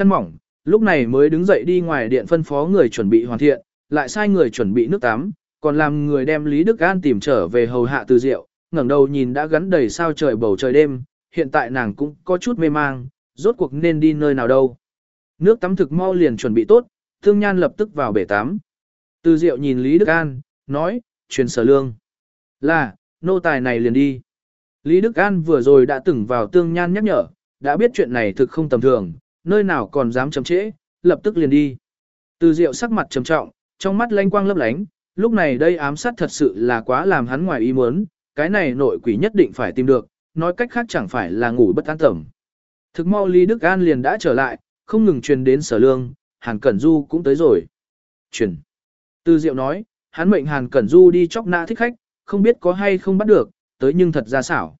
chăn mỏng, lúc này mới đứng dậy đi ngoài điện phân phó người chuẩn bị hoàn thiện, lại sai người chuẩn bị nước tắm, còn làm người đem Lý Đức An tìm trở về hầu hạ từ rượu, ngẩng đầu nhìn đã gắn đầy sao trời bầu trời đêm, hiện tại nàng cũng có chút mê mang, rốt cuộc nên đi nơi nào đâu. Nước tắm thực mau liền chuẩn bị tốt, Thương Nhan lập tức vào bể tắm. Từ Diệu nhìn Lý Đức An, nói, truyền sở lương. Là, nô tài này liền đi. Lý Đức An vừa rồi đã từng vào Tương Nhan nhắc nhở, đã biết chuyện này thực không tầm thường, nơi nào còn dám chậm trễ, lập tức liền đi. Từ Diệu sắc mặt trầm trọng, trong mắt lanh quang lấp lánh, lúc này đây ám sát thật sự là quá làm hắn ngoài ý muốn, cái này nội quỷ nhất định phải tìm được, nói cách khác chẳng phải là ngủ bất an tẩm. Thực mau Lý Đức An liền đã trở lại, không ngừng truyền đến sở lương, Hàn Cẩn Du cũng tới rồi. Truyền. Từ Diệu nói, hắn mệnh Hàn Cẩn Du đi chóc nã thích khách, không biết có hay không bắt được, tới nhưng thật ra xảo.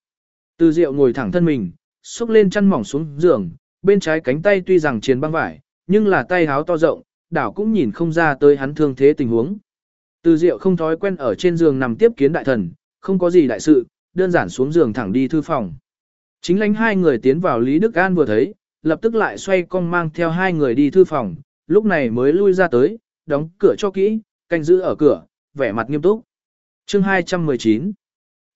Từ Diệu ngồi thẳng thân mình, xúc lên chăn mỏng xuống giường, bên trái cánh tay tuy rằng chiến băng vải, nhưng là tay háo to rộng, đảo cũng nhìn không ra tới hắn thương thế tình huống. Từ Diệu không thói quen ở trên giường nằm tiếp kiến đại thần, không có gì đại sự, đơn giản xuống giường thẳng đi thư phòng. Chính lãnh hai người tiến vào Lý Đức An vừa thấy, lập tức lại xoay cong mang theo hai người đi thư phòng, lúc này mới lui ra tới, đóng cửa cho kỹ, canh giữ ở cửa, vẻ mặt nghiêm túc. Chương 219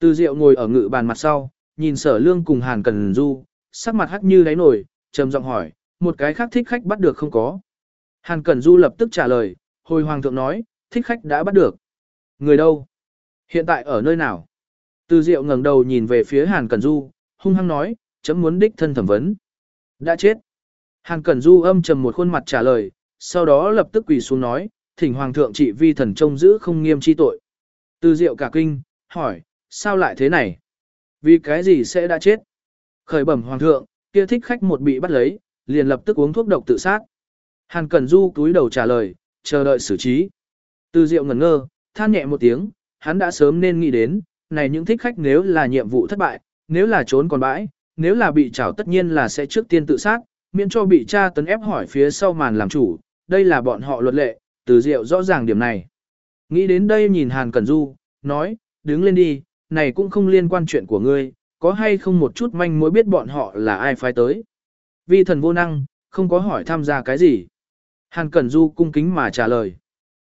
Từ Diệu ngồi ở ngự bàn mặt sau, nhìn sở lương cùng Hàn Cần Du, sắc mặt hắc như đáy nổi, trầm giọng hỏi, một cái khác thích khách bắt được không có. Hàn Cẩn Du lập tức trả lời, hồi hoàng thượng nói, thích khách đã bắt được. Người đâu? Hiện tại ở nơi nào? Từ Diệu ngẩng đầu nhìn về phía Hàn Cẩn Du, hung hăng nói, chấm muốn đích thân thẩm vấn. Đã chết. Hàn Cẩn Du âm trầm một khuôn mặt trả lời, sau đó lập tức quỳ xuống nói, thỉnh hoàng thượng trị vi thần trông giữ không nghiêm chi tội. Từ Diệu cả kinh, hỏi, sao lại thế này? Vì cái gì sẽ đã chết? Khởi bẩm hoàng thượng, kia thích khách một bị bắt lấy, liền lập tức uống thuốc độc tự sát. Hàn Cẩn Du cúi đầu trả lời, chờ đợi xử trí. Từ Diệu ngẩn ngơ, than nhẹ một tiếng, hắn đã sớm nên nghĩ đến, này những thích khách nếu là nhiệm vụ thất bại, nếu là trốn còn bãi, nếu là bị trảo tất nhiên là sẽ trước tiên tự sát, miễn cho bị cha tấn ép hỏi phía sau màn làm chủ, đây là bọn họ luật lệ, từ Diệu rõ ràng điểm này. Nghĩ đến đây nhìn Hàn Cẩn Du, nói, đứng lên đi, này cũng không liên quan chuyện của ngươi, có hay không một chút manh mối biết bọn họ là ai phái tới. Vi thần vô năng, không có hỏi tham gia cái gì. Hàn Cẩn Du cung kính mà trả lời.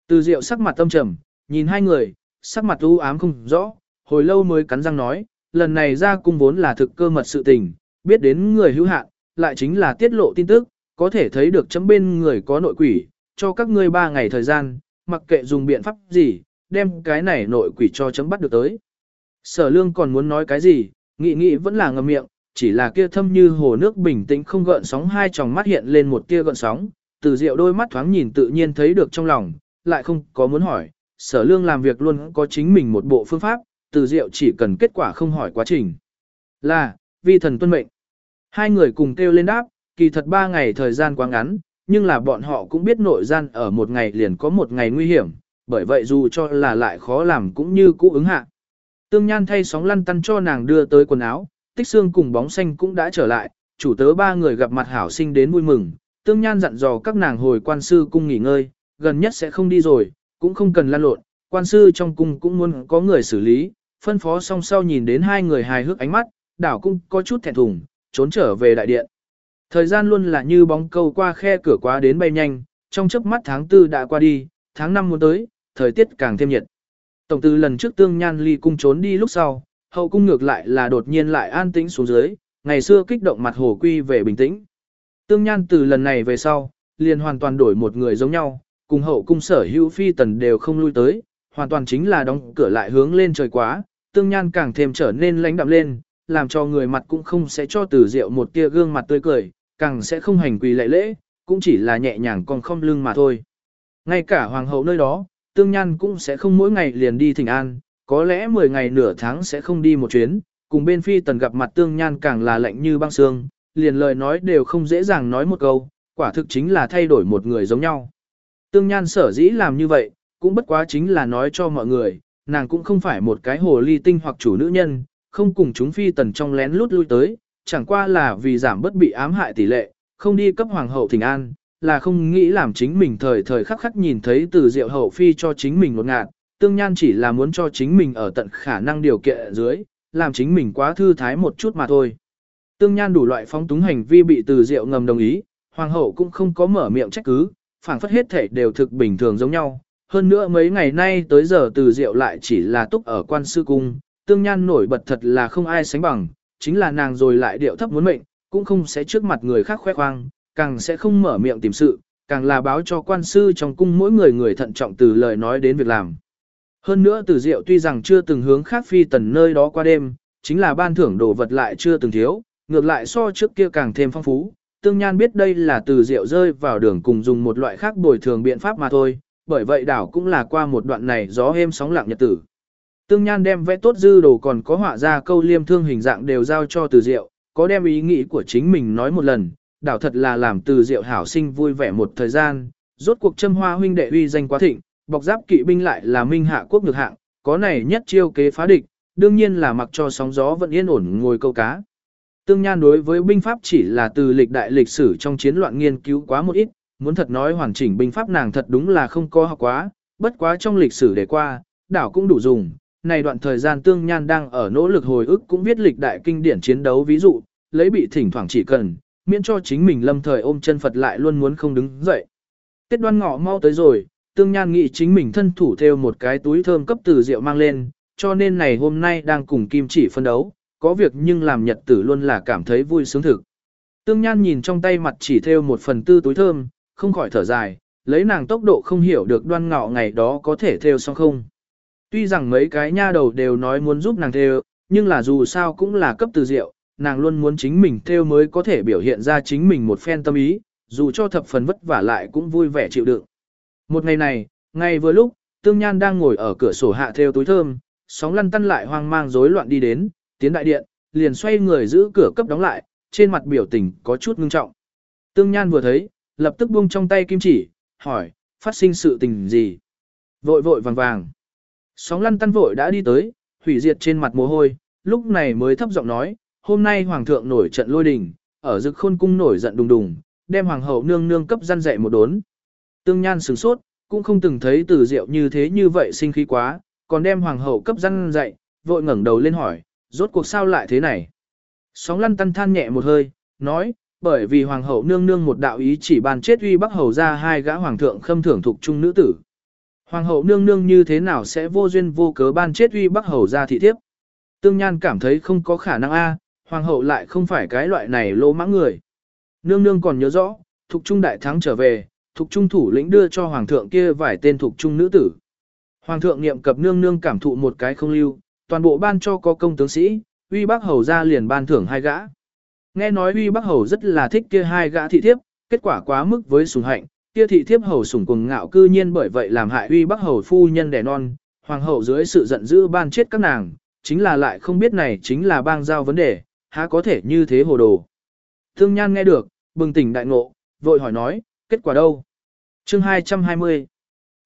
Từ Diệu sắc mặt tâm trầm, nhìn hai người, sắc mặt u ám không rõ, hồi lâu mới cắn răng nói, lần này ra cung vốn là thực cơ mật sự tình, biết đến người hữu hạn, lại chính là tiết lộ tin tức, có thể thấy được chấm bên người có nội quỷ, cho các ngươi ba ngày thời gian, mặc kệ dùng biện pháp gì, đem cái này nội quỷ cho chấm bắt được tới. Sở lương còn muốn nói cái gì, nghĩ nghĩ vẫn là ngầm miệng, chỉ là kia thâm như hồ nước bình tĩnh không gợn sóng hai tròng mắt hiện lên một tia gợn sóng, từ rượu đôi mắt thoáng nhìn tự nhiên thấy được trong lòng, lại không có muốn hỏi, sở lương làm việc luôn có chính mình một bộ phương pháp, từ diệu chỉ cần kết quả không hỏi quá trình. Là, vi thần tuân mệnh. Hai người cùng kêu lên đáp, kỳ thật ba ngày thời gian quá ngắn, nhưng là bọn họ cũng biết nội gian ở một ngày liền có một ngày nguy hiểm, bởi vậy dù cho là lại khó làm cũng như cũ ứng hạ. Tương Nhan thay sóng lăn tăn cho nàng đưa tới quần áo, tích xương cùng bóng xanh cũng đã trở lại, chủ tớ ba người gặp mặt hảo sinh đến vui mừng. Tương Nhan dặn dò các nàng hồi quan sư cung nghỉ ngơi, gần nhất sẽ không đi rồi, cũng không cần lan lộn, quan sư trong cung cũng muốn có người xử lý, phân phó xong sau nhìn đến hai người hài hước ánh mắt, đảo cung có chút thẹn thùng, trốn trở về đại điện. Thời gian luôn là như bóng câu qua khe cửa quá đến bay nhanh, trong chớp mắt tháng tư đã qua đi, tháng năm muốn tới, thời tiết càng thêm nhiệt. Tổng từ lần trước tương nhan ly cung trốn đi lúc sau, hậu cung ngược lại là đột nhiên lại an tĩnh xuống dưới, ngày xưa kích động mặt hồ quy về bình tĩnh. Tương nhan từ lần này về sau, liền hoàn toàn đổi một người giống nhau, cùng hậu cung sở hữu phi tần đều không lui tới, hoàn toàn chính là đóng cửa lại hướng lên trời quá, tương nhan càng thêm trở nên lãnh đạm lên, làm cho người mặt cũng không sẽ cho từ rượu một tia gương mặt tươi cười, càng sẽ không hành quỳ lệ lễ, cũng chỉ là nhẹ nhàng còn không lưng mà thôi. Ngay cả hoàng hậu nơi đó, tương nhan cũng sẽ không mỗi ngày liền đi thỉnh an, có lẽ 10 ngày nửa tháng sẽ không đi một chuyến, cùng bên phi tần gặp mặt tương nhan càng là lạnh như băng xương, liền lời nói đều không dễ dàng nói một câu, quả thực chính là thay đổi một người giống nhau. Tương Nhan sở dĩ làm như vậy, cũng bất quá chính là nói cho mọi người, nàng cũng không phải một cái hồ ly tinh hoặc chủ nữ nhân, không cùng chúng phi tần trong lén lút lui tới, chẳng qua là vì giảm bất bị ám hại tỷ lệ, không đi cấp hoàng hậu thỉnh an, là không nghĩ làm chính mình thời thời khắc khắc nhìn thấy từ diệu hậu phi cho chính mình một ngạt, tương nhan chỉ là muốn cho chính mình ở tận khả năng điều kiện dưới, làm chính mình quá thư thái một chút mà thôi. Tương nhan đủ loại phong túng hành vi bị từ diệu ngầm đồng ý, hoàng hậu cũng không có mở miệng trách cứ, phảng phất hết thể đều thực bình thường giống nhau. Hơn nữa mấy ngày nay tới giờ từ diệu lại chỉ là túc ở quan sư cung, tương nhan nổi bật thật là không ai sánh bằng, chính là nàng rồi lại điệu thấp muốn mệnh, cũng không sẽ trước mặt người khác khoe khoang, càng sẽ không mở miệng tìm sự, càng là báo cho quan sư trong cung mỗi người người thận trọng từ lời nói đến việc làm. Hơn nữa từ diệu tuy rằng chưa từng hướng khác phi tần nơi đó qua đêm, chính là ban thưởng đồ vật lại chưa từng thiếu, ngược lại so trước kia càng thêm phong phú. Tương Nhan biết đây là từ rượu rơi vào đường cùng dùng một loại khác bồi thường biện pháp mà thôi, bởi vậy đảo cũng là qua một đoạn này gió êm sóng lặng nhật tử. Tương Nhan đem vẽ tốt dư đồ còn có họa ra câu liêm thương hình dạng đều giao cho từ rượu, có đem ý nghĩ của chính mình nói một lần, đảo thật là làm từ rượu hảo sinh vui vẻ một thời gian, rốt cuộc châm hoa huynh đệ uy danh quá thịnh, bọc giáp kỵ binh lại là minh hạ quốc ngược hạng, có này nhất chiêu kế phá địch, đương nhiên là mặc cho sóng gió vẫn yên ổn ngồi câu cá. Tương Nhan đối với binh pháp chỉ là từ lịch đại lịch sử trong chiến loạn nghiên cứu quá một ít, muốn thật nói hoàn chỉnh binh pháp nàng thật đúng là không có học quá, bất quá trong lịch sử để qua, đảo cũng đủ dùng. Này đoạn thời gian Tương Nhan đang ở nỗ lực hồi ức cũng viết lịch đại kinh điển chiến đấu ví dụ, lấy bị thỉnh thoảng chỉ cần, miễn cho chính mình lâm thời ôm chân Phật lại luôn muốn không đứng dậy. Tiết đoan ngọ mau tới rồi, Tương Nhan nghĩ chính mình thân thủ theo một cái túi thơm cấp từ rượu mang lên, cho nên này hôm nay đang cùng Kim chỉ phân đấu, có việc nhưng làm nhật tử luôn là cảm thấy vui sướng thực. Tương Nhan nhìn trong tay mặt chỉ theo một phần tư túi thơm, không khỏi thở dài, lấy nàng tốc độ không hiểu được đoan ngọ ngày đó có thể theo xong không. Tuy rằng mấy cái nha đầu đều nói muốn giúp nàng theo, nhưng là dù sao cũng là cấp từ rượu, nàng luôn muốn chính mình theo mới có thể biểu hiện ra chính mình một phen tâm ý, dù cho thập phần vất vả lại cũng vui vẻ chịu đựng. Một ngày này, ngay vừa lúc, Tương Nhan đang ngồi ở cửa sổ hạ theo túi thơm, sóng lăn tăn lại hoang mang rối loạn đi đến, tiến đại điện, liền xoay người giữ cửa cấp đóng lại, trên mặt biểu tình có chút ngưng trọng. Tương Nhan vừa thấy, lập tức buông trong tay kim chỉ, hỏi, phát sinh sự tình gì? Vội vội vàng vàng. Sóng lăn tăn vội đã đi tới, hủy diệt trên mặt mồ hôi, lúc này mới thấp giọng nói, hôm nay hoàng thượng nổi trận lôi đình, ở dực khôn cung nổi giận đùng đùng, đem hoàng hậu nương nương cấp gian dạy một đốn. Tương Nhan sửng sốt, cũng không từng thấy từ diệu như thế như vậy sinh khí quá, còn đem hoàng hậu cấp gian dạy, vội ngẩng đầu lên hỏi, rốt cuộc sao lại thế này? Sóng lăn tăn than nhẹ một hơi, nói, bởi vì hoàng hậu nương nương một đạo ý chỉ ban chết uy bắc hầu ra hai gã hoàng thượng khâm thưởng thuộc trung nữ tử. Hoàng hậu nương nương như thế nào sẽ vô duyên vô cớ ban chết uy bắc hầu ra thị thiếp? Tương Nhan cảm thấy không có khả năng a, hoàng hậu lại không phải cái loại này lô mãng người. Nương nương còn nhớ rõ, Thục trung đại thắng trở về, Thục trung thủ lĩnh đưa cho hoàng thượng kia vài tên Thục trung nữ tử. Hoàng thượng niệm cập nương nương cảm thụ một cái không lưu, toàn bộ ban cho có công tướng sĩ, uy bắc hầu ra liền ban thưởng hai gã. Nghe nói uy bắc hầu rất là thích kia hai gã thị thiếp, kết quả quá mức với sùng hạnh, kia thị thiếp hầu sùng cùng ngạo cư nhiên bởi vậy làm hại uy bắc hầu phu nhân đẻ non, hoàng hậu dưới sự giận dữ ban chết các nàng, chính là lại không biết này chính là bang giao vấn đề, há có thể như thế hồ đồ. Thương Nhan nghe được, bừng tỉnh đại ngộ, vội hỏi nói, kết quả đâu? Chương 220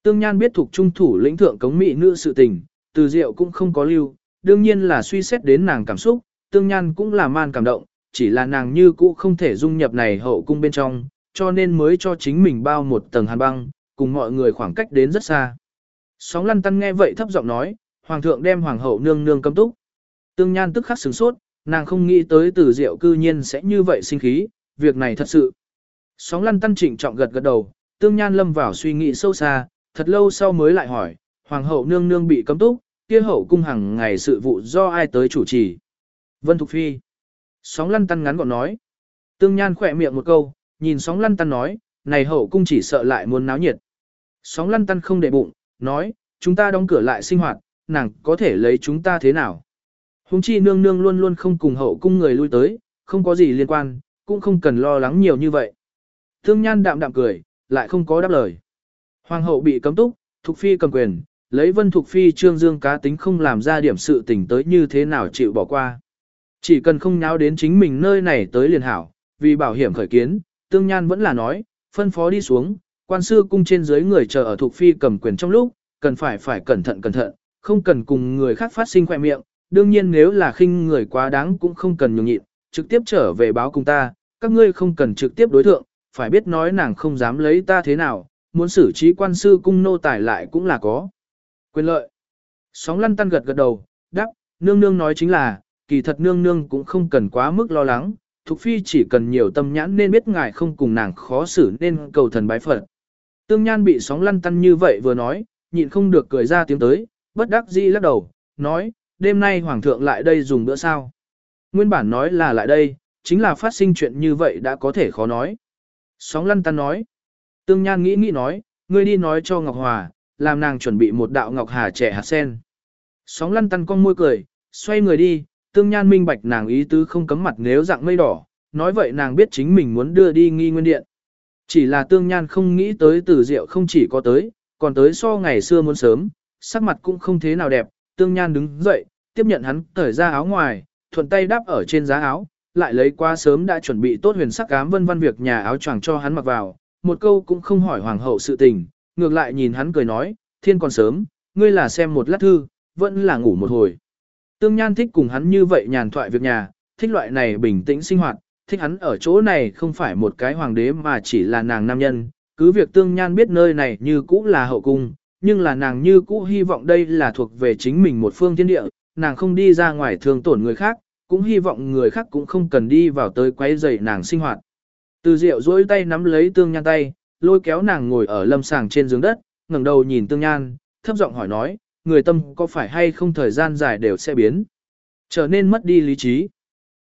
Tương Nhan biết thuộc trung thủ lĩnh thượng cống mỹ nữ sự tình, từ diệu cũng không có lưu, đương nhiên là suy xét đến nàng cảm xúc, Tương Nhan cũng là man cảm động, chỉ là nàng như cũ không thể dung nhập này hậu cung bên trong, cho nên mới cho chính mình bao một tầng hàn băng, cùng mọi người khoảng cách đến rất xa. Sóng lăn tăn nghe vậy thấp giọng nói, Hoàng thượng đem Hoàng hậu nương nương cấm túc. Tương Nhan tức khắc sửng sốt, nàng không nghĩ tới từ diệu cư nhiên sẽ như vậy sinh khí, việc này thật sự. Sóng lăn tăn trịnh trọng gật gật đầu, Tương Nhan lâm vào suy nghĩ sâu xa, thật lâu sau mới lại hỏi, Hoàng hậu nương nương bị cấm túc, kia hậu cung hàng ngày sự vụ do ai tới chủ trì. Vân Thục Phi. Sóng lăn tăn ngắn gọn nói. Tương Nhan khỏe miệng một câu, nhìn sóng lăn tăn nói, này hậu cung chỉ sợ lại muốn náo nhiệt. Sóng lăn tăn không để bụng, nói, chúng ta đóng cửa lại sinh hoạt, nàng có thể lấy chúng ta thế nào. Hùng chi nương nương luôn luôn không cùng hậu cung người lui tới, không có gì liên quan, cũng không cần lo lắng nhiều như vậy. Thương nhan đạm đạm cười, lại không có đáp lời. Hoàng hậu bị cấm túc, Thục Phi cầm quyền, lấy Vân Thục Phi trương dương cá tính không làm ra điểm sự tình tới như thế nào chịu bỏ qua. Chỉ cần không nháo đến chính mình nơi này tới liền hảo, vì bảo hiểm khởi kiến, Tương Nhan vẫn là nói, phân phó đi xuống, quan sư cung trên dưới người chờ ở Thục Phi cầm quyền trong lúc, cần phải phải cẩn thận cẩn thận, không cần cùng người khác phát sinh khoe miệng, đương nhiên nếu là khinh người quá đáng cũng không cần nhường nhịn, trực tiếp trở về báo cùng ta, các ngươi không cần trực tiếp đối thượng, phải biết nói nàng không dám lấy ta thế nào, muốn xử trí quan sư cung nô tài lại cũng là có. Quyền lợi. Sóng lăn tăn gật gật đầu, đáp, nương nương nói chính là, kỳ thật nương nương cũng không cần quá mức lo lắng, Thục Phi chỉ cần nhiều tâm nhãn nên biết ngài không cùng nàng khó xử nên cầu thần bái Phật. Tương Nhan bị sóng lăn tăn như vậy vừa nói, nhịn không được cười ra tiếng tới, bất đắc dĩ lắc đầu, nói, đêm nay Hoàng thượng lại đây dùng bữa sao. Nguyên bản nói là lại đây, chính là phát sinh chuyện như vậy đã có thể khó nói. Sóng lăn tăn nói, Tương Nhan nghĩ nghĩ nói, ngươi đi nói cho Ngọc Hòa, làm nàng chuẩn bị một đạo Ngọc Hà trẻ hạt sen. Sóng lăn tăn con môi cười, xoay người đi, Tương Nhan minh bạch nàng ý tứ không cấm mặt nếu dạng mây đỏ, nói vậy nàng biết chính mình muốn đưa đi nghi nguyên điện. Chỉ là Tương Nhan không nghĩ tới từ rượu không chỉ có tới, còn tới so ngày xưa muốn sớm, sắc mặt cũng không thế nào đẹp, Tương Nhan đứng dậy, tiếp nhận hắn cởi ra áo ngoài, thuận tay đáp ở trên giá áo, lại lấy qua sớm đã chuẩn bị tốt huyền sắc ám vân vân việc nhà áo choàng cho hắn mặc vào, một câu cũng không hỏi hoàng hậu sự tình, ngược lại nhìn hắn cười nói, thiên còn sớm, ngươi là xem một lát thư, vẫn là ngủ một hồi. Tương Nhan thích cùng hắn như vậy nhàn thoại việc nhà, thích loại này bình tĩnh sinh hoạt, thích hắn ở chỗ này không phải một cái hoàng đế mà chỉ là nàng nam nhân, cứ việc Tương Nhan biết nơi này như cũ là hậu cung, nhưng là nàng như cũ hy vọng đây là thuộc về chính mình một phương thiên địa, nàng không đi ra ngoài thương tổn người khác, cũng hy vọng người khác cũng không cần đi vào tới quấy rầy nàng sinh hoạt. Từ Diệu duỗi tay nắm lấy Tương Nhan tay, lôi kéo nàng ngồi ở lâm sàng trên giường đất, ngẩng đầu nhìn Tương Nhan, thấp giọng hỏi nói, người tâm có phải hay không thời gian dài đều sẽ biến, trở nên mất đi lý trí.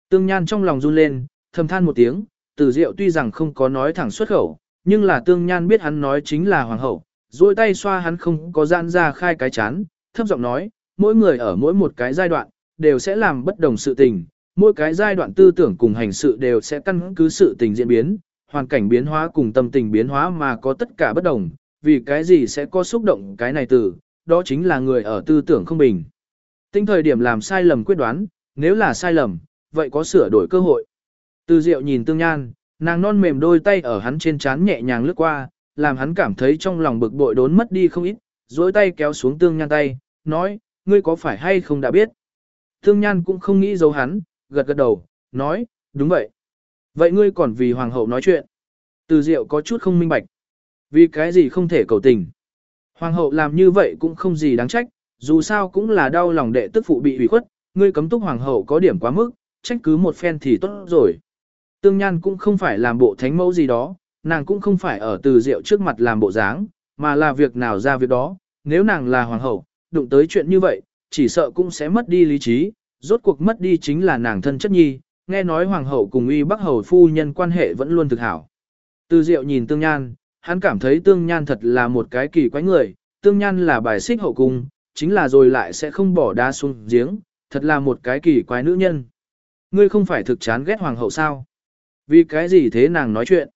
Tương Nhan trong lòng run lên, thầm than một tiếng, Từ Diệu tuy rằng không có nói thẳng xuất khẩu, nhưng là Tương Nhan biết hắn nói chính là hoàng hậu, duỗi tay xoa hắn không có gian ra khai cái chán, thấp giọng nói, mỗi người ở mỗi một cái giai đoạn, đều sẽ làm bất đồng sự tình, mỗi cái giai đoạn tư tưởng cùng hành sự đều sẽ căn cứ sự tình diễn biến, hoàn cảnh biến hóa cùng tâm tình biến hóa mà có tất cả bất đồng, vì cái gì sẽ có xúc động cái này từ, đó chính là người ở tư tưởng không bình. Tinh thời điểm làm sai lầm quyết đoán, nếu là sai lầm, vậy có sửa đổi cơ hội. Từ diệu nhìn tương nhan, nàng non mềm đôi tay ở hắn trên trán nhẹ nhàng lướt qua, làm hắn cảm thấy trong lòng bực bội đốn mất đi không ít, dối tay kéo xuống tương nhan tay, nói, ngươi có phải hay không đã biết. Tương nhan cũng không nghĩ giấu hắn, gật gật đầu, nói, đúng vậy. Vậy ngươi còn vì hoàng hậu nói chuyện. Từ diệu có chút không minh bạch. Vì cái gì không thể cầu tình. Hoàng hậu làm như vậy cũng không gì đáng trách, dù sao cũng là đau lòng đệ tức phụ bị hủy khuất, ngươi cấm túc hoàng hậu có điểm quá mức, trách cứ một phen thì tốt rồi. Tương Nhan cũng không phải làm bộ thánh mẫu gì đó, nàng cũng không phải ở từ diệu trước mặt làm bộ dáng, mà là việc nào ra việc đó, nếu nàng là hoàng hậu, đụng tới chuyện như vậy, chỉ sợ cũng sẽ mất đi lý trí, rốt cuộc mất đi chính là nàng thân chất nhi, nghe nói hoàng hậu cùng uy bắc hầu phu nhân quan hệ vẫn luôn thực hảo. Từ diệu nhìn tương nhan, hắn cảm thấy tương nhan thật là một cái kỳ quái người, tương nhan là bài xích hậu cung, chính là rồi lại sẽ không bỏ đá xuống giếng, thật là một cái kỳ quái nữ nhân. Ngươi không phải thực chán ghét hoàng hậu sao? Vì cái gì thế nàng nói chuyện?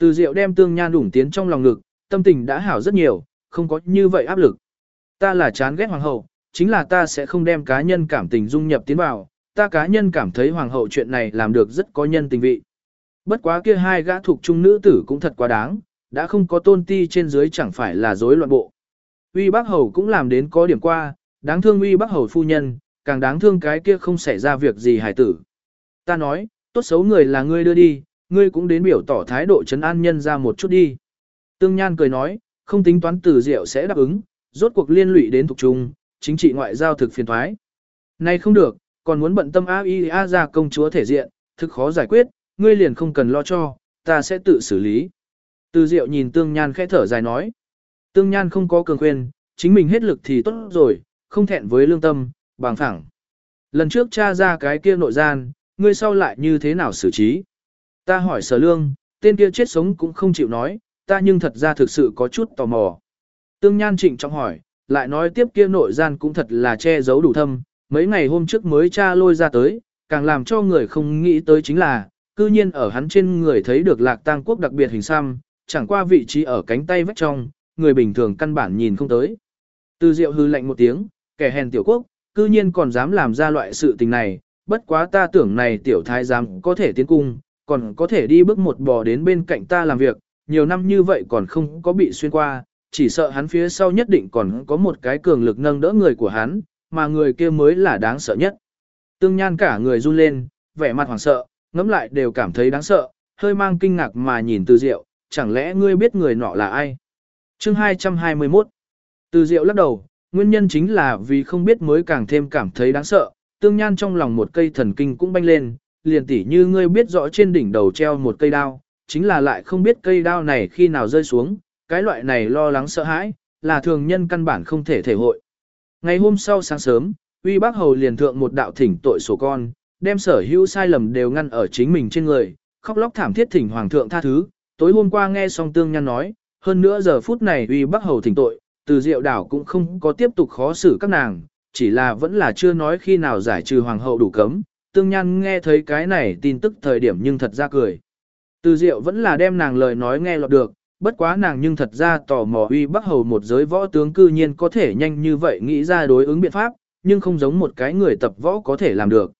Từ diệu đem tương nhan đủng tiến trong lòng ngực, tâm tình đã hảo rất nhiều, không có như vậy áp lực. Ta là chán ghét hoàng hậu, chính là ta sẽ không đem cá nhân cảm tình dung nhập tiến vào, ta cá nhân cảm thấy hoàng hậu chuyện này làm được rất có nhân tình vị. Bất quá kia hai gã thuộc trung nữ tử cũng thật quá đáng, đã không có tôn ti trên dưới chẳng phải là rối loạn bộ. Uy Bắc Hầu cũng làm đến có điểm qua, đáng thương Uy Bắc Hầu phu nhân, càng đáng thương cái kia không xảy ra việc gì hải tử. Ta nói, tốt xấu người là ngươi đưa đi, ngươi cũng đến biểu tỏ thái độ trấn an nhân ra một chút đi. Tương Nhan cười nói, không tính toán từ diệu sẽ đáp ứng, rốt cuộc liên lụy đến thuộc trung, chính trị ngoại giao thực phiền thoái. Nay không được, còn muốn bận tâm A I A ra công chúa thể diện, thực khó giải quyết, ngươi liền không cần lo cho, ta sẽ tự xử lý. Từ Diệu nhìn Tương Nhan khẽ thở dài nói. Tương Nhan không có cường khuyên, chính mình hết lực thì tốt rồi, không thẹn với lương tâm, bằng phẳng. Lần trước cha ra cái kia nội gian, ngươi sau lại như thế nào xử trí? Ta hỏi sở lương, tên kia chết sống cũng không chịu nói, ta nhưng thật ra thực sự có chút tò mò. Tương Nhan trịnh trọng hỏi, lại nói tiếp kia nội gian cũng thật là che giấu đủ thâm, mấy ngày hôm trước mới cha lôi ra tới, càng làm cho người không nghĩ tới chính là, cư nhiên ở hắn trên người thấy được lạc tang quốc đặc biệt hình xăm, chẳng qua vị trí ở cánh tay vách trong, người bình thường căn bản nhìn không tới. Từ diệu hư lạnh một tiếng, kẻ hèn tiểu quốc, cư nhiên còn dám làm ra loại sự tình này, bất quá ta tưởng này tiểu thái giám có thể tiến cung, còn có thể đi bước một bò đến bên cạnh ta làm việc, nhiều năm như vậy còn không có bị xuyên qua, chỉ sợ hắn phía sau nhất định còn có một cái cường lực nâng đỡ người của hắn, mà người kia mới là đáng sợ nhất. Tương Nhan cả người run lên, vẻ mặt hoảng sợ, ngẫm lại đều cảm thấy đáng sợ, hơi mang kinh ngạc mà nhìn Từ Diệu, chẳng lẽ ngươi biết người nọ là ai? Chương 221 Từ Diệu lắc đầu, nguyên nhân chính là vì không biết mới càng thêm cảm thấy đáng sợ, Tương Nhan trong lòng một cây thần kinh cũng banh lên, liền tỉ như ngươi biết rõ trên đỉnh đầu treo một cây đao, chính là lại không biết cây đao này khi nào rơi xuống, cái loại này lo lắng sợ hãi, là thường nhân căn bản không thể thể hội. Ngày hôm sau sáng sớm, uy bác hầu liền thượng một đạo thỉnh tội sổ con, đem sở hữu sai lầm đều ngăn ở chính mình trên người, khóc lóc thảm thiết thỉnh hoàng thượng tha thứ, tối hôm qua nghe xong tương nhăn nói, hơn nữa giờ phút này uy bác hầu thỉnh tội, từ diệu đảo cũng không có tiếp tục khó xử các nàng, chỉ là vẫn là chưa nói khi nào giải trừ hoàng hậu đủ cấm, tương nhan nghe thấy cái này tin tức thời điểm nhưng thật ra cười. Từ diệu vẫn là đem nàng lời nói nghe lọt được, bất quá nàng nhưng thật ra tò mò uy bắc hầu một giới võ tướng cư nhiên có thể nhanh như vậy nghĩ ra đối ứng biện pháp, nhưng không giống một cái người tập võ có thể làm được.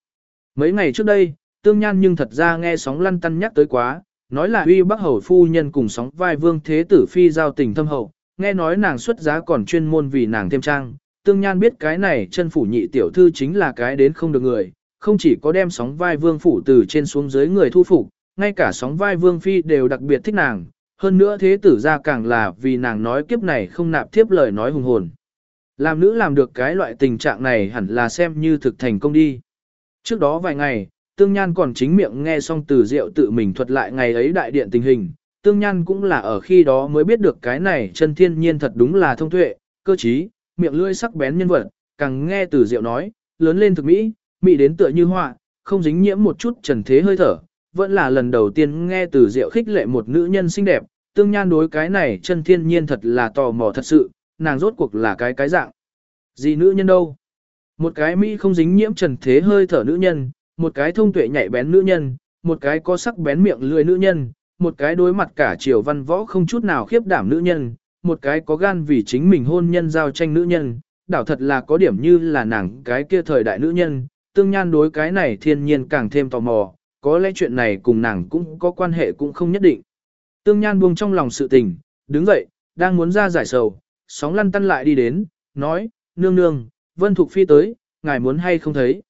Mấy ngày trước đây, tương nhan nhưng thật ra nghe sóng lăn tăn nhắc tới quá, nói là uy bắc hầu phu nhân cùng sóng vai vương thế tử phi giao tình thâm hậu, nghe nói nàng xuất giá còn chuyên môn vì nàng thêm trang. Tương Nhan biết cái này chân phủ nhị tiểu thư chính là cái đến không được người, không chỉ có đem sóng vai vương phủ từ trên xuống dưới người thu phục, ngay cả sóng vai vương phi đều đặc biệt thích nàng, hơn nữa thế tử ra càng là vì nàng nói kiếp này không nạp tiếp lời nói hùng hồn. Làm nữ làm được cái loại tình trạng này hẳn là xem như thực thành công đi. Trước đó vài ngày, Tương Nhan còn chính miệng nghe xong từ diệu tự mình thuật lại ngày ấy đại điện tình hình, Tương Nhan cũng là ở khi đó mới biết được cái này chân thiên nhiên thật đúng là thông tuệ, cơ trí, miệng lưỡi sắc bén nhân vật, càng nghe từ diệu nói, lớn lên thực mỹ, mỹ đến tựa như họa, không dính nhiễm một chút trần thế hơi thở, vẫn là lần đầu tiên nghe từ diệu khích lệ một nữ nhân xinh đẹp, tương nhan đối cái này chân thiên nhiên thật là tò mò thật sự, nàng rốt cuộc là cái cái dạng. Gì nữ nhân đâu? Một cái mỹ không dính nhiễm trần thế hơi thở nữ nhân, một cái thông tuệ nhạy bén nữ nhân, một cái có sắc bén miệng lưỡi nữ nhân, một cái đối mặt cả triều văn võ không chút nào khiếp đảm nữ nhân, một cái có gan vì chính mình hôn nhân giao tranh nữ nhân, đảo thật là có điểm như là nàng cái kia thời đại nữ nhân, tương nhan đối cái này thiên nhiên càng thêm tò mò, có lẽ chuyện này cùng nàng cũng có quan hệ cũng không nhất định. Tương nhan buông trong lòng sự tình, đứng dậy, đang muốn ra giải sầu, sóng lăn tăn lại đi đến, nói, nương nương, vân thục phi tới, ngài muốn hay không thấy.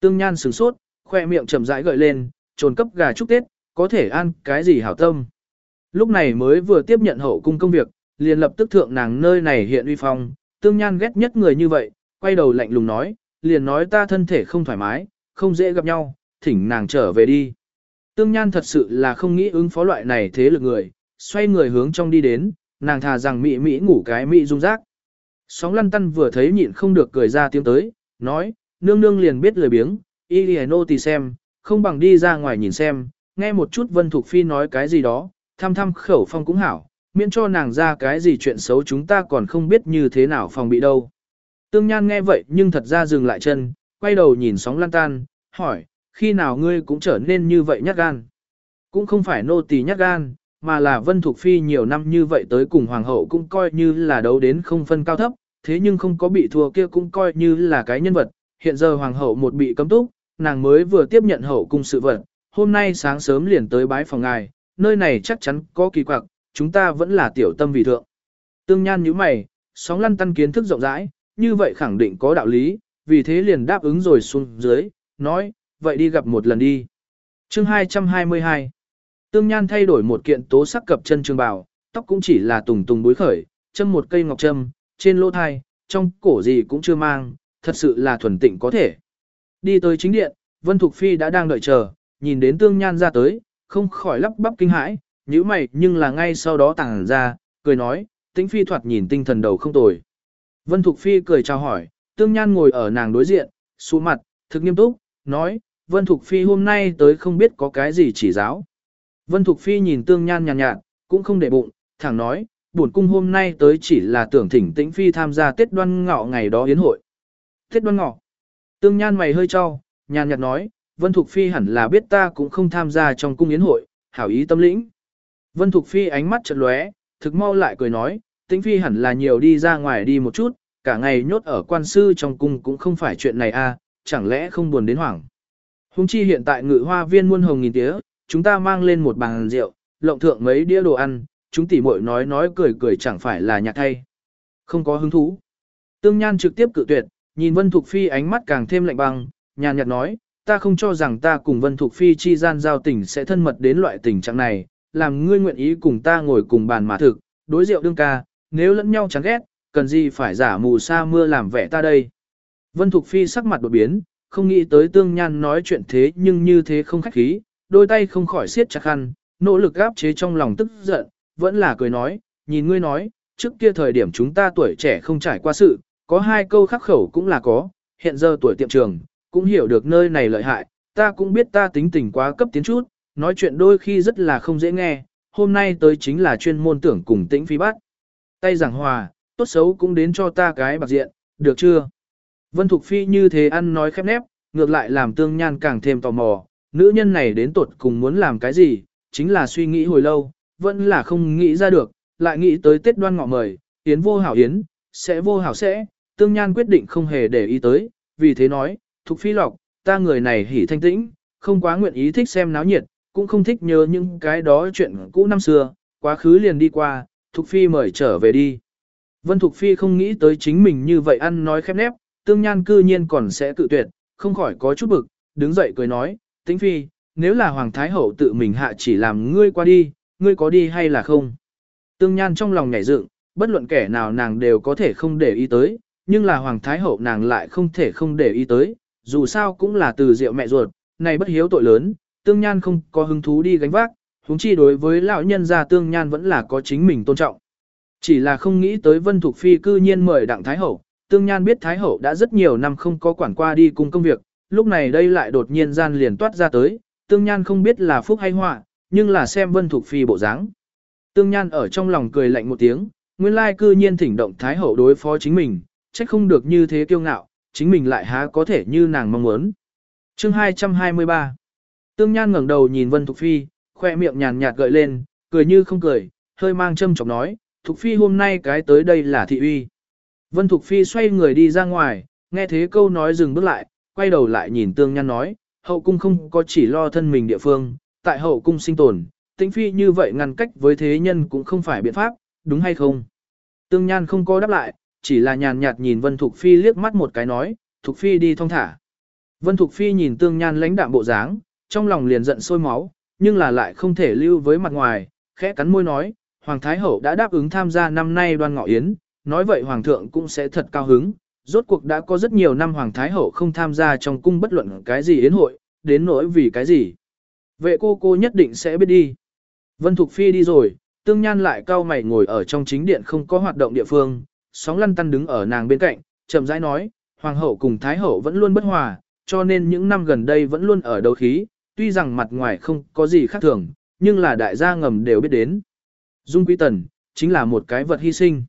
Tương nhan sửng sốt, khoe miệng chậm rãi gợi lên, trồn cấp gà chúc Tết, có thể ăn cái gì hảo tâm. Lúc này mới vừa tiếp nhận hậu cung công việc, liền lập tức thượng nàng nơi này hiện uy phong, tương nhan ghét nhất người như vậy, quay đầu lạnh lùng nói, liền nói ta thân thể không thoải mái, không dễ gặp nhau, thỉnh nàng trở về đi. Tương Nhan thật sự là không nghĩ ứng phó loại này thế lực người, xoay người hướng trong đi đến, nàng thà rằng mị mị ngủ cái mị rung rác. Sóng lăn tăn vừa thấy nhịn không được cười ra tiếng tới, nói, nương nương liền biết lười biếng, y lì nô tì xem, không bằng đi ra ngoài nhìn xem, nghe một chút Vân Thục Phi nói cái gì đó, thăm thăm khẩu phong cũng hảo, miễn cho nàng ra cái gì chuyện xấu chúng ta còn không biết như thế nào phòng bị đâu. Tương Nhan nghe vậy nhưng thật ra dừng lại chân, quay đầu nhìn sóng lan tan, hỏi, khi nào ngươi cũng trở nên như vậy nhát gan. Cũng không phải nô tỳ nhát gan, mà là Vân Thục Phi nhiều năm như vậy tới cùng Hoàng hậu cũng coi như là đấu đến không phân cao thấp, thế nhưng không có bị thua kia cũng coi như là cái nhân vật. Hiện giờ Hoàng hậu một bị cấm túc, nàng mới vừa tiếp nhận hậu cung sự vật, hôm nay sáng sớm liền tới bái phòng ngài, nơi này chắc chắn có kỳ quặc, chúng ta vẫn là tiểu tâm vì thượng. Tương Nhan như mày, sóng lăn tăn kiến thức rộng rãi, như vậy khẳng định có đạo lý, vì thế liền đáp ứng rồi xuống dưới, nói, vậy đi gặp một lần đi. chương 222 Tương Nhan thay đổi một kiện tố sắc cập chân trường bào, tóc cũng chỉ là tùng tùng bối khởi, châm một cây ngọc châm, trên lỗ thai, trong cổ gì cũng chưa mang, thật sự là thuần tịnh có thể. Đi tới chính điện, Vân Thục Phi đã đang đợi chờ, nhìn đến Tương Nhan ra tới, không khỏi lắp bắp kinh hãi, nhíu mày nhưng là ngay sau đó tàng ra, cười nói, tĩnh Phi thoạt nhìn tinh thần đầu không tồi. Vân Thục Phi cười chào hỏi, Tương Nhan ngồi ở nàng đối diện, xuống mặt, thực nghiêm túc, nói, Vân Thục Phi hôm nay tới không biết có cái gì chỉ giáo. Vân Thục Phi nhìn Tương Nhan nhàn nhạt, nhạt, cũng không để bụng, thẳng nói, buồn cung hôm nay tới chỉ là tưởng thỉnh tĩnh Phi tham gia Tết đoan ngọ ngày đó yến hội. Tết đoan ngọ. Tương Nhan mày hơi cho, nhàn nhạt nói, Vân Thục Phi hẳn là biết ta cũng không tham gia trong cung yến hội, hảo ý tâm lĩnh. Vân Thục Phi ánh mắt chợt lóe, thực mau lại cười nói, tĩnh Phi hẳn là nhiều đi ra ngoài đi một chút, cả ngày nhốt ở quan sư trong cung cũng không phải chuyện này a, à, chẳng lẽ không buồn đến hoảng. Hùng chi hiện tại ngự hoa viên muôn hồng nghìn tía, chúng ta mang lên một bàn rượu, lộng thượng mấy đĩa đồ ăn, chúng tỉ muội nói nói cười cười chẳng phải là nhạc thay. Không có hứng thú. Tương Nhan trực tiếp cự tuyệt, nhìn Vân Thục Phi ánh mắt càng thêm lạnh băng, nhàn nhạt nói, ta không cho rằng ta cùng Vân Thục Phi chi gian giao tình sẽ thân mật đến loại tình trạng này, làm ngươi nguyện ý cùng ta ngồi cùng bàn mà thực, đối rượu đương ca, nếu lẫn nhau chán ghét, cần gì phải giả mù sa mưa làm vẻ ta đây. Vân Thục Phi sắc mặt đột biến, không nghĩ tới tương nhan nói chuyện thế nhưng như thế không khách khí, đôi tay không khỏi siết chặt khăn, nỗ lực gáp chế trong lòng tức giận, vẫn là cười nói, nhìn ngươi nói, trước kia thời điểm chúng ta tuổi trẻ không trải qua sự, có hai câu khắc khẩu cũng là có, hiện giờ tuổi tiệm trường, cũng hiểu được nơi này lợi hại, ta cũng biết ta tính tình quá cấp tiến chút, nói chuyện đôi khi rất là không dễ nghe, hôm nay tới chính là chuyên môn tưởng cùng tĩnh phi bắt. Tay giảng hòa, tốt xấu cũng đến cho ta cái bạc diện, được chưa? Vân Thục Phi như thế ăn nói khép nép, ngược lại làm tương nhan càng thêm tò mò, nữ nhân này đến tuột cùng muốn làm cái gì, chính là suy nghĩ hồi lâu, vẫn là không nghĩ ra được, lại nghĩ tới Tết đoan ngọ mời, yến vô hảo yến, sẽ vô hảo sẽ, tương nhan quyết định không hề để ý tới, vì thế nói, Thục Phi lọc, ta người này hỉ thanh tĩnh, không quá nguyện ý thích xem náo nhiệt, cũng không thích nhớ những cái đó chuyện cũ năm xưa, quá khứ liền đi qua, Thục Phi mời trở về đi. Vân Thục Phi không nghĩ tới chính mình như vậy ăn nói khép nép, tương nhan cư nhiên còn sẽ tự tuyệt, không khỏi có chút bực, đứng dậy cười nói, tĩnh Phi, nếu là Hoàng Thái Hậu tự mình hạ chỉ làm ngươi qua đi, ngươi có đi hay là không? Tương nhan trong lòng nhảy dựng, bất luận kẻ nào nàng đều có thể không để ý tới, nhưng là Hoàng Thái Hậu nàng lại không thể không để ý tới, dù sao cũng là từ rượu mẹ ruột, này bất hiếu tội lớn, tương nhan không có hứng thú đi gánh vác, huống chi đối với lão nhân gia tương nhan vẫn là có chính mình tôn trọng. Chỉ là không nghĩ tới Vân Thục Phi cư nhiên mời Đặng Thái Hậu, tương nhan biết Thái Hậu đã rất nhiều năm không có quản qua đi cùng công việc, lúc này đây lại đột nhiên gian liền toát ra tới, tương nhan không biết là phúc hay họa, nhưng là xem Vân Thục Phi bộ dáng. Tương nhan ở trong lòng cười lạnh một tiếng, nguyên lai cư nhiên thỉnh động Thái Hậu đối phó chính mình, trách không được như thế kiêu ngạo, chính mình lại há có thể như nàng mong muốn. Chương 223 Tương Nhan ngẩng đầu nhìn Vân Thục Phi, khoe miệng nhàn nhạt gợi lên, cười như không cười, hơi mang châm chọc nói, Thục Phi hôm nay cái tới đây là thị uy. Vân Thục Phi xoay người đi ra ngoài, nghe thế câu nói dừng bước lại, quay đầu lại nhìn Tương Nhan nói, hậu cung không có chỉ lo thân mình địa phương, tại hậu cung sinh tồn, tĩnh phi như vậy ngăn cách với thế nhân cũng không phải biện pháp, đúng hay không? Tương Nhan không có đáp lại, chỉ là nhàn nhạt nhìn Vân Thục Phi liếc mắt một cái nói, Thục Phi đi thong thả. Vân Thục Phi nhìn Tương Nhan lãnh đạm bộ dáng, trong lòng liền giận sôi máu, nhưng là lại không thể lưu với mặt ngoài, khẽ cắn môi nói, Hoàng Thái Hậu đã đáp ứng tham gia năm nay đoan ngọ yến, nói vậy Hoàng thượng cũng sẽ thật cao hứng. Rốt cuộc đã có rất nhiều năm Hoàng Thái Hậu không tham gia trong cung bất luận cái gì yến hội, đến nỗi vì cái gì. Vệ cô cô nhất định sẽ biết đi. Vân Thục Phi đi rồi, Tương Nhan lại cao mày ngồi ở trong chính điện không có hoạt động địa phương, sóng lăn tăn đứng ở nàng bên cạnh, chậm rãi nói, Hoàng hậu cùng Thái hậu vẫn luôn bất hòa, cho nên những năm gần đây vẫn luôn ở đấu khí, tuy rằng mặt ngoài không có gì khác thường, nhưng là đại gia ngầm đều biết đến. Dung Quý Tần, chính là một cái vật hy sinh.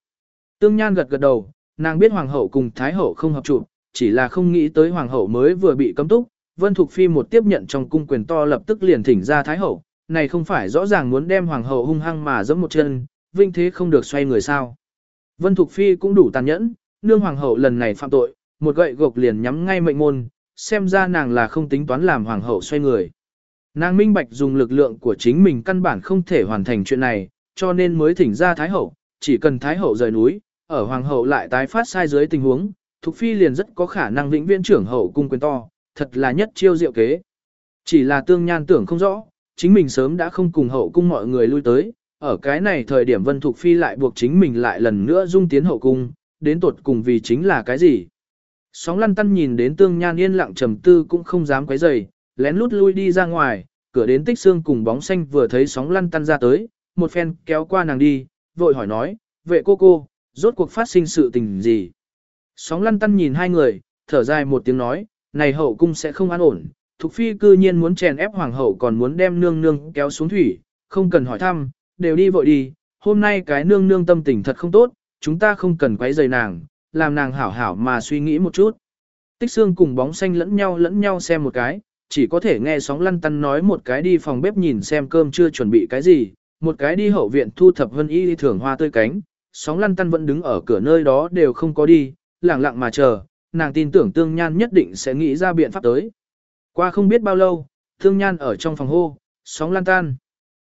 Tương Nhan gật gật đầu, nàng biết Hoàng hậu cùng Thái hậu không hợp trụ, chỉ là không nghĩ tới Hoàng hậu mới vừa bị cấm túc, Vân Thục Phi một tiếp nhận trong cung quyền to lập tức liền thỉnh ra Thái hậu, này không phải rõ ràng muốn đem Hoàng hậu hung hăng mà giẫm một chân, vinh thế không được xoay người sao. Vân Thục Phi cũng đủ tàn nhẫn, nương Hoàng hậu lần này phạm tội, một gậy gộc liền nhắm ngay mệnh môn, xem ra nàng là không tính toán làm Hoàng hậu xoay người. Nàng minh bạch dùng lực lượng của chính mình căn bản không thể hoàn thành chuyện này, cho nên mới thỉnh ra Thái Hậu, chỉ cần Thái Hậu rời núi, ở Hoàng Hậu lại tái phát sai dưới tình huống, Thục Phi liền rất có khả năng vĩnh viễn trưởng hậu cung quyền to, thật là nhất chiêu diệu kế. Chỉ là tương nhan tưởng không rõ, chính mình sớm đã không cùng hậu cung mọi người lui tới, ở cái này thời điểm Vân Thục Phi lại buộc chính mình lại lần nữa dung tiến hậu cung, đến tột cùng vì chính là cái gì. Sóng lăn tăn nhìn đến tương nhan yên lặng trầm tư cũng không dám quấy rầy, lén lút lui đi ra ngoài, cửa đến tích xương cùng bóng xanh vừa thấy sóng lăn tăn ra tới, một phen kéo qua nàng đi, vội hỏi nói, vệ cô cô, rốt cuộc phát sinh sự tình gì. Sóng lăn tăn nhìn hai người, thở dài một tiếng nói, này hậu cung sẽ không an ổn, Thục Phi cư nhiên muốn chèn ép hoàng hậu còn muốn đem nương nương kéo xuống thủy, không cần hỏi thăm, đều đi vội đi, hôm nay cái nương nương tâm tình thật không tốt, chúng ta không cần quấy rầy nàng, làm nàng hảo hảo mà suy nghĩ một chút. Tích xương cùng bóng xanh lẫn nhau lẫn nhau xem một cái, chỉ có thể nghe sóng lăn tăn nói một cái đi phòng bếp nhìn xem cơm chưa chuẩn bị cái gì, một cái đi hậu viện thu thập hân y thưởng hoa tươi cánh, sóng lăn tăn vẫn đứng ở cửa nơi đó đều không có đi, lặng lặng mà chờ, nàng tin tưởng tương nhan nhất định sẽ nghĩ ra biện pháp tới. Qua không biết bao lâu, tương nhan ở trong phòng hô, sóng lăn tan.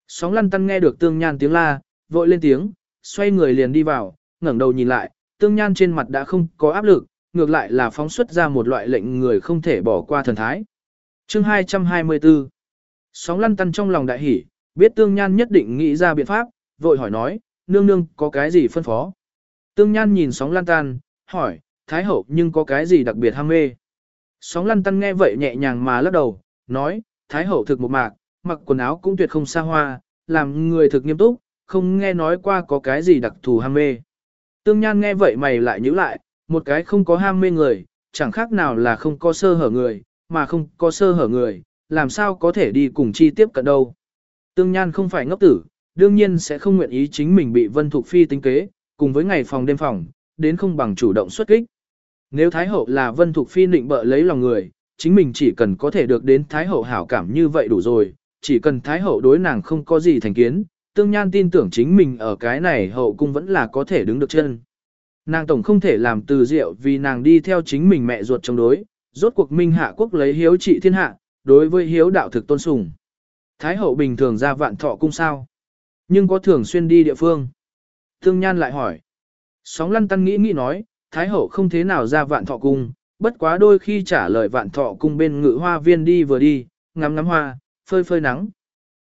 Sóng lăn tăn nghe được tương nhan tiếng la, vội lên tiếng, xoay người liền đi vào, ngẩng đầu nhìn lại, tương nhan trên mặt đã không có áp lực, ngược lại là phóng xuất ra một loại lệnh người không thể bỏ qua thần thái. Chương 224 Sóng lăn tăn trong lòng đại hỉ, biết tương nhan nhất định nghĩ ra biện pháp, vội hỏi nói, nương nương có cái gì phân phó. Tương nhan nhìn sóng lan tan, hỏi, thái hậu nhưng có cái gì đặc biệt ham mê. Sóng lăn tăn nghe vậy nhẹ nhàng mà lắc đầu, nói, Thái hậu thực một mạc, mặc quần áo cũng tuyệt không xa hoa, làm người thực nghiêm túc, không nghe nói qua có cái gì đặc thù ham mê. Tương Nhan nghe vậy mày lại nhíu lại, một cái không có ham mê người, chẳng khác nào là không có sơ hở người, mà không có sơ hở người, làm sao có thể đi cùng chi tiếp cận đâu. Tương Nhan không phải ngốc tử, đương nhiên sẽ không nguyện ý chính mình bị Vân Thục Phi tính kế, cùng với ngày phòng đêm phòng, đến không bằng chủ động xuất kích. Nếu Thái Hậu là Vân Thục Phi nịnh bợ lấy lòng người, chính mình chỉ cần có thể được đến Thái Hậu hảo cảm như vậy đủ rồi, chỉ cần Thái Hậu đối nàng không có gì thành kiến, Tương Nhan tin tưởng chính mình ở cái này hậu cung vẫn là có thể đứng được chân. Nàng tổng không thể làm từ diệu vì nàng đi theo chính mình mẹ ruột chống đối, rốt cuộc minh hạ quốc lấy hiếu trị thiên hạ, đối với hiếu đạo thực tôn sùng. Thái hậu bình thường ra vạn thọ cung sao, nhưng có thường xuyên đi địa phương. Thương Nhan lại hỏi. Sóng lăn tăn nghĩ nghĩ nói, Thái hậu không thế nào ra vạn thọ cung, bất quá đôi khi trả lời vạn thọ cung bên ngự hoa viên đi vừa đi, ngắm ngắm hoa, phơi phơi nắng.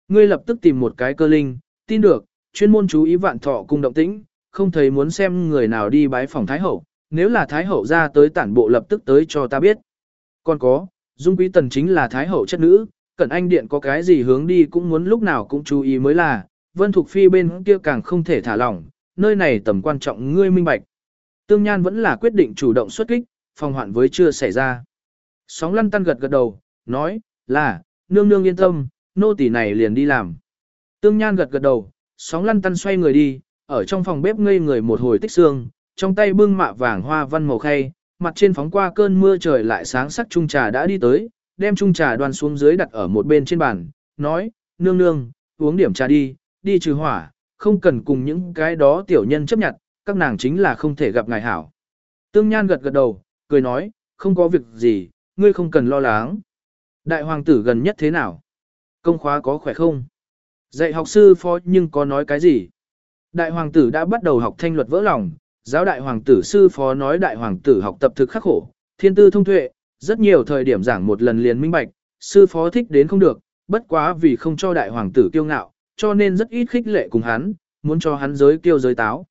Ngươi lập tức tìm một cái cơ linh, tin được, chuyên môn chú ý vạn thọ cung động tĩnh, không thấy muốn xem người nào đi bái phòng Thái Hậu, nếu là Thái Hậu ra tới tản bộ lập tức tới cho ta biết. Còn có, Dung Quý Tần chính là Thái Hậu chất nữ, Cẩn Anh Điện có cái gì hướng đi cũng muốn lúc nào cũng chú ý mới là, Vân Thục Phi bên kia càng không thể thả lỏng, nơi này tầm quan trọng ngươi minh bạch. Tương Nhan vẫn là quyết định chủ động xuất kích, phòng hoạn với chưa xảy ra. Sóng lăn tăn gật gật đầu, nói, là, nương nương yên tâm, nô tỳ này liền đi làm. Tương Nhan gật gật đầu, sóng lăn tăn xoay người đi, ở trong phòng bếp ngây người một hồi tích xương, trong tay bưng mạ vàng hoa văn màu khay, mặt trên phóng qua cơn mưa trời lại sáng sắc trung trà đã đi tới, đem trung trà đoan xuống dưới đặt ở một bên trên bàn, nói, nương nương, uống điểm trà đi, đi trừ hỏa, không cần cùng những cái đó tiểu nhân chấp nhận, các nàng chính là không thể gặp ngài hảo. Tương Nhan gật gật đầu, cười nói, không có việc gì, ngươi không cần lo lắng. Đại hoàng tử gần nhất thế nào? Công khóa có khỏe không? Dạy học sư phó nhưng có nói cái gì? Đại hoàng tử đã bắt đầu học thanh luật vỡ lòng, giáo đại hoàng tử sư phó nói đại hoàng tử học tập thực khắc khổ, thiên tư thông tuệ, rất nhiều thời điểm giảng một lần liền minh bạch, sư phó thích đến không được, bất quá vì không cho đại hoàng tử kiêu ngạo, cho nên rất ít khích lệ cùng hắn, muốn cho hắn giới kiêu giới táo.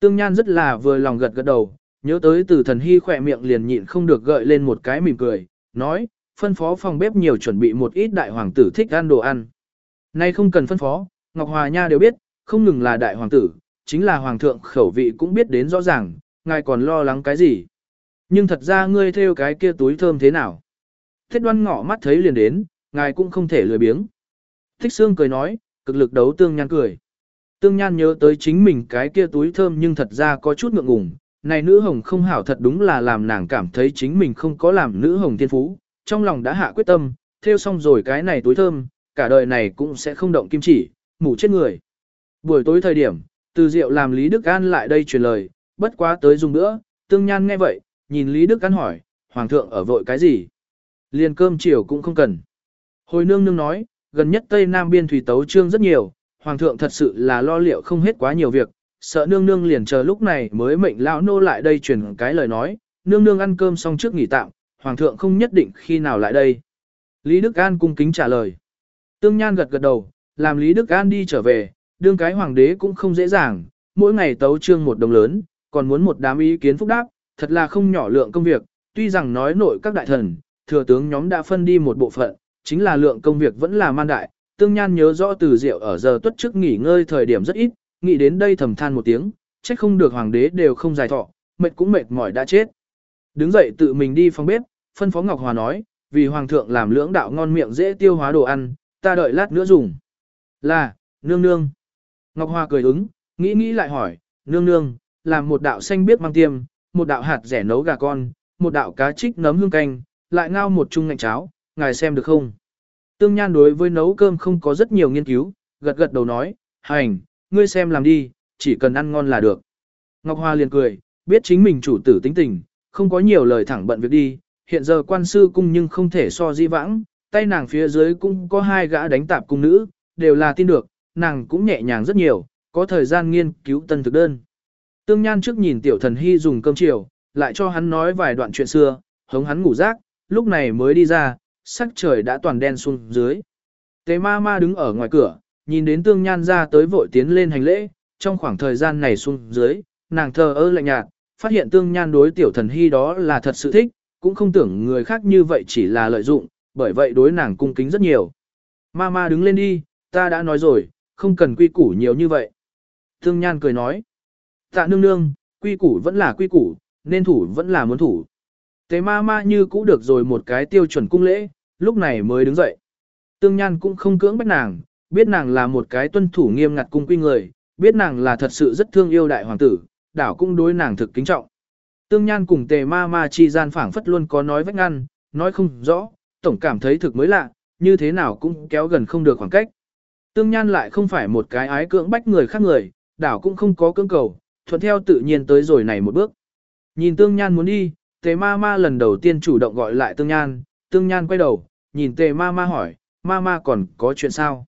Tương Nhan rất là vừa lòng gật gật đầu, nhớ tới từ thần hy khỏe miệng liền nhịn không được gợi lên một cái mỉm cười, nói, phân phó phòng bếp nhiều chuẩn bị một ít đại hoàng tử thích ăn đồ ăn. Nay không cần phân phó, Ngọc Hòa Nha đều biết, không ngừng là đại hoàng tử, chính là hoàng thượng khẩu vị cũng biết đến rõ ràng, ngài còn lo lắng cái gì. Nhưng thật ra ngươi theo cái kia túi thơm thế nào. Thiết đoan ngọ mắt thấy liền đến, ngài cũng không thể lười biếng. Thích xương cười nói, cực lực đấu tương nhan cười. Tương nhan nhớ tới chính mình cái kia túi thơm nhưng thật ra có chút ngượng ngùng. Này nữ hồng không hảo thật đúng là làm nàng cảm thấy chính mình không có làm nữ hồng thiên phú. Trong lòng đã hạ quyết tâm, theo xong rồi cái này túi thơm, cả đời này cũng sẽ không động kim chỉ, mủ chết người. Buổi tối thời điểm, từ Diệu làm Lý Đức An lại đây truyền lời, bất quá tới dùng nữa, tương nhan nghe vậy, nhìn Lý Đức An hỏi, Hoàng thượng ở vội cái gì? Liên cơm chiều cũng không cần. Hồi nương nương nói, gần nhất Tây Nam biên thủy tấu trương rất nhiều, Hoàng thượng thật sự là lo liệu không hết quá nhiều việc, sợ nương nương liền chờ lúc này mới mệnh lão nô lại đây truyền cái lời nói, nương nương ăn cơm xong trước nghỉ tạm, Hoàng thượng không nhất định khi nào lại đây. Lý Đức An cung kính trả lời. Tương Nhan gật gật đầu, làm Lý Đức An đi trở về, đương cái hoàng đế cũng không dễ dàng, mỗi ngày tấu trương một đồng lớn, còn muốn một đám ý kiến phúc đáp, thật là không nhỏ lượng công việc, tuy rằng nói nội các đại thần, thừa tướng nhóm đã phân đi một bộ phận, chính là lượng công việc vẫn là man đại, tương nhan nhớ rõ từ rượu ở giờ tuất trước nghỉ ngơi thời điểm rất ít, nghĩ đến đây thầm than một tiếng, chắc không được hoàng đế đều không dài thọ, mệt cũng mệt mỏi đã chết. Đứng dậy tự mình đi phòng bếp, phân phó Ngọc Hòa nói, vì hoàng thượng làm lưỡng đạo ngon miệng dễ tiêu hóa đồ ăn, ta đợi lát nữa dùng. Là, nương nương. Ngọc Hoa cười ứng, nghĩ nghĩ lại hỏi, nương nương, làm một đạo xanh biết mang tiêm, một đạo hạt rẻ nấu gà con, một đạo cá trích nấm hương canh, lại ngao một chung ngạnh cháo, ngài xem được không? Tương Nhan đối với nấu cơm không có rất nhiều nghiên cứu, gật gật đầu nói, hành, ngươi xem làm đi, chỉ cần ăn ngon là được. Ngọc Hoa liền cười, biết chính mình chủ tử tính tình, không có nhiều lời thẳng bận việc đi, hiện giờ quan sư cung nhưng không thể so di vãng, tay nàng phía dưới cũng có hai gã đánh tạp cung nữ, đều là tin được, nàng cũng nhẹ nhàng rất nhiều, có thời gian nghiên cứu tân thực đơn. Tương Nhan trước nhìn tiểu thần hy dùng cơm chiều, lại cho hắn nói vài đoạn chuyện xưa, hống hắn ngủ rác, lúc này mới đi ra, sắc trời đã toàn đen xuống dưới. Tế ma ma đứng ở ngoài cửa, nhìn đến Tương Nhan ra tới vội tiến lên hành lễ, trong khoảng thời gian này xuống dưới, nàng thờ ơ lạnh nhạt, phát hiện Tương Nhan đối tiểu thần hy đó là thật sự thích, cũng không tưởng người khác như vậy chỉ là lợi dụng, bởi vậy đối nàng cung kính rất nhiều. ma ma đứng lên đi, ta đã nói rồi, không cần quy củ nhiều như vậy. Thương Nhan cười nói, tạ nương nương, quy củ vẫn là quy củ, nên thủ vẫn là muốn thủ. Tế ma ma như cũ được rồi một cái tiêu chuẩn cung lễ, lúc này mới đứng dậy. Tương Nhan cũng không cưỡng bách nàng, biết nàng là một cái tuân thủ nghiêm ngặt cung quy người, biết nàng là thật sự rất thương yêu đại hoàng tử, đảo cũng đối nàng thực kính trọng. Tương Nhan cùng tề ma ma chi gian phảng phất luôn có nói vách ngăn, nói không rõ, tổng cảm thấy thực mới lạ, như thế nào cũng kéo gần không được khoảng cách. Tương Nhan lại không phải một cái ái cưỡng bách người khác người, đảo cũng không có cưỡng cầu, thuận theo tự nhiên tới rồi này một bước. Nhìn Tương Nhan muốn đi, tề ma ma lần đầu tiên chủ động gọi lại Tương Nhan, Tương Nhan quay đầu, nhìn tề ma ma hỏi, ma ma còn có chuyện sao?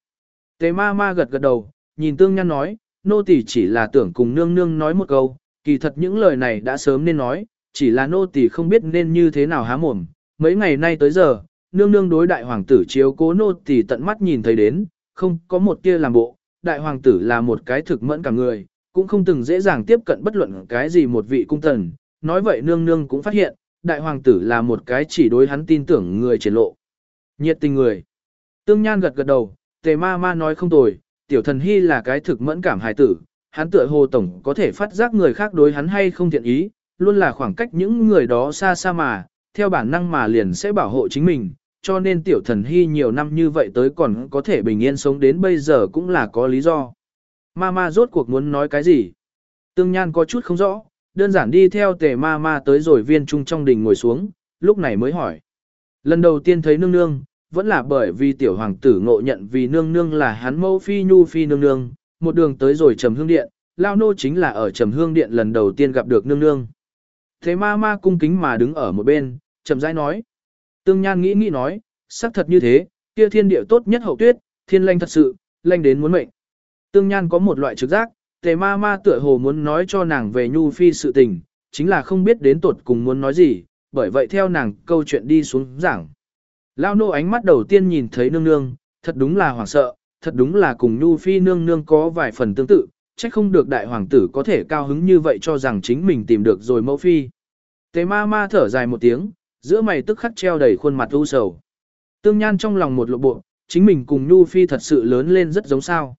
Tề ma ma gật gật đầu, nhìn Tương Nhan nói, nô tỳ chỉ là tưởng cùng nương nương nói một câu, kỳ thật những lời này đã sớm nên nói, chỉ là nô tỳ không biết nên như thế nào há mồm. Mấy ngày nay tới giờ, nương nương đối đại hoàng tử chiếu cố nô tỳ tận mắt nhìn thấy đến, không có một kia làm bộ, đại hoàng tử là một cái thực mẫn cả người, cũng không từng dễ dàng tiếp cận bất luận cái gì một vị cung tần. Nói vậy nương nương cũng phát hiện, đại hoàng tử là một cái chỉ đối hắn tin tưởng người triển lộ. Nhiệt tình người. Tương Nhan gật gật đầu, tề ma ma nói không tồi, tiểu thần hy là cái thực mẫn cảm hài tử, hắn tựa hồ tổng có thể phát giác người khác đối hắn hay không thiện ý, luôn là khoảng cách những người đó xa xa mà, theo bản năng mà liền sẽ bảo hộ chính mình, cho nên tiểu thần hy nhiều năm như vậy tới còn có thể bình yên sống đến bây giờ cũng là có lý do. Mama rốt cuộc muốn nói cái gì? Tương Nhan có chút không rõ, đơn giản đi theo tề ma tới rồi viên trung trong đình ngồi xuống, lúc này mới hỏi. Lần đầu tiên thấy nương nương, vẫn là bởi vì tiểu hoàng tử ngộ nhận vì nương nương là hắn mẫu phi nhu phi nương nương, một đường tới rồi trầm hương điện, lao nô chính là ở trầm hương điện lần đầu tiên gặp được nương nương. Thế ma ma cung kính mà đứng ở một bên, chậm rãi nói. Tương Nhan nghĩ nghĩ nói, xác thật như thế, kia thiên địa tốt nhất hậu tuyết, thiên lanh thật sự, lanh đến muốn mệnh. Tương Nhan có một loại trực giác, tề ma ma tựa hồ muốn nói cho nàng về nhu phi sự tình, chính là không biết đến tuột cùng muốn nói gì, bởi vậy theo nàng câu chuyện đi xuống giảng. Lao nô ánh mắt đầu tiên nhìn thấy nương nương, thật đúng là hoảng sợ, thật đúng là cùng nhu phi nương nương có vài phần tương tự, chắc không được đại hoàng tử có thể cao hứng như vậy cho rằng chính mình tìm được rồi mẫu phi. Tề ma ma thở dài một tiếng, giữa mày tức khắc treo đầy khuôn mặt u sầu. Tương Nhan trong lòng một lộ bộ, chính mình cùng Nhu Phi thật sự lớn lên rất giống sao.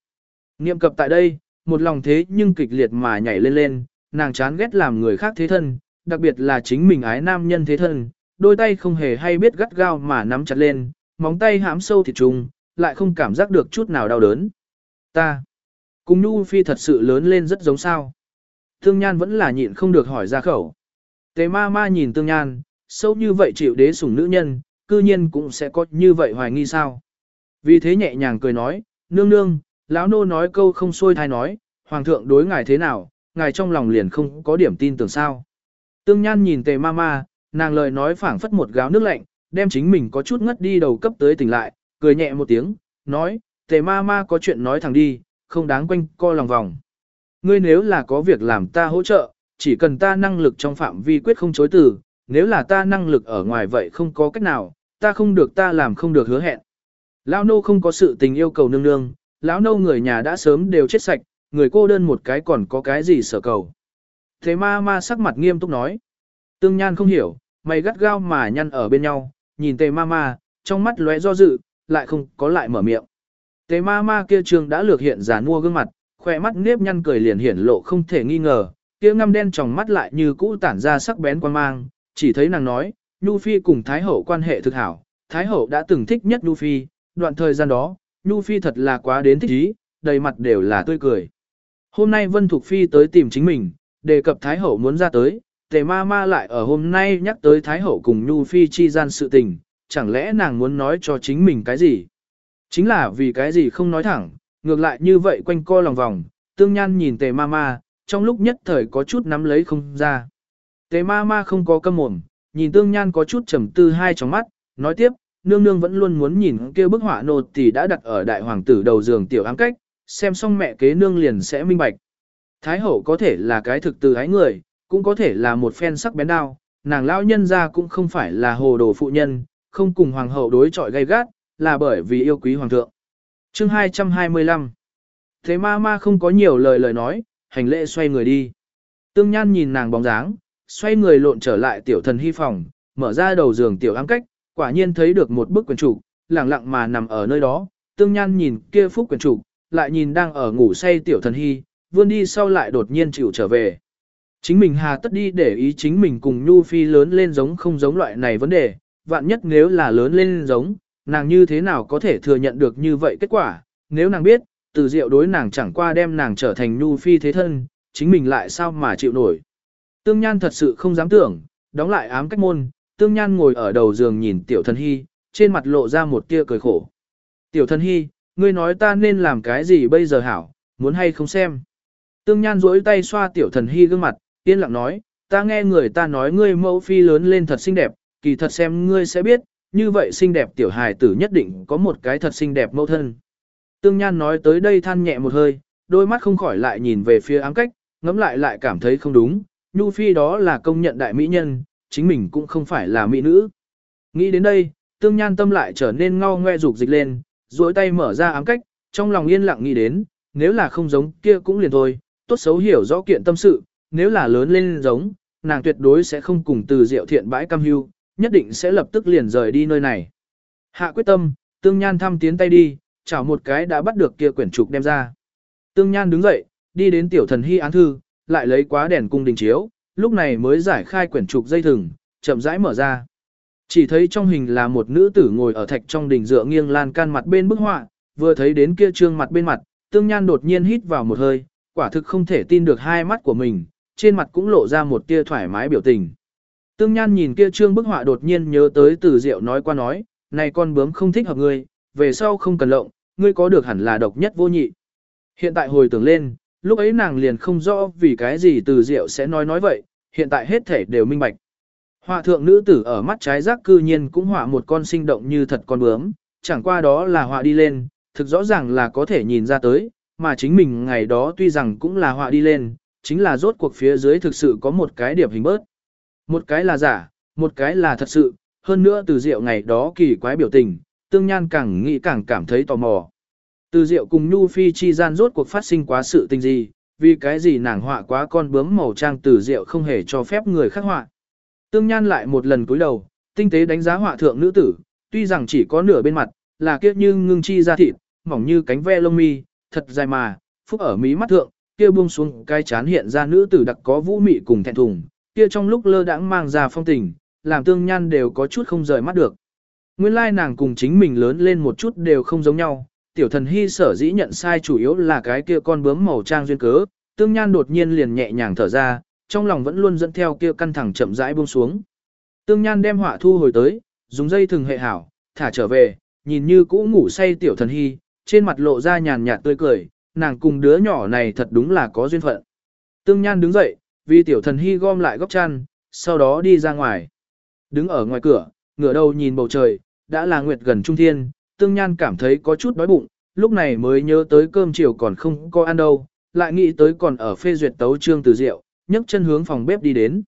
Niệm cập tại đây, một lòng thế nhưng kịch liệt mà nhảy lên lên, nàng chán ghét làm người khác thế thân, đặc biệt là chính mình ái nam nhân thế thân, đôi tay không hề hay biết gắt gao mà nắm chặt lên, móng tay hãm sâu thịt trùng, lại không cảm giác được chút nào đau đớn. Ta, cùng Nhu Phi thật sự lớn lên rất giống sao. Tương Nhan vẫn là nhịn không được hỏi ra khẩu. Tề ma ma nhìn Tương Nhan, sâu như vậy chịu đế sủng nữ nhân, cư nhiên cũng sẽ có như vậy hoài nghi sao. Vì thế nhẹ nhàng cười nói, nương nương, lão nô nói câu không xuôi thai nói, hoàng thượng đối ngài thế nào, ngài trong lòng liền không có điểm tin tưởng sao. Tương Nhan nhìn tề ma ma, nàng lời nói phảng phất một gáo nước lạnh, đem chính mình có chút ngất đi đầu cấp tới tỉnh lại, cười nhẹ một tiếng, nói, tề ma ma có chuyện nói thẳng đi, không đáng quanh co lòng vòng. Ngươi nếu là có việc làm ta hỗ trợ, chỉ cần ta năng lực trong phạm vi quyết không chối từ, nếu là ta năng lực ở ngoài vậy không có cách nào, ta không được ta làm không được hứa hẹn. Lão nô không có sự tình yêu cầu nương nương, lão nô người nhà đã sớm đều chết sạch, người cô đơn một cái còn có cái gì sở cầu. Thế ma ma sắc mặt nghiêm túc nói. Tương Nhan không hiểu, mày gắt gao mà nhăn ở bên nhau, nhìn tề ma ma, trong mắt lóe do dự, lại không có lại mở miệng. Tề ma ma kia trường đã lược hiện giả mua gương mặt, khỏe mắt nếp nhăn cười liền hiển lộ không thể nghi ngờ, kia ngăm đen trong mắt lại như cũ tản ra sắc bén quan mang, chỉ thấy nàng nói, Nhu Phi cùng Thái Hậu quan hệ thực hảo, Thái Hậu đã từng thích nhất Nhu Phi, đoạn thời gian đó, Nhu Phi thật là quá đến thích ý, đầy mặt đều là tươi cười. Hôm nay Vân Thục Phi tới tìm chính mình, đề cập Thái Hậu muốn ra tới, tề ma ma lại ở hôm nay nhắc tới Thái Hậu cùng Nhu Phi chi gian sự tình, chẳng lẽ nàng muốn nói cho chính mình cái gì? Chính là vì cái gì không nói thẳng, ngược lại như vậy quanh co lòng vòng, tương nhan nhìn tề ma ma, trong lúc nhất thời có chút nắm lấy không ra. Tề ma ma không có câm mồm, nhìn tương nhan có chút trầm tư hai trong mắt, nói tiếp, nương nương vẫn luôn muốn nhìn kia bức họa nô thì đã đặt ở đại hoàng tử đầu giường tiểu ám cách, xem xong mẹ kế nương liền sẽ minh bạch. Thái hậu có thể là cái thực từ ái người, cũng có thể là một phen sắc bén đao, nàng lão nhân ra cũng không phải là hồ đồ phụ nhân, không cùng hoàng hậu đối chọi gay gắt, là bởi vì yêu quý hoàng thượng. Chương 225 Thế ma ma không có nhiều lời lời nói, hành lễ xoay người đi. Tương Nhan nhìn nàng bóng dáng, xoay người lộn trở lại tiểu thần hy phòng, mở ra đầu giường tiểu ám cách, quả nhiên thấy được một bức quyển trục, lặng lặng mà nằm ở nơi đó, tương nhan nhìn kia phúc quyển trục, lại nhìn đang ở ngủ say tiểu thần hy, vươn đi sau lại đột nhiên chịu trở về. Chính mình hà tất đi để ý chính mình cùng Nhu Phi lớn lên giống không giống loại này vấn đề, vạn nhất nếu là lớn lên giống, nàng như thế nào có thể thừa nhận được như vậy kết quả, nếu nàng biết, từ diệu đối nàng chẳng qua đem nàng trở thành Nhu Phi thế thân, chính mình lại sao mà chịu nổi. Tương Nhan thật sự không dám tưởng, đóng lại ám cách môn, Tương Nhan ngồi ở đầu giường nhìn Tiểu Thần Hy, trên mặt lộ ra một tia cười khổ. Tiểu Thần Hy, ngươi nói ta nên làm cái gì bây giờ hảo, muốn hay không xem. Tương Nhan duỗi tay xoa Tiểu Thần Hy gương mặt, yên lặng nói, ta nghe người ta nói ngươi mẫu phi lớn lên thật xinh đẹp, kỳ thật xem ngươi sẽ biết, như vậy xinh đẹp tiểu hài tử nhất định có một cái thật xinh đẹp mẫu thân. Tương Nhan nói tới đây than nhẹ một hơi, đôi mắt không khỏi lại nhìn về phía ám cách, ngẫm lại lại cảm thấy không đúng, Nhu Phi đó là công nhận đại mỹ nhân, chính mình cũng không phải là mỹ nữ. Nghĩ đến đây, Tương Nhan tâm lại trở nên ngao ngoe dục dịch lên, duỗi tay mở ra ám cách, trong lòng yên lặng nghĩ đến, nếu là không giống kia cũng liền thôi, tốt xấu hiểu rõ kiện tâm sự, nếu là lớn lên giống, nàng tuyệt đối sẽ không cùng từ diệu thiện bãi cam hưu, nhất định sẽ lập tức liền rời đi nơi này. Hạ quyết tâm, tương nhan thăm tiến tay đi, chảo một cái đã bắt được kia quyển trục đem ra. Tương nhan đứng dậy, đi đến tiểu thần hy án thư, lại lấy quá đèn cung đình chiếu, lúc này mới giải khai quyển trục dây thừng, chậm rãi mở ra. Chỉ thấy trong hình là một nữ tử ngồi ở thạch trong đình dựa nghiêng lan can mặt bên bức họa, vừa thấy đến kia trương mặt bên mặt, tương nhan đột nhiên hít vào một hơi, quả thực không thể tin được hai mắt của mình, trên mặt cũng lộ ra một tia thoải mái biểu tình. Tương Nhan nhìn kia trương bức họa đột nhiên nhớ tới từ diệu nói qua nói, này con bướm không thích hợp ngươi, về sau không cần lộng, ngươi có được hẳn là độc nhất vô nhị. Hiện tại hồi tưởng lên, lúc ấy nàng liền không rõ vì cái gì từ diệu sẽ nói nói vậy, hiện tại hết thể đều minh bạch. Họa thượng nữ tử ở mắt trái giác cư nhiên cũng họa một con sinh động như thật con bướm, chẳng qua đó là họa đi lên, thực rõ ràng là có thể nhìn ra tới, mà chính mình ngày đó tuy rằng cũng là họa đi lên, chính là rốt cuộc phía dưới thực sự có một cái điểm hình bớt. Một cái là giả, một cái là thật sự, hơn nữa từ diệu ngày đó kỳ quái biểu tình, tương nhan càng nghĩ càng cảm thấy tò mò. Từ diệu cùng Nhu Phi chi gian rốt cuộc phát sinh quá sự tình gì, vì cái gì nàng họa quá con bướm màu trang từ diệu không hề cho phép người khác họa. Tương nhan lại một lần cúi đầu, tinh tế đánh giá họa thượng nữ tử, tuy rằng chỉ có nửa bên mặt, là kiếp như ngưng chi ra thịt, mỏng như cánh ve lông mi, thật dài mà, phúc ở mí mắt thượng, kia buông xuống cái chán hiện ra nữ tử đặc có vũ mị cùng thẹn thùng, kia trong lúc lơ đãng mang ra phong tình, làm tương nhan đều có chút không rời mắt được. Nguyên lai nàng cùng chính mình lớn lên một chút đều không giống nhau, tiểu thần hy sở dĩ nhận sai chủ yếu là cái kia con bướm màu trang duyên cớ, tương nhan đột nhiên liền nhẹ nhàng thở ra, trong lòng vẫn luôn dẫn theo kia căng thẳng chậm rãi buông xuống. Tương nhan đem họa thu hồi tới, dùng dây thừng hệ hảo, thả trở về, nhìn như cũ ngủ say tiểu thần hy, trên mặt lộ ra nhàn nhạt tươi cười, nàng cùng đứa nhỏ này thật đúng là có duyên phận. Tương Nhan đứng dậy, vì tiểu thần hy gom lại góc chăn, sau đó đi ra ngoài. Đứng ở ngoài cửa, ngửa đầu nhìn bầu trời, đã là nguyệt gần trung thiên, Tương Nhan cảm thấy có chút đói bụng, lúc này mới nhớ tới cơm chiều còn không có ăn đâu, lại nghĩ tới còn ở phê duyệt tấu trương từ rượu, nhấc chân hướng phòng bếp đi đến.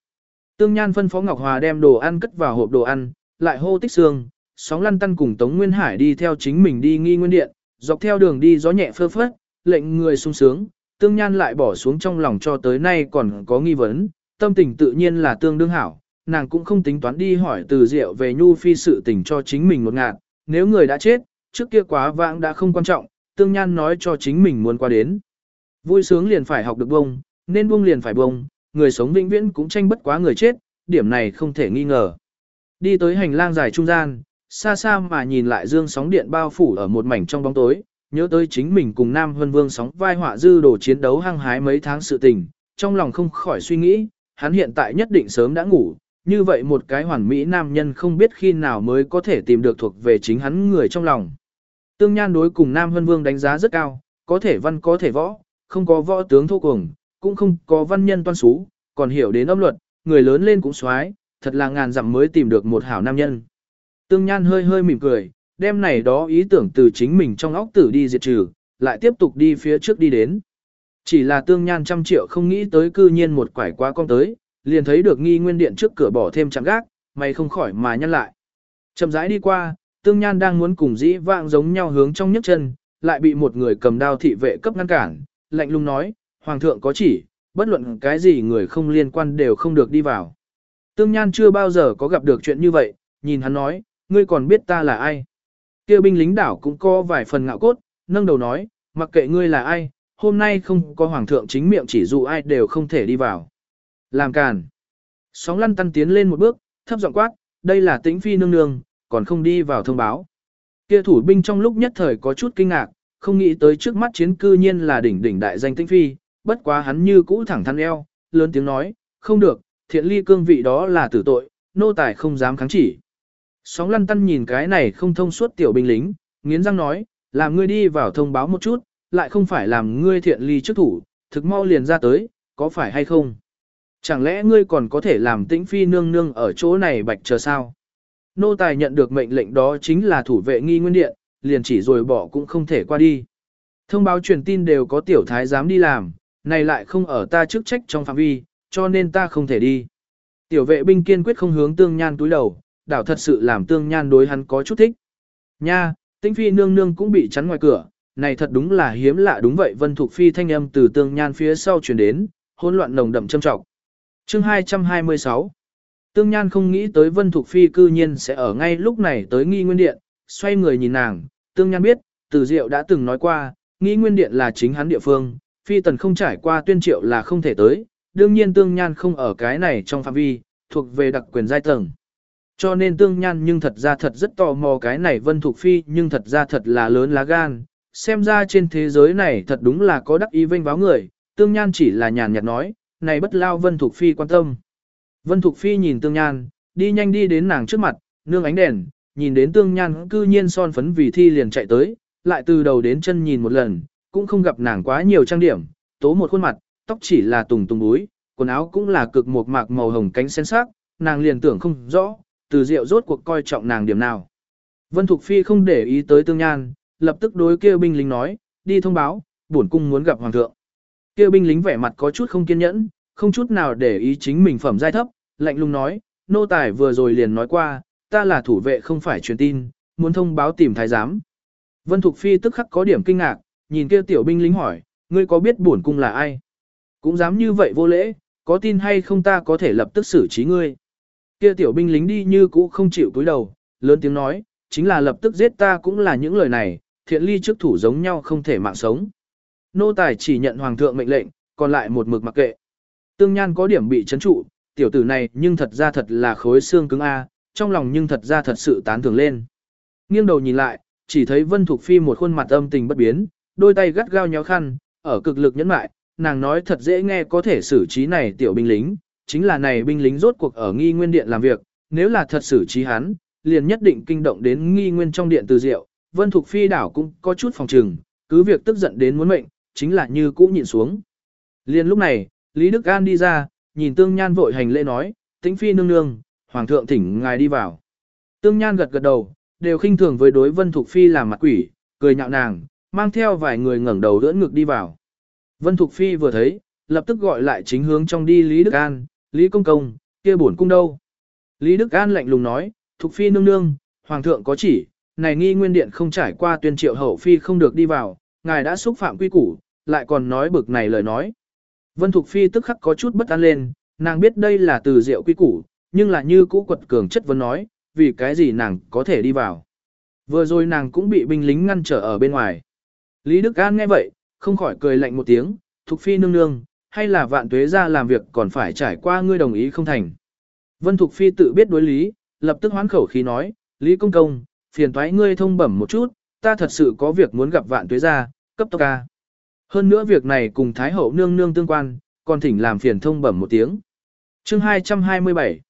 Tương Nhan phân phó Ngọc Hòa đem đồ ăn cất vào hộp đồ ăn, lại hô tích xương, sóng lăn tăn cùng Tống Nguyên Hải đi theo chính mình đi nghi nguyên điện, dọc theo đường đi gió nhẹ phơ phất, lệnh người sung sướng, tương nhan lại bỏ xuống trong lòng cho tới nay còn có nghi vấn, tâm tình tự nhiên là tương đương hảo, nàng cũng không tính toán đi hỏi từ diệu về nhu phi sự tình cho chính mình một ngạt, nếu người đã chết, trước kia quá vãng đã không quan trọng, tương nhan nói cho chính mình muốn qua đến. Vui sướng liền phải học được bông, nên buông liền phải bông, người sống vĩnh viễn cũng tranh bất quá người chết, điểm này không thể nghi ngờ. Đi tới hành lang dài trung gian, xa xa mà nhìn lại dương sóng điện bao phủ ở một mảnh trong bóng tối, nhớ tới chính mình cùng Nam Vân Vương sóng vai họa dư đồ chiến đấu hăng hái mấy tháng sự tình, trong lòng không khỏi suy nghĩ, hắn hiện tại nhất định sớm đã ngủ, như vậy một cái hoàn mỹ nam nhân không biết khi nào mới có thể tìm được thuộc về chính hắn người trong lòng. Tương Nhan đối cùng Nam Hân Vương đánh giá rất cao, có thể văn có thể võ, không có võ tướng thô cùng, cũng không có văn nhân toan xú, còn hiểu đến âm luật, người lớn lên cũng xoái, thật là ngàn dặm mới tìm được một hảo nam nhân. Tương Nhan hơi hơi mỉm cười, đem này đó ý tưởng từ chính mình trong óc tử đi diệt trừ, lại tiếp tục đi phía trước đi đến. Chỉ là tương nhan trăm triệu không nghĩ tới cư nhiên một quải quá con tới, liền thấy được nghi nguyên điện trước cửa bỏ thêm chạm gác, mày không khỏi mà nhăn lại. Chậm rãi đi qua, tương nhan đang muốn cùng dĩ vãng giống nhau hướng trong nhấc chân, lại bị một người cầm đao thị vệ cấp ngăn cản, lạnh lùng nói, Hoàng thượng có chỉ, bất luận cái gì người không liên quan đều không được đi vào. Tương Nhan chưa bao giờ có gặp được chuyện như vậy, nhìn hắn nói, ngươi còn biết ta là ai. Kêu binh lính đảo cũng có vài phần ngạo cốt, nâng đầu nói, mặc kệ ngươi là ai, hôm nay không có hoàng thượng chính miệng chỉ dụ ai đều không thể đi vào. Làm càn. Sóng lăn tăn tiến lên một bước, thấp giọng quát, đây là tĩnh phi nương nương, còn không đi vào thông báo. Kia thủ binh trong lúc nhất thời có chút kinh ngạc, không nghĩ tới trước mắt chiến cư nhiên là đỉnh đỉnh đại danh tĩnh phi, bất quá hắn như cũ thẳng thắn eo, lớn tiếng nói, không được, thiện ly cương vị đó là tử tội, nô tài không dám kháng chỉ. Sóng lăn tăn nhìn cái này không thông suốt tiểu binh lính, nghiến răng nói, làm ngươi đi vào thông báo một chút, lại không phải làm ngươi thiện ly trước thủ, thực mau liền ra tới, có phải hay không? Chẳng lẽ ngươi còn có thể làm tĩnh phi nương nương ở chỗ này bạch chờ sao? Nô tài nhận được mệnh lệnh đó chính là thủ vệ nghi nguyên điện, liền chỉ rồi bỏ cũng không thể qua đi. Thông báo truyền tin đều có tiểu thái dám đi làm, này lại không ở ta chức trách trong phạm vi, cho nên ta không thể đi. Tiểu vệ binh kiên quyết không hướng tương nhan túi đầu, đảo thật sự làm tương nhan đối hắn có chút thích. Nha, tĩnh phi nương nương cũng bị chắn ngoài cửa, này thật đúng là hiếm lạ đúng vậy vân thục phi thanh âm từ tương nhan phía sau truyền đến, hỗn loạn nồng đậm châm trọng. Chương 226 Tương Nhan không nghĩ tới Vân Thục Phi cư nhiên sẽ ở ngay lúc này tới nghi nguyên điện, xoay người nhìn nàng, Tương Nhan biết, Từ Diệu đã từng nói qua, nghi nguyên điện là chính hắn địa phương, Phi Tần không trải qua tuyên triệu là không thể tới, đương nhiên Tương Nhan không ở cái này trong phạm vi, thuộc về đặc quyền giai tầng. Cho nên Tương Nhan nhưng thật ra thật rất tò mò cái này Vân Thục Phi nhưng thật ra thật là lớn lá gan, xem ra trên thế giới này thật đúng là có đắc ý vinh báo người, Tương Nhan chỉ là nhàn nhạt nói, này bất lao Vân Thục Phi quan tâm. Vân Thục Phi nhìn Tương Nhan, đi nhanh đi đến nàng trước mặt, nương ánh đèn, nhìn đến Tương Nhan cư nhiên son phấn vì thi liền chạy tới, lại từ đầu đến chân nhìn một lần, cũng không gặp nàng quá nhiều trang điểm, tố một khuôn mặt, tóc chỉ là tùng tùng búi, quần áo cũng là cực một mạc màu hồng cánh sen sắc, nàng liền tưởng không rõ, từ rượu rốt cuộc coi trọng nàng điểm nào. Vân Thục Phi không để ý tới Tương Nhan, lập tức đối kêu binh lính nói, đi thông báo, bổn cung muốn gặp hoàng thượng. Kêu binh lính vẻ mặt có chút không kiên nhẫn, không chút nào để ý chính mình phẩm giai thấp, lạnh lùng nói, nô tài vừa rồi liền nói qua, ta là thủ vệ không phải truyền tin, muốn thông báo tìm thái giám. Vân Thục Phi tức khắc có điểm kinh ngạc, nhìn kia tiểu binh lính hỏi, ngươi có biết bổn cung là ai? Cũng dám như vậy vô lễ, có tin hay không ta có thể lập tức xử trí ngươi. Kia tiểu binh lính đi như cũ không chịu cúi đầu, lớn tiếng nói, chính là lập tức giết ta cũng là những lời này, thiện ly trước thủ giống nhau không thể mạng sống. Nô tài chỉ nhận hoàng thượng mệnh lệnh, còn lại một mực mặc kệ. Tương Nhan có điểm bị chấn trụ, tiểu tử này nhưng thật ra thật là khối xương cứng A, trong lòng nhưng thật ra thật sự tán thưởng lên. Nghiêng đầu nhìn lại, chỉ thấy Vân Thục Phi một khuôn mặt âm tình bất biến, đôi tay gắt gao nhéo khăn, ở cực lực nhẫn mại, nàng nói thật dễ nghe có thể xử trí này tiểu binh lính, chính là này binh lính rốt cuộc ở nghi nguyên điện làm việc, nếu là thật xử trí hắn, liền nhất định kinh động đến nghi nguyên trong điện từ diệu, Vân Thục Phi đảo cũng có chút phòng trừng, cứ việc tức giận đến muốn mệnh, chính là như cũ nhìn xuống. Liền lúc này, Lý Đức An đi ra, nhìn Tương Nhan vội hành lễ nói, tĩnh phi nương nương, hoàng thượng thỉnh ngài đi vào. Tương Nhan gật gật đầu, đều khinh thường với đối Vân Thục Phi làm mặt quỷ, cười nhạo nàng, mang theo vài người ngẩng đầu đỡ ngực đi vào. Vân Thục Phi vừa thấy, lập tức gọi lại chính hướng trong đi Lý Đức An, Lý Công Công, kia bổn cung đâu. Lý Đức An lạnh lùng nói, Thục Phi nương nương, hoàng thượng có chỉ, này nghi nguyên điện không trải qua tuyên triệu hậu phi không được đi vào, ngài đã xúc phạm quy củ, lại còn nói bực này lời nói. Vân Thục Phi tức khắc có chút bất an lên, nàng biết đây là từ rượu quy củ, nhưng là như cũ quật cường chất vấn nói, vì cái gì nàng có thể đi vào. Vừa rồi nàng cũng bị binh lính ngăn trở ở bên ngoài. Lý Đức An nghe vậy, không khỏi cười lạnh một tiếng, Thục Phi nương nương, hay là vạn tuế ra làm việc còn phải trải qua ngươi đồng ý không thành. Vân Thục Phi tự biết đối lý, lập tức hoán khẩu khí nói, Lý Công Công, phiền thoái ngươi thông bẩm một chút, ta thật sự có việc muốn gặp vạn tuế ra, cấp tốc ca. Hơn nữa việc này cùng Thái Hậu nương nương tương quan, còn thỉnh làm phiền thông bẩm một tiếng. Chương 227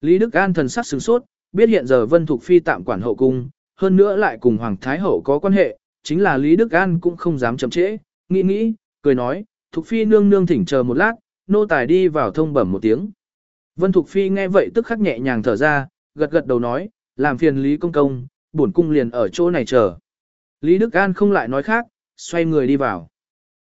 Lý Đức An thần sắc sướng sốt, biết hiện giờ Vân Thục Phi tạm quản hậu cung, hơn nữa lại cùng Hoàng Thái Hậu có quan hệ, chính là Lý Đức An cũng không dám chậm trễ, nghĩ nghĩ, cười nói, Thục Phi nương nương thỉnh chờ một lát, nô tài đi vào thông bẩm một tiếng. Vân Thục Phi nghe vậy tức khắc nhẹ nhàng thở ra, gật gật đầu nói, làm phiền Lý Công Công, bổn cung liền ở chỗ này chờ. Lý Đức An không lại nói khác, xoay người đi vào.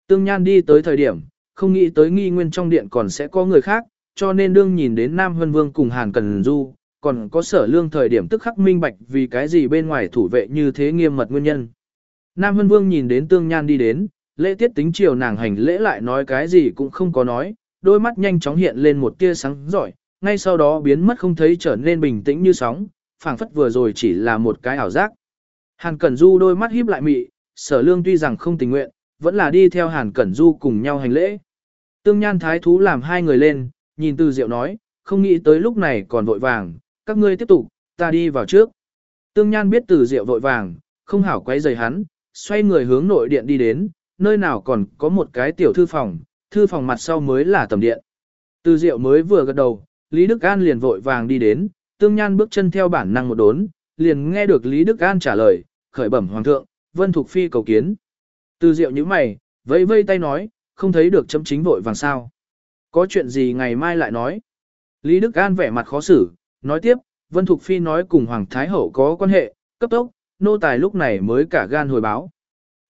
Tương Nhan đi tới thời điểm, không nghĩ tới nghi nguyên trong điện còn sẽ có người khác, cho nên đương nhìn đến Nam Hân Vương cùng Hàn Cần Du, còn có sở lương thời điểm tức khắc minh bạch vì cái gì bên ngoài thủ vệ như thế nghiêm mật nguyên nhân. Nam Hân Vương nhìn đến Tương Nhan đi đến, lễ tiết tính chiều nàng hành lễ lại nói cái gì cũng không có nói, đôi mắt nhanh chóng hiện lên một tia sáng giỏi, ngay sau đó biến mất không thấy trở nên bình tĩnh như sóng, phảng phất vừa rồi chỉ là một cái ảo giác. Hàn Cẩn Du đôi mắt híp lại mị, sở lương tuy rằng không tình nguyện, vẫn là đi theo Hàn Cẩn Du cùng nhau hành lễ. Tương Nhan Thái Thú làm hai người lên, nhìn Từ Diệu nói, không nghĩ tới lúc này còn vội vàng, các ngươi tiếp tục, ta đi vào trước. Tương Nhan biết Từ Diệu vội vàng, không hảo quấy rầy hắn, xoay người hướng nội điện đi đến, nơi nào còn có một cái tiểu thư phòng, thư phòng mặt sau mới là tầm điện. Từ Diệu mới vừa gật đầu, Lý Đức An liền vội vàng đi đến, Tương Nhan bước chân theo bản năng một đốn, liền nghe được Lý Đức An trả lời, khởi bẩm hoàng thượng, Vân Thục Phi cầu kiến. Từ Diệu như mày, vẫy vây tay nói, không thấy được chấm chính vội vàng sao. Có chuyện gì ngày mai lại nói. Lý Đức An vẻ mặt khó xử, nói tiếp, Vân Thục Phi nói cùng Hoàng Thái Hậu có quan hệ, cấp tốc, nô tài lúc này mới cả gan hồi báo.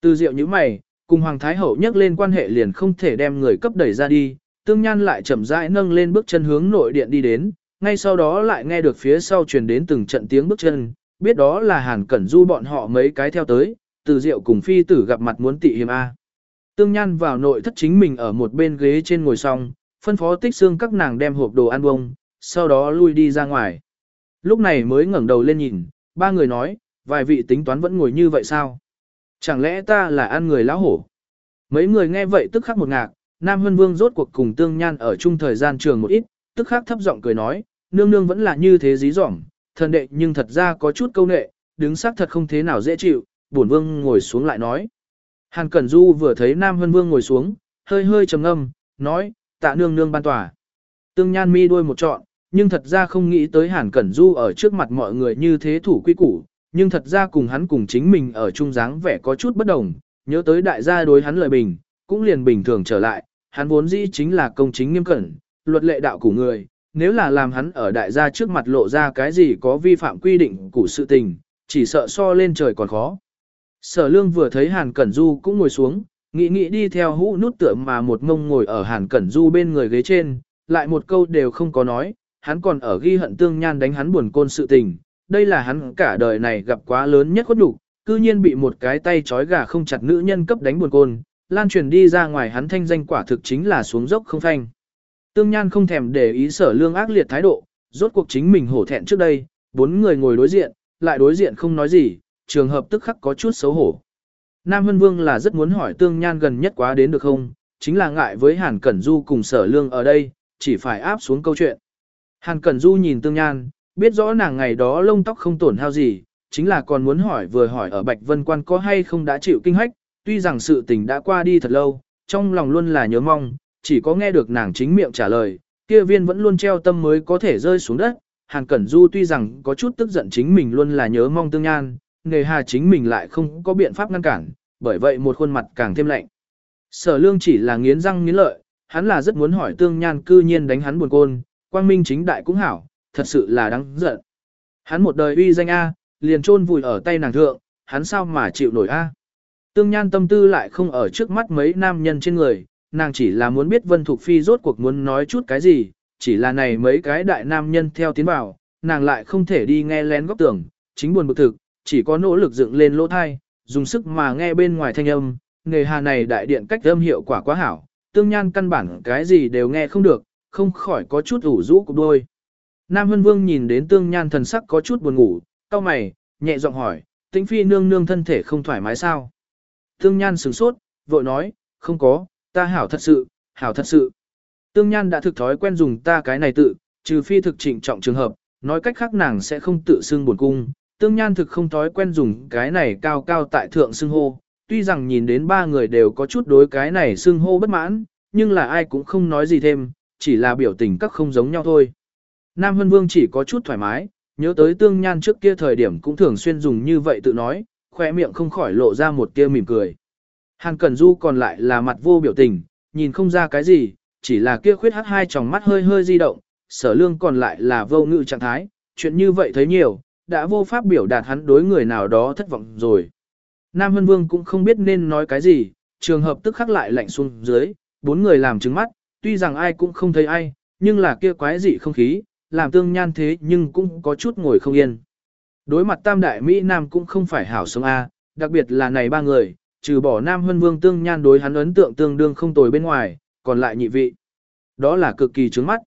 Từ Diệu như mày, cùng Hoàng Thái Hậu nhắc lên quan hệ liền không thể đem người cấp đẩy ra đi, tương nhan lại chậm rãi nâng lên bước chân hướng nội điện đi đến, ngay sau đó lại nghe được phía sau truyền đến từng trận tiếng bước chân, biết đó là Hàn Cẩn Du bọn họ mấy cái theo tới, từ Diệu cùng phi tử gặp mặt muốn tị hiểm A. Tương Nhan vào nội thất chính mình ở một bên ghế trên ngồi xong, phân phó tích xương các nàng đem hộp đồ ăn bông, sau đó lui đi ra ngoài. Lúc này mới ngẩng đầu lên nhìn, ba người nói, vài vị tính toán vẫn ngồi như vậy sao? Chẳng lẽ ta là ăn người lão hổ? Mấy người nghe vậy tức khắc một ngạc, Nam Hân Vương rốt cuộc cùng Tương Nhan ở chung thời gian trường một ít, tức khắc thấp giọng cười nói, nương nương vẫn là như thế dí dỏm, thần đệ nhưng thật ra có chút câu nệ, đứng xác thật không thế nào dễ chịu, bổn vương ngồi xuống lại nói. Hàn Cẩn Du vừa thấy Nam Hân Vương ngồi xuống, hơi hơi trầm ngâm, nói, tạ nương nương ban tòa. Tương Nhan mi đuôi một trọn, nhưng thật ra không nghĩ tới Hàn Cẩn Du ở trước mặt mọi người như thế thủ quy củ, nhưng thật ra cùng hắn cùng chính mình ở trung dáng vẻ có chút bất đồng, nhớ tới đại gia đối hắn lời bình, cũng liền bình thường trở lại, hắn vốn dĩ chính là công chính nghiêm cẩn, luật lệ đạo của người, nếu là làm hắn ở đại gia trước mặt lộ ra cái gì có vi phạm quy định của sự tình, chỉ sợ so lên trời còn khó. Sở lương vừa thấy Hàn Cẩn Du cũng ngồi xuống, nghĩ nghĩ đi theo hũ nút tựa mà một ngông ngồi ở Hàn Cẩn Du bên người ghế trên, lại một câu đều không có nói, hắn còn ở ghi hận tương nhan đánh hắn buồn côn sự tình, đây là hắn cả đời này gặp quá lớn nhất khuất đủ, cư nhiên bị một cái tay trói gà không chặt nữ nhân cấp đánh buồn côn, lan truyền đi ra ngoài hắn thanh danh quả thực chính là xuống dốc không phanh. Tương Nhan không thèm để ý sở lương ác liệt thái độ, rốt cuộc chính mình hổ thẹn trước đây, bốn người ngồi đối diện, lại đối diện không nói gì, trường hợp tức khắc có chút xấu hổ. Nam Hân Vương là rất muốn hỏi Tương Nhan gần nhất quá đến được không, chính là ngại với Hàn Cẩn Du cùng sở lương ở đây, chỉ phải áp xuống câu chuyện. Hàn Cẩn Du nhìn Tương Nhan, biết rõ nàng ngày đó lông tóc không tổn hao gì, chính là còn muốn hỏi vừa hỏi ở Bạch Vân Quan có hay không đã chịu kinh hách, tuy rằng sự tình đã qua đi thật lâu, trong lòng luôn là nhớ mong, chỉ có nghe được nàng chính miệng trả lời, kia viên vẫn luôn treo tâm mới có thể rơi xuống đất. Hàn Cẩn Du tuy rằng có chút tức giận chính mình luôn là nhớ mong tương nhan, nghề hà chính mình lại không có biện pháp ngăn cản, bởi vậy một khuôn mặt càng thêm lạnh. Sở lương chỉ là nghiến răng nghiến lợi, hắn là rất muốn hỏi tương nhan cư nhiên đánh hắn buồn côn, quang minh chính đại cũng hảo, thật sự là đáng giận. Hắn một đời uy danh A, liền chôn vùi ở tay nàng thượng, hắn sao mà chịu nổi A. Tương Nhan tâm tư lại không ở trước mắt mấy nam nhân trên người, nàng chỉ là muốn biết Vân Thục Phi rốt cuộc muốn nói chút cái gì, chỉ là này mấy cái đại nam nhân theo tiến vào, nàng lại không thể đi nghe lén góc tưởng, chính buồn bực thực, chỉ có nỗ lực dựng lên lỗ thai, dùng sức mà nghe bên ngoài thanh âm, nghề hà này đại điện cách âm hiệu quả quá hảo, Tương Nhan căn bản cái gì đều nghe không được, không khỏi có chút ủ rũ cục đôi. Nam Hân Vương nhìn đến Tương Nhan thần sắc có chút buồn ngủ, cau mày, nhẹ giọng hỏi, Tĩnh Phi nương nương thân thể không thoải mái sao? Tương Nhan sửng sốt, vội nói, không có, ta hảo thật sự, hảo thật sự. Tương Nhan đã thực thói quen dùng ta cái này tự, trừ phi thực trịnh trọng trường hợp, nói cách khác nàng sẽ không tự xưng buồn cung. Tương Nhan thực không thói quen dùng cái này cao cao tại thượng xưng hô, tuy rằng nhìn đến ba người đều có chút đối cái này xưng hô bất mãn, nhưng là ai cũng không nói gì thêm, chỉ là biểu tình các không giống nhau thôi. Nam Hân Vương chỉ có chút thoải mái, nhớ tới Tương Nhan trước kia thời điểm cũng thường xuyên dùng như vậy tự nói, khoe miệng không khỏi lộ ra một tia mỉm cười. Hàn Cẩn Du còn lại là mặt vô biểu tình, nhìn không ra cái gì, chỉ là kia khuyết hắt hai tròng mắt hơi hơi di động, sở lương còn lại là vô ngự trạng thái, chuyện như vậy thấy nhiều, đã vô pháp biểu đạt hắn đối người nào đó thất vọng rồi. Nam Hân Vương cũng không biết nên nói cái gì, trường hợp tức khắc lại lạnh xuống dưới, bốn người làm trứng mắt, tuy rằng ai cũng không thấy ai, nhưng là kia quái dị không khí, làm tương nhan thế nhưng cũng có chút ngồi không yên. Đối mặt tam đại Mỹ Nam cũng không phải hảo sống A, đặc biệt là này ba người, trừ bỏ Nam Hân Vương tương nhan đối hắn ấn tượng tương đương không tồi bên ngoài, còn lại nhị vị. Đó là cực kỳ trướng mắt.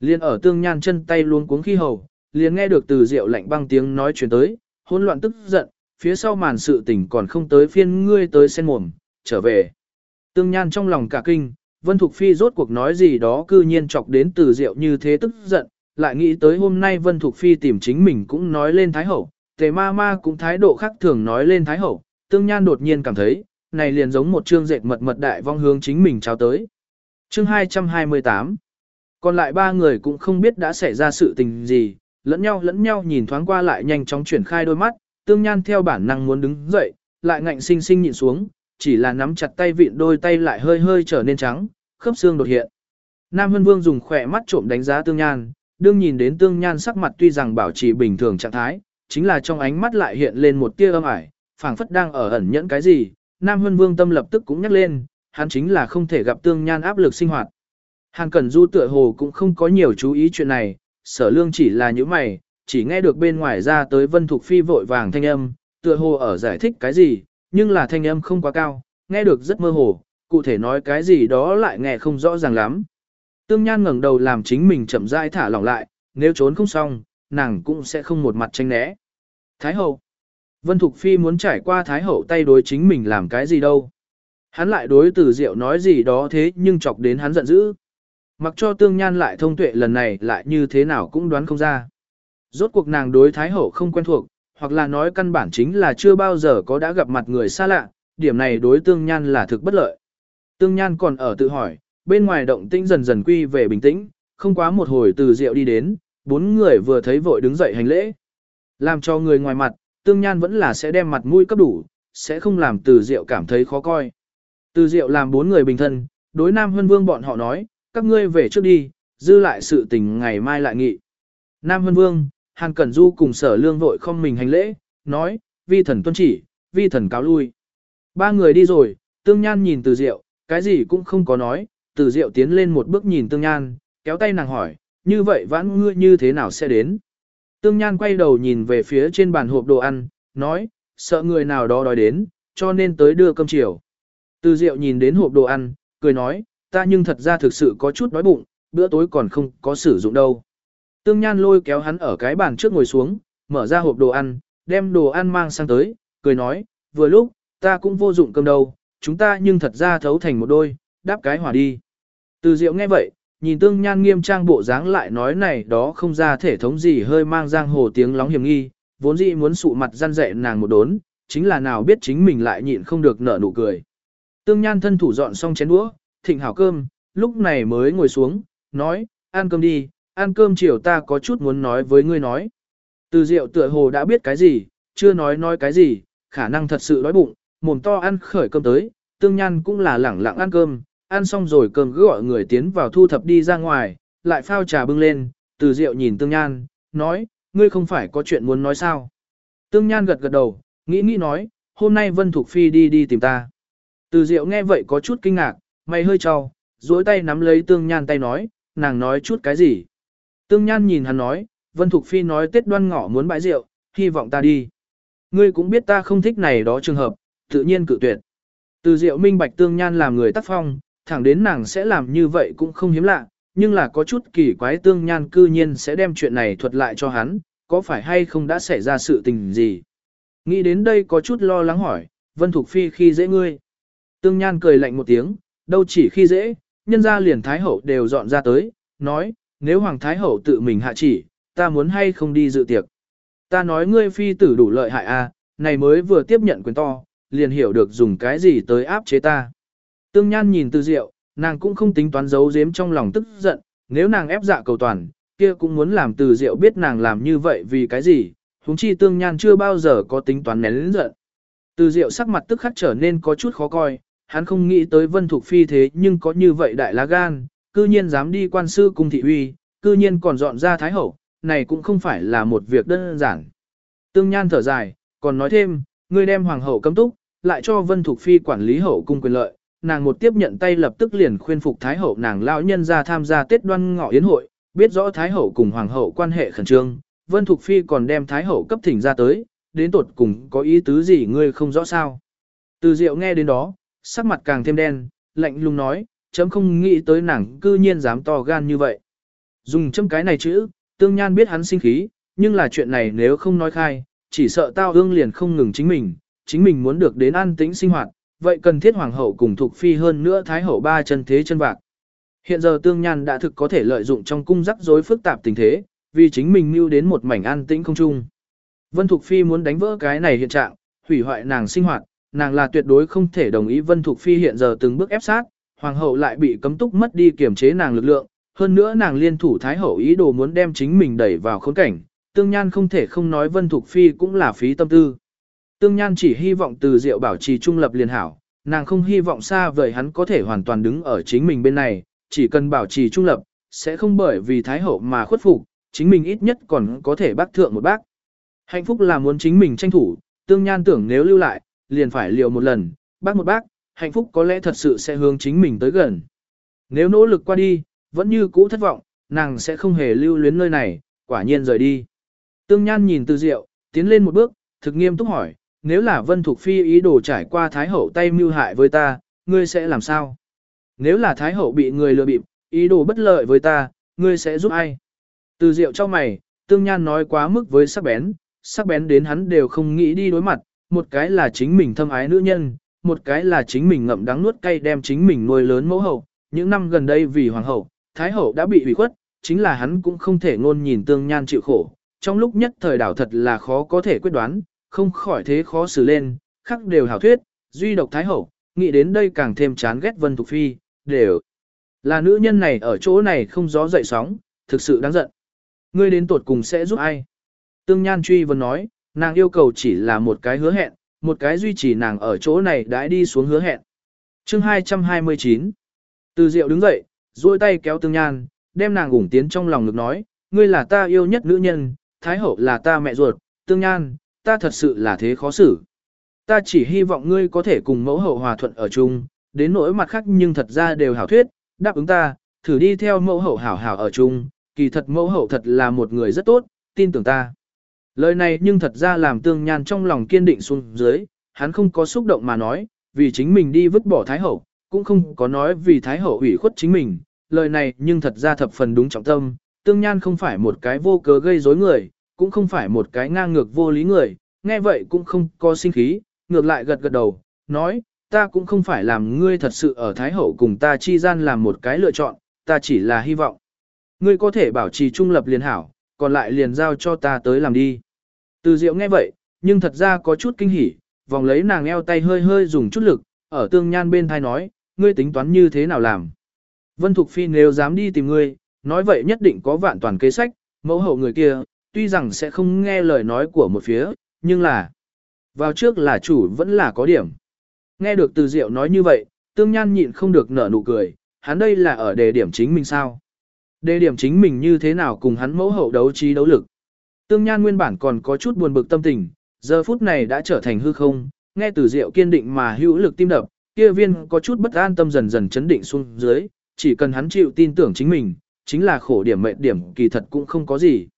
Liên ở tương nhan chân tay luôn cuống khi hầu, liền nghe được từ rượu lạnh băng tiếng nói chuyển tới, hỗn loạn tức giận, phía sau màn sự tình còn không tới phiên ngươi tới sen mồm, trở về. Tương nhan trong lòng cả kinh, Vân Thục Phi rốt cuộc nói gì đó cư nhiên chọc đến từ rượu như thế tức giận, lại nghĩ tới hôm nay Vân Thục Phi tìm chính mình cũng nói lên Thái Hậu, tề ma ma cũng thái độ khác thường nói lên Thái Hậu, tương nhan đột nhiên cảm thấy, này liền giống một chương dệt mật mật đại vong hướng chính mình trao tới. Chương 228 Còn lại ba người cũng không biết đã xảy ra sự tình gì, lẫn nhau lẫn nhau nhìn thoáng qua lại nhanh chóng chuyển khai đôi mắt, tương nhan theo bản năng muốn đứng dậy, lại ngạnh sinh sinh nhịn xuống, chỉ là nắm chặt tay vịn đôi tay lại hơi hơi trở nên trắng, khớp xương đột hiện. Nam Hân Vương dùng khỏe mắt trộm đánh giá tương nhan, đương nhìn đến tương nhan sắc mặt tuy rằng bảo trì bình thường trạng thái, chính là trong ánh mắt lại hiện lên một tia âm ải, phảng phất đang ở ẩn nhẫn cái gì, Nam Hân Vương tâm lập tức cũng nhắc lên, hắn chính là không thể gặp tương nhan áp lực sinh hoạt. Hàn Cẩn Du tựa hồ cũng không có nhiều chú ý chuyện này, sở lương chỉ là những mày, chỉ nghe được bên ngoài ra tới Vân Thục Phi vội vàng thanh âm, tựa hồ ở giải thích cái gì, nhưng là thanh âm không quá cao, nghe được rất mơ hồ, cụ thể nói cái gì đó lại nghe không rõ ràng lắm. Tương Nhan ngẩng đầu làm chính mình chậm rãi thả lỏng lại, nếu trốn không xong, nàng cũng sẽ không một mặt tranh né. Thái hậu. Vân Thục Phi muốn trải qua Thái hậu tay đối chính mình làm cái gì đâu. Hắn lại đối từ diệu nói gì đó thế nhưng chọc đến hắn giận dữ. Mặc cho tương nhan lại thông tuệ lần này lại như thế nào cũng đoán không ra. Rốt cuộc nàng đối Thái hậu không quen thuộc, hoặc là nói căn bản chính là chưa bao giờ có đã gặp mặt người xa lạ, điểm này đối tương nhan là thực bất lợi. Tương nhan còn ở tự hỏi, bên ngoài động tĩnh dần dần quy về bình tĩnh, không quá một hồi từ rượu đi đến, bốn người vừa thấy vội đứng dậy hành lễ. Làm cho người ngoài mặt, tương nhan vẫn là sẽ đem mặt mũi cấp đủ, sẽ không làm từ rượu cảm thấy khó coi. Từ rượu làm bốn người bình thân, đối Nam Hân Vương bọn họ nói, các ngươi về trước đi, dư lại sự tình ngày mai lại nghị. Nam Hân Vương, Hàn Cẩn Du cùng sở lương vội không mình hành lễ, nói, vi thần tuân chỉ, vi thần cáo lui. Ba người đi rồi, tương nhan nhìn từ diệu, cái gì cũng không có nói, từ diệu tiến lên một bước nhìn tương nhan, kéo tay nàng hỏi, như vậy vãn ngươi như thế nào sẽ đến? Tương nhan quay đầu nhìn về phía trên bàn hộp đồ ăn, nói, sợ người nào đó đói đến, cho nên tới đưa cơm chiều. Từ diệu nhìn đến hộp đồ ăn, cười nói, ta nhưng thật ra thực sự có chút đói bụng, bữa tối còn không có sử dụng đâu. Tương Nhan lôi kéo hắn ở cái bàn trước ngồi xuống, mở ra hộp đồ ăn, đem đồ ăn mang sang tới, cười nói, vừa lúc, ta cũng vô dụng cơm đâu, chúng ta nhưng thật ra thấu thành một đôi, đáp cái hỏa đi. Từ Diệu nghe vậy, nhìn Tương Nhan nghiêm trang bộ dáng lại nói này đó không ra thể thống gì hơi mang giang hồ tiếng lóng hiểm nghi, vốn dĩ muốn sụ mặt gian dạy nàng một đốn, chính là nào biết chính mình lại nhịn không được nở nụ cười. Tương Nhan thân thủ dọn xong chén đũa, thịnh hảo cơm, lúc này mới ngồi xuống, nói, ăn cơm đi, ăn cơm chiều ta có chút muốn nói với ngươi nói. Từ Diệu tựa hồ đã biết cái gì, chưa nói nói cái gì, khả năng thật sự đói bụng, mồm to ăn khởi cơm tới, tương nhan cũng là lẳng lặng ăn cơm, ăn xong rồi cơm cứ gọi người tiến vào thu thập đi ra ngoài, lại phao trà bưng lên, từ Diệu nhìn tương nhan, nói, ngươi không phải có chuyện muốn nói sao. Tương nhan gật gật đầu, nghĩ nghĩ nói, hôm nay Vân Thục Phi đi đi tìm ta. Từ Diệu nghe vậy có chút kinh ngạc, mày hơi cho, duỗi tay nắm lấy tương nhan tay nói, nàng nói chút cái gì. Tương Nhan nhìn hắn nói, Vân Thục Phi nói Tết đoan ngọ muốn bãi rượu, hy vọng ta đi. Ngươi cũng biết ta không thích này đó trường hợp, tự nhiên cự tuyệt. Từ rượu minh bạch Tương Nhan làm người tác phong, thẳng đến nàng sẽ làm như vậy cũng không hiếm lạ, nhưng là có chút kỳ quái Tương Nhan cư nhiên sẽ đem chuyện này thuật lại cho hắn, có phải hay không đã xảy ra sự tình gì. Nghĩ đến đây có chút lo lắng hỏi, Vân Thục Phi khi dễ ngươi. Tương Nhan cười lạnh một tiếng, đâu chỉ khi dễ, nhân gia liền Thái Hậu đều dọn ra tới, nói, nếu Hoàng Thái Hậu tự mình hạ chỉ, ta muốn hay không đi dự tiệc. Ta nói ngươi phi tử đủ lợi hại a, à, này mới vừa tiếp nhận quyền to, liền hiểu được dùng cái gì tới áp chế ta. Tương Nhan nhìn Từ Diệu, nàng cũng không tính toán giấu giếm trong lòng tức giận, nếu nàng ép dạ cầu toàn, kia cũng muốn làm Từ Diệu biết nàng làm như vậy vì cái gì, huống chi Tương Nhan chưa bao giờ có tính toán nén giận. Từ Diệu sắc mặt tức khắc trở nên có chút khó coi, hắn không nghĩ tới Vân Thục Phi thế nhưng có như vậy đại lá gan, cư nhiên dám đi quan sư cung thị uy, cư nhiên còn dọn ra thái hậu, này cũng không phải là một việc đơn giản. Tương Nhan thở dài, còn nói thêm, ngươi đem hoàng hậu cấm túc, lại cho Vân Thục Phi quản lý hậu cung quyền lợi, nàng một tiếp nhận tay lập tức liền khuyên phục thái hậu nàng lão nhân ra tham gia Tết Đoan Ngọ yến hội, biết rõ thái hậu cùng hoàng hậu quan hệ khẩn trương, Vân Thục Phi còn đem thái hậu cấp thỉnh ra tới, đến tột cùng có ý tứ gì ngươi không rõ sao? Từ Diệu nghe đến đó, sắc mặt càng thêm đen, lạnh lùng nói, chấm không nghĩ tới nàng cư nhiên dám to gan như vậy. Dùng chấm cái này chữ, tương nhan biết hắn sinh khí, nhưng là chuyện này nếu không nói khai, chỉ sợ tao ương liền không ngừng chính mình, chính mình muốn được đến an tĩnh sinh hoạt, vậy cần thiết hoàng hậu cùng thuộc phi hơn nữa thái hậu ba chân thế chân bạc. Hiện giờ tương nhan đã thực có thể lợi dụng trong cung rắc rối phức tạp tình thế, vì chính mình mưu đến một mảnh an tĩnh không chung. Vân Thục Phi muốn đánh vỡ cái này hiện trạng, hủy hoại nàng sinh hoạt, nàng là tuyệt đối không thể đồng ý Vân Thục Phi hiện giờ từng bước ép sát, hoàng hậu lại bị cấm túc mất đi kiểm chế nàng lực lượng, hơn nữa nàng liên thủ thái hậu ý đồ muốn đem chính mình đẩy vào khốn cảnh, tương nhan không thể không nói Vân Thục Phi cũng là phí tâm tư. Tương nhan chỉ hy vọng từ diệu bảo trì trung lập liền hảo, nàng không hy vọng xa vời hắn có thể hoàn toàn đứng ở chính mình bên này, chỉ cần bảo trì trung lập, sẽ không bởi vì thái hậu mà khuất phục, chính mình ít nhất còn có thể bác thượng một bác. Hạnh phúc là muốn chính mình tranh thủ, tương nhan tưởng nếu lưu lại, liền phải liều một lần, bác một bác, hạnh phúc có lẽ thật sự sẽ hướng chính mình tới gần. Nếu nỗ lực qua đi, vẫn như cũ thất vọng, nàng sẽ không hề lưu luyến nơi này, quả nhiên rời đi. Tương Nhan nhìn Từ Diệu, tiến lên một bước, thực nghiêm túc hỏi, nếu là Vân Thục Phi ý đồ trải qua Thái Hậu tay mưu hại với ta, ngươi sẽ làm sao? Nếu là Thái Hậu bị người lừa bịp, ý đồ bất lợi với ta, ngươi sẽ giúp ai? Từ Diệu cho mày, Tương Nhan nói quá mức với sắc bén, sắc bén đến hắn đều không nghĩ đi đối mặt, một cái là chính mình thâm ái nữ nhân, một cái là chính mình ngậm đắng nuốt cay đem chính mình nuôi lớn mẫu hậu, những năm gần đây vì hoàng hậu, thái hậu đã bị hủy khuất, chính là hắn cũng không thể ngôn nhìn tương nhan chịu khổ, trong lúc nhất thời đảo thật là khó có thể quyết đoán, không khỏi thế khó xử lên, khắc đều hảo thuyết, duy độc thái hậu, nghĩ đến đây càng thêm chán ghét Vân Thục Phi, đều là nữ nhân này ở chỗ này không gió dậy sóng, thực sự đáng giận. Ngươi đến tuột cùng sẽ giúp ai? Tương Nhan truy vấn nói, nàng yêu cầu chỉ là một cái hứa hẹn, một cái duy trì nàng ở chỗ này đã đi xuống hứa hẹn. Chương 229 Từ Diệu đứng dậy, duỗi tay kéo Tương Nhan, đem nàng ủng tiến trong lòng ngực nói, ngươi là ta yêu nhất nữ nhân, Thái Hậu là ta mẹ ruột, Tương Nhan, ta thật sự là thế khó xử. Ta chỉ hy vọng ngươi có thể cùng mẫu hậu hòa thuận ở chung, đến nỗi mặt khác nhưng thật ra đều hảo thuyết, đáp ứng ta, thử đi theo mẫu hậu hảo hảo ở chung, kỳ thật mẫu hậu thật là một người rất tốt, tin tưởng ta. Lời này nhưng thật ra làm tương nhan trong lòng kiên định xuống dưới, hắn không có xúc động mà nói, vì chính mình đi vứt bỏ Thái Hậu, cũng không có nói vì Thái Hậu ủy khuất chính mình. Lời này nhưng thật ra thập phần đúng trọng tâm, tương nhan không phải một cái vô cớ gây rối người, cũng không phải một cái ngang ngược vô lý người, nghe vậy cũng không có sinh khí, ngược lại gật gật đầu, nói, ta cũng không phải làm ngươi thật sự ở Thái Hậu cùng ta chi gian làm một cái lựa chọn, ta chỉ là hy vọng. Ngươi có thể bảo trì trung lập liền hảo, còn lại liền giao cho ta tới làm đi. Từ diệu nghe vậy, nhưng thật ra có chút kinh hỉ, vòng lấy nàng eo tay hơi hơi dùng chút lực, ở tương nhan bên thai nói, ngươi tính toán như thế nào làm. Vân Thục Phi nếu dám đi tìm ngươi, nói vậy nhất định có vạn toàn kế sách, mẫu hậu người kia, tuy rằng sẽ không nghe lời nói của một phía, nhưng là, vào trước là chủ vẫn là có điểm. Nghe được từ diệu nói như vậy, tương nhan nhịn không được nở nụ cười, hắn đây là ở đề điểm chính mình sao. Đề điểm chính mình như thế nào cùng hắn mẫu hậu đấu trí đấu lực. Tương Nhan nguyên bản còn có chút buồn bực tâm tình, giờ phút này đã trở thành hư không, nghe từ diệu kiên định mà hữu lực tim đập, kia viên có chút bất an tâm dần dần chấn định xuống dưới, chỉ cần hắn chịu tin tưởng chính mình, chính là khổ điểm mệnh điểm kỳ thật cũng không có gì.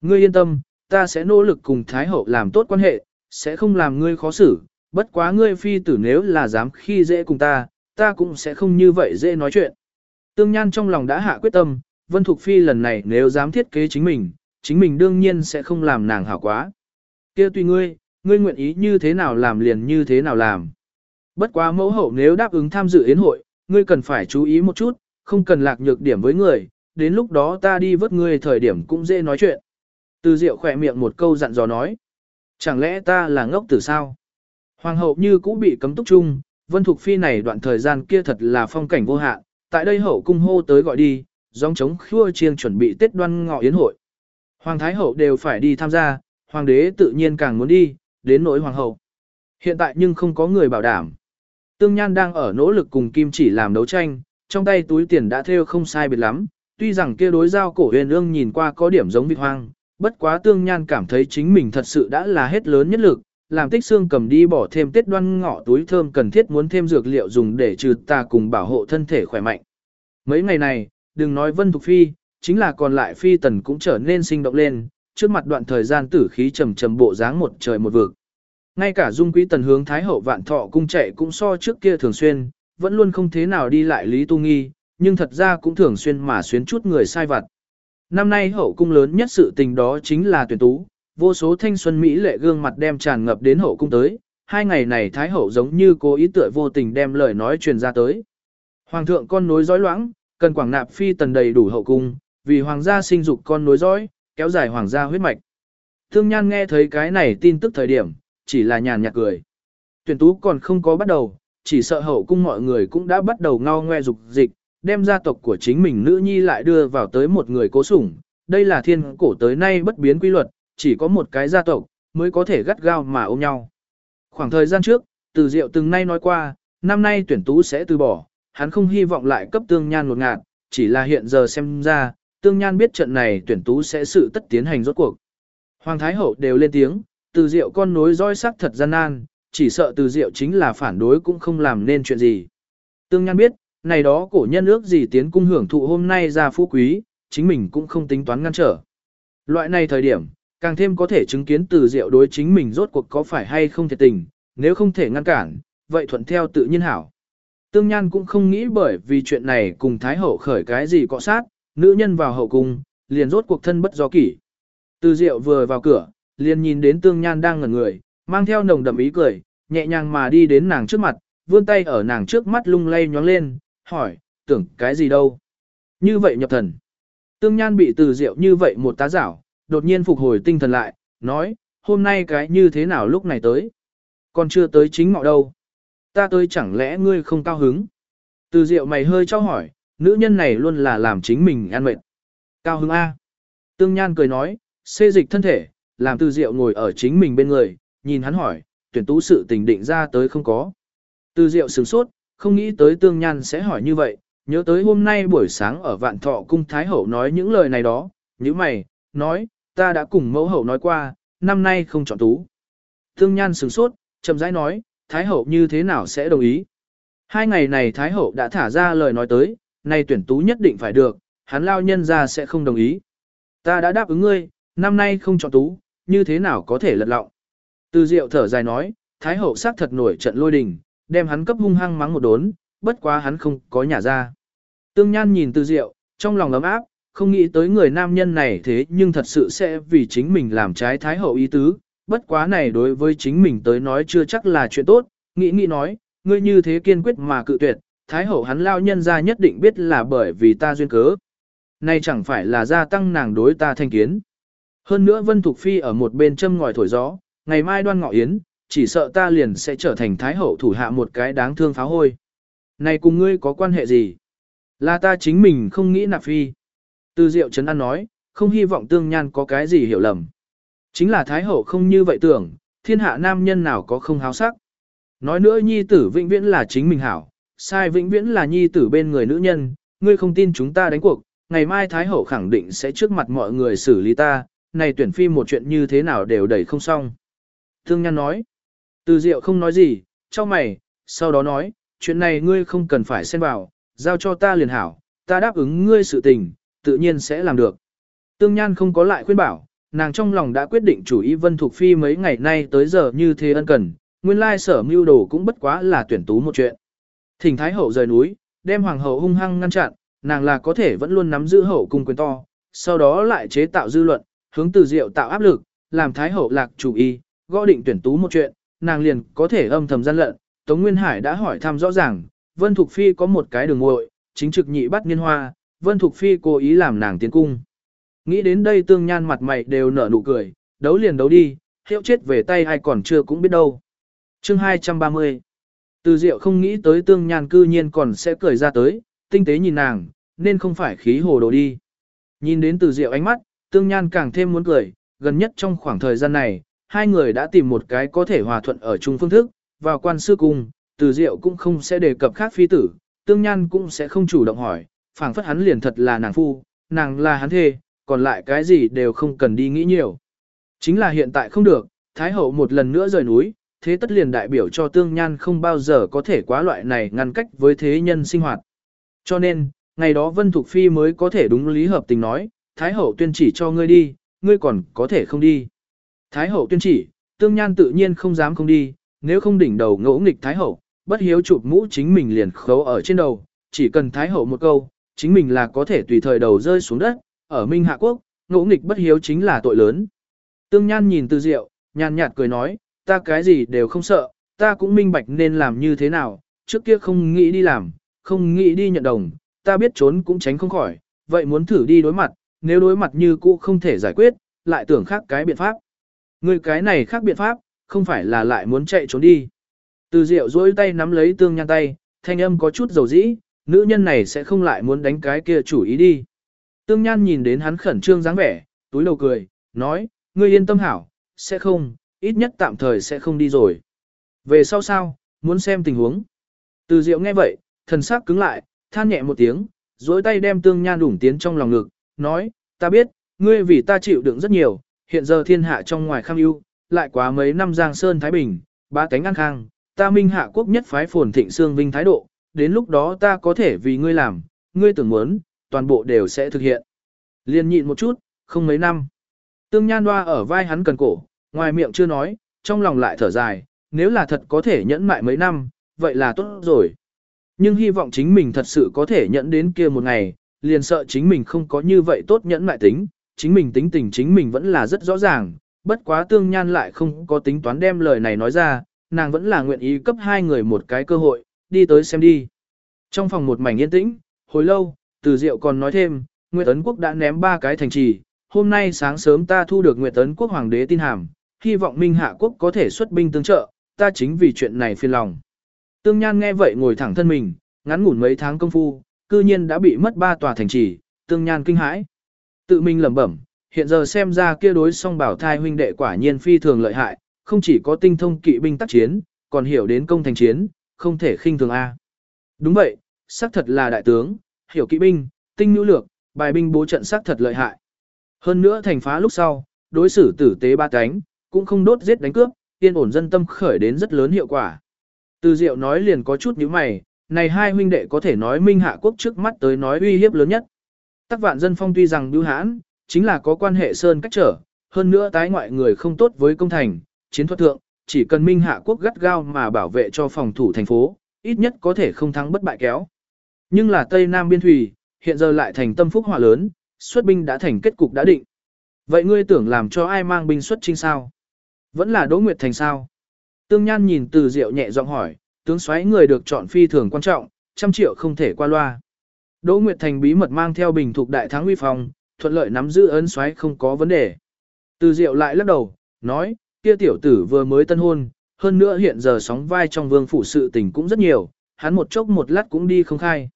Ngươi yên tâm, ta sẽ nỗ lực cùng Thái Hậu làm tốt quan hệ, sẽ không làm ngươi khó xử, bất quá ngươi phi tử nếu là dám khi dễ cùng ta, ta cũng sẽ không như vậy dễ nói chuyện. Tương Nhan trong lòng đã hạ quyết tâm, Vân Thục Phi lần này nếu dám thiết kế chính mình, chính mình đương nhiên sẽ không làm nàng hảo quá. kia tùy ngươi, ngươi nguyện ý như thế nào làm liền như thế nào làm. Bất quá mẫu hậu nếu đáp ứng tham dự yến hội, ngươi cần phải chú ý một chút, không cần lạc nhược điểm với người, đến lúc đó ta đi vớt ngươi thời điểm cũng dễ nói chuyện. Từ diệu khỏe miệng một câu dặn dò nói. Chẳng lẽ ta là ngốc từ sao? Hoàng hậu như cũ bị cấm túc chung, vân thục phi này đoạn thời gian kia thật là phong cảnh vô hạn. Tại đây hậu cung hô tới gọi đi, dòng chống khua chiêng chuẩn bị tết đoan ngọ yến hội. Hoàng Thái Hậu đều phải đi tham gia, Hoàng đế tự nhiên càng muốn đi, đến nỗi Hoàng Hậu. Hiện tại nhưng không có người bảo đảm. Tương Nhan đang ở nỗ lực cùng Kim chỉ làm đấu tranh, trong tay túi tiền đã theo không sai biệt lắm, tuy rằng kia đối giao cổ huyền ương nhìn qua có điểm giống vịt hoang, bất quá Tương Nhan cảm thấy chính mình thật sự đã là hết lớn nhất lực, làm tích xương cầm đi bỏ thêm tết đoan ngọ túi thơm cần thiết muốn thêm dược liệu dùng để trừ tà cùng bảo hộ thân thể khỏe mạnh. Mấy ngày này, đừng nói Vân Thục Phi, chính là còn lại phi tần cũng trở nên sinh động lên, trước mặt đoạn thời gian tử khí trầm trầm bộ dáng một trời một vực. Ngay cả dung quý tần hướng Thái Hậu vạn thọ cung chạy cũng so trước kia thường xuyên, vẫn luôn không thế nào đi lại Lý Tu Nghi, nhưng thật ra cũng thường xuyên mà xuyến chút người sai vặt. năm nay hậu cung lớn nhất sự tình đó chính là tuyển tú, vô số thanh xuân Mỹ lệ gương mặt đem tràn ngập đến hậu cung tới, hai ngày này Thái Hậu giống như cố ý tựa vô tình đem lời nói truyền ra tới. Hoàng thượng con nối dõi loãng, cần quảng nạp phi tần đầy đủ hậu cung, vì hoàng gia sinh dục con nối dõi, kéo dài hoàng gia huyết mạch. Thương Nhan nghe thấy cái này tin tức thời điểm, chỉ là nhàn nhạt cười. Tuyển tú còn không có bắt đầu, chỉ sợ hậu cung mọi người cũng đã bắt đầu ngao ngoe dục dịch, đem gia tộc của chính mình nữ nhi lại đưa vào tới một người cố sủng. Đây là thiên cổ tới nay bất biến quy luật, chỉ có một cái gia tộc, mới có thể gắt gao mà ôm nhau. Khoảng thời gian trước, từ diệu từng nay nói qua, năm nay tuyển tú sẽ từ bỏ, hắn không hy vọng lại cấp tương nhan một ngạt, chỉ là hiện giờ xem ra, tương nhan biết trận này tuyển tú sẽ sự tất tiến hành rốt cuộc. Hoàng Thái Hậu đều lên tiếng, từ diệu con nối roi sắc thật gian nan, chỉ sợ từ diệu chính là phản đối cũng không làm nên chuyện gì. Tương nhan biết, này đó cổ nhân ước gì tiến cung hưởng thụ hôm nay ra phú quý, chính mình cũng không tính toán ngăn trở. Loại này thời điểm, càng thêm có thể chứng kiến từ diệu đối chính mình rốt cuộc có phải hay không thiệt tình, nếu không thể ngăn cản, vậy thuận theo tự nhiên hảo. Tương Nhan cũng không nghĩ bởi vì chuyện này cùng Thái Hậu khởi cái gì cọ sát, nữ nhân vào hậu cung, liền rốt cuộc thân bất do kỷ. Từ Diệu vừa vào cửa, liền nhìn đến Tương Nhan đang ngẩn người, mang theo nồng đậm ý cười, nhẹ nhàng mà đi đến nàng trước mặt, vươn tay ở nàng trước mắt lung lay nhóng lên, hỏi, tưởng cái gì đâu. Như vậy nhập thần. Tương Nhan bị Từ Diệu như vậy một tá giảo, đột nhiên phục hồi tinh thần lại, nói, hôm nay cái như thế nào lúc này tới. Còn chưa tới chính ngọ đâu. Ta tới chẳng lẽ ngươi không cao hứng? Từ Diệu mày hơi cho hỏi, nữ nhân này luôn là làm chính mình ăn mệt. Cao hứng A. Tương Nhan cười nói, xê dịch thân thể, làm từ Diệu ngồi ở chính mình bên người, nhìn hắn hỏi, tuyển tú sự tình định ra tới không có. Từ Diệu sửng sốt, không nghĩ tới Tương Nhan sẽ hỏi như vậy, nhớ tới hôm nay buổi sáng ở Vạn Thọ Cung Thái Hậu nói những lời này đó, như mày, nói, ta đã cùng mẫu hậu nói qua, năm nay không chọn tú. Tương Nhan sửng sốt, chậm rãi nói, Thái Hậu như thế nào sẽ đồng ý. Hai ngày này Thái Hậu đã thả ra lời nói tới, nay tuyển tú nhất định phải được, hắn lao nhân ra sẽ không đồng ý. Ta đã đáp ứng ngươi, năm nay không chọn tú, như thế nào có thể lật lọng. Từ Diệu thở dài nói, Thái Hậu xác thật nổi trận lôi đình, đem hắn cấp hung hăng mắng một đốn, bất quá hắn không có nhà ra. Tương Nhan nhìn Từ Diệu, trong lòng ấm áp, không nghĩ tới người nam nhân này thế nhưng thật sự sẽ vì chính mình làm trái Thái Hậu ý tứ, bất quá này đối với chính mình tới nói chưa chắc là chuyện tốt, nghĩ nghĩ nói, ngươi như thế kiên quyết mà cự tuyệt, Thái Hậu hắn lao nhân ra nhất định biết là bởi vì ta duyên cớ. Này chẳng phải là gia tăng nàng đối ta thanh kiến. Hơn nữa Vân Thục Phi ở một bên châm ngòi thổi gió, ngày mai đoan ngọ yến, chỉ sợ ta liền sẽ trở thành Thái Hậu thủ hạ một cái đáng thương pháo hôi. Này cùng ngươi có quan hệ gì? Là ta chính mình không nghĩ nạp phi. Từ Diệu Trấn An nói, không hy vọng tương nhan có cái gì hiểu lầm. Chính là Thái Hậu không như vậy tưởng, thiên hạ nam nhân nào có không háo sắc. Nói nữa nhi tử vĩnh viễn là chính mình hảo, sai vĩnh viễn là nhi tử bên người nữ nhân, ngươi không tin chúng ta đánh cuộc, ngày mai Thái Hậu khẳng định sẽ trước mặt mọi người xử lý ta, này tuyển phi một chuyện như thế nào đều đẩy không xong. Thương Nhan nói, từ diệu không nói gì, cho mày, sau đó nói, chuyện này ngươi không cần phải xen vào, giao cho ta liền hảo, ta đáp ứng ngươi sự tình, tự nhiên sẽ làm được. Tương Nhan không có lại khuyên bảo, nàng trong lòng đã quyết định chủ ý Vân Thục Phi mấy ngày nay tới giờ như thế ân cần, nguyên lai sở mưu đồ cũng bất quá là tuyển tú một chuyện. Thỉnh Thái Hậu rời núi, đem Hoàng hậu hung hăng ngăn chặn, nàng là có thể vẫn luôn nắm giữ hậu cung quyền to, sau đó lại chế tạo dư luận, hướng từ diệu tạo áp lực, làm Thái Hậu lạc chủ ý, gõ định tuyển tú một chuyện, nàng liền có thể âm thầm gian lận. Tống Nguyên Hải đã hỏi thăm rõ ràng, Vân Thục Phi có một cái đường muội, chính trực nhị bắt niên hoa, Vân Thục Phi cố ý làm nàng tiến cung. Nghĩ đến đây tương nhan mặt mày đều nở nụ cười, đấu liền đấu đi, hiệu chết về tay ai còn chưa cũng biết đâu. chương 230 Từ diệu không nghĩ tới tương nhan cư nhiên còn sẽ cười ra tới, tinh tế nhìn nàng, nên không phải khí hồ đồ đi. Nhìn đến từ diệu ánh mắt, tương nhan càng thêm muốn cười, gần nhất trong khoảng thời gian này, hai người đã tìm một cái có thể hòa thuận ở chung phương thức, vào quan sư cung, từ diệu cũng không sẽ đề cập khác phi tử, tương nhan cũng sẽ không chủ động hỏi, phảng phất hắn liền thật là nàng phu, nàng là hắn thê, còn lại cái gì đều không cần đi nghĩ nhiều. Chính là hiện tại không được, Thái Hậu một lần nữa rời núi, thế tất liền đại biểu cho tương nhan không bao giờ có thể quá loại này ngăn cách với thế nhân sinh hoạt. Cho nên, ngày đó Vân Thục Phi mới có thể đúng lý hợp tình nói, Thái Hậu tuyên chỉ cho ngươi đi, ngươi còn có thể không đi. Thái Hậu tuyên chỉ, tương nhan tự nhiên không dám không đi, nếu không đỉnh đầu ngỗ nghịch Thái Hậu, bất hiếu chụp mũ chính mình liền khấu ở trên đầu, chỉ cần Thái Hậu một câu, chính mình là có thể tùy thời đầu rơi xuống đất, ở Minh Hạ Quốc, ngỗ nghịch bất hiếu chính là tội lớn. Tương Nhan nhìn Từ Diệu, nhàn nhạt cười nói, ta cái gì đều không sợ, ta cũng minh bạch nên làm như thế nào, trước kia không nghĩ đi làm, không nghĩ đi nhận đồng, ta biết trốn cũng tránh không khỏi, vậy muốn thử đi đối mặt, nếu đối mặt như cũ không thể giải quyết, lại tưởng khác cái biện pháp. Người cái này khác biện pháp, không phải là lại muốn chạy trốn đi. Từ Diệu duỗi tay nắm lấy Tương Nhan tay, thanh âm có chút dầu dĩ, nữ nhân này sẽ không lại muốn đánh cái kia chủ ý đi. Tương Nhan nhìn đến hắn khẩn trương dáng vẻ, túi đầu cười, nói, ngươi yên tâm hảo, sẽ không, ít nhất tạm thời sẽ không đi rồi. Về sau sao, muốn xem tình huống. Từ Diệu nghe vậy, thần sắc cứng lại, than nhẹ một tiếng, dối tay đem Tương Nhan đủng tiến trong lòng ngực, nói, ta biết, ngươi vì ta chịu đựng rất nhiều, hiện giờ thiên hạ trong ngoài kham ưu, lại quá mấy năm Giang Sơn Thái Bình, ba cánh an khang, ta minh hạ quốc nhất phái phồn thịnh xương vinh thái độ, đến lúc đó ta có thể vì ngươi làm, ngươi tưởng muốn, toàn bộ đều sẽ thực hiện. Liên nhịn một chút, không mấy năm. Tương Nhan Hoa ở vai hắn cần cổ, ngoài miệng chưa nói, trong lòng lại thở dài, nếu là thật có thể nhẫn mại mấy năm, vậy là tốt rồi. Nhưng hy vọng chính mình thật sự có thể nhẫn đến kia một ngày, liền sợ chính mình không có như vậy tốt nhẫn mại tính, chính mình tính tình chính mình vẫn là rất rõ ràng, bất quá tương nhan lại không có tính toán đem lời này nói ra, nàng vẫn là nguyện ý cấp hai người một cái cơ hội, đi tới xem đi. Trong phòng một mảnh yên tĩnh, hồi lâu, từ diệu còn nói thêm, Nguyệt Ấn Quốc đã ném ba cái thành trì, hôm nay sáng sớm ta thu được Nguyệt Ấn Quốc Hoàng đế tin hàm, hy vọng Minh Hạ Quốc có thể xuất binh tương trợ, ta chính vì chuyện này phiền lòng. Tương Nhan nghe vậy ngồi thẳng thân mình, ngắn ngủn mấy tháng công phu, cư nhiên đã bị mất ba tòa thành trì, Tương Nhan kinh hãi. Tự mình lẩm bẩm, hiện giờ xem ra kia đối song bảo thai huynh đệ quả nhiên phi thường lợi hại, không chỉ có tinh thông kỵ binh tác chiến, còn hiểu đến công thành chiến, không thể khinh thường A. Đúng vậy, xác thật là đại tướng, hiểu kỵ binh, tinh nhu lược, bài binh bố trận sắc thật lợi hại. Hơn nữa thành phá lúc sau, đối xử tử tế ba cánh, cũng không đốt giết đánh cướp, yên ổn dân tâm khởi đến rất lớn hiệu quả. Từ Diệu nói liền có chút nhíu mày, này hai huynh đệ có thể nói minh hạ quốc trước mắt tới nói uy hiếp lớn nhất. Tắc vạn dân phong tuy rằng bưu hãn, chính là có quan hệ sơn cách trở, hơn nữa tái ngoại người không tốt với công thành, chiến thuật thượng, chỉ cần minh hạ quốc gắt gao mà bảo vệ cho phòng thủ thành phố, ít nhất có thể không thắng bất bại kéo. Nhưng là Tây Nam Biên Thủy, hiện giờ lại thành tâm phúc hỏa lớn, xuất binh đã thành kết cục đã định. Vậy ngươi tưởng làm cho ai mang binh xuất chinh sao? Vẫn là Đỗ Nguyệt Thành sao? Tương Nhan nhìn từ diệu nhẹ giọng hỏi, tướng xoáy người được chọn phi thường quan trọng, trăm triệu không thể qua loa. Đỗ Nguyệt Thành bí mật mang theo bình thuộc đại thắng uy phong, thuận lợi nắm giữ ấn xoáy không có vấn đề. Từ diệu lại lắc đầu, nói, kia tiểu tử vừa mới tân hôn, hơn nữa hiện giờ sóng vai trong vương phủ sự tình cũng rất nhiều, hắn một chốc một lát cũng đi không khai.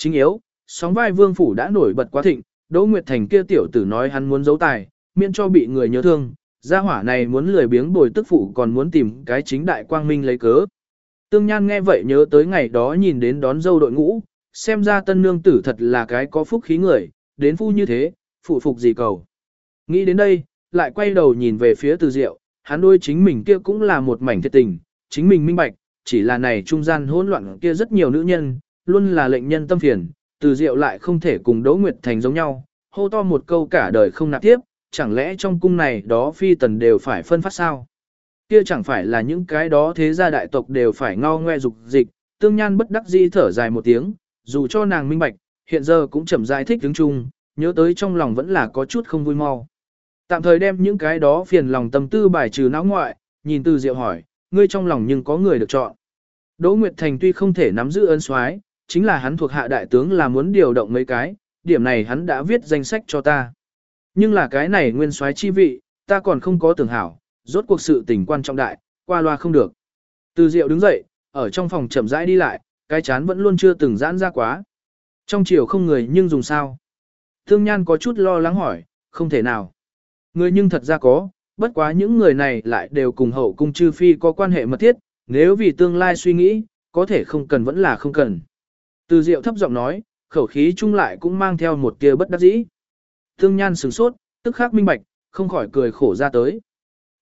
Chính yếu, sóng vai vương phủ đã nổi bật quá thịnh, Đỗ Nguyệt Thành kia tiểu tử nói hắn muốn giấu tài, miễn cho bị người nhớ thương, gia hỏa này muốn lười biếng bồi tức phụ còn muốn tìm cái chính đại quang minh lấy cớ. Tương Nhan nghe vậy nhớ tới ngày đó nhìn đến đón dâu đội ngũ, xem ra tân nương tử thật là cái có phúc khí người, đến phu như thế, phụ phục gì cầu. Nghĩ đến đây, lại quay đầu nhìn về phía từ diệu, hắn đôi chính mình kia cũng là một mảnh thiệt tình, chính mình minh bạch, chỉ là này trung gian hỗn loạn kia rất nhiều nữ nhân, luôn là lệnh nhân tâm phiền, từ diệu lại không thể cùng Đỗ Nguyệt Thành giống nhau, hô to một câu cả đời không nạp tiếp, chẳng lẽ trong cung này đó phi tần đều phải phân phát sao? Kia chẳng phải là những cái đó thế gia đại tộc đều phải ngao ngoe dục dịch, tương nhan bất đắc dĩ thở dài một tiếng, dù cho nàng minh bạch, hiện giờ cũng chậm giải thích đứng chung, nhớ tới trong lòng vẫn là có chút không vui mau. Tạm thời đem những cái đó phiền lòng tâm tư bài trừ não ngoại, nhìn từ diệu hỏi, ngươi trong lòng nhưng có người được chọn. Đỗ Nguyệt Thành tuy không thể nắm giữ ân soái, chính là hắn thuộc hạ đại tướng là muốn điều động mấy cái, điểm này hắn đã viết danh sách cho ta. Nhưng là cái này nguyên soái chi vị, ta còn không có tưởng hảo, rốt cuộc sự tình quan trọng đại, qua loa không được. Từ Diệu đứng dậy, ở trong phòng chậm rãi đi lại, cái chán vẫn luôn chưa từng giãn ra quá. Trong chiều không người nhưng dùng sao? Thương Nhan có chút lo lắng hỏi, không thể nào. Người nhưng thật ra có, bất quá những người này lại đều cùng hậu cung chư phi có quan hệ mật thiết, nếu vì tương lai suy nghĩ, có thể không cần vẫn là không cần. Từ Diệu thấp giọng nói, khẩu khí chung lại cũng mang theo một tia bất đắc dĩ. Thương Nhan sửng sốt, tức khắc minh bạch, không khỏi cười khổ ra tới.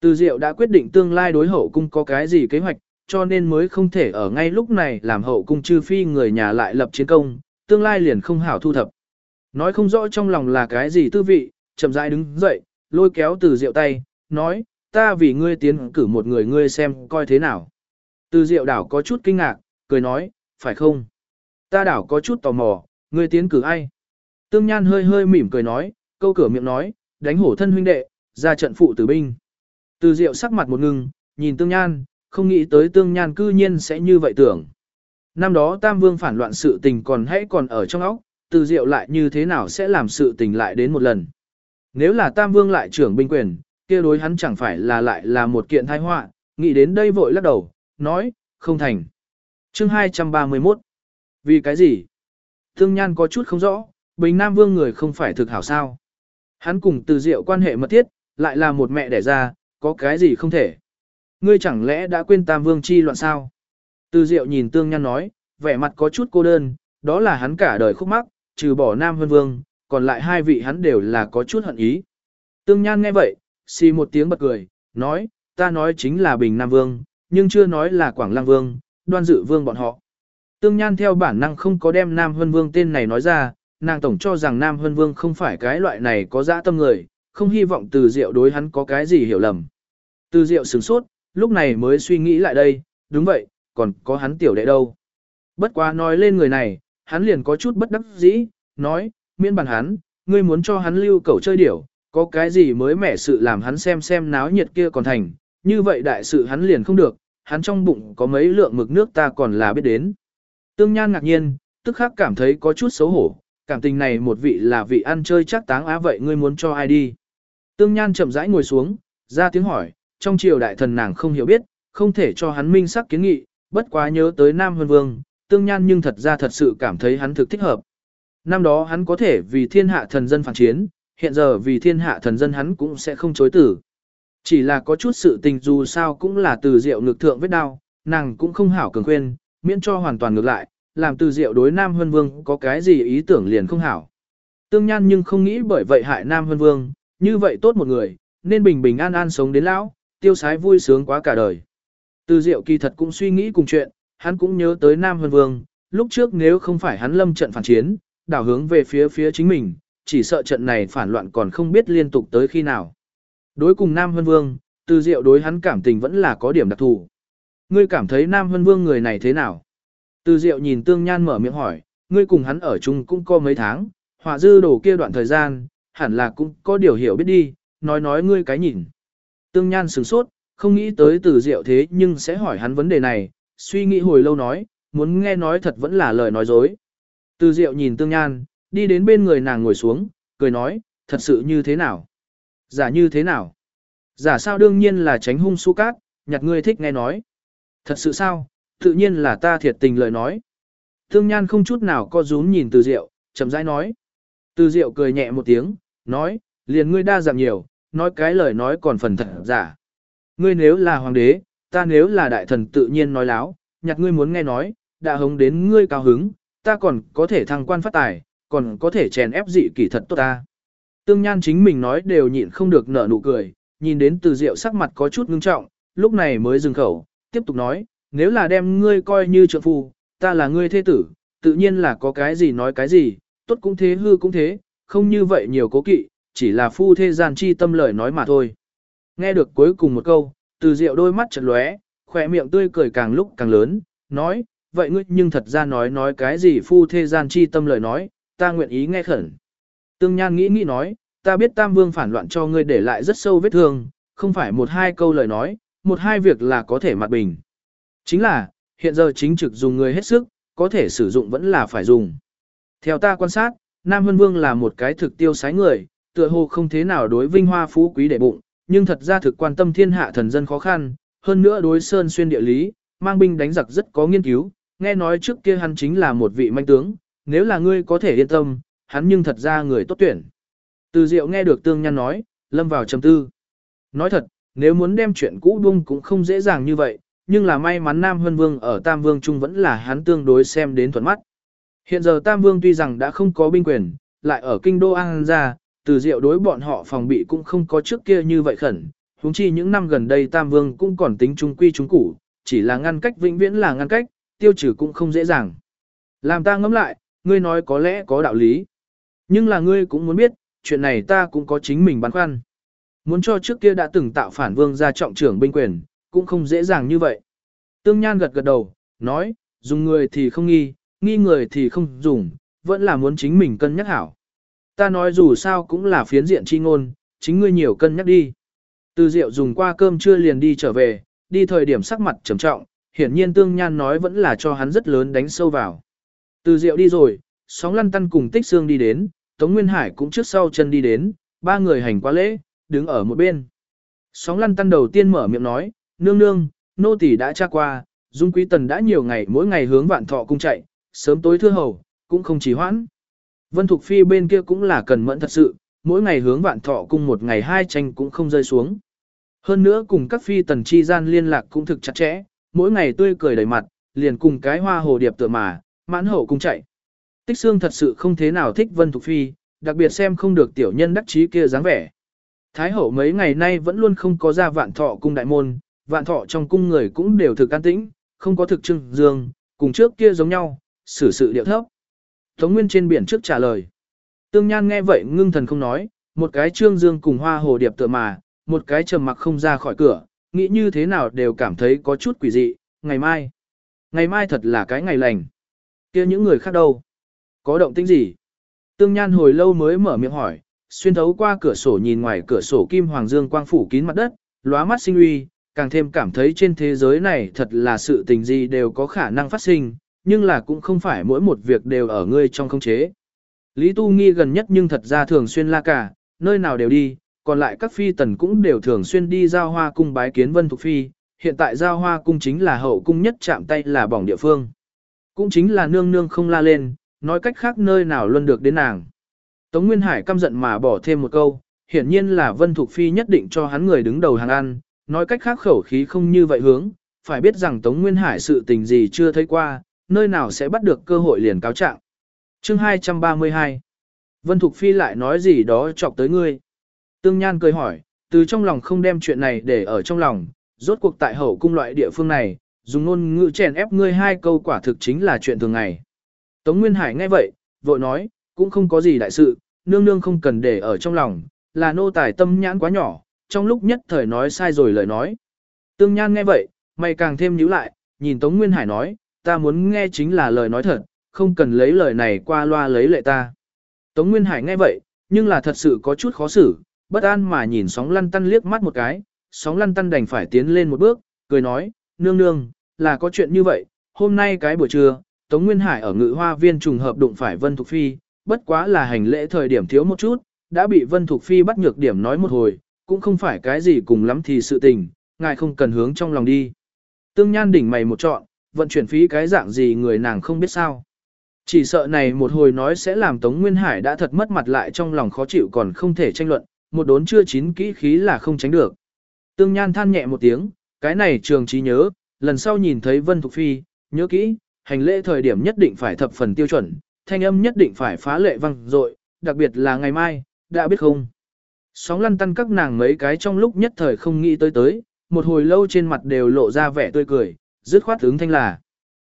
Từ Diệu đã quyết định tương lai đối hậu cung có cái gì kế hoạch, cho nên mới không thể ở ngay lúc này làm hậu cung chư phi người nhà lại lập chiến công, tương lai liền không hảo thu thập. Nói không rõ trong lòng là cái gì tư vị, chậm rãi đứng dậy, lôi kéo từ Diệu tay, nói, ta vì ngươi tiến cử một người ngươi xem coi thế nào. Từ Diệu đảo có chút kinh ngạc, cười nói, phải không? Ta đảo có chút tò mò, ngươi tiến cử ai? Tương Nhan hơi hơi mỉm cười nói, câu cửa miệng nói, đánh hổ thân huynh đệ, ra trận phụ tử binh. Từ Diệu sắc mặt một ngưng, nhìn Tương Nhan, không nghĩ tới Tương Nhan cư nhiên sẽ như vậy tưởng. Năm đó Tam Vương phản loạn sự tình còn hãy còn ở trong óc, Từ Diệu lại như thế nào sẽ làm sự tình lại đến một lần. Nếu là Tam Vương lại trưởng binh quyền, kia đối hắn chẳng phải là lại là một kiện tai họa, nghĩ đến đây vội lắc đầu, nói, không thành. Chương 231 vì cái gì? Thương Nhan có chút không rõ, Bình Nam Vương người không phải thực hảo sao. Hắn cùng từ diệu quan hệ mật thiết, lại là một mẹ đẻ ra, có cái gì không thể. Ngươi chẳng lẽ đã quên Tam Vương chi loạn sao? Từ diệu nhìn Tương Nhan nói, vẻ mặt có chút cô đơn, đó là hắn cả đời khúc mắc, trừ bỏ Nam Vân Vương, còn lại hai vị hắn đều là có chút hận ý. Tương Nhan nghe vậy, xì một tiếng bật cười, nói, ta nói chính là Bình Nam Vương, nhưng chưa nói là Quảng Lăng Vương, đoan dự vương bọn họ. Tương Nhan theo bản năng không có đem Nam Hân Vương tên này nói ra, nàng tổng cho rằng Nam Hân Vương không phải cái loại này có dã tâm người, không hy vọng từ diệu đối hắn có cái gì hiểu lầm. Từ diệu sửng sốt, lúc này mới suy nghĩ lại đây, đúng vậy, còn có hắn tiểu đệ đâu. Bất quá nói lên người này, hắn liền có chút bất đắc dĩ, nói, miễn bàn hắn, ngươi muốn cho hắn lưu cầu chơi điểu, có cái gì mới mẻ sự làm hắn xem xem náo nhiệt kia còn thành, như vậy đại sự hắn liền không được, hắn trong bụng có mấy lượng mực nước ta còn là biết đến. Tương Nhan ngạc nhiên, tức khắc cảm thấy có chút xấu hổ, cảm tình này một vị là vị ăn chơi chắc táng á vậy ngươi muốn cho ai đi. Tương Nhan chậm rãi ngồi xuống, ra tiếng hỏi, trong triều đại thần nàng không hiểu biết, không thể cho hắn minh sắc kiến nghị, bất quá nhớ tới Nam Hân Vương, Tương Nhan nhưng thật ra thật sự cảm thấy hắn thực thích hợp. Năm đó hắn có thể vì thiên hạ thần dân phản chiến, hiện giờ vì thiên hạ thần dân hắn cũng sẽ không chối tử. Chỉ là có chút sự tình dù sao cũng là từ diệu ngược thượng vết đau, nàng cũng không hảo cường khuyên, miễn cho hoàn toàn ngược lại, làm từ diệu đối Nam Hân Vương có cái gì ý tưởng liền không hảo. Tương Nhan nhưng không nghĩ bởi vậy hại Nam Hân Vương, như vậy tốt một người, nên bình bình an an sống đến lão, tiêu sái vui sướng quá cả đời. Từ diệu kỳ thật cũng suy nghĩ cùng chuyện, hắn cũng nhớ tới Nam Hân Vương, lúc trước nếu không phải hắn lâm trận phản chiến, đảo hướng về phía phía chính mình, chỉ sợ trận này phản loạn còn không biết liên tục tới khi nào. Đối cùng Nam Hân Vương, từ diệu đối hắn cảm tình vẫn là có điểm đặc thù. Ngươi cảm thấy Nam Hân Vương người này thế nào? Từ diệu nhìn tương nhan mở miệng hỏi, ngươi cùng hắn ở chung cũng có mấy tháng, họa dư đổ kia đoạn thời gian, hẳn là cũng có điều hiểu biết đi, nói nói ngươi cái nhìn. Tương nhan sửng sốt, không nghĩ tới từ diệu thế nhưng sẽ hỏi hắn vấn đề này, suy nghĩ hồi lâu nói, muốn nghe nói thật vẫn là lời nói dối. Từ diệu nhìn tương nhan, đi đến bên người nàng ngồi xuống, cười nói, thật sự như thế nào? Giả như thế nào? Giả sao đương nhiên là tránh hung su cát, nhặt ngươi thích nghe nói. Thật sự sao? Tự nhiên là ta thiệt tình lời nói. Thương nhan không chút nào co rúm nhìn từ diệu, chậm rãi nói. Từ diệu cười nhẹ một tiếng, nói, liền ngươi đa dạng nhiều, nói cái lời nói còn phần thật giả. Ngươi nếu là hoàng đế, ta nếu là đại thần tự nhiên nói láo, nhặt ngươi muốn nghe nói, đã hống đến ngươi cao hứng, ta còn có thể thăng quan phát tài, còn có thể chèn ép dị kỷ thật tốt ta. Tương Nhan chính mình nói đều nhịn không được nở nụ cười, nhìn đến từ diệu sắc mặt có chút ngưng trọng, lúc này mới dừng khẩu, tiếp tục nói, nếu là đem ngươi coi như trượng phu, ta là ngươi thế tử, tự nhiên là có cái gì nói cái gì, tốt cũng thế hư cũng thế, không như vậy nhiều cố kỵ, chỉ là phu thế gian chi tâm lời nói mà thôi. Nghe được cuối cùng một câu, từ rượu đôi mắt chật lóe, khỏe miệng tươi cười càng lúc càng lớn, nói, vậy ngươi nhưng thật ra nói nói cái gì phu thế gian chi tâm lời nói, ta nguyện ý nghe khẩn. Tương Nhan nghĩ nghĩ nói, ta biết Tam Vương phản loạn cho ngươi để lại rất sâu vết thương, không phải một hai câu lời nói, một hai việc là có thể mặt bình. Chính là, hiện giờ chính trực dùng người hết sức, có thể sử dụng vẫn là phải dùng. Theo ta quan sát, Nam Hân Vương là một cái thực tiêu sái người, tựa hồ không thế nào đối vinh hoa phú quý để bụng, nhưng thật ra thực quan tâm thiên hạ thần dân khó khăn, hơn nữa đối sơn xuyên địa lý, mang binh đánh giặc rất có nghiên cứu, nghe nói trước kia hắn chính là một vị manh tướng, nếu là ngươi có thể yên tâm, hắn nhưng thật ra người tốt tuyển. Từ Diệu nghe được Tương Nhan nói, lâm vào trầm tư. Nói thật, nếu muốn đem chuyện cũ buông cũng không dễ dàng như vậy, nhưng là may mắn Nam Hân Vương ở Tam Vương Trung vẫn là hắn tương đối xem đến thuận mắt. Hiện giờ Tam Vương tuy rằng đã không có binh quyền, lại ở kinh đô An ra, từ Diệu đối bọn họ phòng bị cũng không có trước kia như vậy khẩn. huống chi những năm gần đây Tam Vương cũng còn tính trung quy trung củ, chỉ là ngăn cách vĩnh viễn là ngăn cách, tiêu trừ cũng không dễ dàng. Làm ta ngẫm lại, ngươi nói có lẽ có đạo lý. Nhưng là ngươi cũng muốn biết, chuyện này ta cũng có chính mình băn khoăn. Muốn cho trước kia đã từng tạo phản vương ra trọng trưởng binh quyền, cũng không dễ dàng như vậy. Tương Nhan gật gật đầu, nói, dùng người thì không nghi, nghi người thì không dùng, vẫn là muốn chính mình cân nhắc hảo. Ta nói dù sao cũng là phiến diện chi ngôn, chính ngươi nhiều cân nhắc đi. Từ Diệu dùng qua cơm trưa liền đi trở về, đi thời điểm sắc mặt trầm trọng, hiển nhiên Tương Nhan nói vẫn là cho hắn rất lớn đánh sâu vào. Từ Diệu đi rồi, sóng lăn tăn cùng Tích Xương đi đến, Tống Nguyên Hải cũng trước sau chân đi đến, ba người hành quá lễ, đứng ở một bên. Sóng lăn tăn đầu tiên mở miệng nói, nương nương, nô tỳ đã tra qua, Dung Quý Tần đã nhiều ngày mỗi ngày hướng vạn thọ cung chạy, sớm tối thưa hầu, cũng không chỉ hoãn. Vân Thục Phi bên kia cũng là cần mẫn thật sự, mỗi ngày hướng vạn thọ cung một ngày hai tranh cũng không rơi xuống. Hơn nữa cùng các phi tần chi gian liên lạc cũng thực chặt chẽ, mỗi ngày tươi cười đầy mặt, liền cùng cái hoa hồ điệp tựa mà, mãn hậu cung chạy. Tích xương thật sự không thế nào thích Vân Thục Phi, đặc biệt xem không được tiểu nhân đắc chí kia dáng vẻ. Thái hậu mấy ngày nay vẫn luôn không có ra vạn thọ cung đại môn, vạn thọ trong cung người cũng đều thực an tĩnh, không có thực trưng dương, cùng trước kia giống nhau, xử sự điệu thấp. Tống Nguyên trên biển trước trả lời. Tương Nhan nghe vậy ngưng thần không nói, một cái trương dương cùng hoa hồ điệp tựa mà, một cái trầm mặc không ra khỏi cửa, nghĩ như thế nào đều cảm thấy có chút quỷ dị, ngày mai. Ngày mai thật là cái ngày lành. kia những người khác đâu? Có động tĩnh gì? Tương Nhan hồi lâu mới mở miệng hỏi, xuyên thấu qua cửa sổ nhìn ngoài cửa sổ kim hoàng dương quang phủ kín mặt đất, lóa mắt sinh uy, càng thêm cảm thấy trên thế giới này thật là sự tình gì đều có khả năng phát sinh, nhưng là cũng không phải mỗi một việc đều ở ngươi trong không chế. Lý Tu Nghi gần nhất nhưng thật ra thường xuyên la cả, nơi nào đều đi, còn lại các phi tần cũng đều thường xuyên đi giao hoa cung bái kiến Vân Thục Phi, hiện tại giao hoa cung chính là hậu cung nhất chạm tay là bỏng địa phương. Cũng chính là nương nương không la lên, nói cách khác nơi nào luôn được đến nàng. Tống Nguyên Hải căm giận mà bỏ thêm một câu, hiển nhiên là Vân Thục Phi nhất định cho hắn người đứng đầu hàng ăn, nói cách khác khẩu khí không như vậy hướng, phải biết rằng Tống Nguyên Hải sự tình gì chưa thấy qua, nơi nào sẽ bắt được cơ hội liền cáo trạng. Chương 232 Vân Thục Phi lại nói gì đó chọc tới ngươi. Tương Nhan cười hỏi, từ trong lòng không đem chuyện này để ở trong lòng, rốt cuộc tại hậu cung loại địa phương này, dùng ngôn ngữ chèn ép ngươi hai câu quả thực chính là chuyện thường ngày. Tống Nguyên Hải nghe vậy, vội nói, cũng không có gì đại sự, nương nương không cần để ở trong lòng, là nô tài tâm nhãn quá nhỏ, trong lúc nhất thời nói sai rồi lời nói. Tương Nhan nghe vậy, mày càng thêm nhíu lại, nhìn Tống Nguyên Hải nói, ta muốn nghe chính là lời nói thật, không cần lấy lời này qua loa lấy lệ ta. Tống Nguyên Hải nghe vậy, nhưng là thật sự có chút khó xử, bất an mà nhìn sóng lăn tăn liếc mắt một cái, sóng lăn tăn đành phải tiến lên một bước, cười nói, nương nương, là có chuyện như vậy, hôm nay cái buổi trưa, Tống Nguyên Hải ở ngự hoa viên trùng hợp đụng phải Vân Thục Phi, bất quá là hành lễ thời điểm thiếu một chút, đã bị Vân Thục Phi bắt nhược điểm nói một hồi, cũng không phải cái gì cùng lắm thì sự tình, ngài không cần hướng trong lòng đi. Tương Nhan đỉnh mày một trọn, vận chuyển phí cái dạng gì người nàng không biết sao. Chỉ sợ này một hồi nói sẽ làm Tống Nguyên Hải đã thật mất mặt lại trong lòng khó chịu còn không thể tranh luận, một đốn chưa chín kỹ khí là không tránh được. Tương Nhan than nhẹ một tiếng, cái này trường trí nhớ, lần sau nhìn thấy Vân Thục Phi, nhớ kỹ, hành lễ thời điểm nhất định phải thập phần tiêu chuẩn, thanh âm nhất định phải phá lệ vang dội, đặc biệt là ngày mai, đã biết không. Sóng lăn tăn các nàng mấy cái trong lúc nhất thời không nghĩ tới tới, một hồi lâu trên mặt đều lộ ra vẻ tươi cười, dứt khoát ứng thanh là.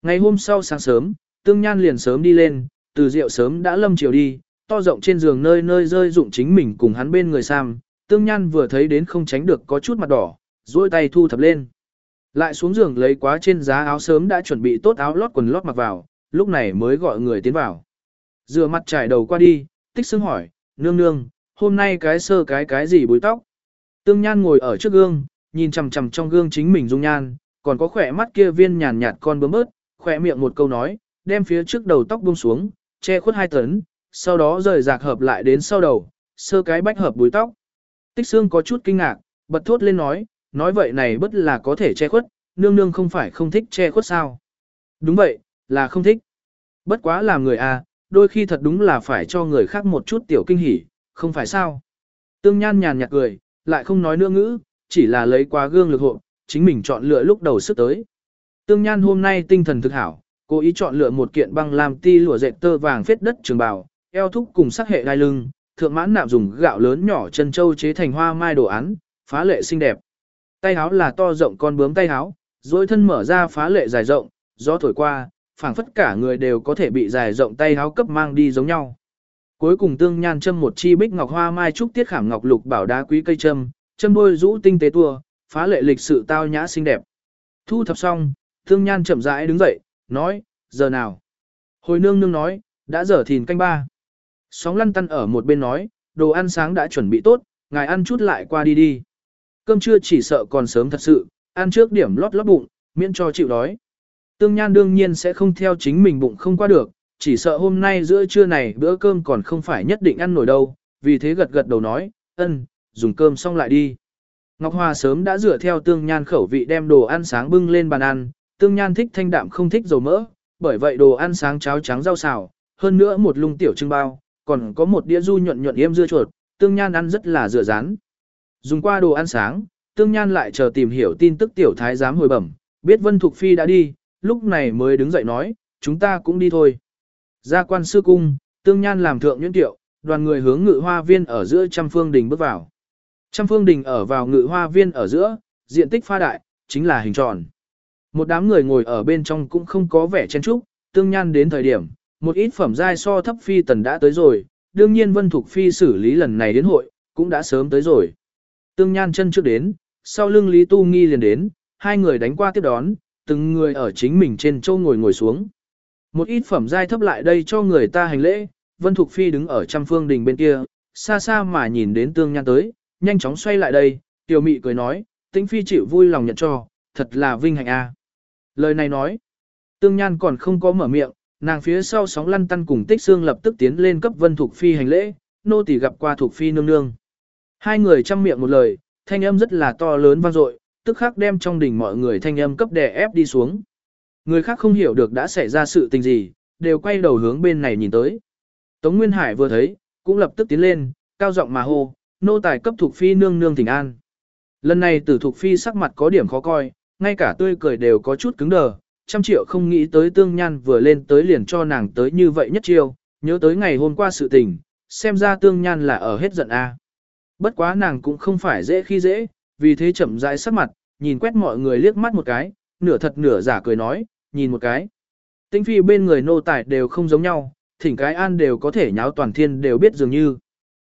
Ngày hôm sau sáng sớm, tương nhan liền sớm đi lên, từ rượu sớm đã lâm chiều đi, to rộng trên giường nơi nơi rơi dụng chính mình cùng hắn bên người Sam, tương nhan vừa thấy đến không tránh được có chút mặt đỏ, duỗi tay thu thập lên. Lại xuống giường lấy quá trên giá áo sớm đã chuẩn bị tốt áo lót quần lót mặc vào, lúc này mới gọi người tiến vào. Rửa mặt trải đầu qua đi, tích xương hỏi, nương nương, hôm nay cái sơ cái cái gì búi tóc. Tương Nhan ngồi ở trước gương, nhìn chằm chằm trong gương chính mình dung nhan, còn có khỏe mắt kia viên nhàn nhạt con bướm bớt, khỏe miệng một câu nói, đem phía trước đầu tóc buông xuống, che khuất hai tấn, sau đó rời rạc hợp lại đến sau đầu, sơ cái bách hợp búi tóc. Tích xương có chút kinh ngạc, bật thốt lên nói, nói vậy này bất là có thể che khuất, nương nương không phải không thích che khuất sao. Đúng vậy, là không thích. Bất quá làm người à, đôi khi thật đúng là phải cho người khác một chút tiểu kinh hỉ, không phải sao. Tương Nhan nhàn nhạt cười, lại không nói nữa ngữ, chỉ là lấy qua gương lực hộ, chính mình chọn lựa lúc đầu sức tới. Tương Nhan hôm nay tinh thần thực hảo, cố ý chọn lựa một kiện băng làm ti lụa dệt tơ vàng phết đất trường bào, eo thúc cùng sắc hệ đai lưng, thượng mãn nạm dùng gạo lớn nhỏ chân châu chế thành hoa mai đồ án, phá lệ xinh đẹp. Tay áo là to rộng con bướm tay áo, rồi thân mở ra phá lệ dài rộng, gió thổi qua, phảng phất cả người đều có thể bị dài rộng tay háo cấp mang đi giống nhau. Cuối cùng tương nhan châm một chi bích ngọc hoa mai trúc tiết khảm ngọc lục bảo đá quý cây châm, châm đôi rũ tinh tế tua, phá lệ lịch sự tao nhã xinh đẹp. Thu thập xong, tương nhan chậm rãi đứng dậy, nói, giờ nào? Hồi nương nương nói, đã giờ thìn canh ba. Sóng lăn tăn ở một bên nói, đồ ăn sáng đã chuẩn bị tốt, ngài ăn chút lại qua đi đi. Cơm trưa chỉ sợ còn sớm thật sự, ăn trước điểm lót lót bụng, miễn cho chịu đói. Tương Nhan đương nhiên sẽ không theo chính mình bụng không qua được, chỉ sợ hôm nay giữa trưa này bữa cơm còn không phải nhất định ăn nổi đâu, vì thế gật gật đầu nói, ân, dùng cơm xong lại đi. Ngọc Hoa sớm đã dựa theo Tương Nhan khẩu vị đem đồ ăn sáng bưng lên bàn ăn, Tương Nhan thích thanh đạm không thích dầu mỡ, bởi vậy đồ ăn sáng cháo trắng rau xào, hơn nữa một lung tiểu trưng bao, còn có một đĩa du nhuận nhuận yêm dưa chuột, Tương Nhan ăn rất là dựa rán. Dùng qua đồ ăn sáng, Tương Nhan lại chờ tìm hiểu tin tức tiểu thái giám hồi bẩm, biết Vân Thục Phi đã đi, lúc này mới đứng dậy nói, chúng ta cũng đi thôi. Ra quan sư cung, Tương Nhan làm thượng nhuyễn tiệu, đoàn người hướng ngự hoa viên ở giữa trăm phương đình bước vào. Trăm phương đình ở vào ngự hoa viên ở giữa, diện tích pha đại, chính là hình tròn. Một đám người ngồi ở bên trong cũng không có vẻ chen trúc tương nhan đến thời điểm, một ít phẩm giai so thấp phi tần đã tới rồi, đương nhiên Vân Thục Phi xử lý lần này đến hội, cũng đã sớm tới rồi. Tương nhan chân trước đến, sau lưng Lý Tu Nghi liền đến, hai người đánh qua tiếp đón, từng người ở chính mình trên châu ngồi ngồi xuống. Một ít phẩm giai thấp lại đây cho người ta hành lễ, Vân Thục Phi đứng ở trăm phương đình bên kia, xa xa mà nhìn đến tương nhan tới, nhanh chóng xoay lại đây, tiểu mị cười nói, tĩnh Phi chịu vui lòng nhận cho, thật là vinh hạnh a. Lời này nói, tương nhan còn không có mở miệng, nàng phía sau sóng lăn tăn cùng tích xương lập tức tiến lên cấp Vân Thục Phi hành lễ, nô tỳ gặp qua Thục Phi nương nương. Hai người chăm miệng một lời, thanh âm rất là to lớn vang dội, tức khắc đem trong đỉnh mọi người thanh âm cấp đè ép đi xuống. Người khác không hiểu được đã xảy ra sự tình gì, đều quay đầu hướng bên này nhìn tới. Tống Nguyên Hải vừa thấy, cũng lập tức tiến lên, cao giọng mà hô, nô tài cấp thuộc phi nương nương thỉnh an. Lần này tử thuộc phi sắc mặt có điểm khó coi, ngay cả tươi cười đều có chút cứng đờ, trăm triệu không nghĩ tới tương nhan vừa lên tới liền cho nàng tới như vậy nhất chiêu, nhớ tới ngày hôm qua sự tình, xem ra tương nhan là ở hết giận a. Bất quá nàng cũng không phải dễ khi dễ, vì thế chậm rãi sắc mặt, nhìn quét mọi người liếc mắt một cái, nửa thật nửa giả cười nói, nhìn một cái. Tinh phi bên người nô tài đều không giống nhau, thỉnh cái an đều có thể nháo toàn thiên đều biết dường như.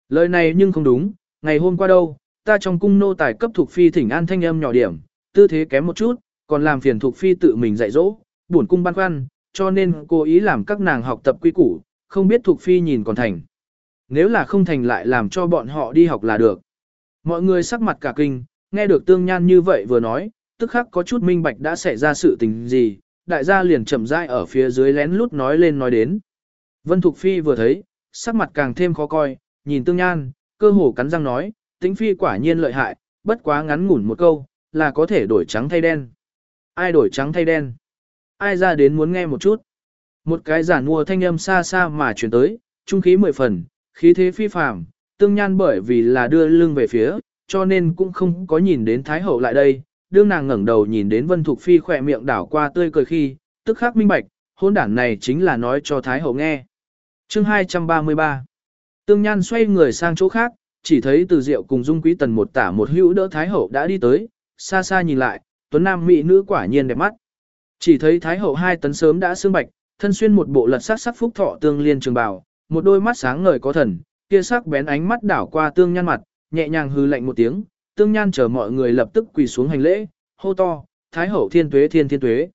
Lời này nhưng không đúng, ngày hôm qua đâu, ta trong cung nô tài cấp thuộc phi thỉnh an thanh âm nhỏ điểm, tư thế kém một chút, còn làm phiền thuộc phi tự mình dạy dỗ, buồn cung băn khoăn, cho nên cố ý làm các nàng học tập quy củ, không biết thuộc phi nhìn còn thành. Nếu là không thành lại làm cho bọn họ đi học là được. Mọi người sắc mặt cả kinh, nghe được tương nhan như vậy vừa nói, tức khắc có chút minh bạch đã xảy ra sự tình gì, đại gia liền chậm rãi ở phía dưới lén lút nói lên nói đến. Vân Thục Phi vừa thấy, sắc mặt càng thêm khó coi, nhìn tương nhan, cơ hồ cắn răng nói, tính Phi quả nhiên lợi hại, bất quá ngắn ngủn một câu, là có thể đổi trắng thay đen. Ai đổi trắng thay đen? Ai ra đến muốn nghe một chút? Một cái giả mua thanh âm xa xa mà chuyển tới, trung khí mười phần, khí thế phi phàm, tương nhan bởi vì là đưa lưng về phía, cho nên cũng không có nhìn đến Thái Hậu lại đây. Đương nàng ngẩng đầu nhìn đến Vân Thục Phi khỏe miệng đảo qua tươi cười khi, tức khắc minh bạch, hôn đản này chính là nói cho Thái Hậu nghe. Chương 233 Tương Nhan xoay người sang chỗ khác, chỉ thấy từ diệu cùng Dung Quý Tần một tả một hữu đỡ Thái Hậu đã đi tới, xa xa nhìn lại, tuấn nam mỹ nữ quả nhiên đẹp mắt. Chỉ thấy Thái Hậu hai tấn sớm đã xương bạch, thân xuyên một bộ lật sắc sắc phúc thọ tương liên trường bào, một đôi mắt sáng ngời có thần, kia sắc bén ánh mắt đảo qua Tương Nhan mặt, nhẹ nhàng hư lạnh một tiếng, Tương Nhan chờ mọi người lập tức quỳ xuống hành lễ, hô to, Thái Hậu thiên tuế thiên thiên tuế.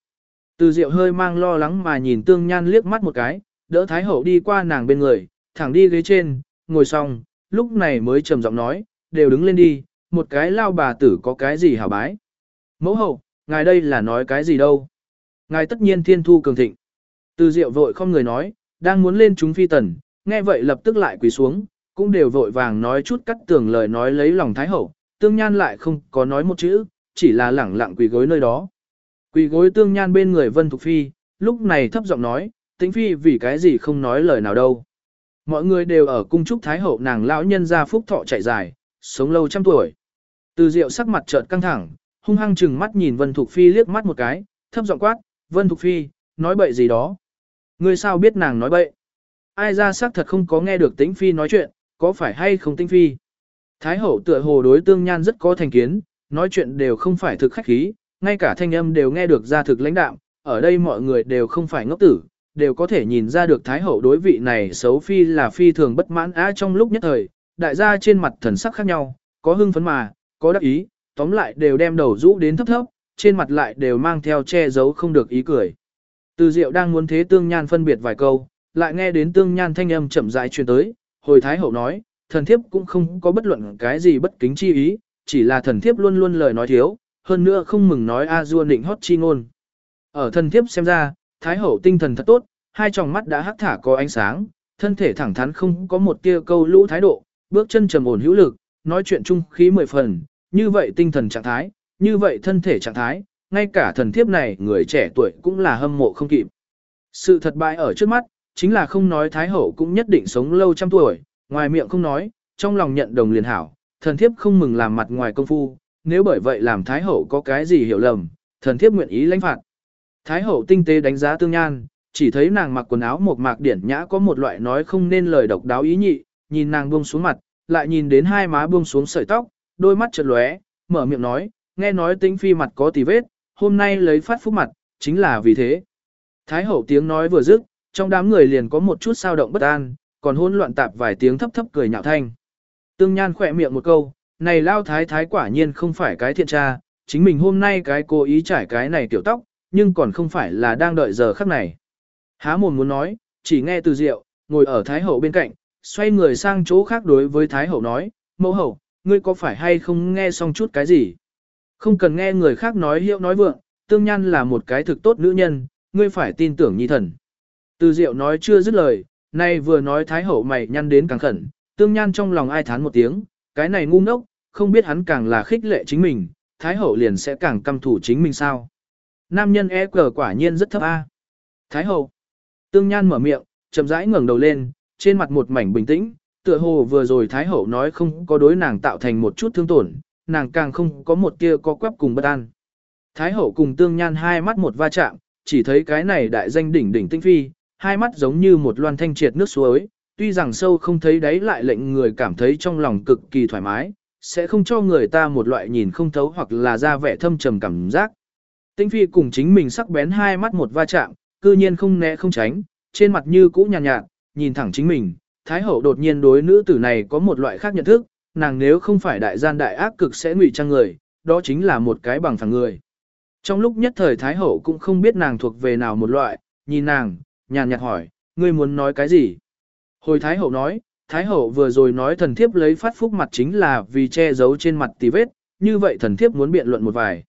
Từ Diệu hơi mang lo lắng mà nhìn Tương Nhan liếc mắt một cái, đỡ Thái Hậu đi qua nàng bên người, thẳng đi ghế trên, ngồi xong, lúc này mới trầm giọng nói, đều đứng lên đi, một cái lao bà tử có cái gì hảo bái. Mẫu hậu, ngài đây là nói cái gì đâu. Ngài tất nhiên thiên thu cường thịnh. Từ Diệu vội không người nói, đang muốn lên chúng phi tần, nghe vậy lập tức lại quỳ xuống, cũng đều vội vàng nói chút cắt tường lời nói lấy lòng Thái Hậu, Tương Nhan lại không có nói một chữ, chỉ là lẳng lặng quỳ gối nơi đó. Quỳ gối Tương Nhan bên người Vân Thục Phi, lúc này thấp giọng nói, tĩnh phi vì cái gì không nói lời nào đâu. Mọi người đều ở cung trúc thái hậu nàng lão nhân gia phúc thọ chạy dài, sống lâu trăm tuổi. Từ Diệu sắc mặt chợt căng thẳng, hung hăng chừng mắt nhìn Vân Thục Phi liếc mắt một cái, thấp giọng quát, "Vân Thục Phi, nói bậy gì đó?" Ngươi sao biết nàng nói bậy? Ai ra xác thật không có nghe được Tĩnh Phi nói chuyện, có phải hay không tinh Phi? Thái hậu tựa hồ đối Tương Nhan rất có thành kiến, nói chuyện đều không phải thực khách khí, ngay cả thanh âm đều nghe được ra thực lãnh đạm, ở đây mọi người đều không phải ngốc tử, đều có thể nhìn ra được Thái Hậu đối vị này xấu phi là phi thường bất mãn á trong lúc nhất thời, đại gia trên mặt thần sắc khác nhau, có hưng phấn mà, có đắc ý, tóm lại đều đem đầu rũ đến thấp thấp, trên mặt lại đều mang theo che giấu không được ý cười. Từ Diệu đang muốn thế tương nhan phân biệt vài câu, lại nghe đến tương nhan thanh âm chậm rãi truyền tới, hồi thái hậu nói, thần thiếp cũng không có bất luận cái gì bất kính chi ý, chỉ là thần thiếp luôn luôn lời nói thiếu, hơn nữa không mừng nói a dua nịnh hót chi ngôn. Ở thần thiếp xem ra, thái hậu tinh thần thật tốt, hai tròng mắt đã hắc thả có ánh sáng, thân thể thẳng thắn không có một tia câu lũ thái độ, bước chân trầm ổn hữu lực, nói chuyện trung khí mười phần, như vậy tinh thần trạng thái, như vậy thân thể trạng thái, ngay cả thần thiếp này người trẻ tuổi cũng là hâm mộ không kịp. Sự thật bại ở trước mắt, chính là không nói Thái Hậu cũng nhất định sống lâu trăm tuổi, ngoài miệng không nói, trong lòng nhận đồng liền hảo, thần thiếp không mừng làm mặt ngoài công phu, nếu bởi vậy làm Thái Hậu có cái gì hiểu lầm, thần thiếp nguyện ý lãnh phạt. Thái Hậu tinh tế đánh giá tương nhan, chỉ thấy nàng mặc quần áo một mạc điển nhã có một loại nói không nên lời độc đáo ý nhị, nhìn nàng buông xuống mặt, lại nhìn đến hai má buông xuống sợi tóc, đôi mắt chợt lóe, mở miệng nói, nghe nói tính phi mặt có tì vết, hôm nay lấy phát phúc mặt, chính là vì thế. Thái hậu tiếng nói vừa dứt, trong đám người liền có một chút sao động bất an, còn hỗn loạn tạp vài tiếng thấp thấp cười nhạo thanh. Tương Nhan khỏe miệng một câu, này lao thái thái quả nhiên không phải cái thiện tra, chính mình hôm nay cái cố ý trải cái này tiểu tóc, nhưng còn không phải là đang đợi giờ khắc này. Há mồm muốn nói, chỉ nghe từ rượu, ngồi ở thái hậu bên cạnh, xoay người sang chỗ khác đối với thái hậu nói, mẫu hậu, ngươi có phải hay không nghe xong chút cái gì? Không cần nghe người khác nói hiệu nói vượng, tương nhan là một cái thực tốt nữ nhân, ngươi phải tin tưởng nhi thần. Từ diệu nói chưa dứt lời, nay vừa nói thái hậu mày nhăn đến càng khẩn, tương nhan trong lòng ai thán một tiếng, cái này ngu ngốc, không biết hắn càng là khích lệ chính mình, thái hậu liền sẽ càng căm thủ chính mình sao. Nam nhân e cờ quả nhiên rất thấp a. Thái hậu, tương nhan mở miệng, chậm rãi ngẩng đầu lên, trên mặt một mảnh bình tĩnh, tựa hồ vừa rồi thái hậu nói không có đối nàng tạo thành một chút thương tổn, nàng càng không có một tia có quắp cùng bất an. Thái hậu cùng tương nhan hai mắt một va chạm, chỉ thấy cái này đại danh đỉnh đỉnh tinh phi, hai mắt giống như một loan thanh triệt nước suối, tuy rằng sâu không thấy đáy lại lệnh người cảm thấy trong lòng cực kỳ thoải mái, sẽ không cho người ta một loại nhìn không thấu hoặc là ra vẻ thâm trầm cảm giác. Tinh phi cùng chính mình sắc bén hai mắt một va chạm, cư nhiên không né không tránh, trên mặt như cũ nhàn nhạt, nhạt, nhìn thẳng chính mình, Thái hậu đột nhiên đối nữ tử này có một loại khác nhận thức, nàng nếu không phải đại gian đại ác cực sẽ ngụy trang người, đó chính là một cái bằng phẳng người. Trong lúc nhất thời Thái Hậu cũng không biết nàng thuộc về nào một loại, nhìn nàng, nhàn nhạt hỏi, ngươi muốn nói cái gì? Hồi Thái Hậu nói, Thái Hậu vừa rồi nói thần thiếp lấy phát phúc mặt chính là vì che giấu trên mặt tì vết, như vậy thần thiếp muốn biện luận một vài.